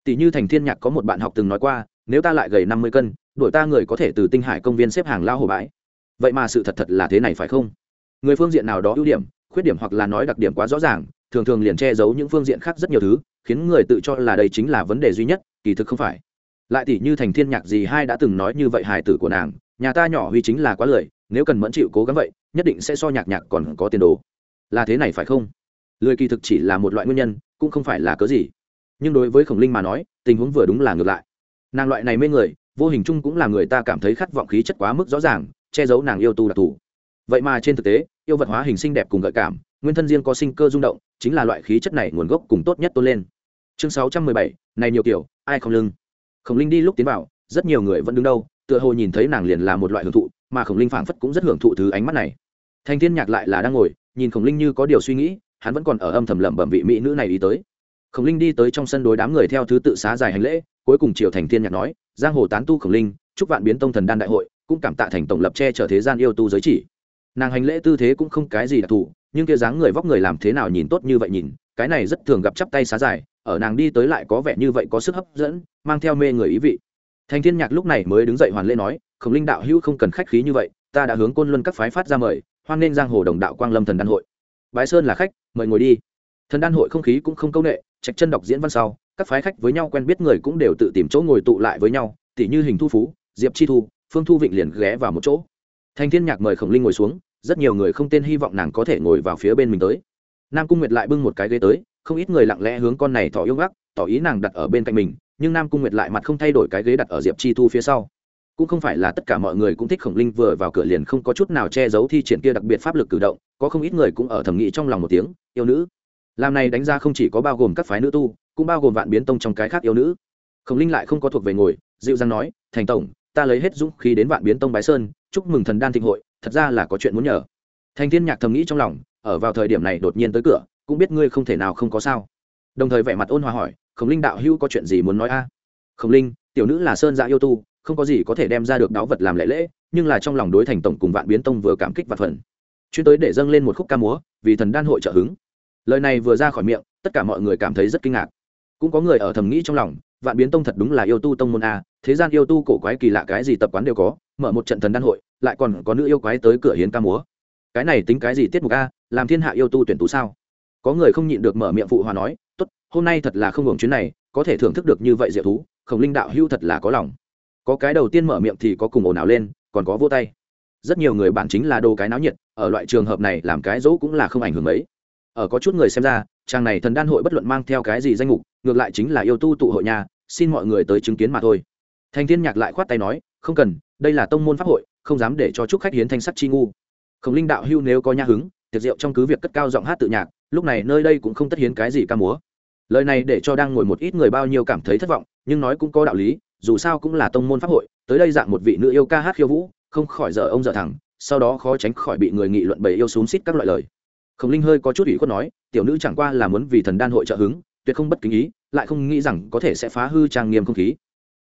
Tỷ như thành thiên nhạc có một bạn học từng nói qua, nếu ta lại gầy năm mươi cân đổi ta người có thể từ tinh hải công viên xếp hàng lao hồ bãi. Vậy mà sự thật thật là thế này phải không? Người phương diện nào đó ưu điểm, khuyết điểm hoặc là nói đặc điểm quá rõ ràng, thường thường liền che giấu những phương diện khác rất nhiều thứ, khiến người tự cho là đây chính là vấn đề duy nhất, kỳ thực không phải. Lại tỷ như thành thiên nhạc gì hai đã từng nói như vậy hài tử của nàng, nhà ta nhỏ huy chính là quá lười, nếu cần mẫn chịu cố gắng vậy, nhất định sẽ so nhạc nhạc còn có tiền đồ. Là thế này phải không? Lười kỳ thực chỉ là một loại nguyên nhân, cũng không phải là cớ gì. Nhưng đối với khổng linh mà nói, tình huống vừa đúng là ngược lại. Nàng loại này mê người, vô hình chung cũng là người ta cảm thấy khát vọng khí chất quá mức rõ ràng, che giấu nàng yêu tu đặc thù. Vậy mà trên thực tế, yêu vật hóa hình sinh đẹp cùng gợi cảm, nguyên thân riêng có sinh cơ rung động, chính là loại khí chất này nguồn gốc cùng tốt nhất tôn lên. Chương sáu trăm mười bảy, này nhiều kiểu, ai không lưng? Khổng linh đi lúc tiến vào, rất nhiều người vẫn đứng đâu, tựa hồ nhìn thấy nàng liền là một loại hưởng thụ, mà khổng linh phảng phất cũng rất hưởng thụ thứ ánh mắt này. Thành thiên nhạc lại là đang ngồi, nhìn khổng linh như có điều suy nghĩ hắn vẫn còn ở âm thầm lẩm bẩm vị mỹ nữ này ý tới. Khổng linh đi tới trong sân đối đám người theo thứ tự xá dài hành lễ, cuối cùng triều thành thiên nhạc nói, giang hồ tán tu khổng linh, chúc vạn biến tông thần đan đại hội, cũng cảm tạ thành tổng lập che chở thế gian yêu tu giới chỉ. Nàng hành lễ tư thế cũng không cái gì đặc thù, nhưng kia dáng người vóc người làm thế nào nhìn tốt như vậy nhìn, cái này rất thường gặp chắp tay xá dài, ở nàng đi tới lại có vẻ như vậy có sức hấp dẫn, mang theo mê người ý vị. Thành thiên nhạc lúc này mới đứng dậy hoàn lễ nói, khổng linh đạo hữu không cần khách khí như vậy, ta đã hướng côn luân các phái phát ra mời, hoan nên giang hồ đồng đạo quang lâm thần đan hội. Bái sơn là khách mời ngồi đi. Thần đan hội không khí cũng không công nghệ trạch chân đọc diễn văn sau, các phái khách với nhau quen biết người cũng đều tự tìm chỗ ngồi tụ lại với nhau, tỉ như hình thu phú, diệp chi thu, phương thu vịnh liền ghé vào một chỗ. Thành thiên nhạc mời khổng linh ngồi xuống, rất nhiều người không tên hy vọng nàng có thể ngồi vào phía bên mình tới. Nam cung nguyệt lại bưng một cái ghế tới, không ít người lặng lẽ hướng con này tỏ yêu gác tỏ ý nàng đặt ở bên cạnh mình, nhưng nam cung nguyệt lại mặt không thay đổi cái ghế đặt ở diệp chi thu phía sau cũng không phải là tất cả mọi người cũng thích khổng linh vừa vào cửa liền không có chút nào che giấu thi triển kia đặc biệt pháp lực cử động, có không ít người cũng ở thẩm nghĩ trong lòng một tiếng, yêu nữ. Làm này đánh ra không chỉ có bao gồm các phái nữ tu, cũng bao gồm vạn biến tông trong cái khác yêu nữ. Khổng linh lại không có thuộc về ngồi, dịu dàng nói, thành tổng, ta lấy hết dũng khí đến vạn biến tông bái sơn, chúc mừng thần đan thịnh hội, thật ra là có chuyện muốn nhờ. Thành thiên nhạc thầm nghĩ trong lòng, ở vào thời điểm này đột nhiên tới cửa, cũng biết ngươi không thể nào không có sao. Đồng thời vẻ mặt ôn hòa hỏi, khổng linh đạo hữu có chuyện gì muốn nói a? Khổng linh, tiểu nữ là sơn dạ yêu tu không có gì có thể đem ra được đáo vật làm lễ lễ, nhưng là trong lòng đối thành tổng cùng vạn biến tông vừa cảm kích và phần. Chuyên tới để dâng lên một khúc ca múa, vì thần đan hội trợ hứng. Lời này vừa ra khỏi miệng, tất cả mọi người cảm thấy rất kinh ngạc. Cũng có người ở thầm nghĩ trong lòng, vạn biến tông thật đúng là yêu tu tông môn a, thế gian yêu tu cổ quái kỳ lạ cái gì tập quán đều có, mở một trận thần đan hội, lại còn có nữ yêu quái tới cửa hiến ca múa. Cái này tính cái gì tiết mục a, làm thiên hạ yêu tu tuyển tú sao? Có người không nhịn được mở miệng phụ hòa nói, tốt, hôm nay thật là không hưởng chuyến này, có thể thưởng thức được như vậy diệu thú, khổng linh đạo hưu thật là có lòng có cái đầu tiên mở miệng thì có cùng ồn ào lên, còn có vô tay. Rất nhiều người bản chính là đồ cái náo nhiệt, ở loại trường hợp này làm cái dỗ cũng là không ảnh hưởng mấy. Ở có chút người xem ra trang này thần đan hội bất luận mang theo cái gì danh mục, ngược lại chính là yêu tu tụ hội nhà, xin mọi người tới chứng kiến mà thôi. Thành thiên nhạc lại khoát tay nói, không cần, đây là tông môn pháp hội, không dám để cho chúc khách hiến thanh sắc chi ngu. Khổng linh đạo hưu nếu có nha hứng, tiệc rượu trong cứ việc cất cao giọng hát tự nhạc, lúc này nơi đây cũng không tất hiến cái gì ca múa. Lời này để cho đang ngồi một ít người bao nhiêu cảm thấy thất vọng, nhưng nói cũng có đạo lý dù sao cũng là tông môn pháp hội, tới đây dạng một vị nữ yêu ca hát khiêu vũ, không khỏi dở ông dở thẳng sau đó khó tránh khỏi bị người nghị luận bày yêu xúm xít các loại lời. Khổng linh hơi có chút ủy khuất nói, tiểu nữ chẳng qua là muốn vì thần đan hội trợ hứng, tuyệt không bất kính ý, lại không nghĩ rằng có thể sẽ phá hư trang nghiêm không khí.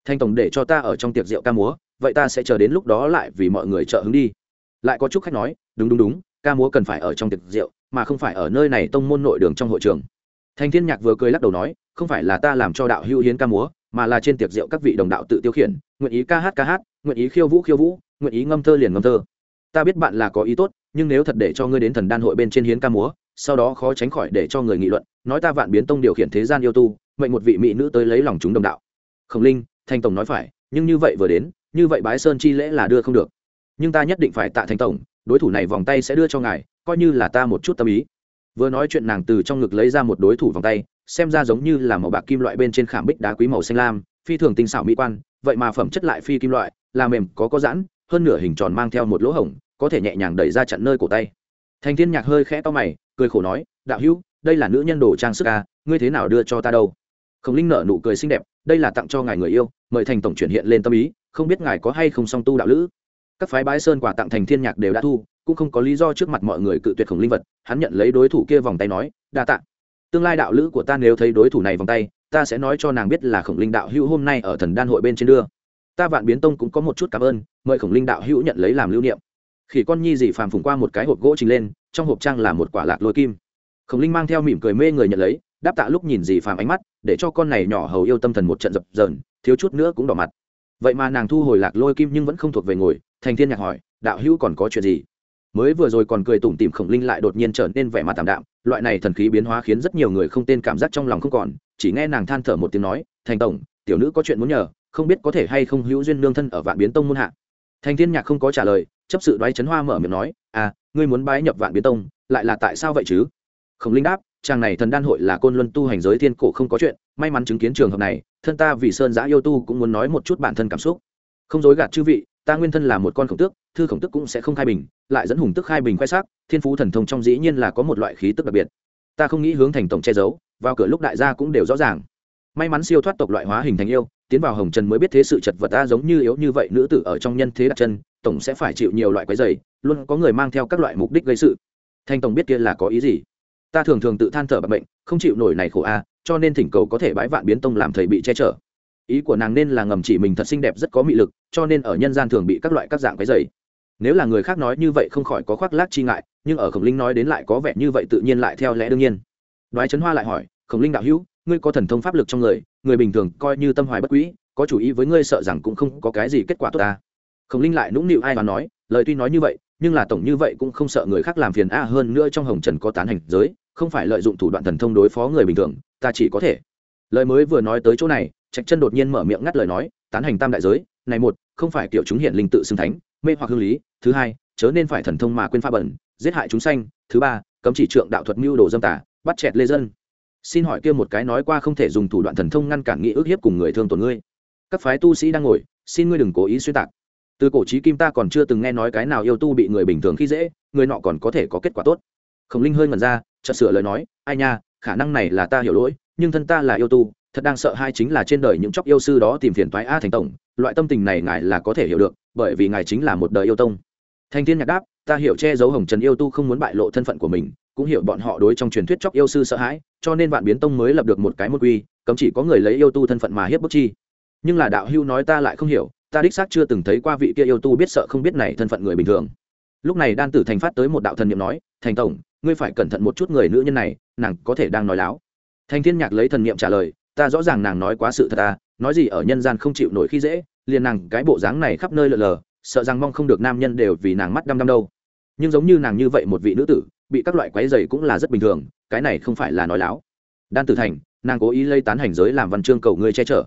Thanh tổng để cho ta ở trong tiệc rượu ca múa, vậy ta sẽ chờ đến lúc đó lại vì mọi người trợ hứng đi. Lại có chút khách nói, đúng đúng đúng, ca múa cần phải ở trong tiệc rượu, mà không phải ở nơi này tông môn nội đường trong hội trường. Thanh thiên nhạc vừa cười lắc đầu nói, không phải là ta làm cho đạo hữu hiến ca múa mà là trên tiệc rượu các vị đồng đạo tự tiêu khiển, nguyện ý ca hát ca hát, nguyện ý khiêu vũ khiêu vũ, nguyện ý ngâm thơ liền ngâm thơ. Ta biết bạn là có ý tốt, nhưng nếu thật để cho ngươi đến thần đan hội bên trên hiến ca múa, sau đó khó tránh khỏi để cho người nghị luận, nói ta vạn biến tông điều khiển thế gian yêu tu, mệnh một vị mỹ nữ tới lấy lòng chúng đồng đạo. Khổng linh, thanh tổng nói phải, nhưng như vậy vừa đến, như vậy bái sơn chi lễ là đưa không được. Nhưng ta nhất định phải tạ thanh tổng, đối thủ này vòng tay sẽ đưa cho ngài, coi như là ta một chút tâm ý. Vừa nói chuyện nàng từ trong ngực lấy ra một đối thủ vòng tay xem ra giống như là màu bạc kim loại bên trên khảm bích đá quý màu xanh lam, phi thường tinh xảo mỹ quan, vậy mà phẩm chất lại phi kim loại, là mềm, có có giãn, hơn nửa hình tròn mang theo một lỗ hổng, có thể nhẹ nhàng đẩy ra chặn nơi cổ tay. Thành thiên nhạc hơi khẽ to mày, cười khổ nói, đạo hữu, đây là nữ nhân đồ trang sức à ngươi thế nào đưa cho ta đâu? Khổng linh nở nụ cười xinh đẹp, đây là tặng cho ngài người yêu, mời thành tổng chuyển hiện lên tâm ý, không biết ngài có hay không song tu đạo lữ? Các phái bái sơn quà tặng thành thiên nhạc đều đã thu, cũng không có lý do trước mặt mọi người cự tuyệt khổng linh vật, hắn nhận lấy đối thủ kia vòng tay nói, đa tạ tương lai đạo lữ của ta nếu thấy đối thủ này vòng tay, ta sẽ nói cho nàng biết là khổng linh đạo hữu hôm nay ở thần đan hội bên trên đưa. Ta vạn biến tông cũng có một chút cảm ơn, mời khổng linh đạo hữu nhận lấy làm lưu niệm. Khi con nhi dị phàm phùng qua một cái hộp gỗ trình lên, trong hộp trang là một quả lạc lôi kim. Khổng linh mang theo mỉm cười mê người nhận lấy, đáp tạ lúc nhìn dị phàm ánh mắt, để cho con này nhỏ hầu yêu tâm thần một trận dập dờn, thiếu chút nữa cũng đỏ mặt. Vậy mà nàng thu hồi lạc lôi kim nhưng vẫn không thuộc về ngồi, thành thiên nhạc hỏi, đạo hữu còn có chuyện gì? Mới vừa rồi còn cười tủm tỉm khổng linh lại đột nhiên trở nên vẻ mặt tạm đạm loại này thần khí biến hóa khiến rất nhiều người không tên cảm giác trong lòng không còn, chỉ nghe nàng than thở một tiếng nói, thành tổng, tiểu nữ có chuyện muốn nhờ, không biết có thể hay không hữu duyên nương thân ở vạn biến tông muôn hạ. Thành thiên nhạc không có trả lời, chấp sự đoái chấn hoa mở miệng nói à ngươi muốn bái nhập vạn biến tông, lại là tại sao vậy chứ? Khổng linh đáp, chàng này thần đan hội là côn luân tu hành giới thiên cổ không có chuyện, may mắn chứng kiến trường hợp này, thân ta vì sơn giã yêu tu cũng muốn nói một chút bản thân cảm xúc. Không dối gạt chư vị ta nguyên thân là một con khổng tước, thư khổng tước cũng sẽ không khai bình, lại dẫn hùng tức khai bình khoe sắc, thiên phú thần thông trong dĩ nhiên là có một loại khí tức đặc biệt. Ta không nghĩ hướng thành tổng che giấu, vào cửa lúc đại gia cũng đều rõ ràng. May mắn siêu thoát tộc loại hóa hình thành yêu, tiến vào hồng trần mới biết thế sự chật vật ta giống như yếu như vậy nữ tử ở trong nhân thế đặt chân, tổng sẽ phải chịu nhiều loại quái dày luôn có người mang theo các loại mục đích gây sự. Thanh tổng biết kia là có ý gì? Ta thường thường tự than thở bệnh không chịu nổi này khổ a, cho nên thỉnh cầu có thể bãi vạn biến tông làm thầy bị che chở ý của nàng nên là ngầm chỉ mình thật xinh đẹp rất có mị lực, cho nên ở nhân gian thường bị các loại các dạng cái dày nếu là người khác nói như vậy không khỏi có khoác lác chi ngại, nhưng ở khổng linh nói đến lại có vẻ như vậy tự nhiên lại theo lẽ đương nhiên. Đoái trấn hoa lại hỏi, khổng linh đạo hữu, ngươi có thần thông pháp lực trong người người bình thường coi như tâm hoài bất quỹ có chủ ý với ngươi sợ rằng cũng không có cái gì kết quả tốt ta. Khổng linh lại nũng nịu ai mà nói, lời tuy nói như vậy, nhưng là tổng như vậy cũng không sợ người khác làm phiền a, hơn nữa trong hồng trần có tán hành giới, không phải lợi dụng thủ đoạn thần thông đối phó người bình thường, ta chỉ có thể. Lời mới vừa nói tới chỗ này trạch chân đột nhiên mở miệng ngắt lời nói, tán hành tam đại giới, này một, không phải kiểu chúng hiện linh tự xưng thánh, mê hoặc hương lý, thứ hai, chớ nên phải thần thông mà quên pha bẩn, giết hại chúng sanh, thứ ba, cấm chỉ trượng đạo thuật mưu đồ dâm tả bắt chẹt lê dân. Xin hỏi kia một cái nói qua không thể dùng thủ đoạn thần thông ngăn cản nghị ước hiếp cùng người thương tổn ngươi. Các phái tu sĩ đang ngồi, xin ngươi đừng cố ý xuyên tạc. Từ cổ trí kim ta còn chưa từng nghe nói cái nào yêu tu bị người bình thường khi dễ, người nọ còn có thể có kết quả tốt. Khổng linh hơi ngẩn ra, chợt sửa lời nói, ai nha, khả năng này là ta hiểu lỗi, nhưng thân ta là yêu tu thật đang sợ hai chính là trên đời những chóc yêu sư đó tìm phiền toái a thành tổng, loại tâm tình này ngài là có thể hiểu được, bởi vì ngài chính là một đời yêu tông. Thanh thiên nhạc đáp, ta hiểu che giấu hồng trần yêu tu không muốn bại lộ thân phận của mình, cũng hiểu bọn họ đối trong truyền thuyết chóc yêu sư sợ hãi, cho nên vạn biến tông mới lập được một cái môn quy, cấm chỉ có người lấy yêu tu thân phận mà hiếp bức chi. Nhưng là đạo hưu nói ta lại không hiểu, ta đích xác chưa từng thấy qua vị kia yêu tu biết sợ không biết này thân phận người bình thường. Lúc này đan tử thành phát tới một đạo thần niệm nói, thành tổng, ngươi phải cẩn thận một chút người nữ nhân này, nàng có thể đang nói láo. Thành thiên nhạc lấy thần niệm trả lời ta rõ ràng nàng nói quá sự thật ta, nói gì ở nhân gian không chịu nổi khi dễ, liền nàng cái bộ dáng này khắp nơi lờ lờ, sợ rằng mong không được nam nhân đều vì nàng mắt đăm đăm đâu. Nhưng giống như nàng như vậy một vị nữ tử, bị các loại quái dày cũng là rất bình thường, cái này không phải là nói láo. Đan tử thành, nàng cố ý lây tán hành giới làm văn chương cầu ngươi che chở.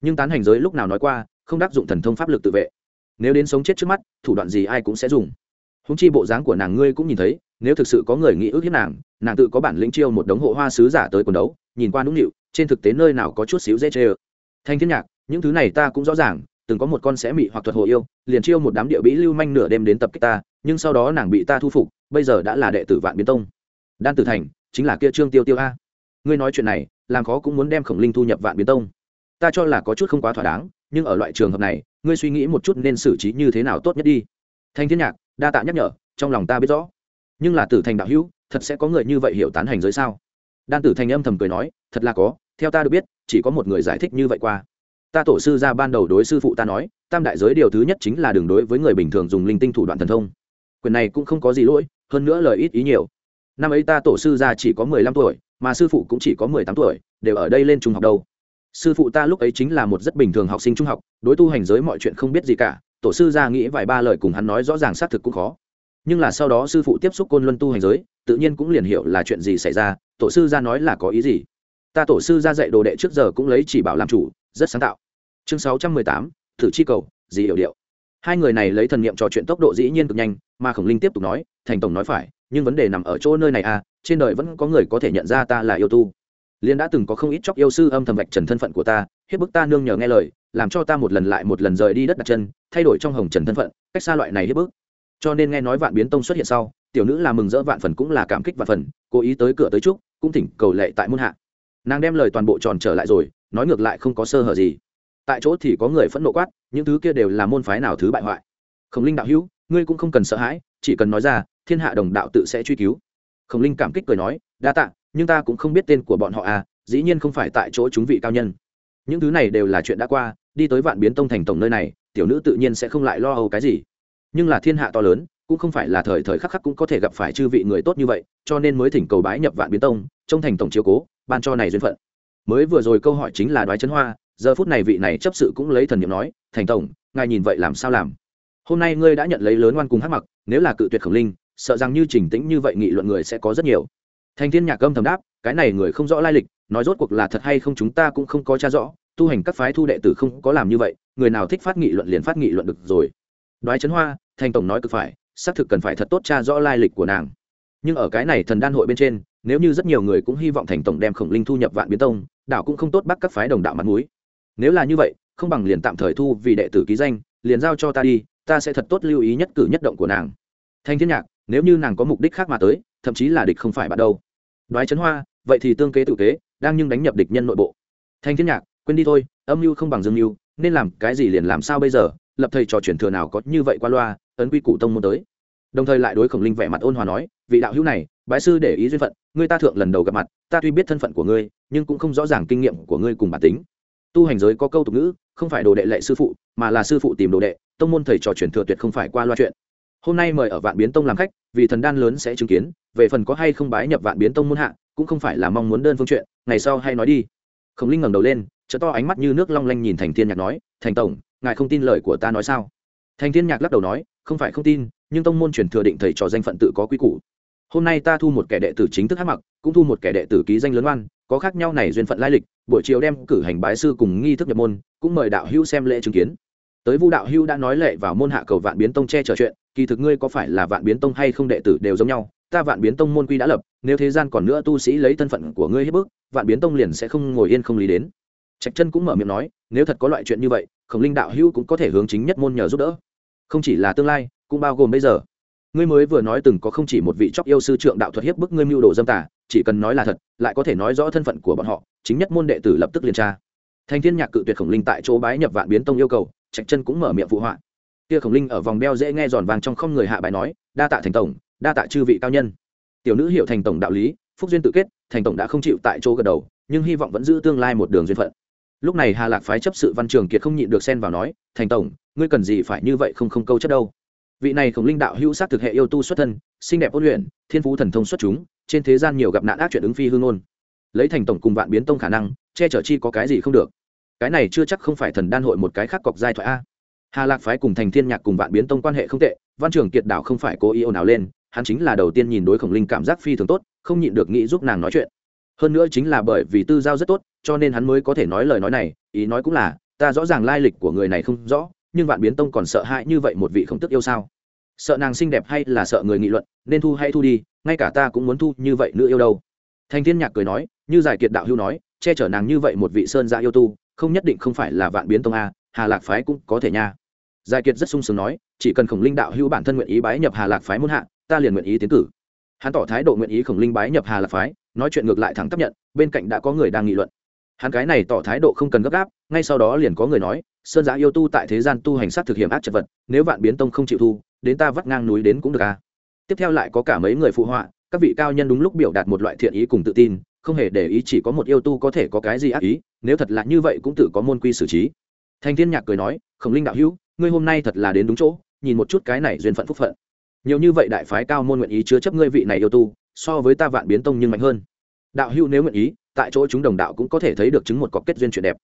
Nhưng tán hành giới lúc nào nói qua, không đắc dụng thần thông pháp lực tự vệ. Nếu đến sống chết trước mắt, thủ đoạn gì ai cũng sẽ dùng. Húng chi bộ dáng của nàng ngươi cũng nhìn thấy, nếu thực sự có người nghĩ ước hiếp nàng nàng tự có bản lĩnh chiêu một đống hộ hoa sứ giả tới quần đấu, nhìn qua nũng nịu trên thực tế nơi nào có chút xíu dễ chê ơ. Thanh thiên nhạc, những thứ này ta cũng rõ ràng, từng có một con sẽ mị hoặc thuật hộ yêu, liền chiêu một đám địa bĩ lưu manh nửa đêm đến tập kích ta, nhưng sau đó nàng bị ta thu phục, bây giờ đã là đệ tử vạn biến tông. Đan tử thành, chính là kia trương tiêu tiêu a. Ngươi nói chuyện này, làm khó cũng muốn đem khổng linh thu nhập vạn biến tông. Ta cho là có chút không quá thỏa đáng, nhưng ở loại trường hợp này, ngươi suy nghĩ một chút nên xử trí như thế nào tốt nhất đi. Thanh thiên nhạc, đa tạ nhắc nhở, trong lòng ta biết rõ. Nhưng là tử thành đạo hữu, thật sẽ có người như vậy hiểu tán hành giới sao? Đan tử thành âm thầm cười nói, thật là có, theo ta được biết, chỉ có một người giải thích như vậy qua. Ta tổ sư ra ban đầu đối sư phụ ta nói, tam đại giới điều thứ nhất chính là đường đối với người bình thường dùng linh tinh thủ đoạn thần thông. Quyền này cũng không có gì lỗi, hơn nữa lời ít ý nhiều. Năm ấy ta tổ sư ra chỉ có mười lăm tuổi, mà sư phụ cũng chỉ có mười tám tuổi, đều ở đây lên trung học đâu. Sư phụ ta lúc ấy chính là một rất bình thường học sinh trung học, đối tu hành giới mọi chuyện không biết gì cả, tổ sư ra nghĩ vài ba lời cùng hắn nói rõ ràng xác thực cũng khó nhưng là sau đó sư phụ tiếp xúc côn luân tu hành giới, tự nhiên cũng liền hiểu là chuyện gì xảy ra, tổ sư ra nói là có ý gì. Ta tổ sư ra dạy đồ đệ trước giờ cũng lấy chỉ bảo làm chủ, rất sáng tạo. Chương sáu trăm mười tám, thử chi cầu gì hiểu điệu. Hai người này lấy thần niệm trò chuyện tốc độ dĩ nhiên cực nhanh, mà khổng linh tiếp tục nói, thành tổng nói phải, nhưng vấn đề nằm ở chỗ nơi này à trên đời vẫn có người có thể nhận ra ta là yêu tu. Liên đã từng có không ít chóc yêu sư âm thầm vạch trần thân phận của ta hiếp bức ta nương nhờ nghe lời, làm cho ta một lần lại một lần rời đi đất đặt chân, thay đổi trong hồng trần thân phận, cách xa loại này hiếp bức cho nên nghe nói vạn biến tông xuất hiện sau, tiểu nữ là mừng rỡ vạn phần cũng là cảm kích vạn phần, cố ý tới cửa tới trúc cũng thỉnh cầu lệ tại môn hạ. Nàng đem lời toàn bộ tròn trở lại rồi, nói ngược lại không có sơ hở gì. Tại chỗ thì có người phẫn nộ quát, những thứ kia đều là môn phái nào thứ bại hoại. Khổng linh đạo hữu, ngươi cũng không cần sợ hãi, chỉ cần nói ra, thiên hạ đồng đạo tự sẽ truy cứu. Khổng linh cảm kích cười nói, đa tạ, nhưng ta cũng không biết tên của bọn họ à dĩ nhiên không phải tại chỗ chúng vị cao nhân. Những thứ này đều là chuyện đã qua, đi tới vạn biến tông thành tổng nơi này, tiểu nữ tự nhiên sẽ không lại lo âu cái gì nhưng là thiên hạ to lớn, cũng không phải là thời thời khắc khắc cũng có thể gặp phải chư vị người tốt như vậy, cho nên mới thỉnh cầu bái nhập vạn biến tông, trông thành tổng chiếu cố, ban cho này duyên phận. Mới vừa rồi câu hỏi chính là đoái chấn hoa, giờ phút này vị này chấp sự cũng lấy thần nhiệm nói, thành tổng, ngài nhìn vậy làm sao làm? Hôm nay ngươi đã nhận lấy lớn ngoan cùng hắc mặc, nếu là cự tuyệt khổng linh, sợ rằng như trình tĩnh như vậy nghị luận người sẽ có rất nhiều. Thành thiên nhạc âm thầm đáp, cái này người không rõ lai lịch, nói rốt cuộc là thật hay không chúng ta cũng không có tra rõ, tu hành các phái thu đệ tử không có làm như vậy, người nào thích phát nghị luận liền phát nghị luận được rồi. Đoái chấn hoa thành tổng nói cực phải, xác thực cần phải thật tốt tra rõ lai lịch của nàng. Nhưng ở cái này thần đan hội bên trên, nếu như rất nhiều người cũng hy vọng thành tổng đem khổng linh thu nhập vạn biến tông, đảo cũng không tốt bắt các phái đồng đạo mặt mũi. Nếu là như vậy, không bằng liền tạm thời thu vì đệ tử ký danh, liền giao cho ta đi, ta sẽ thật tốt lưu ý nhất cử nhất động của nàng. Thanh thiên nhạc, nếu như nàng có mục đích khác mà tới, thậm chí là địch không phải bạn đâu. Đoái chấn hoa, vậy thì tương kế tự kế, đang nhưng đánh nhập địch nhân nội bộ. Thanh thiên nhạc, quên đi thôi, âm mưu không bằng dương mưu, nên làm cái gì liền làm sao bây giờ, lập thầy trò chuyển thừa nào có như vậy qua loa ấn quy củ tông môn tới. Đồng thời lại đối khổng linh vẻ mặt ôn hòa nói, vị đạo hữu này, bái sư để ý duyên phận, ngươi ta thượng lần đầu gặp mặt, ta tuy biết thân phận của ngươi, nhưng cũng không rõ ràng kinh nghiệm của ngươi cùng bản tính. Tu hành giới có câu tục ngữ, không phải đồ đệ lệ sư phụ, mà là sư phụ tìm đồ đệ, tông môn thầy trò truyền thừa tuyệt không phải qua loa chuyện. Hôm nay mời ở vạn biến tông làm khách, vì thần đan lớn sẽ chứng kiến, về phần có hay không bái nhập vạn biến tông môn hạ, cũng không phải là mong muốn đơn phương chuyện, ngày sau hay nói đi. Khổng linh ngẩng đầu lên chợ to ánh mắt như nước long lanh nhìn thành thiên nhạc nói, thành tổng, ngài không tin lời của ta nói sao? Thành thiên nhạc lắc đầu nói, không phải không tin, nhưng tông môn truyền thừa định thầy trò danh phận tự có quy củ. Hôm nay ta thu một kẻ đệ tử chính thức hát mặc, cũng thu một kẻ đệ tử ký danh lớn oan, có khác nhau này duyên phận lai lịch, buổi chiều đem cử hành bái sư cùng nghi thức nhập môn, cũng mời đạo hữu xem lễ chứng kiến. Tới vu đạo hữu đã nói lệ vào môn hạ cầu vạn biến tông che trò chuyện, kỳ thực ngươi có phải là vạn biến tông hay không đệ tử đều giống nhau, ta vạn biến tông môn quy đã lập, nếu thế gian còn nữa tu sĩ lấy thân phận của ngươi hết bước vạn biến tông liền sẽ không ngồi yên không lý đến. Trạch chân cũng mở miệng nói, nếu thật có loại chuyện như vậy, khổng linh đạo hữu cũng có thể hướng chính nhất môn nhờ giúp đỡ không chỉ là tương lai, cũng bao gồm bây giờ. Ngươi mới vừa nói từng có không chỉ một vị chóc yêu sư trượng đạo thuật hiếp bức ngươi mưu đồ dâm tả chỉ cần nói là thật, lại có thể nói rõ thân phận của bọn họ, chính nhất môn đệ tử lập tức liên tra. Thanh thiên nhạc cự tuyệt khổng linh tại chỗ bái nhập vạn biến tông yêu cầu, trạch chân cũng mở miệng phụ họa. Kia khổng linh ở vòng đeo dễ nghe giòn vàng trong không người hạ bài nói, đa tạ thành tổng, đa tạ chư vị cao nhân. Tiểu nữ hiểu thành tổng đạo lý, phúc duyên tự kết, thành tổng đã không chịu tại chỗ gật đầu, nhưng hy vọng vẫn giữ tương lai một đường duyên phận. Lúc này hà lạc phái chấp sự văn trường kiệt không nhịn được xen vào nói, thành tổng ngươi cần gì phải như vậy không không câu chất đâu. Vị này khổng linh đạo hữu sát thực hệ yêu tu xuất thân, xinh đẹp ôn luyện, thiên phú thần thông xuất chúng, trên thế gian nhiều gặp nạn ác chuyện ứng phi hương ôn lấy thành tổng cùng vạn biến tông khả năng, che chở chi có cái gì không được. Cái này chưa chắc không phải thần đan hội một cái khác cọc giai thoại a. Hà lạc phái cùng thành thiên nhạc cùng vạn biến tông quan hệ không tệ, văn trường kiệt đảo không phải cố ý ồn ào lên, hắn chính là đầu tiên nhìn đối khổng linh cảm giác phi thường tốt, không nhịn được nghĩ giúp nàng nói chuyện. Hơn nữa chính là bởi vì tư giao rất tốt, cho nên hắn mới có thể nói lời nói này, ý nói cũng là, ta rõ ràng lai lịch của người này không rõ nhưng vạn biến tông còn sợ hãi như vậy một vị không tức yêu sao? Sợ nàng xinh đẹp hay là sợ người nghị luận, nên thu hay thu đi, ngay cả ta cũng muốn thu như vậy nữa yêu đâu. Thành thiên nhạc cười nói, như giải kiệt đạo hưu nói, che chở nàng như vậy một vị sơn gia yêu tu, không nhất định không phải là vạn biến tông a, hà lạc phái cũng có thể nha. Giải kiệt rất sung sướng nói, chỉ cần khổng linh đạo hưu bản thân nguyện ý bái nhập hà lạc phái muốn hạ, ta liền nguyện ý tiến cử. Hắn tỏ thái độ nguyện ý khổng linh bái nhập hà lạc phái, nói chuyện ngược lại thẳng chấp nhận, bên cạnh đã có người đang nghị luận. Hắn cái này tỏ thái độ không cần gấp gáp, ngay sau đó liền có người nói sơn giã yêu tu tại thế gian tu hành sát thực hiểm ác chật vật, nếu vạn biến tông không chịu thu, đến ta vắt ngang núi đến cũng được à. Tiếp theo lại có cả mấy người phụ họa, các vị cao nhân đúng lúc biểu đạt một loại thiện ý cùng tự tin, không hề để ý chỉ có một yêu tu có thể có cái gì ác ý, nếu thật là như vậy cũng tự có môn quy xử trí. Thanh thiên nhạc cười nói, khổng linh đạo hữu, ngươi hôm nay thật là đến đúng chỗ, nhìn một chút cái này duyên phận phúc phận. Nhiều như vậy đại phái cao môn nguyện ý chứa chấp ngươi vị này yêu tu, so với ta vạn biến tông nhưng mạnh hơn. Đạo hữu nếu nguyện ý, tại chỗ chúng đồng đạo cũng có thể thấy được chứng một cọc kết duyên chuyện đẹp.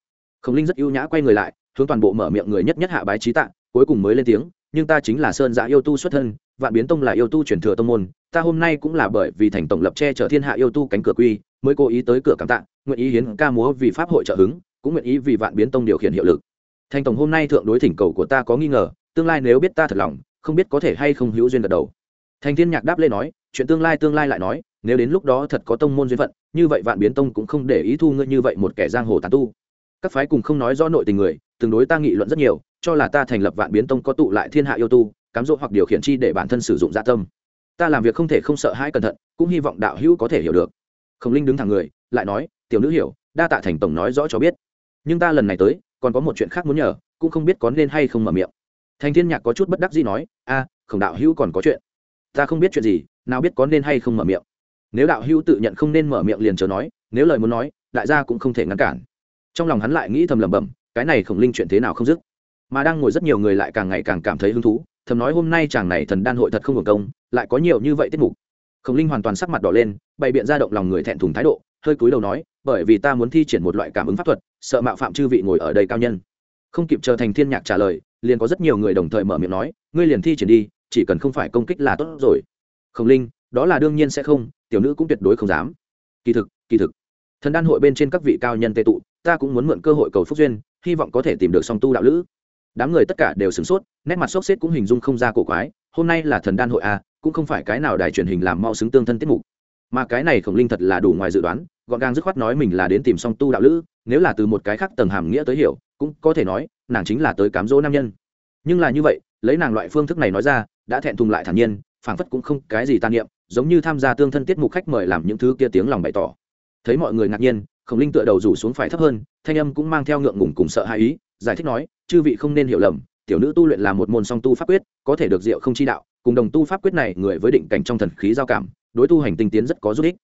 Khổng linh rất ưu nhã quay người lại hướng toàn bộ mở miệng người nhất nhất hạ bái trí tạ, cuối cùng mới lên tiếng, nhưng ta chính là sơn giã yêu tu xuất thân, vạn biến tông là yêu tu truyền thừa tông môn, ta hôm nay cũng là bởi vì thành tổng lập che chở thiên hạ yêu tu cánh cửa quy, mới cố ý tới cửa cảm tạ, nguyện ý hiến ca múa vì pháp hội trợ hứng, cũng nguyện ý vì vạn biến tông điều khiển hiệu lực. Thành tổng hôm nay thượng đối thỉnh cầu của ta có nghi ngờ, tương lai nếu biết ta thật lòng, không biết có thể hay không hữu duyên gật đầu. Thành thiên nhạc đáp lên nói, chuyện tương lai tương lai lại nói, nếu đến lúc đó thật có tông môn duyên phận, như vậy vạn biến tông cũng không để ý thu ngươi như vậy một kẻ giang hồ tàn tu. Các phái cùng không nói rõ nội tình người từng đối ta nghị luận rất nhiều, cho là ta thành lập vạn biến tông có tụ lại thiên hạ yêu tu, cám dỗ hoặc điều khiển chi để bản thân sử dụng dạ tâm. Ta làm việc không thể không sợ hãi cẩn thận, cũng hy vọng đạo hữu có thể hiểu được. Khổng linh đứng thẳng người, lại nói, tiểu nữ hiểu, đa tạ thành tổng nói rõ cho biết. Nhưng ta lần này tới, còn có một chuyện khác muốn nhờ, cũng không biết có nên hay không mở miệng. Thành thiên nhạc có chút bất đắc dĩ nói, a, khổng đạo hữu còn có chuyện. Ta không biết chuyện gì, nào biết có nên hay không mở miệng. Nếu đạo hữu tự nhận không nên mở miệng liền chờ nói, nếu lời muốn nói, đại gia cũng không thể ngăn cản. Trong lòng hắn lại nghĩ thầm lẩm bẩm cái này khổng linh chuyện thế nào không dứt? Mà đang ngồi rất nhiều người lại càng ngày càng cảm thấy hứng thú, thầm nói hôm nay chàng này thần đan hội thật không hưởng công, lại có nhiều như vậy tiết mục. Khổng linh hoàn toàn sắc mặt đỏ lên, bày biện ra động lòng người thẹn thùng thái độ, hơi cúi đầu nói, bởi vì ta muốn thi triển một loại cảm ứng pháp thuật, sợ mạo phạm chư vị ngồi ở đây cao nhân. Không kịp chờ thành thiên nhạc trả lời, liền có rất nhiều người đồng thời mở miệng nói, ngươi liền thi triển đi, chỉ cần không phải công kích là tốt rồi. Khổng linh, đó là đương nhiên sẽ không, tiểu nữ cũng tuyệt đối không dám. Kỳ thực kỳ thực, thần đan hội bên trên các vị cao nhân tệ tụ, ta cũng muốn mượn cơ hội cầu phúc duyên hy vọng có thể tìm được song tu đạo lữ. Đám người tất cả đều sửng sốt, nét mặt sốc xếp cũng hình dung không ra cổ quái, hôm nay là thần đan hội a cũng không phải cái nào đài truyền hình làm mau xứng tương thân tiết mục. Mà cái này khổng linh thật là đủ ngoài dự đoán, gọn gàng dứt khoát nói mình là đến tìm song tu đạo lữ, nếu là từ một cái khác tầng hàm nghĩa tới hiểu, cũng có thể nói, nàng chính là tới cám dỗ nam nhân. Nhưng là như vậy, lấy nàng loại phương thức này nói ra, đã thẹn thùng lại thản nhiên, phảng phất cũng không cái gì tan niệm, giống như tham gia tương thân tiết mục khách mời làm những thứ kia tiếng lòng bày tỏ. Thấy mọi người ngạc nhiên khổng linh tựa đầu rủ xuống phải thấp hơn, thanh âm cũng mang theo ngượng ngùng cùng sợ hãi ý, giải thích nói, chư vị không nên hiểu lầm, tiểu nữ tu luyện là một môn song tu pháp quyết, có thể được diệu không chi đạo, cùng đồng tu pháp quyết này người với định cảnh trong thần khí giao cảm, đối tu hành tinh tiến rất có giúp ích.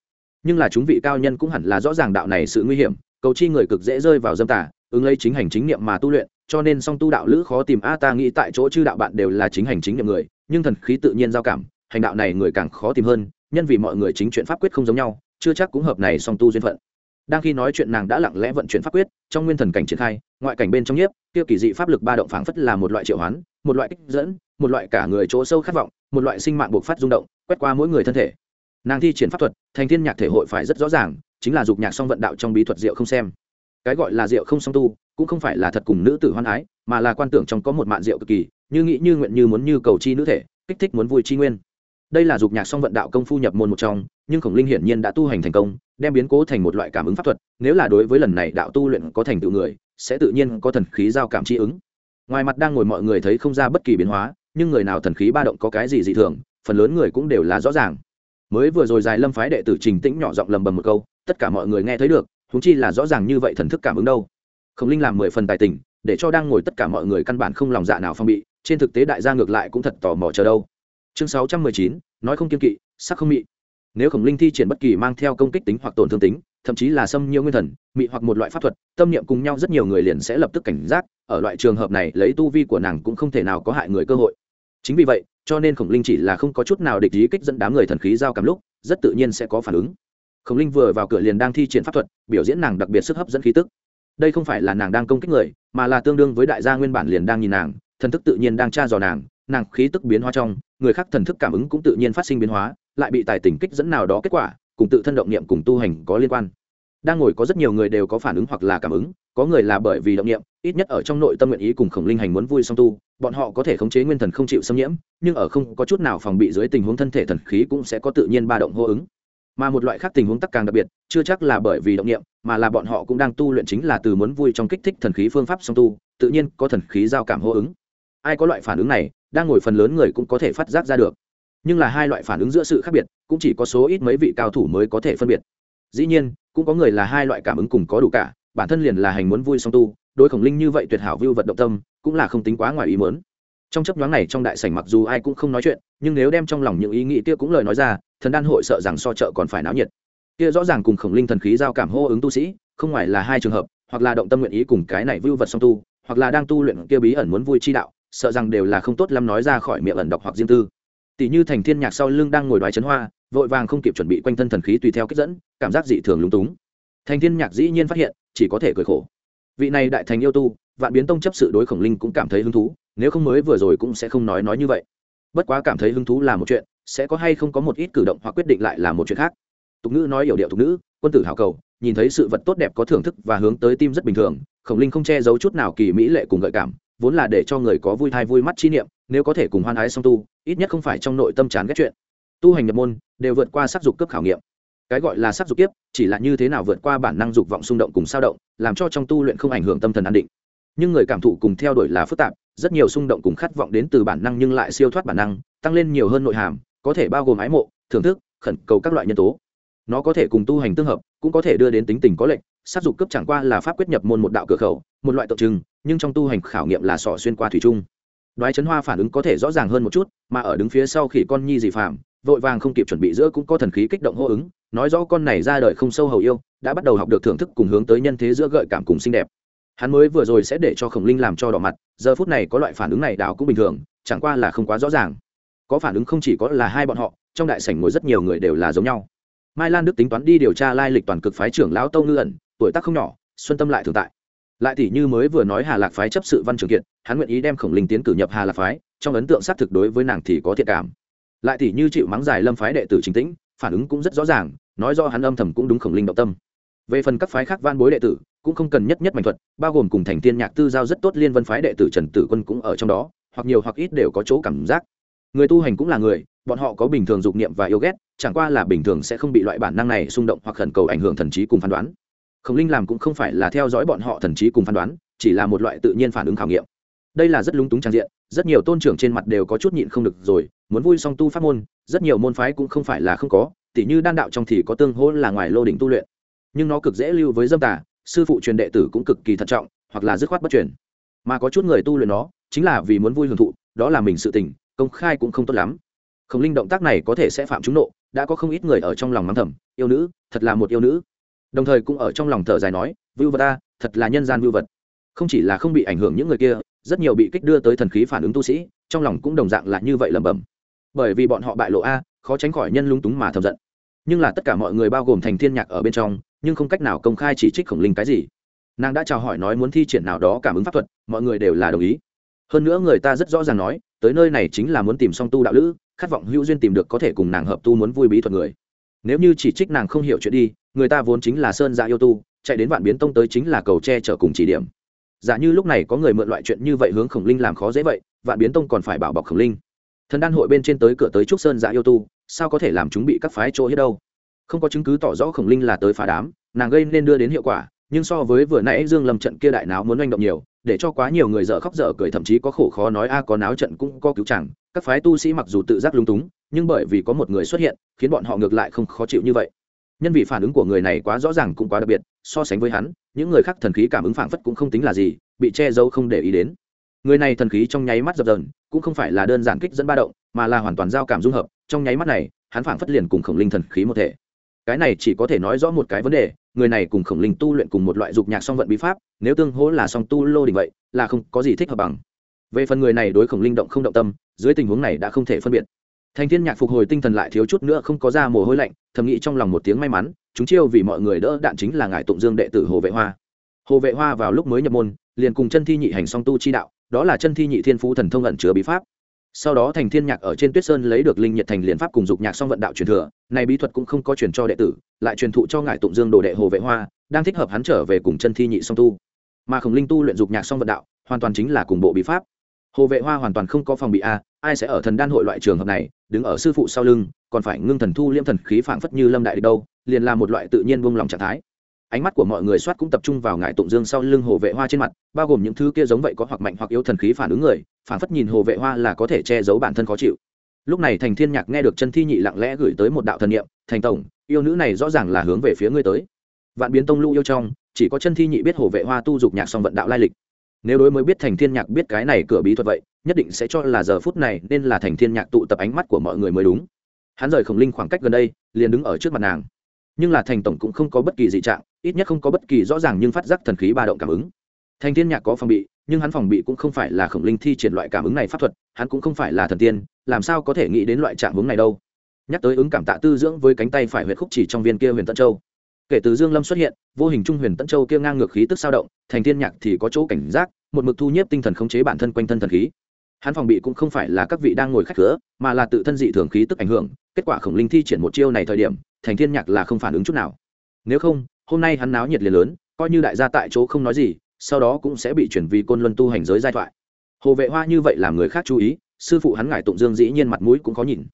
Nhưng là chúng vị cao nhân cũng hẳn là rõ ràng đạo này sự nguy hiểm, cầu chi người cực dễ rơi vào dâm tà, ứng lấy chính hành chính niệm mà tu luyện, cho nên song tu đạo lữ khó tìm. A, ta nghĩ tại chỗ chư đạo bạn đều là chính hành chính niệm người, nhưng thần khí tự nhiên giao cảm, hành đạo này người càng khó tìm hơn, nhân vì mọi người chính chuyện pháp quyết không giống nhau, chưa chắc cũng hợp này song tu duyên phận đang khi nói chuyện nàng đã lặng lẽ vận chuyển pháp quyết, trong nguyên thần cảnh triển khai, ngoại cảnh bên trong nhiếp, kia kỳ dị pháp lực ba động phảng phất là một loại triệu hoán, một loại kích dẫn, một loại cả người chỗ sâu khát vọng, một loại sinh mạng buộc phát rung động, quét qua mỗi người thân thể. Nàng thi triển pháp thuật, thành thiên nhạc thể hội phải rất rõ ràng, chính là dục nhạc song vận đạo trong bí thuật diệu không xem. Cái gọi là diệu không song tu, cũng không phải là thật cùng nữ tử hoan ái, mà là quan tưởng trong có một mạn diệu cực kỳ, như nghĩ như nguyện như muốn như cầu chi nữ thể, kích thích muốn vui chi nguyên đây là dục nhạc song vận đạo công phu nhập môn một trong, nhưng khổng linh hiển nhiên đã tu hành thành công, đem biến cố thành một loại cảm ứng pháp thuật, nếu là đối với lần này đạo tu luyện có thành tựu người, sẽ tự nhiên có thần khí giao cảm chi ứng. Ngoài mặt đang ngồi mọi người thấy không ra bất kỳ biến hóa, nhưng người nào thần khí ba động có cái gì dị thường, phần lớn người cũng đều là rõ ràng. Mới vừa rồi dài lâm phái đệ tử trình tĩnh nhỏ giọng lầm bầm một câu, tất cả mọi người nghe thấy được thúng chi là rõ ràng như vậy thần thức cảm ứng đâu. Khổng linh làm mười phần tài tình, để cho đang ngồi tất cả mọi người căn bản không lòng dạ nào phong bị, trên thực tế đại gia ngược lại cũng thật tò mò chờ đâu chương sáu trăm mười chín, nói không kiên kỵ, sắc không mị. Nếu khổng linh thi triển bất kỳ mang theo công kích tính hoặc tổn thương tính, thậm chí là xâm nhiễu nguyên thần, mị hoặc một loại pháp thuật, tâm niệm cùng nhau rất nhiều người liền sẽ lập tức cảnh giác, ở loại trường hợp này lấy tu vi của nàng cũng không thể nào có hại người cơ hội. Chính vì vậy, cho nên khổng linh chỉ là không có chút nào địch ý kích dẫn đám người thần khí giao cảm lúc, rất tự nhiên sẽ có phản ứng. Khổng linh vừa vào cửa liền đang thi triển pháp thuật, biểu diễn nàng đặc biệt sức hấp dẫn khí tức. Đây không phải là nàng đang công kích người, mà là tương đương với đại gia nguyên bản liền đang nhìn nàng, thần thức tự nhiên đang tra dò nàng nàng khí tức biến hóa trong, người khác thần thức cảm ứng cũng tự nhiên phát sinh biến hóa, lại bị tài tình kích dẫn nào đó kết quả, cùng tự thân động niệm cùng tu hành có liên quan. Đang ngồi có rất nhiều người đều có phản ứng hoặc là cảm ứng, có người là bởi vì động niệm, ít nhất ở trong nội tâm nguyện ý cùng khổng linh hành muốn vui song tu, bọn họ có thể khống chế nguyên thần không chịu xâm nhiễm, nhưng ở không có chút nào phòng bị dưới tình huống thân thể thần khí cũng sẽ có tự nhiên ba động hô ứng. Mà một loại khác tình huống tắc càng đặc biệt, chưa chắc là bởi vì động niệm, mà là bọn họ cũng đang tu luyện chính là từ muốn vui trong kích thích thần khí phương pháp song tu, tự nhiên có thần khí giao cảm hô ứng. Ai có loại phản ứng này đang ngồi phần lớn người cũng có thể phát giác ra được. Nhưng là hai loại phản ứng giữa sự khác biệt, cũng chỉ có số ít mấy vị cao thủ mới có thể phân biệt. Dĩ nhiên, cũng có người là hai loại cảm ứng cùng có đủ cả, bản thân liền là hành muốn vui song tu, đối khổng linh như vậy tuyệt hảo vưu vật động tâm, cũng là không tính quá ngoài ý mớn trong chấp nhoáng này trong đại sảnh mặc dù ai cũng không nói chuyện, nhưng nếu đem trong lòng những ý nghĩ kia cũng lời nói ra, thần đan hội sợ rằng so chợ còn phải náo nhiệt. Kia rõ ràng cùng khổng linh thần khí giao cảm hô ứng tu sĩ, không ngoài là hai trường hợp, hoặc là động tâm nguyện ý cùng cái này vưu vật song tu, hoặc là đang tu luyện kia bí ẩn muốn vui chi đạo sợ rằng đều là không tốt lắm nói ra khỏi miệng ẩn đọc hoặc riêng tư. Tỷ như thành thiên nhạc sau lưng đang ngồi đoái chấn hoa, vội vàng không kịp chuẩn bị quanh thân thần khí tùy theo kích dẫn, cảm giác dị thường lúng túng. Thành thiên nhạc dĩ nhiên phát hiện, chỉ có thể cười khổ. Vị này đại thành yêu tu, vạn biến tông chấp sự đối khổng linh cũng cảm thấy hứng thú, nếu không mới vừa rồi cũng sẽ không nói nói như vậy. Bất quá cảm thấy hứng thú là một chuyện, sẽ có hay không có một ít cử động hoặc quyết định lại là một chuyện khác. Tục ngữ nói hiểu điệu tục ngữ, quân tử hào cầu, nhìn thấy sự vật tốt đẹp có thưởng thức và hướng tới tim rất bình thường, khổng linh không che giấu chút nào kỳ mỹ lệ cùng gợi cảm vốn là để cho người có vui thai vui mắt chi niệm, nếu có thể cùng hoan ái song tu, ít nhất không phải trong nội tâm chán ghét chuyện. Tu hành nhập môn, đều vượt qua sắc dục cấp khảo nghiệm. Cái gọi là sắc dục kiếp, chỉ là như thế nào vượt qua bản năng dục vọng xung động cùng sao động, làm cho trong tu luyện không ảnh hưởng tâm thần an định. Nhưng người cảm thụ cùng theo đuổi là phức tạp, rất nhiều xung động cùng khát vọng đến từ bản năng nhưng lại siêu thoát bản năng, tăng lên nhiều hơn nội hàm, có thể bao gồm ái mộ, thưởng thức, khẩn cầu các loại nhân tố. Nó có thể cùng tu hành tương hợp, cũng có thể đưa đến tính tình có lệnh sát dục cấp chẳng qua là pháp quyết nhập môn một đạo cửa khẩu, một loại tượng trưng, nhưng trong tu hành khảo nghiệm là sọ xuyên qua thủy trung. đoái chấn hoa phản ứng có thể rõ ràng hơn một chút, mà ở đứng phía sau khỉ con nhi dị phạm vội vàng không kịp chuẩn bị giữa cũng có thần khí kích động hô ứng, nói rõ con này ra đời không sâu hầu yêu, đã bắt đầu học được thưởng thức cùng hướng tới nhân thế giữa gợi cảm cùng xinh đẹp. Hắn mới vừa rồi sẽ để cho khổng linh làm cho đỏ mặt, giờ phút này có loại phản ứng này đảo cũng bình thường, chẳng qua là không quá rõ ràng. Có phản ứng không chỉ có là hai bọn họ, trong đại sảnh ngồi rất nhiều người đều là giống nhau. Mai lan đức tính toán đi điều tra lai lịch toàn cực phái trưởng lão tâu ngư ẩn tuổi tác không nhỏ, xuân tâm lại thường tại. Lại tỷ như mới vừa nói hà lạc phái chấp sự văn trường kiệt, hắn nguyện ý đem khổng linh tiến cử nhập hà lạc phái, trong ấn tượng xác thực đối với nàng thì có thiện cảm. Lại tỷ như chịu mắng dài lâm phái đệ tử chính tĩnh, phản ứng cũng rất rõ ràng, nói do hắn âm thầm cũng đúng khổng linh động tâm. Về phần các phái khác van bối đệ tử, cũng không cần nhất nhất mạnh thuật, bao gồm cùng thành tiên nhạc tư giao rất tốt liên vân phái đệ tử trần tử quân cũng ở trong đó, hoặc nhiều hoặc ít đều có chỗ cảm giác. Người tu hành cũng là người, bọn họ có bình thường dục niệm và yêu ghét, chẳng qua là bình thường sẽ không bị loại bản năng này xung động hoặc khẩn cầu ảnh hưởng thần trí cùng phán đoán khổng linh làm cũng không phải là theo dõi bọn họ thần trí cùng phán đoán, chỉ là một loại tự nhiên phản ứng khảo nghiệm. Đây là rất lúng túng trang diện, rất nhiều tôn trưởng trên mặt đều có chút nhịn không được rồi, muốn vui song tu pháp môn, rất nhiều môn phái cũng không phải là không có, tỉ như đan đạo trong thì có tương hỗ là ngoài lô đỉnh tu luyện. Nhưng nó cực dễ lưu với dâm tà, sư phụ truyền đệ tử cũng cực kỳ thận trọng, hoặc là dứt khoát bất truyền. Mà có chút người tu luyện nó, chính là vì muốn vui hưởng thụ, đó là mình sự tình, công khai cũng không tốt lắm. Khổng linh động tác này có thể sẽ phạm trúng nộ, đã có không ít người ở trong lòng mắng thầm, yêu nữ, thật là một yêu nữ đồng thời cũng ở trong lòng thở dài nói, vưu vật ta, thật là nhân gian vưu vật. Không chỉ là không bị ảnh hưởng những người kia, rất nhiều bị kích đưa tới thần khí phản ứng tu sĩ, trong lòng cũng đồng dạng là như vậy lẩm bẩm. Bởi vì bọn họ bại lộ a, khó tránh khỏi nhân lung túng mà thầm giận. Nhưng là tất cả mọi người bao gồm thành thiên nhạc ở bên trong, nhưng không cách nào công khai chỉ trích khổng linh cái gì. Nàng đã chào hỏi nói muốn thi triển nào đó cảm ứng pháp thuật, mọi người đều là đồng ý. Hơn nữa người ta rất rõ ràng nói, tới nơi này chính là muốn tìm song tu đạo lữ, khát vọng hữu duyên tìm được có thể cùng nàng hợp tu muốn vui bí thuật người. Nếu như chỉ trích nàng không hiểu chuyện đi người ta vốn chính là sơn dạ yêu tu, chạy đến vạn biến tông tới chính là cầu tre chở cùng chỉ điểm. Giả như lúc này có người mượn loại chuyện như vậy hướng khổng linh làm khó dễ vậy, vạn biến tông còn phải bảo bọc khổng linh. Thần đan hội bên trên tới cửa tới trúc sơn dạ yêu tu, sao có thể làm chúng bị các phái chỗ hết đâu? Không có chứng cứ tỏ rõ khổng linh là tới phá đám, nàng gây nên đưa đến hiệu quả, nhưng so với vừa nãy dương lâm trận kia đại náo muốn manh động nhiều, để cho quá nhiều người dở khóc dở cười thậm chí có khổ khó nói a à, có náo trận cũng có cứu chẳng, các phái tu sĩ mặc dù tự giác lung túng, nhưng bởi vì có một người xuất hiện, khiến bọn họ ngược lại không khó chịu như vậy nhân vị phản ứng của người này quá rõ ràng cũng quá đặc biệt, so sánh với hắn, những người khác thần khí cảm ứng phản phất cũng không tính là gì, bị che giấu không để ý đến. Người này thần khí trong nháy mắt dập dờn, cũng không phải là đơn giản kích dẫn ba động, mà là hoàn toàn giao cảm dung hợp, trong nháy mắt này, hắn phản phất liền cùng khổng linh thần khí một thể. Cái này chỉ có thể nói rõ một cái vấn đề, người này cùng khổng linh tu luyện cùng một loại dục nhạc song vận bí pháp, nếu tương hỗ là song tu lô đình vậy, là không có gì thích hợp bằng. Về phần người này đối khổng linh động không động tâm, dưới tình huống này đã không thể phân biệt thành thiên nhạc phục hồi tinh thần lại thiếu chút nữa không có ra mồ hôi lạnh, thầm nghĩ trong lòng một tiếng may mắn, chúng chiêu vì mọi người đỡ đạn chính là ngài tụng dương đệ tử hồ vệ hoa. Hồ vệ hoa vào lúc mới nhập môn, liền cùng chân thi nhị hành song tu chi đạo, đó là chân thi nhị thiên phú thần thông ẩn chứa bí pháp. Sau đó thành thiên nhạc ở trên tuyết sơn lấy được linh nhiệt thành liền pháp cùng dục nhạc song vận đạo truyền thừa, này bí thuật cũng không có truyền cho đệ tử, lại truyền thụ cho ngài tụng dương đồ đệ hồ vệ hoa, đang thích hợp hắn trở về cùng chân thi nhị song tu. Mà khổng linh tu luyện dục nhạc song vận đạo, hoàn toàn chính là cùng bộ bí pháp hồ vệ hoa hoàn toàn không có phòng bị a, ai sẽ ở thần đan hội loại trường hợp này, đứng ở sư phụ sau lưng, còn phải ngưng thần thu liêm thần khí phảng phất như lâm đại đâu, liền là một loại tự nhiên buông lòng trạng thái. Ánh mắt của mọi người soát cũng tập trung vào ngải tụng dương sau lưng hồ vệ hoa trên mặt, bao gồm những thứ kia giống vậy có hoặc mạnh hoặc yếu thần khí phản ứng người phản phất nhìn hồ vệ hoa là có thể che giấu bản thân khó chịu. Lúc này thành thiên nhạc nghe được chân thi nhị lặng lẽ gửi tới một đạo thần niệm, thành tổng, yêu nữ này rõ ràng là hướng về phía ngươi tới. Vạn biến tông lũ yêu trong, chỉ có chân thi nhị biết hồ vệ hoa tu dục nhạc song vận đạo lai lịch nếu đối mới biết thành thiên nhạc biết cái này cửa bí thuật vậy, nhất định sẽ cho là giờ phút này nên là thành thiên nhạc tụ tập ánh mắt của mọi người mới đúng. Hắn rời khổng linh khoảng cách gần đây, liền đứng ở trước mặt nàng. Nhưng là thành tổng cũng không có bất kỳ dị trạng, ít nhất không có bất kỳ rõ ràng nhưng phát giác thần khí ba động cảm ứng. Thành thiên nhạc có phòng bị, nhưng hắn phòng bị cũng không phải là khổng linh thi triển loại cảm ứng này pháp thuật, hắn cũng không phải là thần tiên, làm sao có thể nghĩ đến loại trạng hướng này đâu. Nhắc tới ứng cảm tạ tư dưỡng với cánh tay phải huyệt khúc chỉ trong viên kia huyền tân châu kể từ dương lâm xuất hiện, vô hình trung huyền tân châu kia ngang ngược khí tức sao động, thành thiên nhạc thì có chỗ cảnh giác, một mực thu nhiếp tinh thần khống chế bản thân quanh thân thần khí. Hắn phòng bị cũng không phải là các vị đang ngồi khách cửa mà là tự thân dị thường khí tức ảnh hưởng, kết quả khổng linh thi triển một chiêu này thời điểm, thành thiên nhạc là không phản ứng chút nào. Nếu không, hôm nay hắn náo nhiệt liền lớn, coi như đại gia tại chỗ không nói gì, sau đó cũng sẽ bị chuyển vì côn luân tu hành giới giai thoại. Hồ vệ hoa như vậy làm người khác chú ý, sư phụ hắn ngải tụng dương dĩ nhiên mặt mũi cũng có nhìn.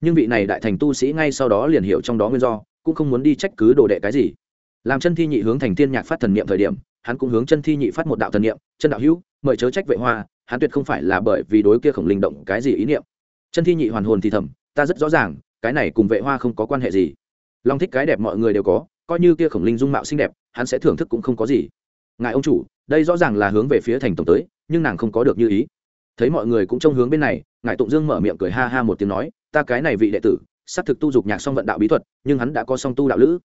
Nhưng vị này đại thành tu sĩ ngay sau đó liền hiểu trong đó nguyên do cũng không muốn đi trách cứ đồ đệ cái gì. Làm chân thi nhị hướng thành thiên nhạc phát thần niệm thời điểm, hắn cũng hướng chân thi nhị phát một đạo thần niệm, chân đạo hữu, mời chớ trách vệ hoa, hắn tuyệt không phải là bởi vì đối kia khổng linh động cái gì ý niệm. Chân thi nhị hoàn hồn thì thầm, ta rất rõ ràng, cái này cùng vệ hoa không có quan hệ gì. Long thích cái đẹp mọi người đều có, coi như kia khổng linh dung mạo xinh đẹp, hắn sẽ thưởng thức cũng không có gì. Ngài ông chủ, đây rõ ràng là hướng về phía thành tổng tới, nhưng nàng không có được như ý. Thấy mọi người cũng trông hướng bên này, ngài tụng dương mở miệng cười ha ha một tiếng nói, ta cái này vị đệ tử xác thực tu dục nhạc song vận đạo bí thuật, nhưng hắn đã có song tu đạo lữ.